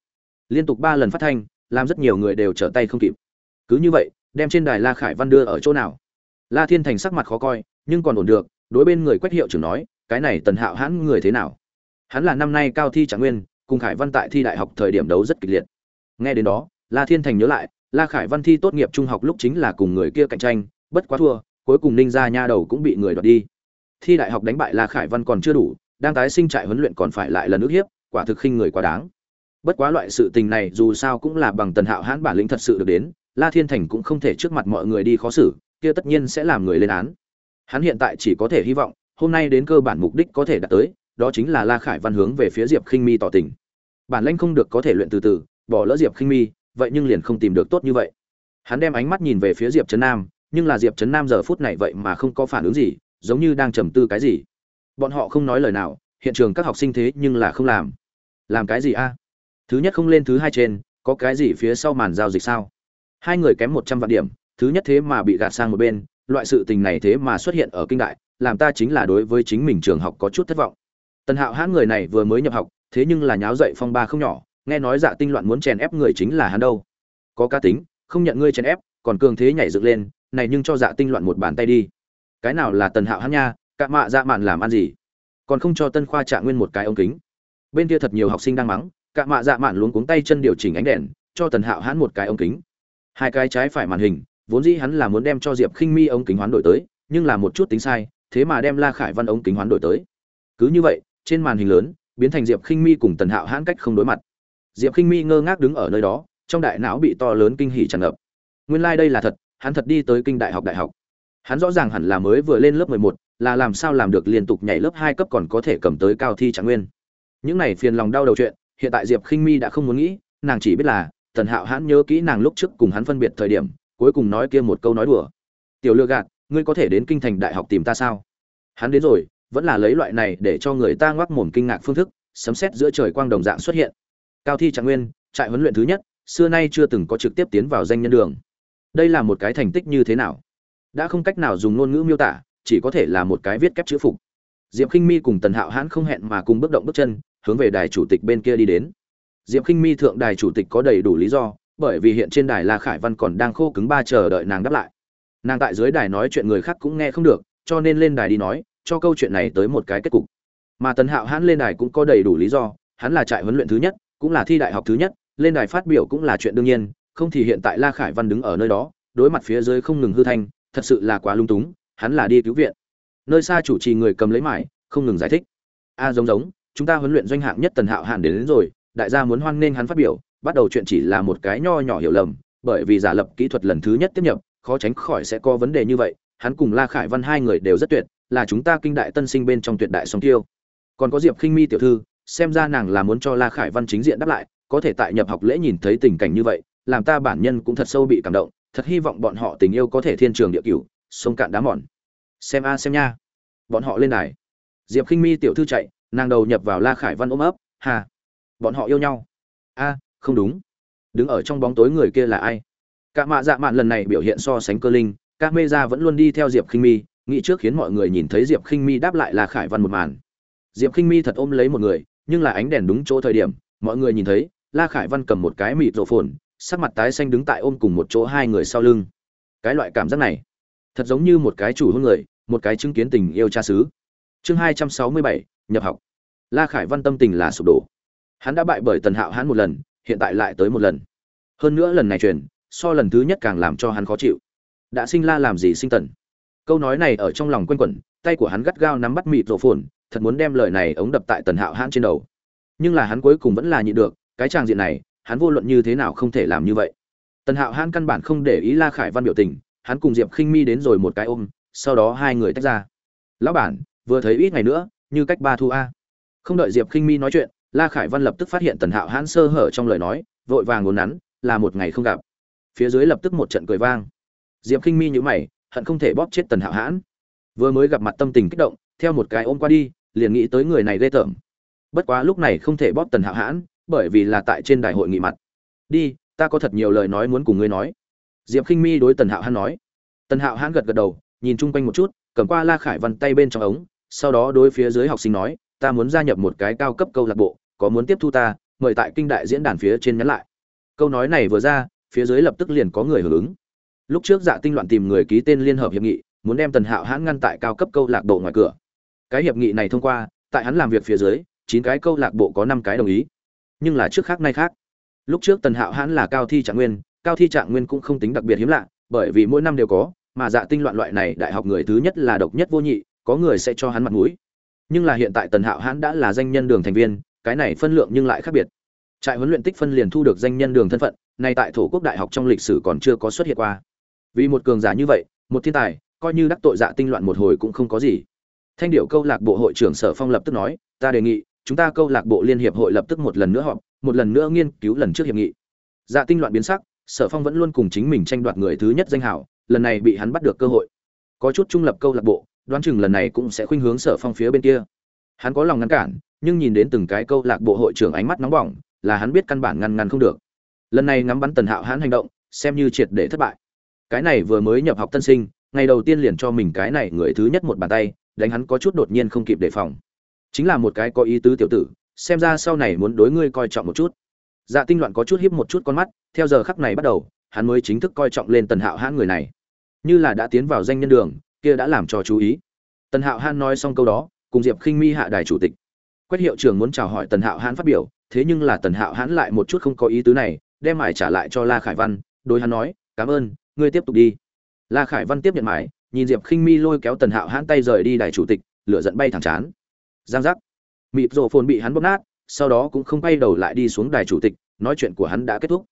Liên tục ba lần phát thanh, làm rất nhiều người đều trở tay không kịp. Cứ như vậy, đem trên đài la khải văn đưa ở chỗ nào? La thiên thành sắc mặt khó coi, nhưng còn ổn được, đối bên người quách hiệu trưởng nói, cái này tần hạo hãn người thế nào? Hắn là năm nay cao thi trạng nguyên, cùng khải văn tại thi đại học thời điểm đấu rất kịch liệt. Nghe đến đó, la thiên thành nhớ lại, la khải văn thi tốt nghiệp trung học lúc chính là cùng người kia cạnh tranh, bất quá thua, cuối cùng ninh ra nha đầu cũng bị người đoạt đi thi đại học đánh bại la khải văn còn chưa đủ, đang tái sinh trại huấn luyện còn phải lại lần ước hiếp, quả thực khinh người quá đáng. Bất quá loại sự tình này dù sao cũng là bằng tần hạo hãn bản lĩnh thật sự được đến, la thiên thành cũng không thể trước mặt mọi người đi khó xử, kia tất nhiên sẽ làm người lên án. Hắn hiện tại chỉ có thể hy vọng, hôm nay đến cơ bản mục đích có thể đạt tới, đó chính là la khải văn hướng về phía diệp khinh mi tỏ tình. Bản lĩnh không được có thể luyện từ từ, bỏ lỡ diệp khinh mi, vậy nhưng liền không tìm được tốt như vậy. Hắn đem ánh mắt nhìn về phía diệp trấn nam, nhưng là diệp trấn nam giờ phút này vậy mà không có phản ứng gì giống như đang trầm tư cái gì. Bọn họ không nói lời nào, hiện trường các học sinh thế nhưng là không làm. Làm cái gì a? Thứ nhất không lên thứ hai trên, có cái gì phía sau màn giao dịch sao? Hai người kém một trăm vạn điểm, thứ nhất thế mà bị gạt sang một bên, loại sự tình này thế mà xuất hiện ở kinh đại, làm ta chính là đối với chính mình trường học có chút thất vọng. Tần hạo hãn người này vừa mới nhập học, thế nhưng là nháo dậy phong ba không nhỏ, nghe nói dạ tinh loạn muốn chèn ép người chính là hắn đâu. Có cá tính, không nhận ngươi chèn ép, còn cường thế nhảy dựng lên, này nhưng cho dạ tinh loạn một bàn tay đi cái nào là tần hạo hắn nha, cạ mạ dạ mạn làm ăn gì? Còn không cho tân khoa trạng nguyên một cái ống kính. Bên kia thật nhiều học sinh đang mắng, cạ mạ dạ mạn luống cuống tay chân điều chỉnh ánh đèn, cho tần hạo hắn một cái ống kính. Hai cái trái phải màn hình, vốn dĩ hắn là muốn đem cho diệp khinh mi ống kính hoán đổi tới, nhưng là một chút tính sai, thế mà đem la khải văn ống kính hoán đổi tới. Cứ như vậy, trên màn hình lớn, biến thành diệp khinh mi cùng tần hạo hãn cách không đối mặt. Diệp khinh mi ngơ ngác đứng ở nơi đó, trong đại não bị to lớn kinh hỉ tràn ngập. Nguyên lai、like、đây là thật, hắn thật đi tới kinh đại học đại học hắn rõ ràng hẳn là mới vừa lên lớp mười một, là làm sao làm được liên tục nhảy lớp hai cấp còn có thể cầm tới cao thi trạng nguyên. Những này phiền lòng đau đầu chuyện, hiện tại diệp khinh mi đã không muốn nghĩ, nàng chỉ biết là, tần hạo hãn nhớ kỹ nàng lúc trước cùng hắn phân biệt thời điểm, cuối cùng nói kia một câu nói đùa. Tiểu lừa gạt, ngươi có thể đến kinh thành đại học tìm ta sao? Hắn đến rồi, vẫn là lấy loại này để cho người ta ngoác mồm kinh ngạc phương thức, sấm sét giữa trời quang đồng dạng xuất hiện. Cao thi trạng nguyên, trại huấn luyện thứ nhất, xưa nay chưa từng có trực tiếp tiến vào danh nhân đường. Đây là một cái thành tích như thế nào? Đã không cách nào dùng ngôn ngữ miêu tả, chỉ có thể là một cái viết kép chữ phục. Diệp k i n h mi cùng tần hạo hãn không hẹn mà cùng bước động bước chân, hướng về đài chủ tịch bên kia đi đến. Diệp k i n h mi thượng đài chủ tịch có đầy đủ lý do, bởi vì hiện trên đài la khải văn còn đang khô cứng ba chờ đợi nàng đáp lại. Nàng tại dưới đài nói chuyện người khác cũng nghe không được, cho nên lên đài đi nói, cho câu chuyện này tới một cái kết cục. Mà tần hạo hãn lên đài cũng có đầy đủ lý do, hắn là trại huấn luyện thứ nhất, cũng là thi đại học thứ nhất, lên đài phát biểu cũng là chuyện đương nhiên, không thì hiện tại la khải văn đứng ở nơi đó, đối mặt phía dưới không ngừng hư thanh thật sự là quá lung túng hắn là đi cứu viện. Nơi xa chủ trì người cầm lấy mải không ngừng giải thích. A giống giống chúng ta huấn luyện doanh hạng nhất tần hạo hạn đến, đến rồi đại gia muốn hoan nghênh hắn phát biểu bắt đầu chuyện chỉ là một cái nho nhỏ hiểu lầm bởi vì giả lập kỹ thuật lần thứ nhất tiếp nhập khó tránh khỏi sẽ có vấn đề như vậy hắn cùng la khải văn hai người đều rất tuyệt là chúng ta kinh đại tân sinh bên trong tuyệt đại song tiêu. Còn có diệp khinh mi tiểu thư xem ra nàng là muốn cho la khải văn chính diện đáp lại có thể tại nhập học lễ nhìn thấy tình cảnh như vậy làm ta bản nhân cũng thật sâu bị cảm động thật hy vọng bọn họ tình yêu có thể thiên trường địa cửu, sông cạn đá mòn. Xem a, xem nha. Bọn họ lên đài. Diệp khinh mi tiểu thư chạy, nàng đầu nhập vào la khải văn ôm ấp, hà, bọn họ yêu nhau. A, không đúng. Đứng ở trong bóng tối người kia là ai? Cả mạ dạ mạn lần này biểu hiện so sánh cơ linh, các mê ra vẫn luôn đi theo diệp khinh mi, nghĩ trước khiến mọi người nhìn thấy diệp khinh mi đáp lại là khải văn một màn. Diệp khinh mi thật ôm lấy một người, nhưng là ánh đèn đúng chỗ thời điểm, mọi người nhìn thấy, la khải văn cầm một cái mịt rộ phồn sắc mặt tái xanh đứng tại ôm cùng một chỗ hai người sau lưng. Cái loại cảm giác này, thật giống như một cái chủ hôn người, một cái chứng kiến tình yêu cha xứ. Chương hai trăm sáu mươi bảy, nhập học. La khải văn tâm tình là sụp đổ. Hắn đã bại bởi tần hạo hắn một lần, hiện tại lại tới một lần. Hơn nữa lần này truyền, so lần thứ nhất càng làm cho hắn khó chịu. Đã sinh la làm gì sinh tần? Câu nói này ở trong lòng quanh quẩn, tay của hắn gắt gao nắm bắt mịt rổ phồn, thật muốn đem lời này ống đập tại tần hạo hãn trên đầu. Nhưng là hắn cuối cùng vẫn là nhịn được, cái tràng diện này hắn vô luận như thế nào không thể làm như vậy. Tần hạo hãn căn bản không để ý la khải văn biểu tình, hắn cùng diệp khinh mi đến rồi một cái ôm, sau đó hai người tách ra. Lão bản, vừa thấy ít ngày nữa, như cách ba thu a. Không đợi diệp khinh mi nói chuyện, la khải văn lập tức phát hiện tần hạo hãn sơ hở trong lời nói, vội vàng ngốn nắn, là một ngày không gặp. Phía dưới lập tức một trận cười vang. Diệp khinh mi nhữ mày, hận không thể bóp chết tần hạo hãn. Vừa mới gặp mặt tâm tình kích động, theo một cái ôm qua đi, liền nghĩ tới người này ghê tởm. Bất quá lúc này không thể bóp tần hạo hãn bởi vì là tại trên đại hội nghị mặt. Đi, ta có thật nhiều lời nói muốn cùng ngươi nói. Diệp khinh mi đối tần hạo hãn nói. Tần hạo hãn gật gật đầu, nhìn chung quanh một chút, cầm qua la khải văn tay bên trong ống, sau đó đối phía dưới học sinh nói, ta muốn gia nhập một cái cao cấp câu lạc bộ, có muốn tiếp thu ta, mời tại kinh đại diễn đàn phía trên nhắn lại. Câu nói này vừa ra, phía dưới lập tức liền có người hưởng ứng. Lúc trước dạ tinh loạn tìm người ký tên liên hợp hiệp nghị, muốn đem tần hạo hãn ngăn tại cao cấp câu lạc bộ ngoài cửa. Cái hiệp nghị này thông qua, tại hắn làm việc phía dưới, chín cái câu lạc bộ có năm cái đồng ý nhưng là trước khác nay khác. Lúc trước tần hạo hãn là cao thi trạng nguyên, cao thi trạng nguyên cũng không tính đặc biệt hiếm lạ, bởi vì mỗi năm đều có, mà dạ tinh loạn loại này đại học người thứ nhất là độc nhất vô nhị, có người sẽ cho hắn mặt mũi. Nhưng là hiện tại tần hạo hãn đã là danh nhân đường thành viên, cái này phân lượng nhưng lại khác biệt. Trại huấn luyện tích phân liền thu được danh nhân đường thân phận này tại thổ quốc đại học trong lịch sử còn chưa có xuất hiện qua. Vì một cường giả như vậy, một thiên tài, coi như đắc tội dạ tinh loạn một hồi cũng không có gì. Thanh điệu câu lạc bộ hội trưởng sở phong lập tức nói, ta đề nghị chúng ta câu lạc bộ liên hiệp hội lập tức một lần nữa họp một lần nữa nghiên cứu lần trước hiệp nghị. Dạ tinh loạn biến sắc sở phong vẫn luôn cùng chính mình tranh đoạt người thứ nhất danh hào, lần này bị hắn bắt được cơ hội. Có chút trung lập câu lạc bộ đoán chừng lần này cũng sẽ khuynh hướng sở phong phía bên kia. Hắn có lòng ngăn cản nhưng nhìn đến từng cái câu lạc bộ hội trưởng ánh mắt nóng bỏng là hắn biết căn bản ngăn ngăn không được. Lần này ngắm bắn tần hạo hắn hành động xem như triệt để thất bại. Cái này vừa mới nhập học tân sinh ngày đầu tiên liền cho mình cái này người thứ nhất một bàn tay đánh hắn có chút đột nhiên không kịp đề phòng chính là một cái có ý tứ tiểu tử, xem ra sau này muốn đối ngươi coi trọng một chút. Dạ tinh loạn có chút hiếp một chút con mắt, theo giờ khắc này bắt đầu, hắn mới chính thức coi trọng lên tần hạo hãn người này. Như là đã tiến vào danh nhân đường, kia đã làm cho chú ý. Tần hạo hãn nói xong câu đó, cùng diệp khinh mi hạ đài chủ tịch. Quách hiệu trưởng muốn chào hỏi tần hạo hãn phát biểu, thế nhưng là tần hạo hãn lại một chút không có ý tứ này, đem mải trả lại cho la khải văn, đối hắn nói, cảm ơn, ngươi tiếp tục đi. La khải văn tiếp nhận mải nhìn diệp khinh mi lôi kéo tần hạo hãn tay rời đi đài chủ tịch, lửa giận bay thẳng chán giang giác. Mịp rộ phồn bị hắn bóp nát, sau đó cũng không bay đầu lại đi xuống đài chủ tịch, nói chuyện của hắn đã kết thúc.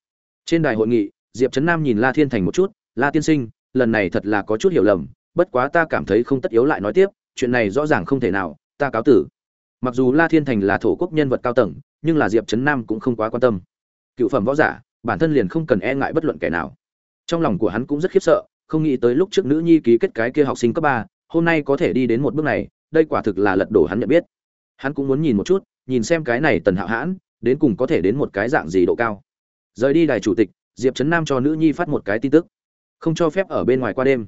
Trên đài hội nghị, diệp trấn nam nhìn la thiên thành một chút, la tiên sinh, lần này thật là có chút hiểu lầm, bất quá ta cảm thấy không tất yếu lại nói tiếp, chuyện này rõ ràng không thể nào, ta cáo tử. Mặc dù la thiên thành là thổ quốc nhân vật cao tầng, nhưng là diệp trấn nam cũng không quá quan tâm. Cựu phẩm võ giả, bản thân liền không cần e ngại bất luận kẻ nào. Trong lòng của hắn cũng rất khiếp sợ, không nghĩ tới lúc trước nữ nhi ký kết cái kia học sinh cấp ba, hôm nay có thể đi đến một bước này đây quả thực là lật đổ hắn nhận biết. Hắn cũng muốn nhìn một chút, nhìn xem cái này tần hạo hãn, đến cùng có thể đến một cái dạng gì độ cao. Rời đi đài chủ tịch, diệp trấn nam cho nữ nhi phát một cái tin tức. Không cho phép ở bên ngoài qua đêm.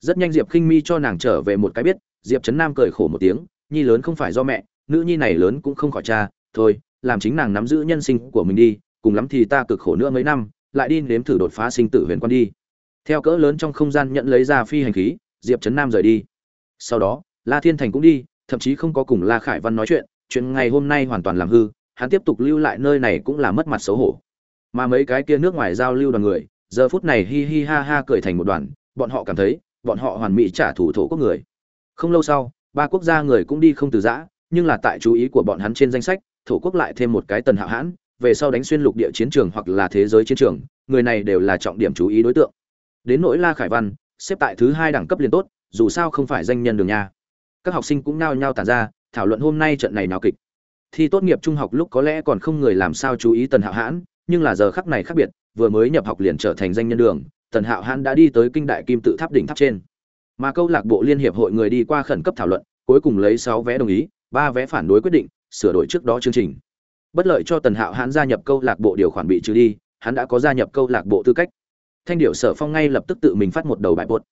Rất nhanh diệp khinh mi cho nàng trở về một cái biết, diệp trấn nam cười khổ một tiếng, nhi lớn không phải do mẹ, nữ nhi này lớn cũng không khỏi cha, thôi, làm chính nàng nắm giữ nhân sinh của mình đi, cùng lắm thì ta cực khổ nữa mấy năm, lại đi nếm thử đột phá sinh tử huyền quan đi. Theo cỡ lớn trong không gian nhận lấy ra phi hành khí, diệp trấn nam rời đi. Sau đó la thiên thành cũng đi, thậm chí không có cùng la khải văn nói chuyện chuyện ngày hôm nay hoàn toàn làm hư, hắn tiếp tục lưu lại nơi này cũng là mất mặt xấu hổ. Mà mấy cái kia nước ngoài giao lưu đoàn người, giờ phút này hi hi ha ha cười thành một đoàn, bọn họ cảm thấy, bọn họ hoàn mỹ trả thù thổ quốc người. Không lâu sau, ba quốc gia người cũng đi không từ giã, nhưng là tại chú ý của bọn hắn trên danh sách, thổ quốc lại thêm một cái tần hạo hãn, về sau đánh xuyên lục địa chiến trường hoặc là thế giới chiến trường, người này đều là trọng điểm chú ý đối tượng. Đến nỗi la khải văn, xếp tại thứ hai đẳng cấp liền tốt, dù sao không phải danh nhân đường nha các học sinh cũng nao nhao tản ra, thảo luận hôm nay trận này nào kịch. Thi tốt nghiệp trung học lúc có lẽ còn không người làm sao chú ý tần hạo hãn, nhưng là giờ khắc này khác biệt, vừa mới nhập học liền trở thành danh nhân đường, tần hạo hãn đã đi tới kinh đại kim tự tháp đỉnh tháp trên. Mà câu lạc bộ liên hiệp hội người đi qua khẩn cấp thảo luận, cuối cùng lấy sáu vé đồng ý, ba vé phản đối quyết định, sửa đổi trước đó chương trình. Bất lợi cho tần hạo hãn gia nhập câu lạc bộ điều khoản bị trừ đi, hắn đã có gia nhập câu lạc bộ tư cách. Thanh điệu sở phong ngay lập tức tự mình phát một đầu bài bột.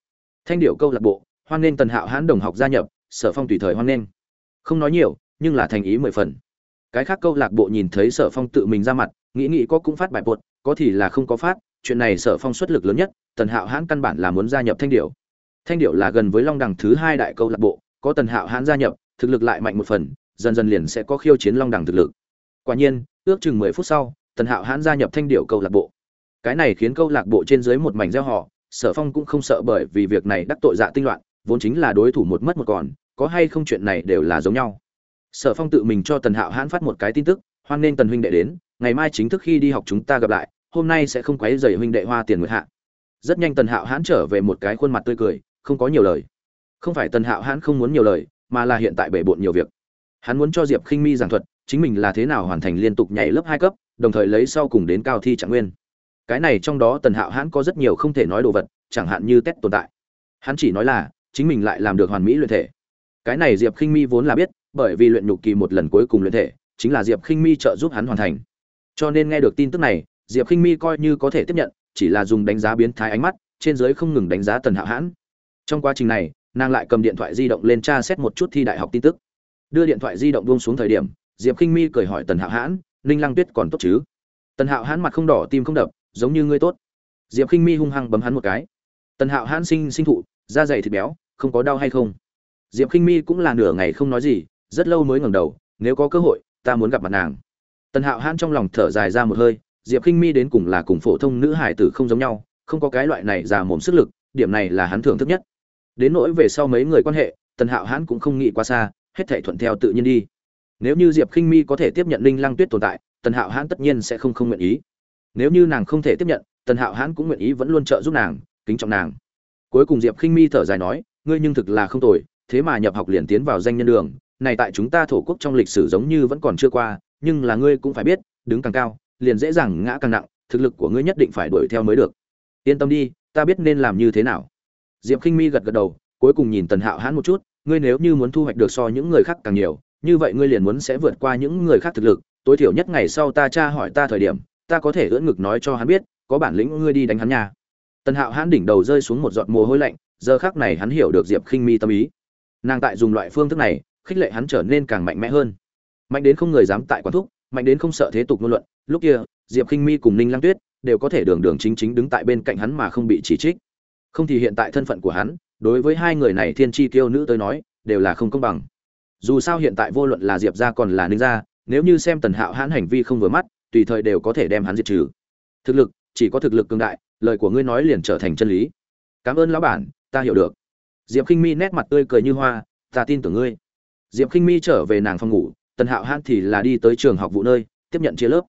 Thanh điệu câu lạc bộ, hoan nghênh tần hạo hãn đồng học gia nhập sở phong tùy thời hoan nghênh. Không nói nhiều, nhưng là thành ý mười phần. Cái khác câu lạc bộ nhìn thấy sở phong tự mình ra mặt, nghĩ nghĩ có cũng phát bài bột có thì là không có phát, chuyện này sở phong xuất lực lớn nhất, tần hạo hãn căn bản là muốn gia nhập thanh điệu thanh điệu là gần với long đẳng thứ hai đại câu lạc bộ, có tần hạo hãn gia nhập, thực lực lại mạnh một phần, dần dần liền sẽ có khiêu chiến long đẳng thực lực. Quả nhiên, ước chừng mười phút sau, tần hạo hãn gia nhập thanh điệu câu lạc bộ. Cái này khiến câu lạc bộ trên dưới một mảnh gieo họ, sở phong cũng không sợ bởi vì việc này đắc tội dạ tinh loạn, vốn chính là đối thủ một mất một còn có hay không chuyện này đều là giống nhau. Sở phong tự mình cho tần hạo hãn phát một cái tin tức, hoan nên tần huynh đệ đến, ngày mai chính thức khi đi học chúng ta gặp lại, hôm nay sẽ không quấy dày huynh đệ hoa tiền nguyệt hạ. Rất nhanh tần hạo hãn trở về một cái khuôn mặt tươi cười, không có nhiều lời. Không phải tần hạo hãn không muốn nhiều lời, mà là hiện tại bể bộn nhiều việc. Hắn muốn cho diệp khinh mi giảng thuật, chính mình là thế nào hoàn thành liên tục nhảy lớp hai cấp, đồng thời lấy sau cùng đến cao thi trạng nguyên. Cái này trong đó tần hạo hãn có rất nhiều không thể nói đồ vật, chẳng hạn như test tồn tại. Hắn chỉ nói là, chính mình lại làm được hoàn mỹ luyện thể cái này diệp khinh mi vốn là biết, bởi vì luyện nhục kỳ một lần cuối cùng luyện thể, chính là diệp khinh mi trợ giúp hắn hoàn thành. Cho nên nghe được tin tức này, diệp khinh mi coi như có thể tiếp nhận, chỉ là dùng đánh giá biến thái ánh mắt, trên giới không ngừng đánh giá tần hạo hãn. Trong quá trình này, nàng lại cầm điện thoại di động lên tra xét một chút thi đại học tin tức. Đưa điện thoại di động buông xuống thời điểm, diệp khinh mi cười hỏi tần hạo hãn, ninh lăng tuyết còn tốt chứ? Tần hạo hãn mặt không đỏ tim không đập, giống như ngươi tốt. Diệp khinh mi hung hăng bấm hắn một cái. Tần hạo hãn sinh sinh thụ, da dày thịt béo, không có đau hay không? Diệp khinh mi cũng là nửa ngày không nói gì, rất lâu mới ngẩng đầu, nếu có cơ hội, ta muốn gặp mặt nàng. Tần hạo hãn trong lòng thở dài ra một hơi, diệp khinh mi đến cùng là cùng phổ thông nữ hải tử không giống nhau, không có cái loại này già mồm sức lực, điểm này là hắn thưởng thức nhất. Đến nỗi về sau mấy người quan hệ, tần hạo hãn cũng không nghĩ quá xa, hết thể thuận theo tự nhiên đi. Nếu như diệp khinh mi có thể tiếp nhận linh lăng tuyết tồn tại, tần hạo hãn tất nhiên sẽ không không nguyện ý. Nếu như nàng không thể tiếp nhận, tần hạo hãn cũng nguyện ý vẫn luôn trợ giúp nàng, kính trọng nàng. Cuối cùng diệp khinh mi thở dài nói, ngươi nhưng thực là không tồi thế mà nhập học liền tiến vào danh nhân đường, này tại chúng ta thổ quốc trong lịch sử giống như vẫn còn chưa qua, nhưng là ngươi cũng phải biết, đứng càng cao, liền dễ dàng ngã càng nặng, thực lực của ngươi nhất định phải đuổi theo mới được. Yên tâm đi, ta biết nên làm như thế nào. Diệp khinh mi gật gật đầu, cuối cùng nhìn tần hạo hãn một chút, ngươi nếu như muốn thu hoạch được so những người khác càng nhiều, như vậy ngươi liền muốn sẽ vượt qua những người khác thực lực. Tối thiểu nhất ngày sau ta tra hỏi ta thời điểm, ta có thể ưỡn ngực nói cho hắn biết, có bản lĩnh ngươi đi đánh hắn nhà. tần hạo hãn đỉnh đầu rơi xuống một giọt mồ hôi lạnh, giờ khác này hắn hiểu được diệp khinh mi tâm ý nàng tại dùng loại phương thức này, khích lệ hắn trở nên càng mạnh mẽ hơn. Mạnh đến không người dám tại quán thúc, mạnh đến không sợ thế tục ngôn luận. Lúc kia, diệp khinh mi cùng ninh lăng tuyết đều có thể đường đường chính chính đứng tại bên cạnh hắn mà không bị chỉ trích. Không thì hiện tại thân phận của hắn, đối với hai người này thiên tri tiêu nữ tới nói, đều là không công bằng. Dù sao hiện tại vô luận là diệp ra còn là ninh ra nếu như xem tần hạo hãn hành vi không vừa mắt, tùy thời đều có thể đem hắn diệt trừ. Thực lực, chỉ có thực lực cường đại, lời của ngươi nói liền trở thành chân lý. Cảm ơn lão bản, ta hiểu được diệp khinh mi nét mặt tươi cười như hoa, ta tin tưởng ngươi. Diệp khinh mi trở về nàng phòng ngủ, tần hạo hãn thì là đi tới trường học vụ nơi, tiếp nhận chia lớp.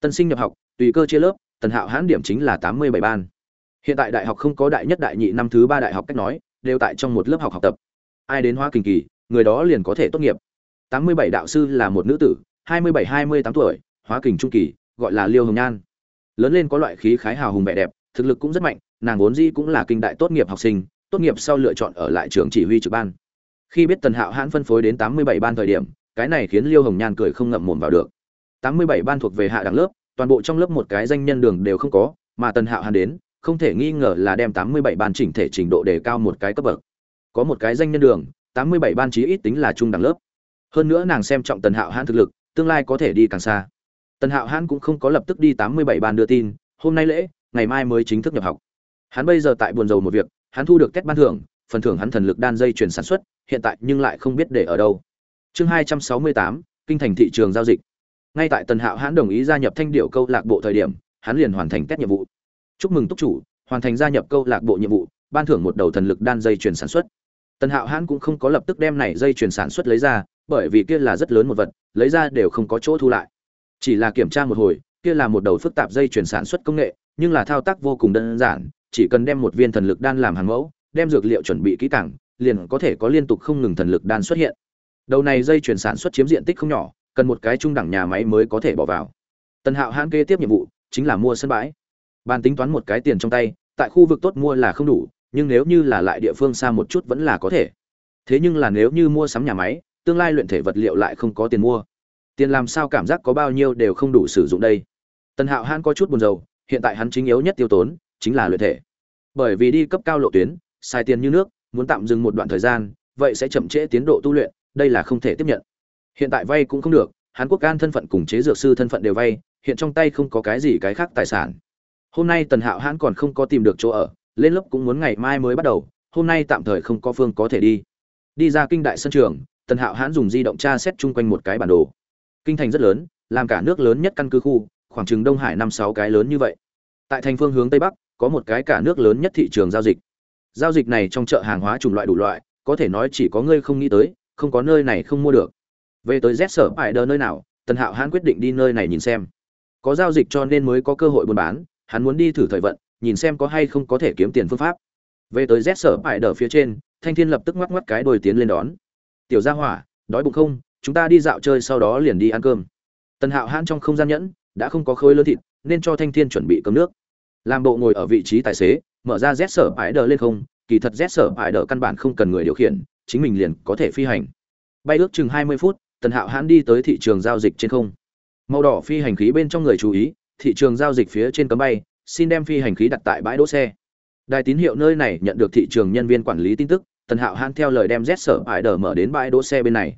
Tân sinh nhập học, tùy cơ chia lớp, tần hạo hãn điểm chính là tám mươi bảy ban. Hiện tại đại học không có đại nhất đại nhị năm thứ ba đại học cách nói, đều tại trong một lớp học học tập. Ai đến hoa kinh kỳ, người đó liền có thể tốt nghiệp. tám mươi bảy đạo sư là một nữ tử, hai mươi bảy, hai mươi tám tuổi, hóa kình trung kỳ, gọi là liêu hồng nhan. Lớn lên có loại khí khái hào hùng vẻ đẹp, thực lực cũng rất mạnh, nàng vốn dĩ cũng là kinh đại tốt nghiệp học sinh tốt nghiệp sau lựa chọn ở lại trường chỉ huy trực ban. Khi biết tần hạo hãn phân phối đến tám mươi bảy ban thời điểm, cái này khiến liêu hồng nhan cười không ngậm mồm vào được. tám mươi bảy ban thuộc về hạ đẳng lớp, toàn bộ trong lớp một cái danh nhân đường đều không có, mà tần hạo hãn đến, không thể nghi ngờ là đem tám mươi bảy ban chỉnh thể trình độ đề cao một cái cấp bậc. Có một cái danh nhân đường, tám mươi bảy ban chí ít tính là trung đẳng lớp. Hơn nữa nàng xem trọng tần hạo hãn thực lực, tương lai có thể đi càng xa. Tần hạo hãn cũng không có lập tức đi tám mươi bảy ban đưa tin, hôm nay lễ, ngày mai mới chính thức nhập học. Hắn bây giờ tại buồn rầu một việc hắn thu được kết ban thưởng, phần thưởng hắn thần lực đan dây chuyển sản xuất, hiện tại nhưng lại không biết để ở đâu. Chương hai trăm sáu mươi tám, kinh thành thị trường giao dịch. Ngay tại tần hạo hãn đồng ý gia nhập thanh điệu câu lạc bộ thời điểm, hắn liền hoàn thành kết nhiệm vụ. Chúc mừng túc chủ, hoàn thành gia nhập câu lạc bộ nhiệm vụ, ban thưởng một đầu thần lực đan dây chuyển sản xuất. Tần hạo hãn cũng không có lập tức đem này dây chuyển sản xuất lấy ra, bởi vì kia là rất lớn một vật, lấy ra đều không có chỗ thu lại. Chỉ là kiểm tra một hồi, kia là một đầu phức tạp dây chuyển sản xuất công nghệ, nhưng là thao tác vô cùng đơn giản chỉ cần đem một viên thần lực đan làm hàng mẫu, đem dược liệu chuẩn bị kỹ càng, liền có thể có liên tục không ngừng thần lực đan xuất hiện. Đầu này dây chuyển sản xuất chiếm diện tích không nhỏ, cần một cái trung đẳng nhà máy mới có thể bỏ vào. Tần hạo hãn kế tiếp nhiệm vụ chính là mua sân bãi. Bàn tính toán một cái tiền trong tay, tại khu vực tốt mua là không đủ, nhưng nếu như là lại địa phương xa một chút vẫn là có thể. Thế nhưng là nếu như mua sắm nhà máy, tương lai luyện thể vật liệu lại không có tiền mua. Tiền làm sao cảm giác có bao nhiêu đều không đủ sử dụng đây. Tần hạo hãn có chút buồn rầu, hiện tại hắn chính yếu nhất tiêu tốn chính là luyện thể. Bởi vì đi cấp cao lộ tuyến, xài tiền như nước, muốn tạm dừng một đoạn thời gian, vậy sẽ chậm trễ tiến độ tu luyện, đây là không thể tiếp nhận. Hiện tại vay cũng không được hán quốc can thân phận cùng chế dược sư thân phận đều vay, hiện trong tay không có cái gì cái khác tài sản. Hôm nay tần hạo hãn còn không có tìm được chỗ ở, lên lớp cũng muốn ngày mai mới bắt đầu, hôm nay tạm thời không có phương có thể đi. Đi ra kinh đại sân trường, tần hạo hãn dùng di động tra xét chung quanh một cái bản đồ. Kinh thành rất lớn, làm cả nước lớn nhất căn cứ khu, khoảng chừng đông hải năm sáu cái lớn như vậy. Tại thành phương hướng tây bắc có một cái cả nước lớn nhất thị trường giao dịch. Giao dịch này trong chợ hàng hóa chủng loại đủ loại, có thể nói chỉ có ngươi không nghĩ tới, không có nơi này không mua được. Về tới z sở bại đờ nơi nào, tần hạo hắn quyết định đi nơi này nhìn xem. Có giao dịch cho nên mới có cơ hội buôn bán, hắn muốn đi thử thời vận, nhìn xem có hay không có thể kiếm tiền phương pháp. Về tới z sở bại đờ phía trên, thanh thiên lập tức ngoắc ngoắc cái đôi tiến lên đón. Tiểu gia hỏa, đói bụng không? Chúng ta đi dạo chơi sau đó liền đi ăn cơm. Tần hạo hãn trong không gian nhẫn, đã không có khối lớn thịt, nên cho thanh thiên chuẩn bị cơm nước làm bộ ngồi ở vị trí tài xế, mở ra z sở ải đờ lên không, kỳ thật z sở ải đờ căn bản không cần người điều khiển, chính mình liền có thể phi hành. Bay ước chừng hai mươi phút, tần hạo hãn đi tới thị trường giao dịch trên không. Màu đỏ phi hành khí bên trong người chú ý, thị trường giao dịch phía trên cấm bay, xin đem phi hành khí đặt tại bãi đỗ xe. Đài tín hiệu nơi này nhận được thị trường nhân viên quản lý tin tức, tần hạo hãn theo lời đem z sở ải đờ mở đến bãi đỗ xe bên này.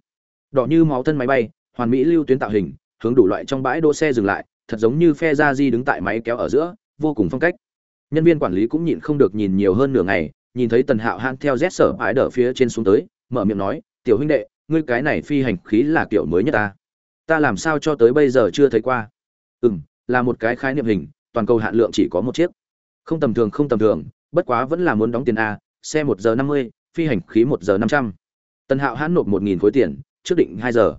Đỏ như máu thân máy bay, hoàn mỹ lưu tuyến tạo hình, hướng đủ loại trong bãi đỗ xe dừng lại, thật giống như phe ra di đứng tại máy kéo ở giữa vô cùng phong cách. Nhân viên quản lý cũng nhịn không được nhìn nhiều hơn nửa ngày, nhìn thấy tần hạo hãn theo rét sở bãi đỡ phía trên xuống tới, mở miệng nói, tiểu huynh đệ, ngươi cái này phi hành khí là kiểu mới nhất ta. Ta làm sao cho tới bây giờ chưa thấy qua? Ừ m là một cái khái niệm hình, toàn cầu hạn lượng chỉ có một chiếc. Không tầm thường, không tầm thường, bất quá vẫn là muốn đóng tiền a, xe một giờ năm mươi, phi hành khí một giờ năm trăm. Tần hạo hãn nộp một nghìn khối tiền, trước định hai giờ.